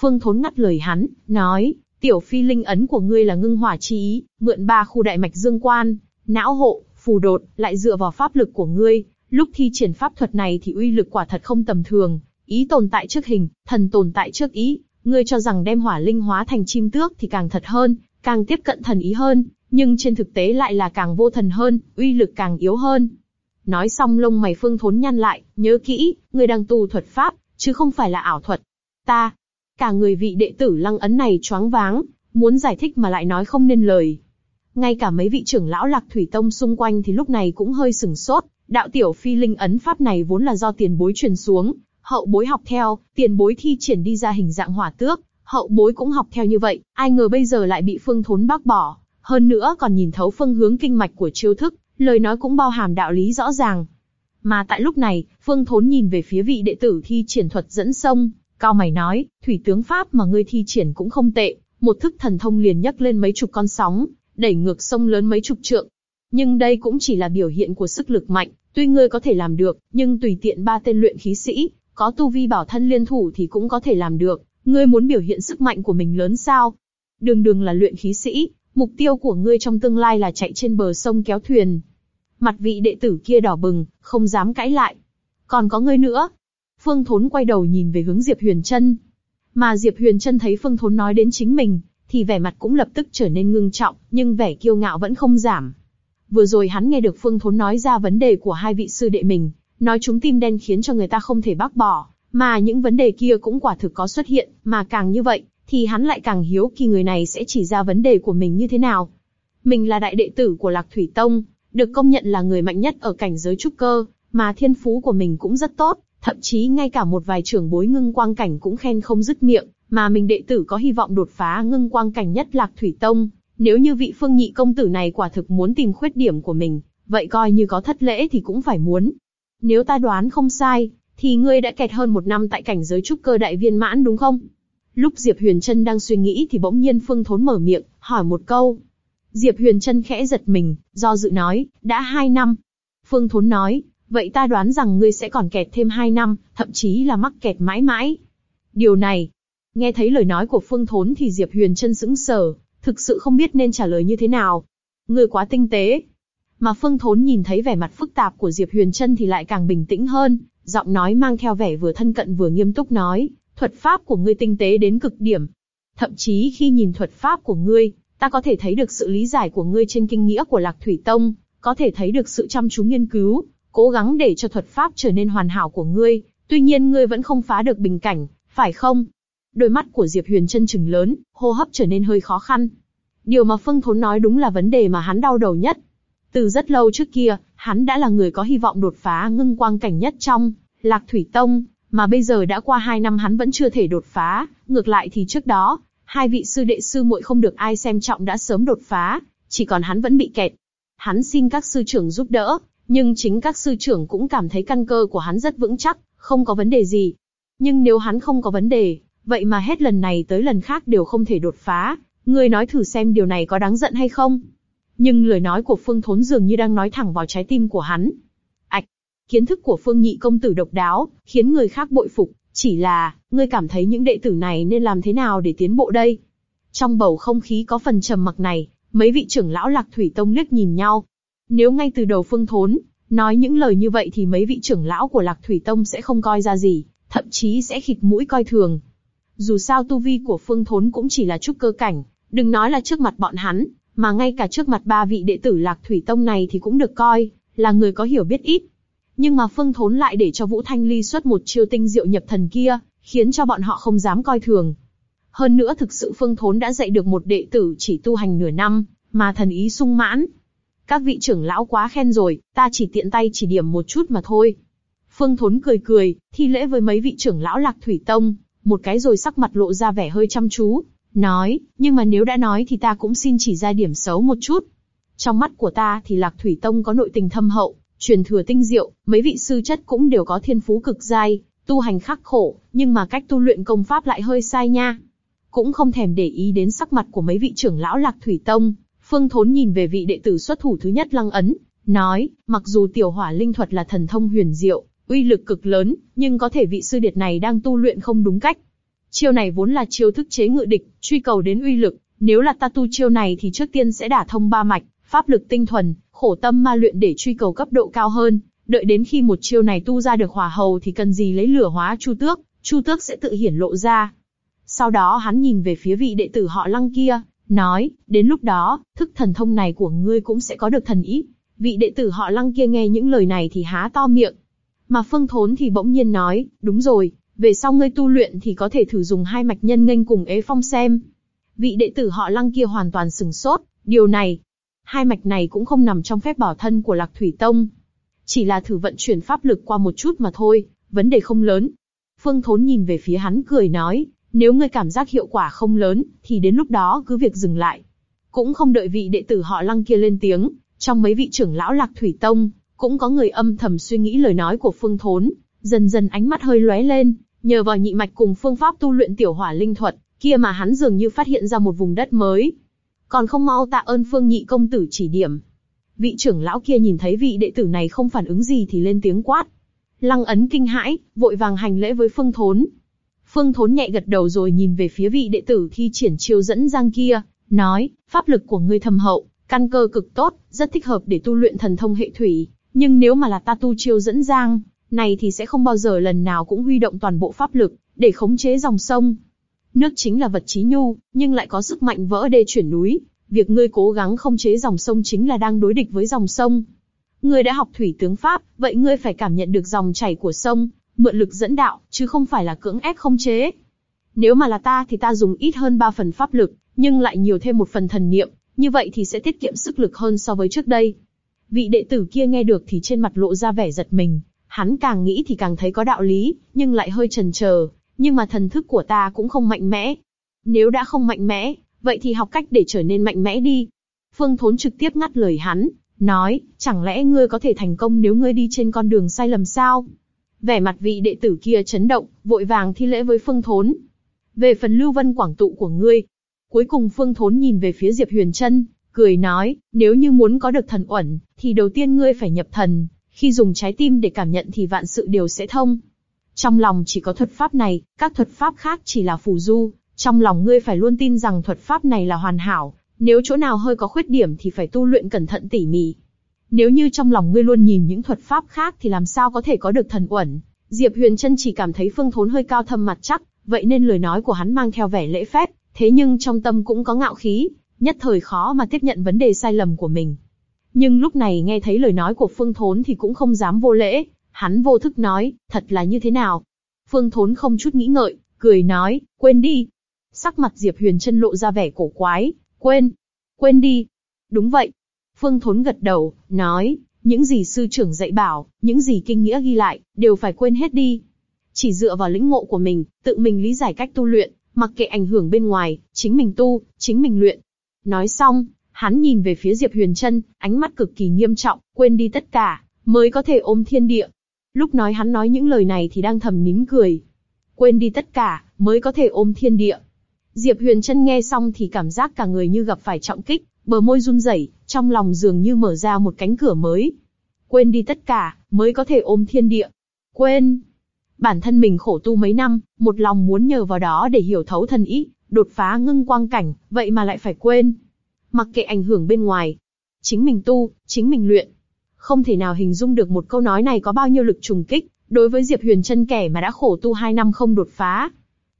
Phương Thốn ngắt lời hắn, nói, tiểu phi linh ấn của ngươi là ngưng hỏa chi ý, mượn ba khu đại mạch dương quan, não hộ, phù đột, lại dựa vào pháp lực của ngươi, lúc thi triển pháp thuật này thì uy lực quả thật không tầm thường, ý tồn tại trước hình, thần tồn tại trước ý, ngươi cho rằng đem hỏa linh hóa thành chim tước thì càng thật hơn, càng tiếp cận thần ý hơn, nhưng trên thực tế lại là càng vô thần hơn, uy lực càng yếu hơn. Nói xong lông mày phương thốn nhăn lại, nhớ kỹ, người đang tu thuật pháp, chứ không phải là ảo thuật. Ta, cả người vị đệ tử lăng ấn này choáng váng, muốn giải thích mà lại nói không nên lời. Ngay cả mấy vị trưởng lão lạc thủy tông xung quanh thì lúc này cũng hơi sừng sốt, đạo tiểu phi linh ấn pháp này vốn là do tiền bối truyền xuống, hậu bối học theo, tiền bối thi triển đi ra hình dạng hỏa tước, hậu bối cũng học theo như vậy, ai ngờ bây giờ lại bị phương thốn bác bỏ, hơn nữa còn nhìn thấu phương hướng kinh mạch của chiêu thức, lời nói cũng bao hàm đạo lý rõ ràng. Mà tại lúc này, phương thốn nhìn về phía vị đệ tử thi triển thuật dẫn sông, cao mày nói, thủy tướng pháp mà ngươi thi triển cũng không tệ, một thức thần thông liền nhấc lên mấy chục con sóng, đẩy ngược sông lớn mấy chục trượng. Nhưng đây cũng chỉ là biểu hiện của sức lực mạnh, tuy ngươi có thể làm được, nhưng tùy tiện ba tên luyện khí sĩ, có tu vi bảo thân liên thủ thì cũng có thể làm được. Ngươi muốn biểu hiện sức mạnh của mình lớn sao? Đường đường là luyện khí sĩ, mục tiêu của ngươi trong tương lai là chạy trên bờ sông kéo thuyền. Mặt vị đệ tử kia đỏ bừng, không dám cãi lại. Còn có ngươi nữa. Phương Thốn quay đầu nhìn về hướng Diệp Huyền Trân. Mà Diệp Huyền Trân thấy Phương Thốn nói đến chính mình, thì vẻ mặt cũng lập tức trở nên ngưng trọng, nhưng vẻ kiêu ngạo vẫn không giảm. Vừa rồi hắn nghe được Phương Thốn nói ra vấn đề của hai vị sư đệ mình, nói chúng tim đen khiến cho người ta không thể bác bỏ, mà những vấn đề kia cũng quả thực có xuất hiện, mà càng như vậy, thì hắn lại càng hiếu kỳ người này sẽ chỉ ra vấn đề của mình như thế nào. Mình là đại đệ tử của Lạc Thủy Tông, được công nhận là người mạnh nhất ở cảnh giới trúc cơ, mà thiên phú của mình cũng rất tốt, thậm chí ngay cả một vài trưởng bối ngưng quang cảnh cũng khen không dứt miệng, mà mình đệ tử có hy vọng đột phá ngưng quang cảnh nhất Lạc Thủy Tông. Nếu như vị phương nhị công tử này quả thực muốn tìm khuyết điểm của mình, vậy coi như có thất lễ thì cũng phải muốn. Nếu ta đoán không sai, thì ngươi đã kẹt hơn một năm tại cảnh giới trúc cơ đại viên mãn đúng không? Lúc Diệp Huyền Trân đang suy nghĩ thì bỗng nhiên Phương Thốn mở miệng, hỏi một câu. Diệp Huyền Trân khẽ giật mình, do dự nói, đã hai năm. Phương Thốn nói, vậy ta đoán rằng ngươi sẽ còn kẹt thêm hai năm, thậm chí là mắc kẹt mãi mãi. Điều này, nghe thấy lời nói của Phương Thốn thì Diệp Huyền Trân sững sờ, thực sự không biết nên trả lời như thế nào. Ngươi quá tinh tế. Mà Phương Thốn nhìn thấy vẻ mặt phức tạp của Diệp Huyền Trân thì lại càng bình tĩnh hơn, giọng nói mang theo vẻ vừa thân cận vừa nghiêm túc nói, thuật pháp của ngươi tinh tế đến cực điểm. Thậm chí khi nhìn thuật pháp của ngươi, ta có thể thấy được sự lý giải của ngươi trên kinh nghĩa của Lạc Thủy Tông, có thể thấy được sự chăm chú nghiên cứu, cố gắng để cho thuật pháp trở nên hoàn hảo của ngươi, tuy nhiên ngươi vẫn không phá được bình cảnh, phải không? Đôi mắt của Diệp Huyền chân chừng lớn, hô hấp trở nên hơi khó khăn. Điều mà Phương Thốn nói đúng là vấn đề mà hắn đau đầu nhất. Từ rất lâu trước kia, hắn đã là người có hy vọng đột phá ngưng quang cảnh nhất trong Lạc Thủy Tông, mà bây giờ đã qua hai năm hắn vẫn chưa thể đột phá. Ngược lại thì trước đó, hai vị sư đệ sư muội không được ai xem trọng đã sớm đột phá, chỉ còn hắn vẫn bị kẹt. Hắn xin các sư trưởng giúp đỡ, nhưng chính các sư trưởng cũng cảm thấy căn cơ của hắn rất vững chắc, không có vấn đề gì. Nhưng nếu hắn không có vấn đề, vậy mà hết lần này tới lần khác đều không thể đột phá, ngươi nói thử xem điều này có đáng giận hay không? Nhưng lời nói của Phương Thốn dường như đang nói thẳng vào trái tim của hắn. Ảch, kiến thức của Phương Nhị công tử độc đáo, khiến người khác bội phục. Chỉ là, ngươi cảm thấy những đệ tử này nên làm thế nào để tiến bộ đây? Trong bầu không khí có phần trầm mặc này, mấy vị trưởng lão lạc thủy tông liếc nhìn nhau. Nếu ngay từ đầu Phương Thốn nói những lời như vậy thì mấy vị trưởng lão của lạc thủy tông sẽ không coi ra gì, thậm chí sẽ khịt mũi coi thường. Dù sao tu vi của Phương Thốn cũng chỉ là chút cơ cảnh, đừng nói là trước mặt bọn hắn, mà ngay cả trước mặt ba vị đệ tử Lạc Thủy Tông này thì cũng được coi là người có hiểu biết ít. Nhưng mà Phương Thốn lại để cho Vũ Thanh Ly xuất một chiêu tinh diệu nhập thần kia, khiến cho bọn họ không dám coi thường. Hơn nữa thực sự Phương Thốn đã dạy được một đệ tử chỉ tu hành nửa năm, mà thần ý sung mãn. Các vị trưởng lão quá khen rồi, ta chỉ tiện tay chỉ điểm một chút mà thôi. Phương Thốn cười cười, thi lễ với mấy vị trưởng lão Lạc Thủy Tông, một cái rồi sắc mặt lộ ra vẻ hơi chăm chú, nói, nhưng mà nếu đã nói thì ta cũng xin chỉ ra điểm xấu một chút. Trong mắt của ta thì Lạc Thủy Tông có nội tình thâm hậu, truyền thừa tinh diệu, mấy vị sư chất cũng đều có thiên phú cực giai, tu hành khắc khổ, nhưng mà cách tu luyện công pháp lại hơi sai nha. Cũng không thèm để ý đến sắc mặt của mấy vị trưởng lão Lạc Thủy Tông, Phương Thốn nhìn về vị đệ tử xuất thủ thứ nhất Lăng Ấn, nói, mặc dù tiểu hỏa linh thuật là thần thông huyền diệu, uy lực cực lớn, nhưng có thể vị sư điệt này đang tu luyện không đúng cách, Chiêu này vốn là chiêu thức chế ngự địch, truy cầu đến uy lực. Nếu là ta tu chiêu này thì trước tiên sẽ đả thông ba mạch, pháp lực tinh thuần, khổ tâm ma luyện để truy cầu cấp độ cao hơn. Đợi đến khi một chiêu này tu ra được hỏa hầu thì cần gì lấy lửa hóa chu tước, chu tước sẽ tự hiển lộ ra. Sau đó hắn nhìn về phía vị đệ tử họ lăng kia, nói, đến lúc đó, thức thần thông này của ngươi cũng sẽ có được thần ý. Vị đệ tử họ lăng kia nghe những lời này thì há to miệng. Mà phương thốn thì bỗng nhiên nói, đúng rồi, về sau ngươi tu luyện thì có thể thử dùng hai mạch nhân nghênh cùng ế phong xem. Vị đệ tử họ lăng kia hoàn toàn sừng sốt, điều này, hai mạch này cũng không nằm trong phép bảo thân của lạc thủy tông. Chỉ là thử vận chuyển pháp lực qua một chút mà thôi, vấn đề không lớn. Phương Thốn nhìn về phía hắn cười nói, nếu ngươi cảm giác hiệu quả không lớn, thì đến lúc đó cứ việc dừng lại. Cũng không đợi vị đệ tử họ lăng kia lên tiếng, trong mấy vị trưởng lão lạc thủy tông, cũng có người âm thầm suy nghĩ lời nói của Phương Thốn, dần dần ánh mắt hơi lóe lên, Nhờ vào nhị mạch cùng phương pháp tu luyện tiểu hỏa linh thuật, kia mà hắn dường như phát hiện ra một vùng đất mới. Còn không mau tạ ơn phương nhị công tử chỉ điểm. Vị trưởng lão kia nhìn thấy vị đệ tử này không phản ứng gì thì lên tiếng quát. Lăng ấn kinh hãi, vội vàng hành lễ với phương thốn. Phương thốn nhẹ gật đầu rồi nhìn về phía vị đệ tử thi triển chiêu dẫn giang kia, nói, pháp lực của ngươi thâm hậu, căn cơ cực tốt, rất thích hợp để tu luyện thần thông hệ thủy. Nhưng nếu mà là ta tu chiêu dẫn giang, này thì sẽ không bao giờ lần nào cũng huy động toàn bộ pháp lực để khống chế dòng sông. Nước chính là vật trí nhu, nhưng lại có sức mạnh vỡ đê chuyển núi. Việc ngươi cố gắng không chế dòng sông chính là đang đối địch với dòng sông. Ngươi đã học thủy tướng pháp, vậy ngươi phải cảm nhận được dòng chảy của sông, mượn lực dẫn đạo, chứ không phải là cưỡng ép không chế. Nếu mà là ta thì ta dùng ít hơn 3 phần pháp lực, nhưng lại nhiều thêm một phần thần niệm, như vậy thì sẽ tiết kiệm sức lực hơn so với trước đây. Vị đệ tử kia nghe được thì trên mặt lộ ra vẻ giật mình, Hắn càng nghĩ thì càng thấy có đạo lý, nhưng lại hơi chần chờ. Nhưng mà thần thức của ta cũng không mạnh mẽ. Nếu đã không mạnh mẽ, vậy thì học cách để trở nên mạnh mẽ đi. Phương Thốn trực tiếp ngắt lời hắn, nói, chẳng lẽ ngươi có thể thành công nếu ngươi đi trên con đường sai lầm sao? Vẻ mặt vị đệ tử kia chấn động, vội vàng thi lễ với Phương Thốn. Về phần lưu vân quảng tụ của ngươi, cuối cùng Phương Thốn nhìn về phía Diệp Huyền Trân, cười nói, nếu như muốn có được thần uẩn, thì đầu tiên ngươi phải nhập thần, Khi dùng trái tim để cảm nhận thì vạn sự đều sẽ thông. Trong lòng chỉ có thuật pháp này, các thuật pháp khác chỉ là phù du. Trong lòng ngươi phải luôn tin rằng thuật pháp này là hoàn hảo, nếu chỗ nào hơi có khuyết điểm thì phải tu luyện cẩn thận tỉ mỉ. Nếu như trong lòng ngươi luôn nhìn những thuật pháp khác thì làm sao có thể có được thần uẩn. Diệp Huyền Trân chỉ cảm thấy Phương Thốn hơi cao thâm mặt chắc, vậy nên lời nói của hắn mang theo vẻ lễ phép, thế nhưng trong tâm cũng có ngạo khí, nhất thời khó mà tiếp nhận vấn đề sai lầm của mình. Nhưng lúc này nghe thấy lời nói của Phương Thốn thì cũng không dám vô lễ, hắn vô thức nói, thật là như thế nào? Phương Thốn không chút nghĩ ngợi, cười nói, quên đi. Sắc mặt Diệp Huyền chân lộ ra vẻ cổ quái, quên, quên đi. Đúng vậy. Phương Thốn gật đầu, nói, những gì sư trưởng dạy bảo, những gì kinh nghĩa ghi lại, đều phải quên hết đi. Chỉ dựa vào lĩnh ngộ của mình, tự mình lý giải cách tu luyện, mặc kệ ảnh hưởng bên ngoài, chính mình tu, chính mình luyện. Nói xong, hắn nhìn về phía Diệp Huyền Trân, ánh mắt cực kỳ nghiêm trọng, quên đi tất cả, mới có thể ôm thiên địa. Lúc nói hắn nói những lời này thì đang thầm nín cười. Quên đi tất cả, mới có thể ôm thiên địa. Diệp Huyền Trân nghe xong thì cảm giác cả người như gặp phải trọng kích, bờ môi run rẩy, trong lòng dường như mở ra một cánh cửa mới. Quên đi tất cả, mới có thể ôm thiên địa. Quên. Bản thân mình khổ tu mấy năm, một lòng muốn nhờ vào đó để hiểu thấu thần ý, đột phá ngưng quang cảnh, vậy mà lại phải quên. Mặc kệ ảnh hưởng bên ngoài. Chính mình tu, chính mình luyện. Không thể nào hình dung được một câu nói này có bao nhiêu lực trùng kích, đối với Diệp Huyền chân kẻ mà đã khổ tu hai năm không đột phá.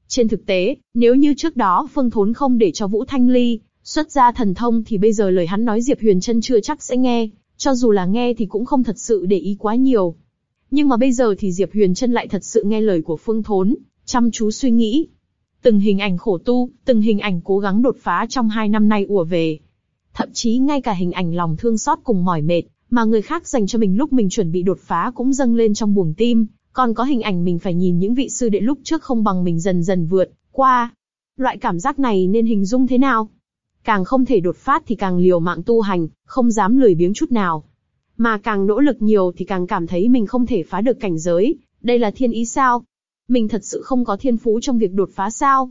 Trên thực tế, nếu như trước đó Phương Thốn không để cho Vũ Thanh Ly xuất ra thần thông thì bây giờ lời hắn nói Diệp Huyền chân chưa chắc sẽ nghe, cho dù là nghe thì cũng không thật sự để ý quá nhiều. Nhưng mà bây giờ thì Diệp Huyền chân lại thật sự nghe lời của Phương Thốn, chăm chú suy nghĩ. Từng hình ảnh khổ tu, từng hình ảnh cố gắng đột phá trong hai năm nay ùa về. Thậm chí ngay cả hình ảnh lòng thương xót cùng mỏi mệt, mà người khác dành cho mình lúc mình chuẩn bị đột phá cũng dâng lên trong buồng tim, còn có hình ảnh mình phải nhìn những vị sư đệ lúc trước không bằng mình dần dần vượt qua. Loại cảm giác này nên hình dung thế nào? Càng không thể đột phát thì càng liều mạng tu hành, không dám lười biếng chút nào. Mà càng nỗ lực nhiều thì càng cảm thấy mình không thể phá được cảnh giới, đây là thiên ý sao? Mình thật sự không có thiên phú trong việc đột phá sao?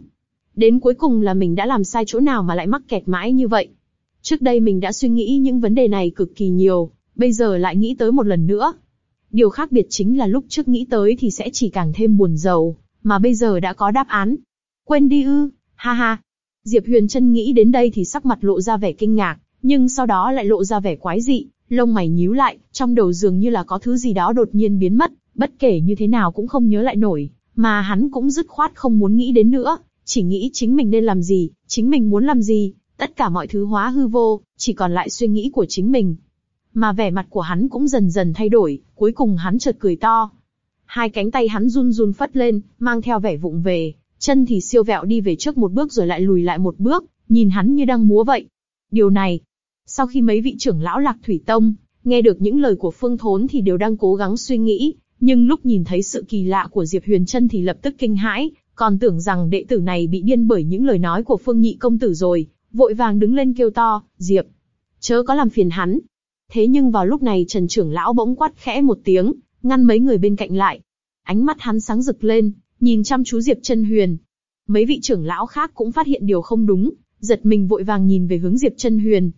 Đến cuối cùng là mình đã làm sai chỗ nào mà lại mắc kẹt mãi như vậy? Trước đây mình đã suy nghĩ những vấn đề này cực kỳ nhiều, bây giờ lại nghĩ tới một lần nữa. Điều khác biệt chính là lúc trước nghĩ tới thì sẽ chỉ càng thêm buồn rầu, mà bây giờ đã có đáp án. Quên đi ư, ha ha. Diệp Huyền Trân nghĩ đến đây thì sắc mặt lộ ra vẻ kinh ngạc, nhưng sau đó lại lộ ra vẻ quái dị, lông mày nhíu lại, trong đầu dường như là có thứ gì đó đột nhiên biến mất, bất kể như thế nào cũng không nhớ lại nổi, mà hắn cũng dứt khoát không muốn nghĩ đến nữa, chỉ nghĩ chính mình nên làm gì, chính mình muốn làm gì, tất cả mọi thứ hóa hư vô, chỉ còn lại suy nghĩ của chính mình. Mà vẻ mặt của hắn cũng dần dần thay đổi, cuối cùng hắn chợt cười to. Hai cánh tay hắn run run phất lên, mang theo vẻ vụng về, chân thì siêu vẹo đi về trước một bước rồi lại lùi lại một bước, nhìn hắn như đang múa vậy. Điều này, sau khi mấy vị trưởng lão lạc thủy tông, nghe được những lời của Phương Thốn thì đều đang cố gắng suy nghĩ, nhưng lúc nhìn thấy sự kỳ lạ của Diệp Huyền Trân thì lập tức kinh hãi, còn tưởng rằng đệ tử này bị điên bởi những lời nói của Phương Nhị công tử rồi, vội vàng đứng lên kêu to, Diệp, chớ có làm phiền hắn. Thế nhưng vào lúc này Trần trưởng lão bỗng quát khẽ một tiếng, ngăn mấy người bên cạnh lại. Ánh mắt hắn sáng rực lên, nhìn chăm chú Diệp chân Huyền. Mấy vị trưởng lão khác cũng phát hiện điều không đúng, giật mình vội vàng nhìn về hướng Diệp chân Huyền.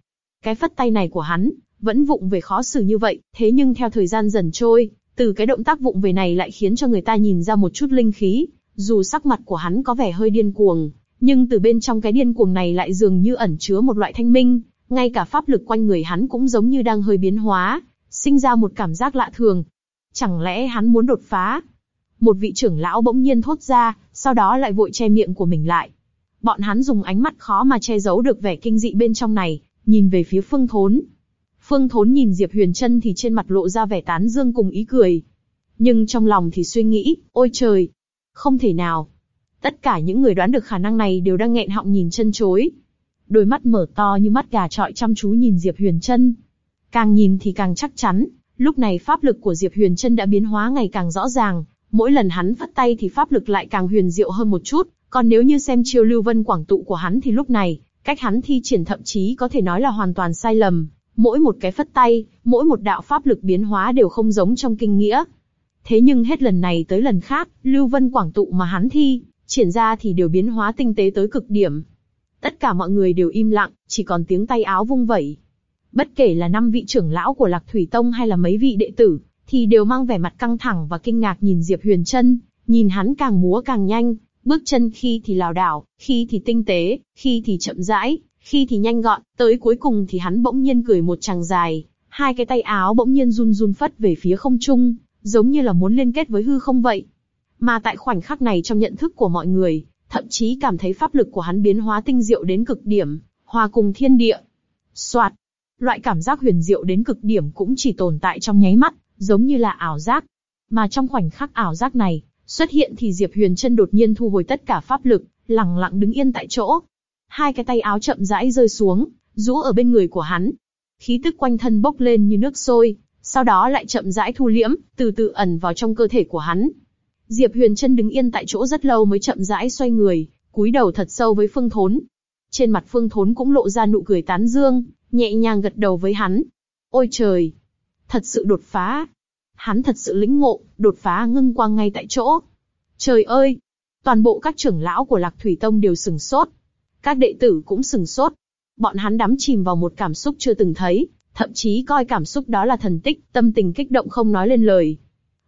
Cái phất tay này của hắn, vẫn vụng về khó xử như vậy, thế nhưng theo thời gian dần trôi, từ cái động tác vụng về này lại khiến cho người ta nhìn ra một chút linh khí, dù sắc mặt của hắn có vẻ hơi điên cuồng, nhưng từ bên trong cái điên cuồng này lại dường như ẩn chứa một loại thanh minh, ngay cả pháp lực quanh người hắn cũng giống như đang hơi biến hóa, sinh ra một cảm giác lạ thường. Chẳng lẽ hắn muốn đột phá? Một vị trưởng lão bỗng nhiên thốt ra, sau đó lại vội che miệng của mình lại. Bọn hắn dùng ánh mắt khó mà che giấu được vẻ kinh dị bên trong này, nhìn về phía Phương Thốn. Phương Thốn nhìn Diệp Huyền Trân thì trên mặt lộ ra vẻ tán dương cùng ý cười. Nhưng trong lòng thì suy nghĩ, ôi trời, không thể nào. Tất cả những người đoán được khả năng này đều đang nghẹn họng nhìn chân chối. Đôi mắt mở to như mắt gà trọi chăm chú nhìn Diệp Huyền Trân. Càng nhìn thì càng chắc chắn, lúc này pháp lực của Diệp Huyền Trân đã biến hóa ngày càng rõ ràng, mỗi lần hắn phát tay thì pháp lực lại càng huyền diệu hơn một chút, còn nếu như xem chiêu lưu vân quảng tụ của hắn thì lúc này, cách hắn thi triển thậm chí có thể nói là hoàn toàn sai lầm. Mỗi một cái phất tay, mỗi một đạo pháp lực biến hóa đều không giống trong kinh nghĩa. Thế nhưng hết lần này tới lần khác, lưu vân quảng tụ mà hắn thi, triển ra thì đều biến hóa tinh tế tới cực điểm. Tất cả mọi người đều im lặng, chỉ còn tiếng tay áo vung vẩy. Bất kể là năm vị trưởng lão của Lạc Thủy Tông hay là mấy vị đệ tử, thì đều mang vẻ mặt căng thẳng và kinh ngạc nhìn Diệp Huyền Trân, nhìn hắn càng múa càng nhanh, bước chân khi thì lảo đảo, khi thì tinh tế, khi thì chậm rãi, khi thì nhanh gọn, tới cuối cùng thì hắn bỗng nhiên cười một tràng dài, hai cái tay áo bỗng nhiên run run phất về phía không trung, giống như là muốn liên kết với hư không vậy. Mà tại khoảnh khắc này trong nhận thức của mọi người, thậm chí cảm thấy pháp lực của hắn biến hóa tinh diệu đến cực điểm, hòa cùng thiên địa. Soạt, loại cảm giác huyền diệu đến cực điểm cũng chỉ tồn tại trong nháy mắt, giống như là ảo giác. Mà trong khoảnh khắc ảo giác này, xuất hiện thì Diệp Huyền Trân đột nhiên thu hồi tất cả pháp lực, lặng lặng đứng yên tại chỗ. Hai cái tay áo chậm rãi rơi xuống, rũ ở bên người của hắn. Khí tức quanh thân bốc lên như nước sôi, sau đó lại chậm rãi thu liễm, từ từ ẩn vào trong cơ thể của hắn. Diệp Huyền Trân đứng yên tại chỗ rất lâu mới chậm rãi xoay người, cúi đầu thật sâu với Phương Thốn. Trên mặt Phương Thốn cũng lộ ra nụ cười tán dương, nhẹ nhàng gật đầu với hắn. Ôi trời! Thật sự đột phá! Hắn thật sự lĩnh ngộ, đột phá ngưng quang ngay tại chỗ. Trời ơi! Toàn bộ các trưởng lão của Lạc Thủy Tông đều sừng sốt. Các đệ tử cũng sừng sốt. Bọn hắn đắm chìm vào một cảm xúc chưa từng thấy, thậm chí coi cảm xúc đó là thần tích, tâm tình kích động không nói lên lời.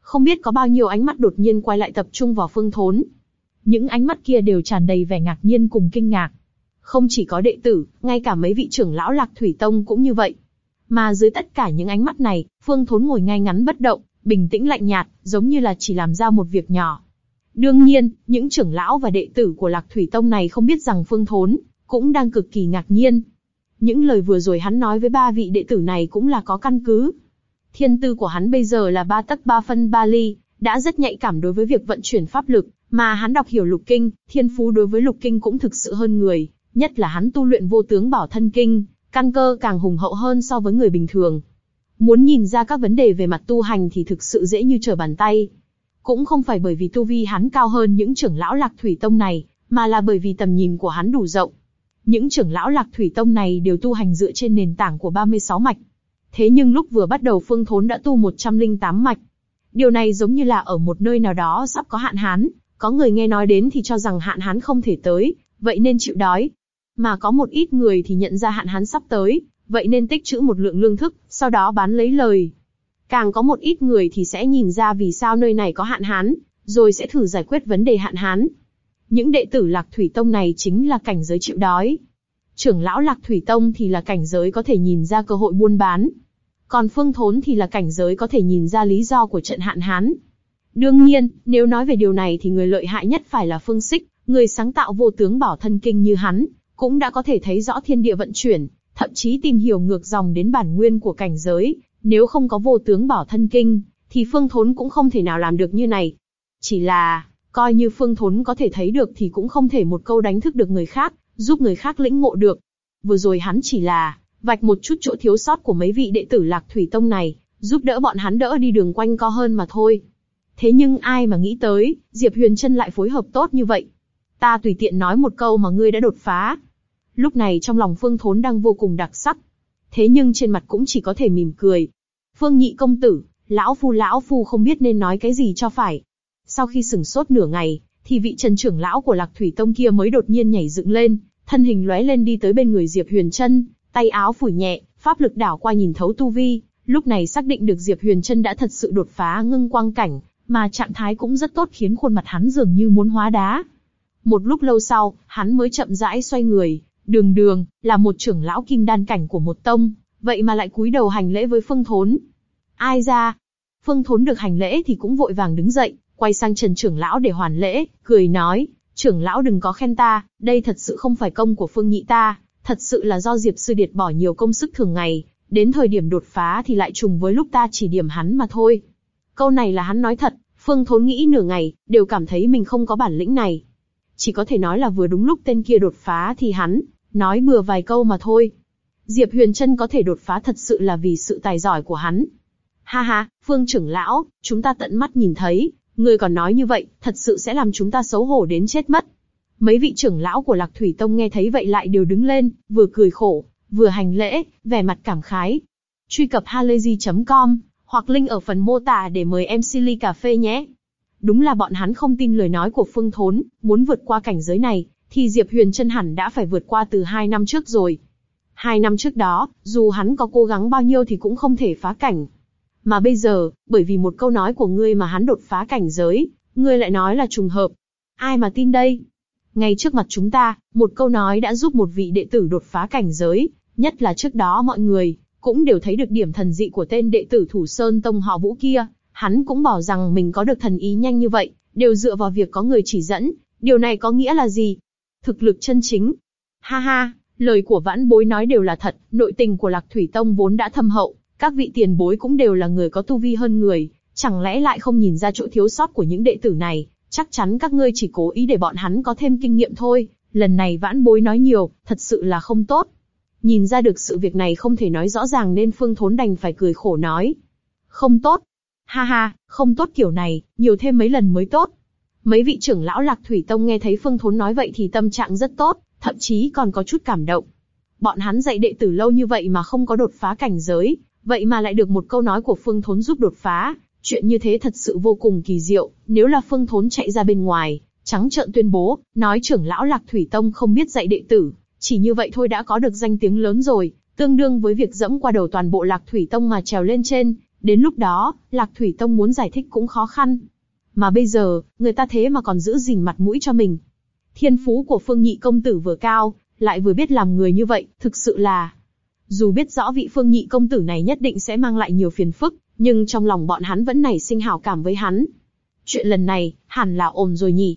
Không biết có bao nhiêu ánh mắt đột nhiên quay lại tập trung vào phương thốn. Những ánh mắt kia đều tràn đầy vẻ ngạc nhiên cùng kinh ngạc. Không chỉ có đệ tử, ngay cả mấy vị trưởng lão lạc thủy tông cũng như vậy. Mà dưới tất cả những ánh mắt này, phương thốn ngồi ngay ngắn bất động, bình tĩnh lạnh nhạt, giống như là chỉ làm ra một việc nhỏ. Đương nhiên, những trưởng lão và đệ tử của Lạc Thủy Tông này không biết rằng Phương Thốn cũng đang cực kỳ ngạc nhiên. Những lời vừa rồi hắn nói với ba vị đệ tử này cũng là có căn cứ. Thiên tư của hắn bây giờ là ba tấc ba phân ba ly, đã rất nhạy cảm đối với việc vận chuyển pháp lực, mà hắn đọc hiểu lục kinh, thiên phú đối với lục kinh cũng thực sự hơn người, nhất là hắn tu luyện vô tướng bảo thân kinh, căn cơ càng hùng hậu hơn so với người bình thường. Muốn nhìn ra các vấn đề về mặt tu hành thì thực sự dễ như trở bàn tay. Cũng không phải bởi vì tu vi hắn cao hơn những trưởng lão lạc thủy tông này, mà là bởi vì tầm nhìn của hắn đủ rộng. Những trưởng lão lạc thủy tông này đều tu hành dựa trên nền tảng của 36 mạch. Thế nhưng lúc vừa bắt đầu Phương Thốn đã tu 108 mạch. Điều này giống như là ở một nơi nào đó sắp có hạn hán, có người nghe nói đến thì cho rằng hạn hán không thể tới, vậy nên chịu đói. Mà có một ít người thì nhận ra hạn hán sắp tới, vậy nên tích trữ một lượng lương thức, sau đó bán lấy lời. Càng có một ít người thì sẽ nhìn ra vì sao nơi này có hạn hán, rồi sẽ thử giải quyết vấn đề hạn hán. Những đệ tử Lạc Thủy Tông này chính là cảnh giới chịu đói. Trưởng lão Lạc Thủy Tông thì là cảnh giới có thể nhìn ra cơ hội buôn bán. Còn Phương Thốn thì là cảnh giới có thể nhìn ra lý do của trận hạn hán. Đương nhiên, nếu nói về điều này thì người lợi hại nhất phải là Phương Sích, người sáng tạo vô tướng bảo thân kinh như hắn, cũng đã có thể thấy rõ thiên địa vận chuyển, thậm chí tìm hiểu ngược dòng đến bản nguyên của cảnh giới. Nếu không có vô tướng bảo thân kinh, thì Phương Thốn cũng không thể nào làm được như này. Chỉ là, coi như Phương Thốn có thể thấy được thì cũng không thể một câu đánh thức được người khác, giúp người khác lĩnh ngộ được. Vừa rồi hắn chỉ là vạch một chút chỗ thiếu sót của mấy vị đệ tử Lạc Thủy Tông này, giúp đỡ bọn hắn đỡ đi đường quanh co hơn mà thôi. Thế nhưng ai mà nghĩ tới, Diệp Huyền Trân lại phối hợp tốt như vậy. Ta tùy tiện nói một câu mà ngươi đã đột phá. Lúc này trong lòng Phương Thốn đang vô cùng đặc sắc. Thế nhưng trên mặt cũng chỉ có thể mỉm cười. Phương nhị công tử, lão phu lão phu không biết nên nói cái gì cho phải. Sau khi sừng sốt nửa ngày, thì vị trần trưởng lão của Lạc Thủy Tông kia mới đột nhiên nhảy dựng lên, thân hình lóe lên đi tới bên người Diệp Huyền Trân, tay áo phủi nhẹ, pháp lực đảo qua nhìn thấu tu vi, lúc này xác định được Diệp Huyền Trân đã thật sự đột phá ngưng quang cảnh, mà trạng thái cũng rất tốt khiến khuôn mặt hắn dường như muốn hóa đá. Một lúc lâu sau, hắn mới chậm rãi xoay người, đường đường, là một trưởng lão kim đan cảnh của một tông, vậy mà lại cúi đầu hành lễ với Phương Thốn. Ai ra? Phương Thốn được hành lễ thì cũng vội vàng đứng dậy, quay sang Trần trưởng lão để hoàn lễ, cười nói, trưởng lão đừng có khen ta, đây thật sự không phải công của Phương Nhị ta, thật sự là do Diệp Sư Điệt bỏ nhiều công sức thường ngày, đến thời điểm đột phá thì lại trùng với lúc ta chỉ điểm hắn mà thôi. Câu này là hắn nói thật, Phương Thốn nghĩ nửa ngày, đều cảm thấy mình không có bản lĩnh này. Chỉ có thể nói là vừa đúng lúc tên kia đột phá thì hắn, nói bừa vài câu mà thôi. Diệp Huyền Trân có thể đột phá thật sự là vì sự tài giỏi của hắn. Ha ha, Phương trưởng lão, chúng ta tận mắt nhìn thấy, người còn nói như vậy, thật sự sẽ làm chúng ta xấu hổ đến chết mất. Mấy vị trưởng lão của Lạc Thủy Tông nghe thấy vậy lại đều đứng lên, vừa cười khổ, vừa hành lễ, vẻ mặt cảm khái. Truy cập halayzi.com hoặc link ở phần mô tả để mời em Silly cà phê nhé. Đúng là bọn hắn không tin lời nói của Phương Thốn, muốn vượt qua cảnh giới này, thì Diệp Huyền chân hẳn đã phải vượt qua từ hai năm trước rồi. Hai năm trước đó, dù hắn có cố gắng bao nhiêu thì cũng không thể phá cảnh. Mà bây giờ, bởi vì một câu nói của ngươi mà hắn đột phá cảnh giới, ngươi lại nói là trùng hợp. Ai mà tin đây? Ngay trước mặt chúng ta, một câu nói đã giúp một vị đệ tử đột phá cảnh giới, nhất là trước đó mọi người, cũng đều thấy được điểm thần dị của tên đệ tử Thủ Sơn Tông họ Vũ kia, hắn cũng bảo rằng mình có được thần ý nhanh như vậy, đều dựa vào việc có người chỉ dẫn, điều này có nghĩa là gì? Thực lực chân chính. Ha ha, lời của vãn bối nói đều là thật, nội tình của Lạc Thủy Tông vốn đã thâm hậu, các vị tiền bối cũng đều là người có tu vi hơn người, chẳng lẽ lại không nhìn ra chỗ thiếu sót của những đệ tử này, chắc chắn các ngươi chỉ cố ý để bọn hắn có thêm kinh nghiệm thôi, lần này vãn bối nói nhiều, thật sự là không tốt. Nhìn ra được sự việc này không thể nói rõ ràng nên Phương Thốn đành phải cười khổ nói. Không tốt. Ha ha, không tốt kiểu này, nhiều thêm mấy lần mới tốt. Mấy vị trưởng lão Lạc Thủy Tông nghe thấy Phương Thốn nói vậy thì tâm trạng rất tốt, thậm chí còn có chút cảm động. Bọn hắn dạy đệ tử lâu như vậy mà không có đột phá cảnh giới, vậy mà lại được một câu nói của Phương Thốn giúp đột phá, chuyện như thế thật sự vô cùng kỳ diệu. Nếu là Phương Thốn chạy ra bên ngoài, trắng trợn tuyên bố, nói trưởng lão Lạc Thủy Tông không biết dạy đệ tử, chỉ như vậy thôi đã có được danh tiếng lớn rồi, tương đương với việc dẫm qua đầu toàn bộ Lạc Thủy Tông mà trèo lên trên. Đến lúc đó, Lạc Thủy Tông muốn giải thích cũng khó khăn. Mà bây giờ, người ta thế mà còn giữ gìn mặt mũi cho mình. Thiên phú của Phương Nhị công tử vừa cao, lại vừa biết làm người như vậy, thực sự là... Dù biết rõ vị Phương Nhị công tử này nhất định sẽ mang lại nhiều phiền phức, nhưng trong lòng bọn hắn vẫn nảy sinh hảo cảm với hắn. Chuyện lần này, hẳn là ổn rồi nhỉ.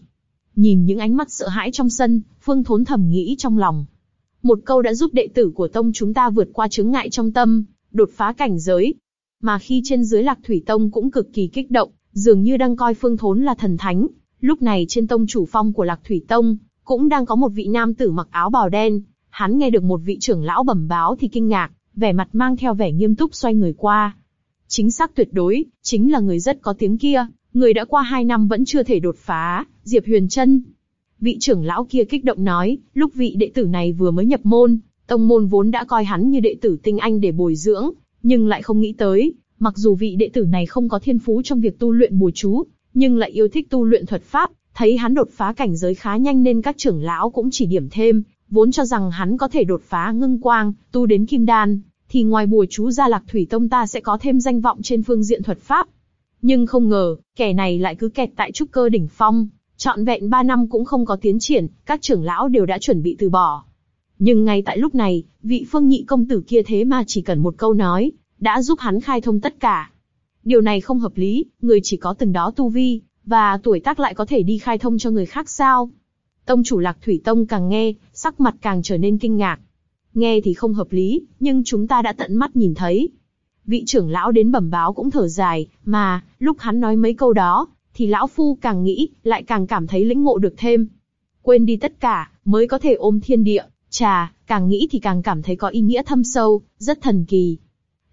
Nhìn những ánh mắt sợ hãi trong sân, Phương Thốn thầm nghĩ trong lòng. Một câu đã giúp đệ tử của tông chúng ta vượt qua chứng ngại trong tâm, đột phá cảnh giới. Mà khi trên dưới Lạc Thủy Tông cũng cực kỳ kích động, dường như đang coi Phương Thốn là thần thánh. Lúc này trên tông chủ phong của Lạc Thủy Tông, cũng đang có một vị nam tử mặc áo bào đen. Hắn nghe được một vị trưởng lão bẩm báo thì kinh ngạc, vẻ mặt mang theo vẻ nghiêm túc xoay người qua. Chính xác tuyệt đối, chính là người rất có tiếng kia, người đã qua hai năm vẫn chưa thể đột phá, Diệp Huyền Trân. Vị trưởng lão kia kích động nói, lúc vị đệ tử này vừa mới nhập môn, tông môn vốn đã coi hắn như đệ tử tinh anh để bồi dưỡng, nhưng lại không nghĩ tới, mặc dù vị đệ tử này không có thiên phú trong việc tu luyện bùa chú, nhưng lại yêu thích tu luyện thuật pháp, thấy hắn đột phá cảnh giới khá nhanh nên các trưởng lão cũng chỉ điểm thêm, vốn cho rằng hắn có thể đột phá ngưng quang, tu đến kim đan, thì ngoài bùa chú gia lạc thủy tông ta sẽ có thêm danh vọng trên phương diện thuật pháp. Nhưng không ngờ, kẻ này lại cứ kẹt tại trúc cơ đỉnh phong, trọn vẹn ba năm cũng không có tiến triển, các trưởng lão đều đã chuẩn bị từ bỏ. Nhưng ngay tại lúc này, vị phương nhị công tử kia thế mà chỉ cần một câu nói, đã giúp hắn khai thông tất cả. Điều này không hợp lý, người chỉ có từng đó tu vi, và tuổi tác lại có thể đi khai thông cho người khác sao? Tông chủ Lạc Thủy Tông càng nghe, sắc mặt càng trở nên kinh ngạc. Nghe thì không hợp lý, nhưng chúng ta đã tận mắt nhìn thấy. Vị trưởng lão đến bẩm báo cũng thở dài, mà, lúc hắn nói mấy câu đó, thì lão phu càng nghĩ, lại càng cảm thấy lĩnh ngộ được thêm. Quên đi tất cả, mới có thể ôm thiên địa, trà, càng nghĩ thì càng cảm thấy có ý nghĩa thâm sâu, rất thần kỳ.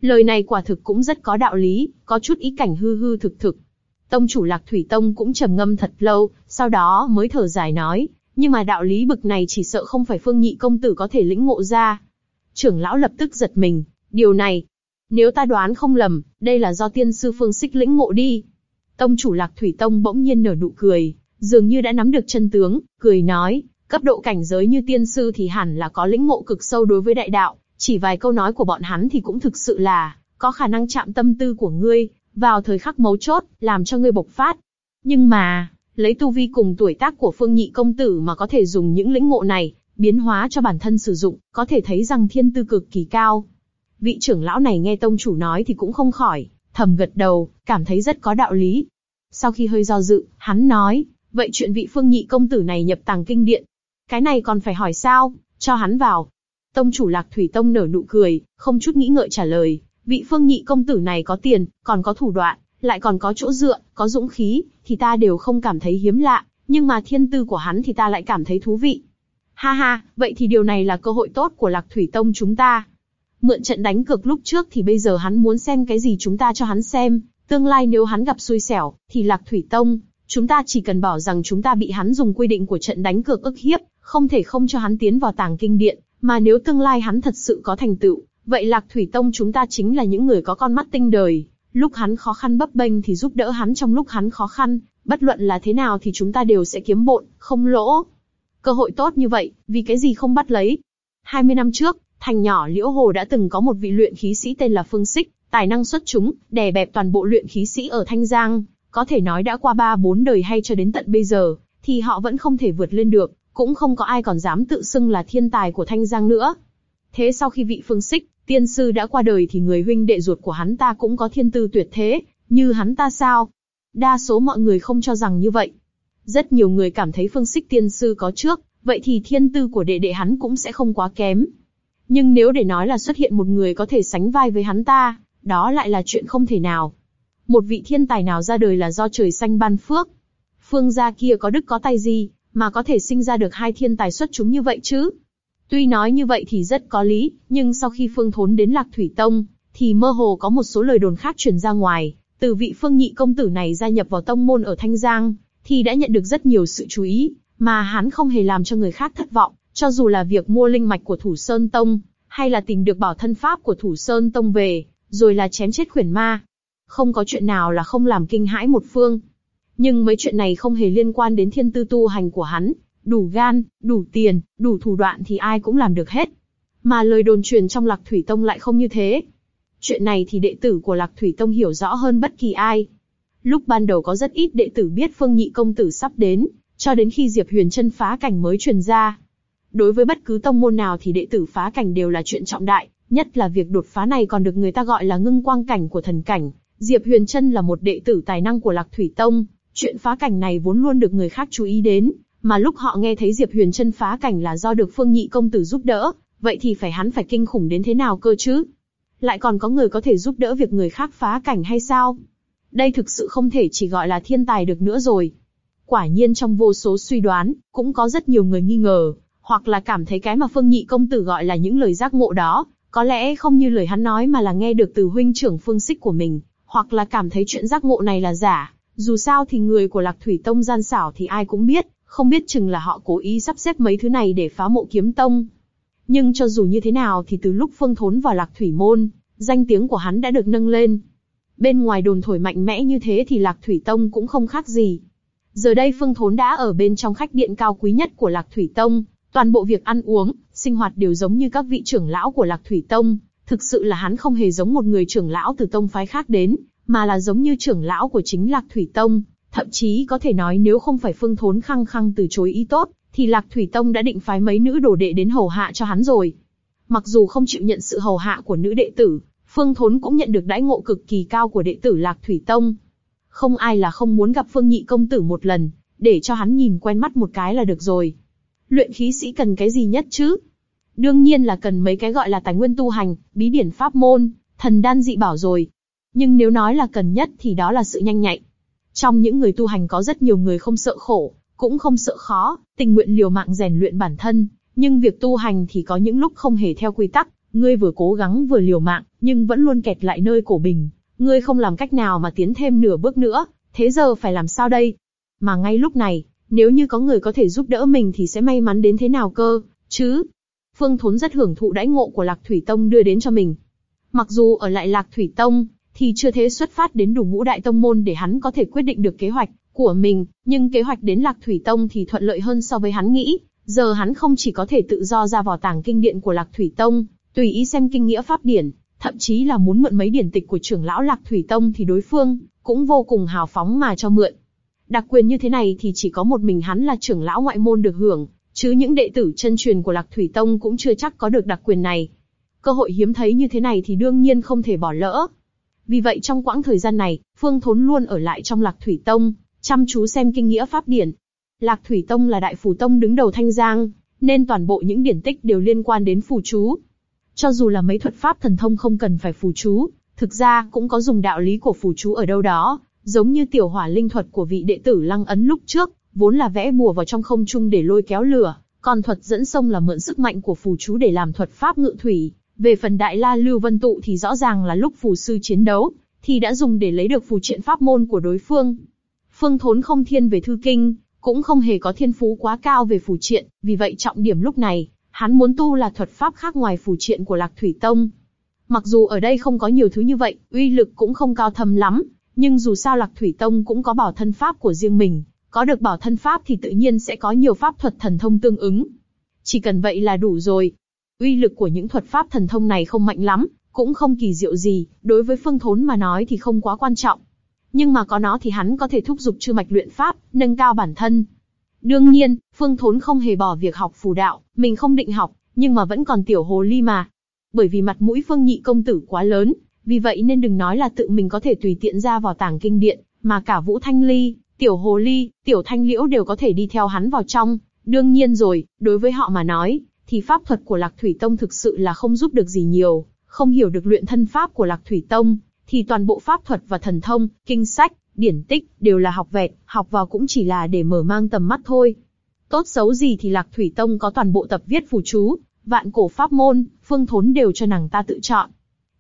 Lời này quả thực cũng rất có đạo lý, có chút ý cảnh hư hư thực thực. Tông chủ Lạc Thủy Tông cũng trầm ngâm thật lâu, sau đó mới thở dài nói, nhưng mà đạo lý bực này chỉ sợ không phải Phương Nhị công tử có thể lĩnh ngộ ra. Trưởng lão lập tức giật mình, điều này, nếu ta đoán không lầm, đây là do tiên sư Phương Xích lĩnh ngộ đi. Tông chủ Lạc Thủy Tông bỗng nhiên nở nụ cười, dường như đã nắm được chân tướng, cười nói, cấp độ cảnh giới như tiên sư thì hẳn là có lĩnh ngộ cực sâu đối với đại đạo, chỉ vài câu nói của bọn hắn thì cũng thực sự là, có khả năng chạm tâm tư của ngươi, vào thời khắc mấu chốt, làm cho ngươi bộc phát. Nhưng mà, lấy tu vi cùng tuổi tác của phương nhị công tử mà có thể dùng những lĩnh ngộ này, biến hóa cho bản thân sử dụng, có thể thấy rằng thiên tư cực kỳ cao. Vị trưởng lão này nghe tông chủ nói thì cũng không khỏi, thầm gật đầu, cảm thấy rất có đạo lý. Sau khi hơi do dự, hắn nói, vậy chuyện vị phương nhị công tử này nhập tàng kinh điện, cái này còn phải hỏi sao, cho hắn vào. Tông chủ lạc thủy tông nở nụ cười, không chút nghĩ ngợi trả lời, vị phương nhị công tử này có tiền, còn có thủ đoạn, lại còn có chỗ dựa, có dũng khí, thì ta đều không cảm thấy hiếm lạ, nhưng mà thiên tư của hắn thì ta lại cảm thấy thú vị. Ha ha, vậy thì điều này là cơ hội tốt của lạc thủy tông chúng ta. Mượn trận đánh cược lúc trước thì bây giờ hắn muốn xem cái gì chúng ta cho hắn xem, tương lai nếu hắn gặp xui xẻo, thì lạc thủy tông, chúng ta chỉ cần bảo rằng chúng ta bị hắn dùng quy định của trận đánh cược ức hiếp, không thể không cho hắn tiến vào tàng kinh điện, mà nếu tương lai hắn thật sự có thành tựu, vậy lạc thủy tông chúng ta chính là những người có con mắt tinh đời, lúc hắn khó khăn bấp bênh thì giúp đỡ hắn trong lúc hắn khó khăn, bất luận là thế nào thì chúng ta đều sẽ kiếm bộn, không lỗ. Cơ hội tốt như vậy, vì cái gì không bắt lấy? 20 năm trước, thành nhỏ Liễu Hồ đã từng có một vị luyện khí sĩ tên là Phương Sích, tài năng xuất chúng, đè bẹp toàn bộ luyện khí sĩ ở Thanh Giang, có thể nói đã qua ba bốn đời hay cho đến tận bây giờ, thì họ vẫn không thể vượt lên được, cũng không có ai còn dám tự xưng là thiên tài của Thanh Giang nữa. Thế sau khi vị phương xích, tiên sư đã qua đời thì người huynh đệ ruột của hắn ta cũng có thiên tư tuyệt thế, như hắn ta sao? Đa số mọi người không cho rằng như vậy. Rất nhiều người cảm thấy phương xích tiên sư có trước, vậy thì thiên tư của đệ đệ hắn cũng sẽ không quá kém. Nhưng nếu để nói là xuất hiện một người có thể sánh vai với hắn ta, đó lại là chuyện không thể nào. Một vị thiên tài nào ra đời là do trời xanh ban phước. Phương gia kia có đức có tay gì, mà có thể sinh ra được hai thiên tài xuất chúng như vậy chứ? Tuy nói như vậy thì rất có lý, nhưng sau khi Phương Thốn đến Lạc Thủy Tông, thì mơ hồ có một số lời đồn khác truyền ra ngoài, từ vị Phương Nhị công tử này gia nhập vào tông môn ở Thanh Giang, thì đã nhận được rất nhiều sự chú ý, mà hắn không hề làm cho người khác thất vọng, cho dù là việc mua linh mạch của Thủ Sơn Tông, hay là tìm được bảo thân pháp của Thủ Sơn Tông về, rồi là chém chết khuyển ma. Không có chuyện nào là không làm kinh hãi một phương. Nhưng mấy chuyện này không hề liên quan đến thiên tư tu hành của hắn, đủ gan, đủ tiền, đủ thủ đoạn thì ai cũng làm được hết. Mà lời đồn truyền trong Lạc Thủy Tông lại không như thế. Chuyện này thì đệ tử của Lạc Thủy Tông hiểu rõ hơn bất kỳ ai. Lúc ban đầu có rất ít đệ tử biết Phương Nhị công tử sắp đến, cho đến khi Diệp Huyền chân phá cảnh mới truyền ra. Đối với bất cứ tông môn nào thì đệ tử phá cảnh đều là chuyện trọng đại, nhất là việc đột phá này còn được người ta gọi là ngưng quang cảnh của thần cảnh. Diệp Huyền Trân là một đệ tử tài năng của Lạc Thủy Tông, chuyện phá cảnh này vốn luôn được người khác chú ý đến, mà lúc họ nghe thấy Diệp Huyền chân phá cảnh là do được Phương Nhị công tử giúp đỡ, vậy thì phải hắn phải kinh khủng đến thế nào cơ chứ? Lại còn có người có thể giúp đỡ việc người khác phá cảnh hay sao? Đây thực sự không thể chỉ gọi là thiên tài được nữa rồi. Quả nhiên trong vô số suy đoán, cũng có rất nhiều người nghi ngờ, hoặc là cảm thấy cái mà Phương Nhị công tử gọi là những lời giác ngộ đó, có lẽ không như lời hắn nói mà là nghe được từ huynh trưởng Phương Sích của mình, hoặc là cảm thấy chuyện giác ngộ này là giả. Dù sao thì người của Lạc Thủy Tông gian xảo thì ai cũng biết, không biết chừng là họ cố ý sắp xếp mấy thứ này để phá mộ kiếm tông. Nhưng cho dù như thế nào thì từ lúc Phương Thốn vào Lạc Thủy Môn, danh tiếng của hắn đã được nâng lên. Bên ngoài đồn thổi mạnh mẽ như thế thì Lạc Thủy Tông cũng không khác gì. Giờ đây Phương Thốn đã ở bên trong khách điện cao quý nhất của Lạc Thủy Tông, toàn bộ việc ăn uống, sinh hoạt đều giống như các vị trưởng lão của Lạc Thủy Tông. Thực sự là hắn không hề giống một người trưởng lão từ tông phái khác đến, mà là giống như trưởng lão của chính Lạc Thủy Tông. Thậm chí có thể nói nếu không phải Phương Thốn khăng khăng từ chối ý tốt, thì Lạc Thủy Tông đã định phái mấy nữ đồ đệ đến hầu hạ cho hắn rồi. Mặc dù không chịu nhận sự hầu hạ của nữ đệ tử, Phương Thốn cũng nhận được đãi ngộ cực kỳ cao của đệ tử Lạc Thủy Tông. Không ai là không muốn gặp Phương Nhị công tử một lần, để cho hắn nhìn quen mắt một cái là được rồi. Luyện khí sĩ cần cái gì nhất chứ? Đương nhiên là cần mấy cái gọi là tài nguyên tu hành, bí điển pháp môn, thần đan dị bảo rồi. Nhưng nếu nói là cần nhất thì đó là sự nhanh nhạy. Trong những người tu hành có rất nhiều người không sợ khổ, cũng không sợ khó, tình nguyện liều mạng rèn luyện bản thân. Nhưng việc tu hành thì có những lúc không hề theo quy tắc, ngươi vừa cố gắng vừa liều mạng, nhưng vẫn luôn kẹt lại nơi cổ bình. Ngươi không làm cách nào mà tiến thêm nửa bước nữa, thế giờ phải làm sao đây? Mà ngay lúc này, nếu như có người có thể giúp đỡ mình thì sẽ may mắn đến thế nào cơ, chứ? Phương Thốn rất hưởng thụ đãi ngộ của Lạc Thủy Tông đưa đến cho mình. Mặc dù ở lại Lạc Thủy Tông, thì chưa thế xuất phát đến đủ ngũ đại tông môn để hắn có thể quyết định được kế hoạch của mình, nhưng kế hoạch đến Lạc Thủy Tông thì thuận lợi hơn so với hắn nghĩ. Giờ hắn không chỉ có thể tự do ra vào tàng kinh điện của Lạc Thủy Tông, tùy ý xem kinh nghĩa pháp điển, thậm chí là muốn mượn mấy điển tịch của trưởng lão Lạc Thủy Tông thì đối phương cũng vô cùng hào phóng mà cho mượn. Đặc quyền như thế này thì chỉ có một mình hắn là trưởng lão ngoại môn được hưởng, chứ những đệ tử chân truyền của Lạc Thủy Tông cũng chưa chắc có được đặc quyền này. Cơ hội hiếm thấy như thế này thì đương nhiên không thể bỏ lỡ. Vì vậy trong quãng thời gian này, Phương Thốn luôn ở lại trong Lạc Thủy Tông, chăm chú xem kinh nghĩa pháp điển. Lạc Thủy Tông là đại phủ tông đứng đầu Thanh Giang, nên toàn bộ những điển tích đều liên quan đến phù chú. Cho dù là mấy thuật pháp thần thông không cần phải phù chú, thực ra cũng có dùng đạo lý của phù chú ở đâu đó, giống như tiểu hỏa linh thuật của vị đệ tử Lăng Ấn lúc trước, vốn là vẽ bùa vào trong không trung để lôi kéo lửa, còn thuật dẫn sông là mượn sức mạnh của phù chú để làm thuật pháp ngự thủy. Về phần đại la lưu vân tụ thì rõ ràng là lúc phù sư chiến đấu, thì đã dùng để lấy được phù triện pháp môn của đối phương. Phương Thốn không thiên về thư kinh, cũng không hề có thiên phú quá cao về phù triện, vì vậy trọng điểm lúc này, hắn muốn tu là thuật pháp khác ngoài phù triện của Lạc Thủy Tông. Mặc dù ở đây không có nhiều thứ như vậy, uy lực cũng không cao thâm lắm, nhưng dù sao Lạc Thủy Tông cũng có bảo thân pháp của riêng mình, có được bảo thân pháp thì tự nhiên sẽ có nhiều pháp thuật thần thông tương ứng. Chỉ cần vậy là đủ rồi. Uy lực của những thuật pháp thần thông này không mạnh lắm, cũng không kỳ diệu gì, đối với Phương Thốn mà nói thì không quá quan trọng. Nhưng mà có nó thì hắn có thể thúc giục chư mạch luyện pháp, nâng cao bản thân. Đương nhiên, Phương Thốn không hề bỏ việc học phù đạo, mình không định học, nhưng mà vẫn còn tiểu hồ ly mà. Bởi vì mặt mũi Phương Nhị công tử quá lớn, vì vậy nên đừng nói là tự mình có thể tùy tiện ra vào tàng kinh điện, mà cả Vũ Thanh Ly, Tiểu Hồ Ly, Tiểu Thanh Liễu đều có thể đi theo hắn vào trong. Đương nhiên rồi, đối với họ mà nói, thì pháp thuật của Lạc Thủy Tông thực sự là không giúp được gì nhiều, không hiểu được luyện thân pháp của Lạc Thủy Tông, thì toàn bộ pháp thuật và thần thông, kinh sách, điển tích đều là học vẹt, học vào cũng chỉ là để mở mang tầm mắt thôi. Tốt xấu gì thì Lạc Thủy Tông có toàn bộ tập viết phù chú, vạn cổ pháp môn, phương thốn đều cho nàng ta tự chọn.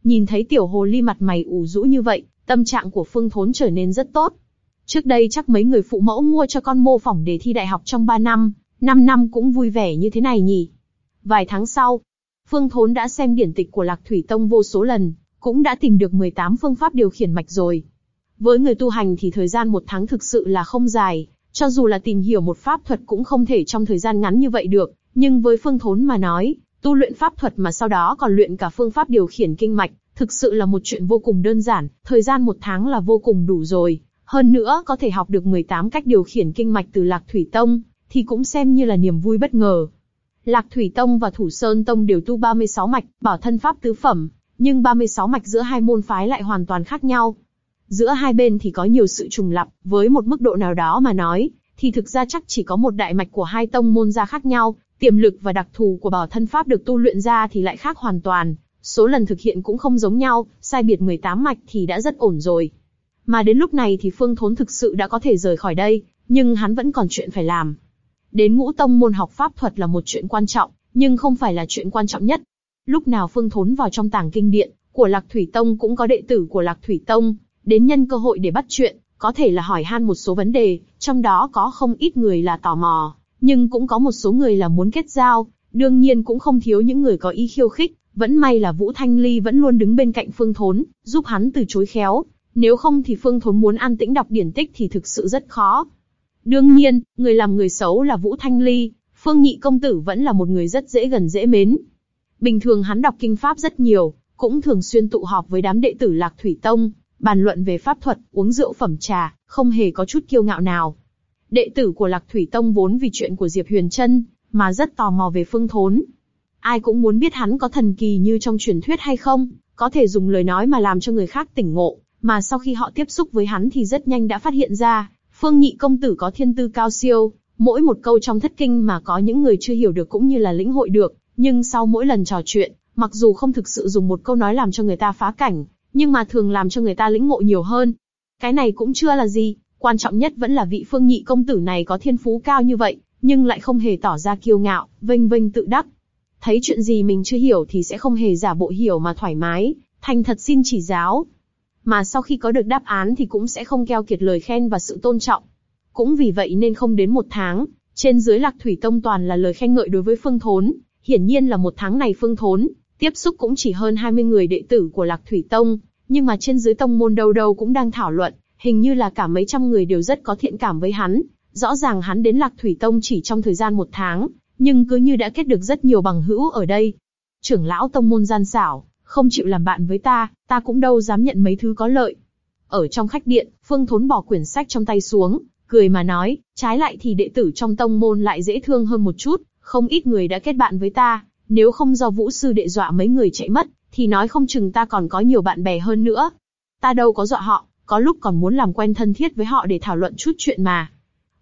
Nhìn thấy tiểu hồ ly mặt mày ủ rũ như vậy, tâm trạng của phương thốn trở nên rất tốt. Trước đây chắc mấy người phụ mẫu mua cho con mô phỏng đề thi đại học trong 3 năm, 5 năm cũng vui vẻ như thế này nhỉ. Vài tháng sau, Phương Thốn đã xem điển tịch của Lạc Thủy Tông vô số lần, cũng đã tìm được 18 phương pháp điều khiển mạch rồi. Với người tu hành thì thời gian một tháng thực sự là không dài, cho dù là tìm hiểu một pháp thuật cũng không thể trong thời gian ngắn như vậy được, nhưng với Phương Thốn mà nói, tu luyện pháp thuật mà sau đó còn luyện cả phương pháp điều khiển kinh mạch, thực sự là một chuyện vô cùng đơn giản, thời gian một tháng là vô cùng đủ rồi. Hơn nữa có thể học được 18 cách điều khiển kinh mạch từ Lạc Thủy Tông, thì cũng xem như là niềm vui bất ngờ. Lạc Thủy Tông và Thủ Sơn Tông đều tu 36 mạch, bảo thân pháp tứ phẩm, nhưng 36 mạch giữa hai môn phái lại hoàn toàn khác nhau. Giữa hai bên thì có nhiều sự trùng lặp, với một mức độ nào đó mà nói, thì thực ra chắc chỉ có một đại mạch của hai tông môn ra khác nhau, tiềm lực và đặc thù của bảo thân pháp được tu luyện ra thì lại khác hoàn toàn, số lần thực hiện cũng không giống nhau, sai biệt 18 mạch thì đã rất ổn rồi. Mà đến lúc này thì Phương Thốn thực sự đã có thể rời khỏi đây, nhưng hắn vẫn còn chuyện phải làm. Đến ngũ tông môn học pháp thuật là một chuyện quan trọng, nhưng không phải là chuyện quan trọng nhất. Lúc nào Phương Thốn vào trong tàng kinh điện của Lạc Thủy Tông cũng có đệ tử của Lạc Thủy Tông đến nhân cơ hội để bắt chuyện, có thể là hỏi han một số vấn đề, trong đó có không ít người là tò mò, nhưng cũng có một số người là muốn kết giao, đương nhiên cũng không thiếu những người có ý khiêu khích. Vẫn may là Vũ Thanh Ly vẫn luôn đứng bên cạnh Phương Thốn, giúp hắn từ chối khéo. Nếu không thì Phương Thốn muốn an tĩnh đọc điển tích thì thực sự rất khó. Đương nhiên, người làm người xấu là Vũ Thanh Ly, Phương Nhị công tử vẫn là một người rất dễ gần dễ mến. Bình thường hắn đọc kinh pháp rất nhiều, cũng thường xuyên tụ họp với đám đệ tử Lạc Thủy Tông, bàn luận về pháp thuật, uống rượu phẩm trà, không hề có chút kiêu ngạo nào. Đệ tử của Lạc Thủy Tông vốn vì chuyện của Diệp Huyền Trân mà rất tò mò về Phương Thốn. Ai cũng muốn biết hắn có thần kỳ như trong truyền thuyết hay không, có thể dùng lời nói mà làm cho người khác tỉnh ngộ, mà sau khi họ tiếp xúc với hắn thì rất nhanh đã phát hiện ra, Phương Nhị công tử có thiên tư cao siêu, mỗi một câu trong thất kinh mà có những người chưa hiểu được cũng như là lĩnh hội được, nhưng sau mỗi lần trò chuyện, mặc dù không thực sự dùng một câu nói làm cho người ta phá cảnh, nhưng mà thường làm cho người ta lĩnh ngộ nhiều hơn. Cái này cũng chưa là gì, quan trọng nhất vẫn là vị Phương Nhị công tử này có thiên phú cao như vậy, nhưng lại không hề tỏ ra kiêu ngạo, vênh vênh tự đắc. Thấy chuyện gì mình chưa hiểu thì sẽ không hề giả bộ hiểu mà thoải mái, thành thật xin chỉ giáo, mà sau khi có được đáp án thì cũng sẽ không keo kiệt lời khen và sự tôn trọng. Cũng vì vậy nên không đến một tháng, trên dưới Lạc Thủy Tông toàn là lời khen ngợi đối với Phương Thốn. Hiển nhiên là một tháng này Phương Thốn tiếp xúc cũng chỉ hơn 20 người đệ tử của Lạc Thủy Tông, nhưng mà trên dưới tông môn đâu đâu cũng đang thảo luận, hình như là cả mấy trăm người đều rất có thiện cảm với hắn. Rõ ràng hắn đến Lạc Thủy Tông chỉ trong thời gian một tháng, nhưng cứ như đã kết được rất nhiều bằng hữu ở đây. Trưởng lão tông môn gian xảo, không chịu làm bạn với ta, ta cũng đâu dám nhận mấy thứ có lợi. Ở trong khách điện, Phương Thốn bỏ quyển sách trong tay xuống, cười mà nói, trái lại thì đệ tử trong tông môn lại dễ thương hơn một chút, không ít người đã kết bạn với ta, nếu không do vũ sư đệ dọa mấy người chạy mất, thì nói không chừng ta còn có nhiều bạn bè hơn nữa. Ta đâu có dọa họ, có lúc còn muốn làm quen thân thiết với họ để thảo luận chút chuyện mà.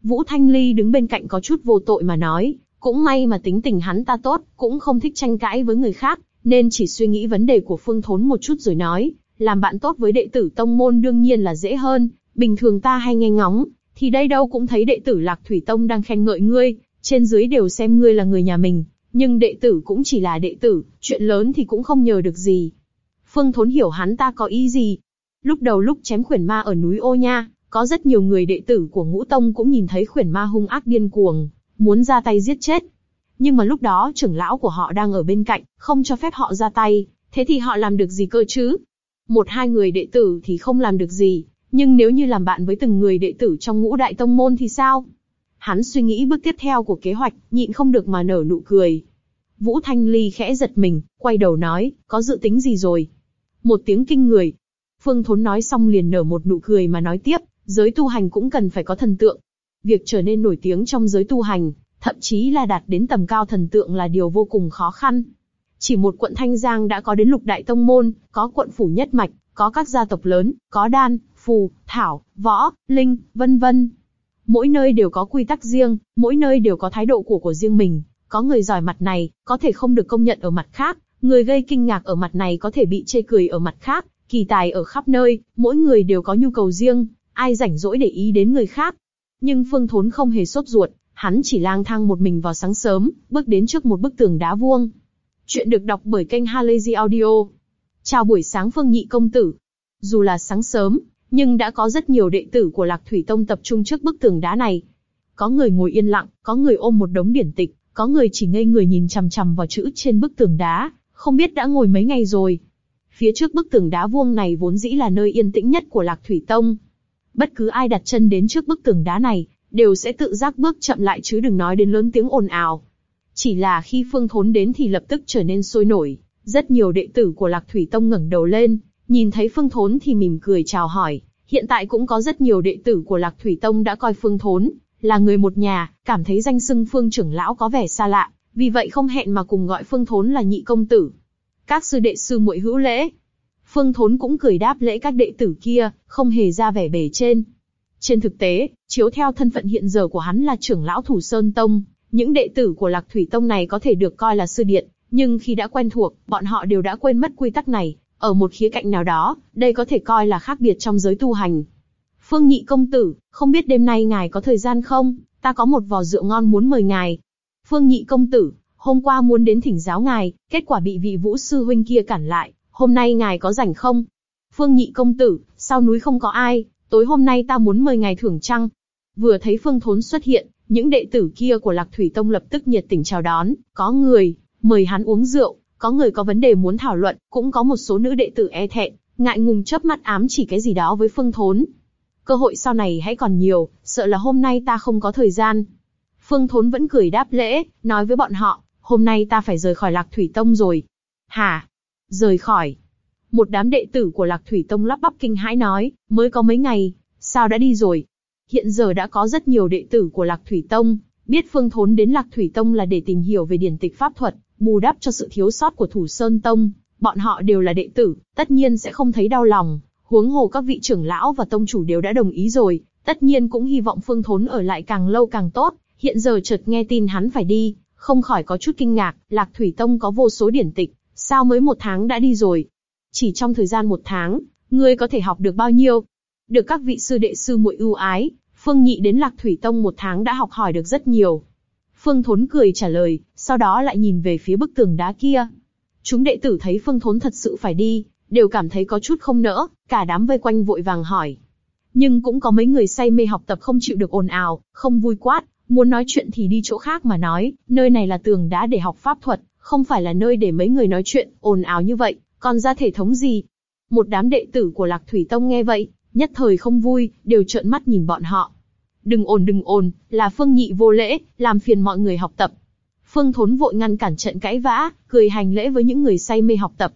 Vũ Thanh Ly đứng bên cạnh có chút vô tội mà nói, cũng may mà tính tình hắn ta tốt, cũng không thích tranh cãi với người khác, nên chỉ suy nghĩ vấn đề của Phương Thốn một chút rồi nói, làm bạn tốt với đệ tử tông môn đương nhiên là dễ hơn, bình thường ta hay nghe ngóng, thì đây đâu cũng thấy đệ tử Lạc Thủy Tông đang khen ngợi ngươi, trên dưới đều xem ngươi là người nhà mình, nhưng đệ tử cũng chỉ là đệ tử, chuyện lớn thì cũng không nhờ được gì. Phương Thốn hiểu hắn ta có ý gì. Lúc đầu lúc chém khuyển ma ở núi Ô Nha, có rất nhiều người đệ tử của Ngũ Tông cũng nhìn thấy khuyển ma hung ác điên cuồng, muốn ra tay giết chết, nhưng mà lúc đó trưởng lão của họ đang ở bên cạnh, không cho phép họ ra tay, thế thì họ làm được gì cơ chứ? Một hai người đệ tử thì không làm được gì, nhưng nếu như làm bạn với từng người đệ tử trong ngũ đại tông môn thì sao? Hắn suy nghĩ bước tiếp theo của kế hoạch, nhịn không được mà nở nụ cười. Vũ Thanh Ly khẽ giật mình, quay đầu nói, có dự tính gì rồi? Một tiếng kinh người. Phương Thốn nói xong liền nở một nụ cười mà nói tiếp, giới tu hành cũng cần phải có thần tượng. Việc trở nên nổi tiếng trong giới tu hành, thậm chí là đạt đến tầm cao thần tượng là điều vô cùng khó khăn. Chỉ một quận Thanh Giang đã có đến lục đại tông môn, có quận phủ nhất mạch, có các gia tộc lớn, có đan, phù, thảo, võ, linh, vân vân. Mỗi nơi đều có quy tắc riêng, mỗi nơi đều có thái độ của của riêng mình. Có người giỏi mặt này, có thể không được công nhận ở mặt khác, người gây kinh ngạc ở mặt này có thể bị chê cười ở mặt khác, kỳ tài ở khắp nơi, mỗi người đều có nhu cầu riêng, ai rảnh rỗi để ý đến người khác. Nhưng Phương Thốn không hề sốt ruột, hắn chỉ lang thang một mình vào sáng sớm, bước đến trước một bức tường đá vuông. Chuyện được đọc bởi kênh Halazy Audio. Chào buổi sáng Phương Nhị công tử. Dù là sáng sớm, nhưng đã có rất nhiều đệ tử của Lạc Thủy Tông tập trung trước bức tường đá này. Có người ngồi yên lặng, có người ôm một đống điển tịch, có người chỉ ngây người nhìn chằm chằm vào chữ trên bức tường đá, không biết đã ngồi mấy ngày rồi. Phía trước bức tường đá vuông này vốn dĩ là nơi yên tĩnh nhất của Lạc Thủy Tông. Bất cứ ai đặt chân đến trước bức tường đá này, đều sẽ tự giác bước chậm lại chứ đừng nói đến lớn tiếng ồn ào. Chỉ là khi Phương Thốn đến thì lập tức trở nên sôi nổi, rất nhiều đệ tử của Lạc Thủy Tông ngẩng đầu lên, nhìn thấy Phương Thốn thì mỉm cười chào hỏi. Hiện tại cũng có rất nhiều đệ tử của Lạc Thủy Tông đã coi Phương Thốn là người một nhà, cảm thấy danh xưng Phương trưởng lão có vẻ xa lạ, vì vậy không hẹn mà cùng gọi Phương Thốn là nhị công tử. Các sư đệ sư muội hữu lễ. Phương Thốn cũng cười đáp lễ các đệ tử kia, không hề ra vẻ bề trên. Trên thực tế, chiếu theo thân phận hiện giờ của hắn là trưởng lão Thủ Sơn Tông, những đệ tử của Lạc Thủy Tông này có thể được coi là sư điện, nhưng khi đã quen thuộc, bọn họ đều đã quên mất quy tắc này. Ở một khía cạnh nào đó, đây có thể coi là khác biệt trong giới tu hành. Phương Nhị công tử, không biết đêm nay ngài có thời gian không? Ta có một vò rượu ngon muốn mời ngài. Phương Nhị công tử, hôm qua muốn đến thỉnh giáo ngài, kết quả bị vị vũ sư huynh kia cản lại. Hôm nay ngài có rảnh không? Phương Nhị công tử, sau núi không có ai, tối hôm nay ta muốn mời ngài thưởng trăng. Vừa thấy Phương Thốn xuất hiện, những đệ tử kia của Lạc Thủy Tông lập tức nhiệt tình chào đón, có người mời hắn uống rượu, có người có vấn đề muốn thảo luận, cũng có một số nữ đệ tử e thẹn, ngại ngùng chớp mắt ám chỉ cái gì đó với Phương Thốn. Cơ hội sau này hãy còn nhiều, sợ là hôm nay ta không có thời gian. Phương Thốn vẫn cười đáp lễ, nói với bọn họ, hôm nay ta phải rời khỏi Lạc Thủy Tông rồi. Hả? Rời khỏi? Một đám đệ tử của Lạc Thủy Tông lắp bắp kinh hãi nói, mới có mấy ngày, sao đã đi rồi? Hiện giờ đã có rất nhiều đệ tử của Lạc Thủy Tông, biết Phương Thốn đến Lạc Thủy Tông là để tìm hiểu về điển tịch pháp thuật, bù đắp cho sự thiếu sót của Thủ Sơn Tông. Bọn họ đều là đệ tử, tất nhiên sẽ không thấy đau lòng. Huống hồ các vị trưởng lão và tông chủ đều đã đồng ý rồi, tất nhiên cũng hy vọng Phương Thốn ở lại càng lâu càng tốt. Hiện giờ chợt nghe tin hắn phải đi, không khỏi có chút kinh ngạc. Lạc Thủy Tông có vô số điển tịch, sao mới một tháng đã đi rồi? Chỉ trong thời gian một tháng, ngươi có thể học được bao nhiêu? Được các vị sư đệ sư muội ưu ái, Phương Nhị đến Lạc Thủy Tông một tháng đã học hỏi được rất nhiều. Phương Thốn cười trả lời, sau đó lại nhìn về phía bức tường đá kia. Chúng đệ tử thấy Phương Thốn thật sự phải đi, đều cảm thấy có chút không nỡ, cả đám vây quanh vội vàng hỏi. Nhưng cũng có mấy người say mê học tập không chịu được ồn ào, không vui quát, muốn nói chuyện thì đi chỗ khác mà nói, nơi này là tường đá để học pháp thuật, không phải là nơi để mấy người nói chuyện, ồn ào như vậy, còn ra thể thống gì? Một đám đệ tử của Lạc Thủy Tông nghe vậy, nhất thời không vui, đều trợn mắt nhìn bọn họ. Đừng ồn đừng ồn, là Phương Nhị vô lễ, làm phiền mọi người học tập. Phương Thốn vội ngăn cản trận cãi vã, cười hành lễ với những người say mê học tập.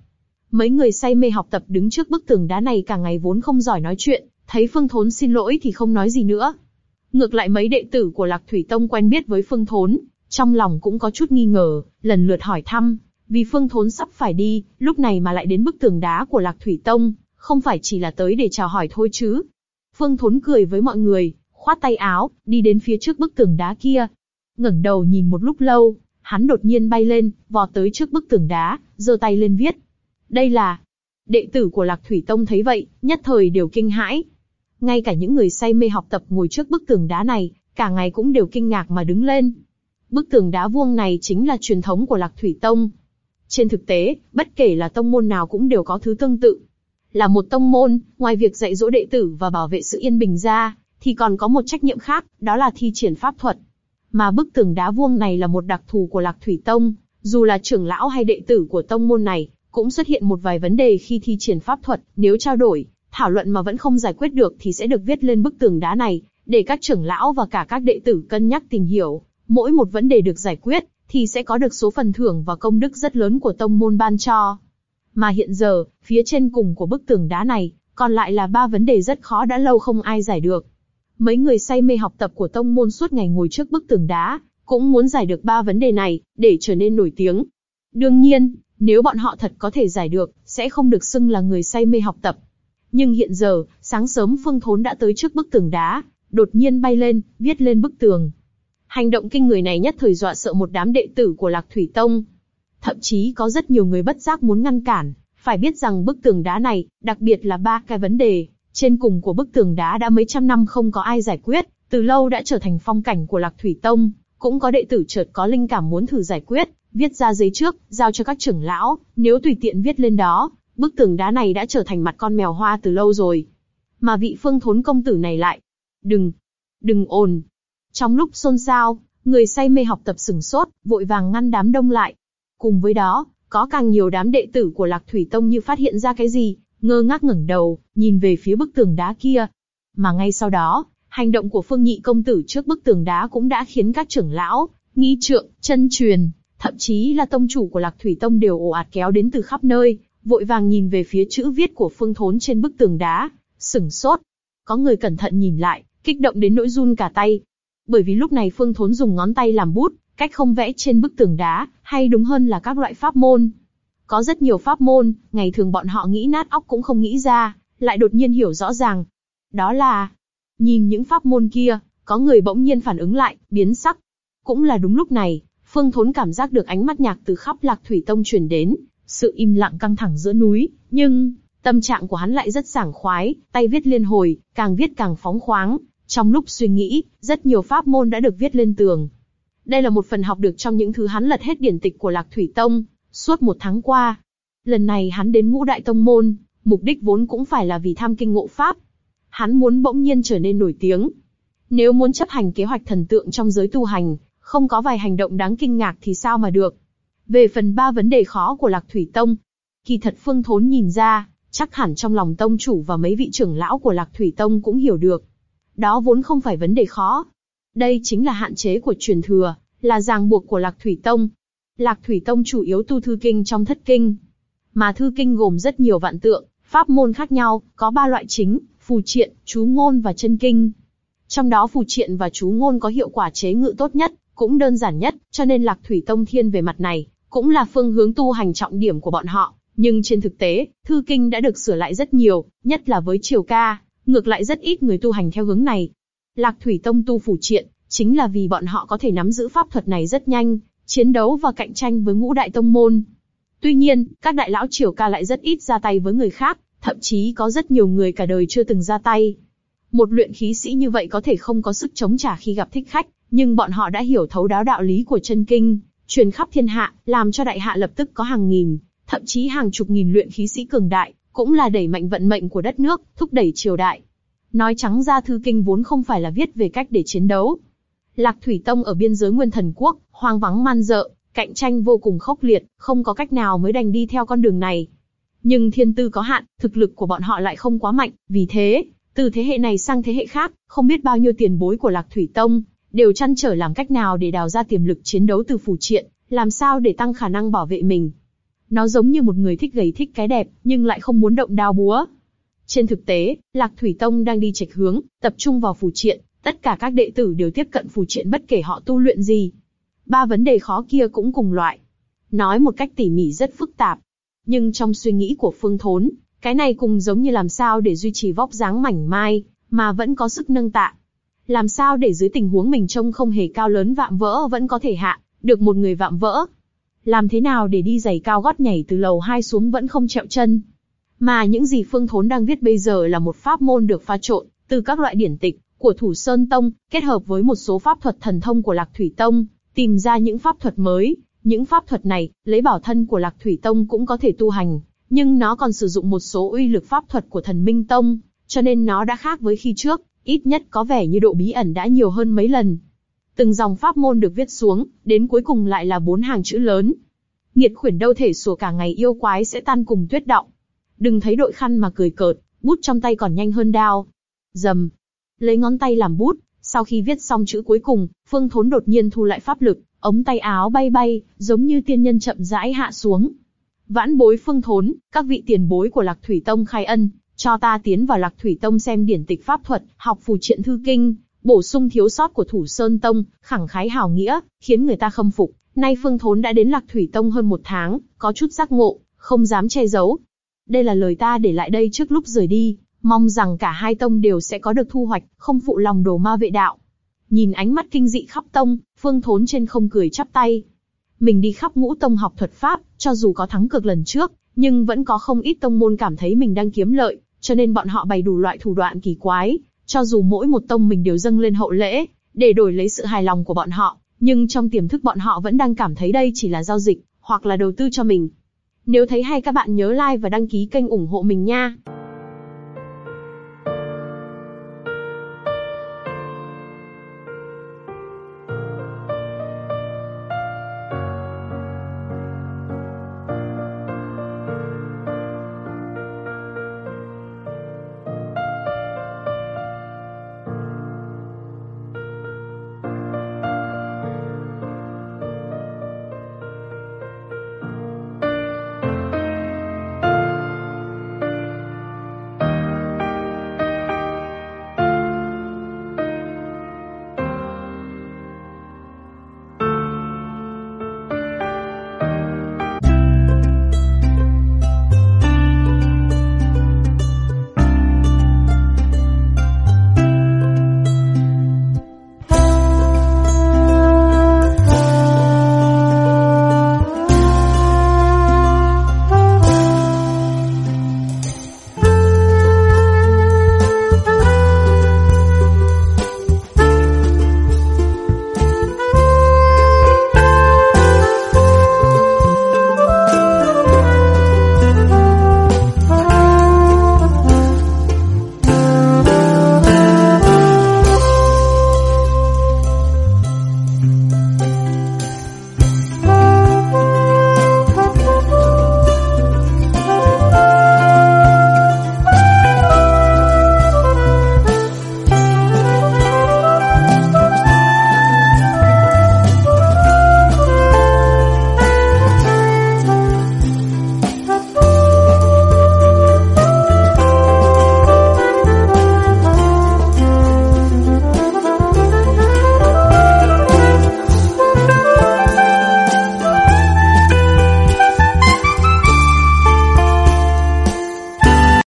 Mấy người say mê học tập đứng trước bức tường đá này cả ngày vốn không giỏi nói chuyện, thấy Phương Thốn xin lỗi thì không nói gì nữa. Ngược lại mấy đệ tử của Lạc Thủy Tông quen biết với Phương Thốn, trong lòng cũng có chút nghi ngờ, lần lượt hỏi thăm, vì Phương Thốn sắp phải đi, lúc này mà lại đến bức tường đá của Lạc Thủy Tông, không phải chỉ là tới để chào hỏi thôi chứ. Phương Thốn cười với mọi người, khoát tay áo, đi đến phía trước bức tường đá kia. ngẩng đầu nhìn một lúc lâu, hắn đột nhiên bay lên, vọt tới trước bức tường đá, giơ tay lên viết. Đây là... Đệ tử của Lạc Thủy Tông thấy vậy, nhất thời đều kinh hãi. Ngay cả những người say mê học tập ngồi trước bức tường đá này, cả ngày cũng đều kinh ngạc mà đứng lên. Bức tường đá vuông này chính là truyền thống của Lạc Thủy Tông. Trên thực tế, bất kể là tông môn nào cũng đều có thứ tương tự. Là một tông môn, ngoài việc dạy dỗ đệ tử và bảo vệ sự yên bình ra, thì còn có một trách nhiệm khác, đó là thi triển pháp thuật. Mà bức tường đá vuông này là một đặc thù của Lạc Thủy Tông, dù là trưởng lão hay đệ tử của tông môn này, cũng xuất hiện một vài vấn đề khi thi triển pháp thuật, nếu trao đổi, thảo luận mà vẫn không giải quyết được thì sẽ được viết lên bức tường đá này, để các trưởng lão và cả các đệ tử cân nhắc tìm hiểu. Mỗi một vấn đề được giải quyết, thì sẽ có được số phần thưởng và công đức rất lớn của tông môn ban cho. Mà hiện giờ, phía trên cùng của bức tường đá này, còn lại là ba vấn đề rất khó đã lâu không ai giải được. Mấy người say mê học tập của tông môn suốt ngày ngồi trước bức tường đá, cũng muốn giải được ba vấn đề này, để trở nên nổi tiếng. Đương nhiên, nếu bọn họ thật có thể giải được, sẽ không được xưng là người say mê học tập. Nhưng hiện giờ, sáng sớm Phương Thốn đã tới trước bức tường đá, đột nhiên bay lên, viết lên bức tường. Hành động kinh người này nhất thời dọa sợ một đám đệ tử của Lạc Thủy Tông. Thậm chí có rất nhiều người bất giác muốn ngăn cản, phải biết rằng bức tường đá này, đặc biệt là ba cái vấn đề, trên cùng của bức tường đá đã mấy trăm năm không có ai giải quyết, từ lâu đã trở thành phong cảnh của Lạc Thủy Tông, cũng có đệ tử chợt có linh cảm muốn thử giải quyết, viết ra giấy trước, giao cho các trưởng lão, nếu tùy tiện viết lên đó, bức tường đá này đã trở thành mặt con mèo hoa từ lâu rồi. Mà vị phương thốn công tử này lại, đừng, đừng ồn. Trong lúc xôn xao, người say mê học tập sừng sốt, vội vàng ngăn đám đông lại. Cùng với đó, có càng nhiều đám đệ tử của Lạc Thủy Tông như phát hiện ra cái gì, ngơ ngác ngẩng đầu, nhìn về phía bức tường đá kia. Mà ngay sau đó, hành động của Phương Nhị công tử trước bức tường đá cũng đã khiến các trưởng lão, nghi trượng, chân truyền, thậm chí là tông chủ của Lạc Thủy Tông đều ồ ạt kéo đến từ khắp nơi, vội vàng nhìn về phía chữ viết của Phương Thốn trên bức tường đá, sửng sốt. Có người cẩn thận nhìn lại, kích động đến nỗi run cả tay. Bởi vì lúc này Phương Thốn dùng ngón tay làm bút, cách không vẽ trên bức tường đá, hay đúng hơn là các loại pháp môn. Có rất nhiều pháp môn, ngày thường bọn họ nghĩ nát óc cũng không nghĩ ra, lại đột nhiên hiểu rõ ràng. Đó là, nhìn những pháp môn kia, có người bỗng nhiên phản ứng lại, biến sắc. Cũng là đúng lúc này, Phương Thốn cảm giác được ánh mắt nhạc từ khắp Lạc Thủy Tông truyền đến, sự im lặng căng thẳng giữa núi, nhưng tâm trạng của hắn lại rất sảng khoái, tay viết liên hồi, càng viết càng phóng khoáng. Trong lúc suy nghĩ, rất nhiều pháp môn đã được viết lên tường. Đây là một phần học được trong những thứ hắn lật hết điển tịch của Lạc Thủy Tông, suốt một tháng qua. Lần này hắn đến ngũ đại tông môn, mục đích vốn cũng phải là vì tham kinh ngộ pháp. Hắn muốn bỗng nhiên trở nên nổi tiếng. Nếu muốn chấp hành kế hoạch thần tượng trong giới tu hành, không có vài hành động đáng kinh ngạc thì sao mà được. Về phần ba vấn đề khó của Lạc Thủy Tông, kỳ thật Phương Thốn nhìn ra, chắc hẳn trong lòng tông chủ và mấy vị trưởng lão của Lạc Thủy Tông cũng hiểu được. Đó vốn không phải vấn đề khó. Đây chính là hạn chế của truyền thừa, là ràng buộc của Lạc Thủy Tông. Lạc Thủy Tông chủ yếu tu thư kinh trong thất kinh. Mà thư kinh gồm rất nhiều vạn tượng, pháp môn khác nhau, có ba loại chính, phù triện, chú ngôn và chân kinh. Trong đó phù triện và chú ngôn có hiệu quả chế ngự tốt nhất, cũng đơn giản nhất, cho nên Lạc Thủy Tông thiên về mặt này, cũng là phương hướng tu hành trọng điểm của bọn họ. Nhưng trên thực tế, thư kinh đã được sửa lại rất nhiều, nhất là với triều ca, ngược lại rất ít người tu hành theo hướng này. Lạc Thủy Tông tu phủ triện, chính là vì bọn họ có thể nắm giữ pháp thuật này rất nhanh, chiến đấu và cạnh tranh với ngũ đại tông môn. Tuy nhiên, các đại lão triều ca lại rất ít ra tay với người khác, thậm chí có rất nhiều người cả đời chưa từng ra tay. Một luyện khí sĩ như vậy có thể không có sức chống trả khi gặp thích khách, nhưng bọn họ đã hiểu thấu đáo đạo lý của chân kinh, truyền khắp thiên hạ, làm cho đại hạ lập tức có hàng nghìn, thậm chí hàng chục nghìn luyện khí sĩ cường đại, cũng là đẩy mạnh vận mệnh của đất nước, thúc đẩy triều đại. Nói trắng ra thư kinh vốn không phải là viết về cách để chiến đấu. Lạc Thủy Tông ở biên giới Nguyên Thần Quốc, hoang vắng man dợ, cạnh tranh vô cùng khốc liệt, không có cách nào mới đành đi theo con đường này. Nhưng thiên tư có hạn, thực lực của bọn họ lại không quá mạnh, vì thế, từ thế hệ này sang thế hệ khác, không biết bao nhiêu tiền bối của Lạc Thủy Tông, đều chăn trở làm cách nào để đào ra tiềm lực chiến đấu từ phù triện, làm sao để tăng khả năng bảo vệ mình. Nó giống như một người thích gầy thích cái đẹp, nhưng lại không muốn động đao búa. Trên thực tế, Lạc Thủy Tông đang đi trạch hướng, tập trung vào phù triện, tất cả các đệ tử đều tiếp cận phù triện bất kể họ tu luyện gì. Ba vấn đề khó kia cũng cùng loại. Nói một cách tỉ mỉ rất phức tạp. Nhưng trong suy nghĩ của Phương Thốn, cái này cùng giống như làm sao để duy trì vóc dáng mảnh mai, mà vẫn có sức nâng tạ. Làm sao để dưới tình huống mình trông không hề cao lớn vạm vỡ vẫn có thể hạ, được một người vạm vỡ. Làm thế nào để đi giày cao gót nhảy từ lầu hai xuống vẫn không trẹo chân. Mà những gì Phương Thốn đang viết bây giờ là một pháp môn được pha trộn, từ các loại điển tịch, của Thủ Sơn Tông, kết hợp với một số pháp thuật thần thông của Lạc Thủy Tông, tìm ra những pháp thuật mới. Những pháp thuật này, lấy bảo thân của Lạc Thủy Tông cũng có thể tu hành, nhưng nó còn sử dụng một số uy lực pháp thuật của thần Minh Tông, cho nên nó đã khác với khi trước ít nhất có vẻ như độ bí ẩn đã nhiều hơn mấy lần. Từng dòng pháp môn được viết xuống, đến cuối cùng lại là bốn hàng chữ lớn. Nghiệt khuyển đâu thể sủa cả ngày yêu quái sẽ tan cùng tuyết động. Đừng thấy đội khăn mà cười cợt, bút trong tay còn nhanh hơn đao. Dầm. Lấy ngón tay làm bút, sau khi viết xong chữ cuối cùng, Phương Thốn đột nhiên thu lại pháp lực, ống tay áo bay bay, giống như tiên nhân chậm rãi hạ xuống. Vãn bối phương thốn, các vị tiền bối của Lạc Thủy Tông khai ân, cho ta tiến vào Lạc Thủy Tông xem điển tịch pháp thuật, học phù triện thư kinh, bổ sung thiếu sót của Thủ Sơn Tông, khẳng khái hào nghĩa, khiến người ta khâm phục. Nay Phương Thốn đã đến Lạc Thủy Tông hơn một tháng, có chút giác ngộ, không dám che giấu. Đây là lời ta để lại đây trước lúc rời đi, mong rằng cả hai tông đều sẽ có được thu hoạch, không phụ lòng đồ ma vệ đạo. Nhìn ánh mắt kinh dị khắp tông, Phương Thốn trên không cười chắp tay. Mình đi khắp ngũ tông học thuật pháp, cho dù có thắng cực lần trước, nhưng vẫn có không ít tông môn cảm thấy mình đang kiếm lợi, cho nên bọn họ bày đủ loại thủ đoạn kỳ quái, cho dù mỗi một tông mình đều dâng lên hậu lễ, để đổi lấy sự hài lòng của bọn họ, nhưng trong tiềm thức bọn họ vẫn đang cảm thấy đây chỉ là giao dịch, hoặc là đầu tư cho mình. Nếu thấy hay các bạn nhớ like và đăng ký kênh ủng hộ mình nha.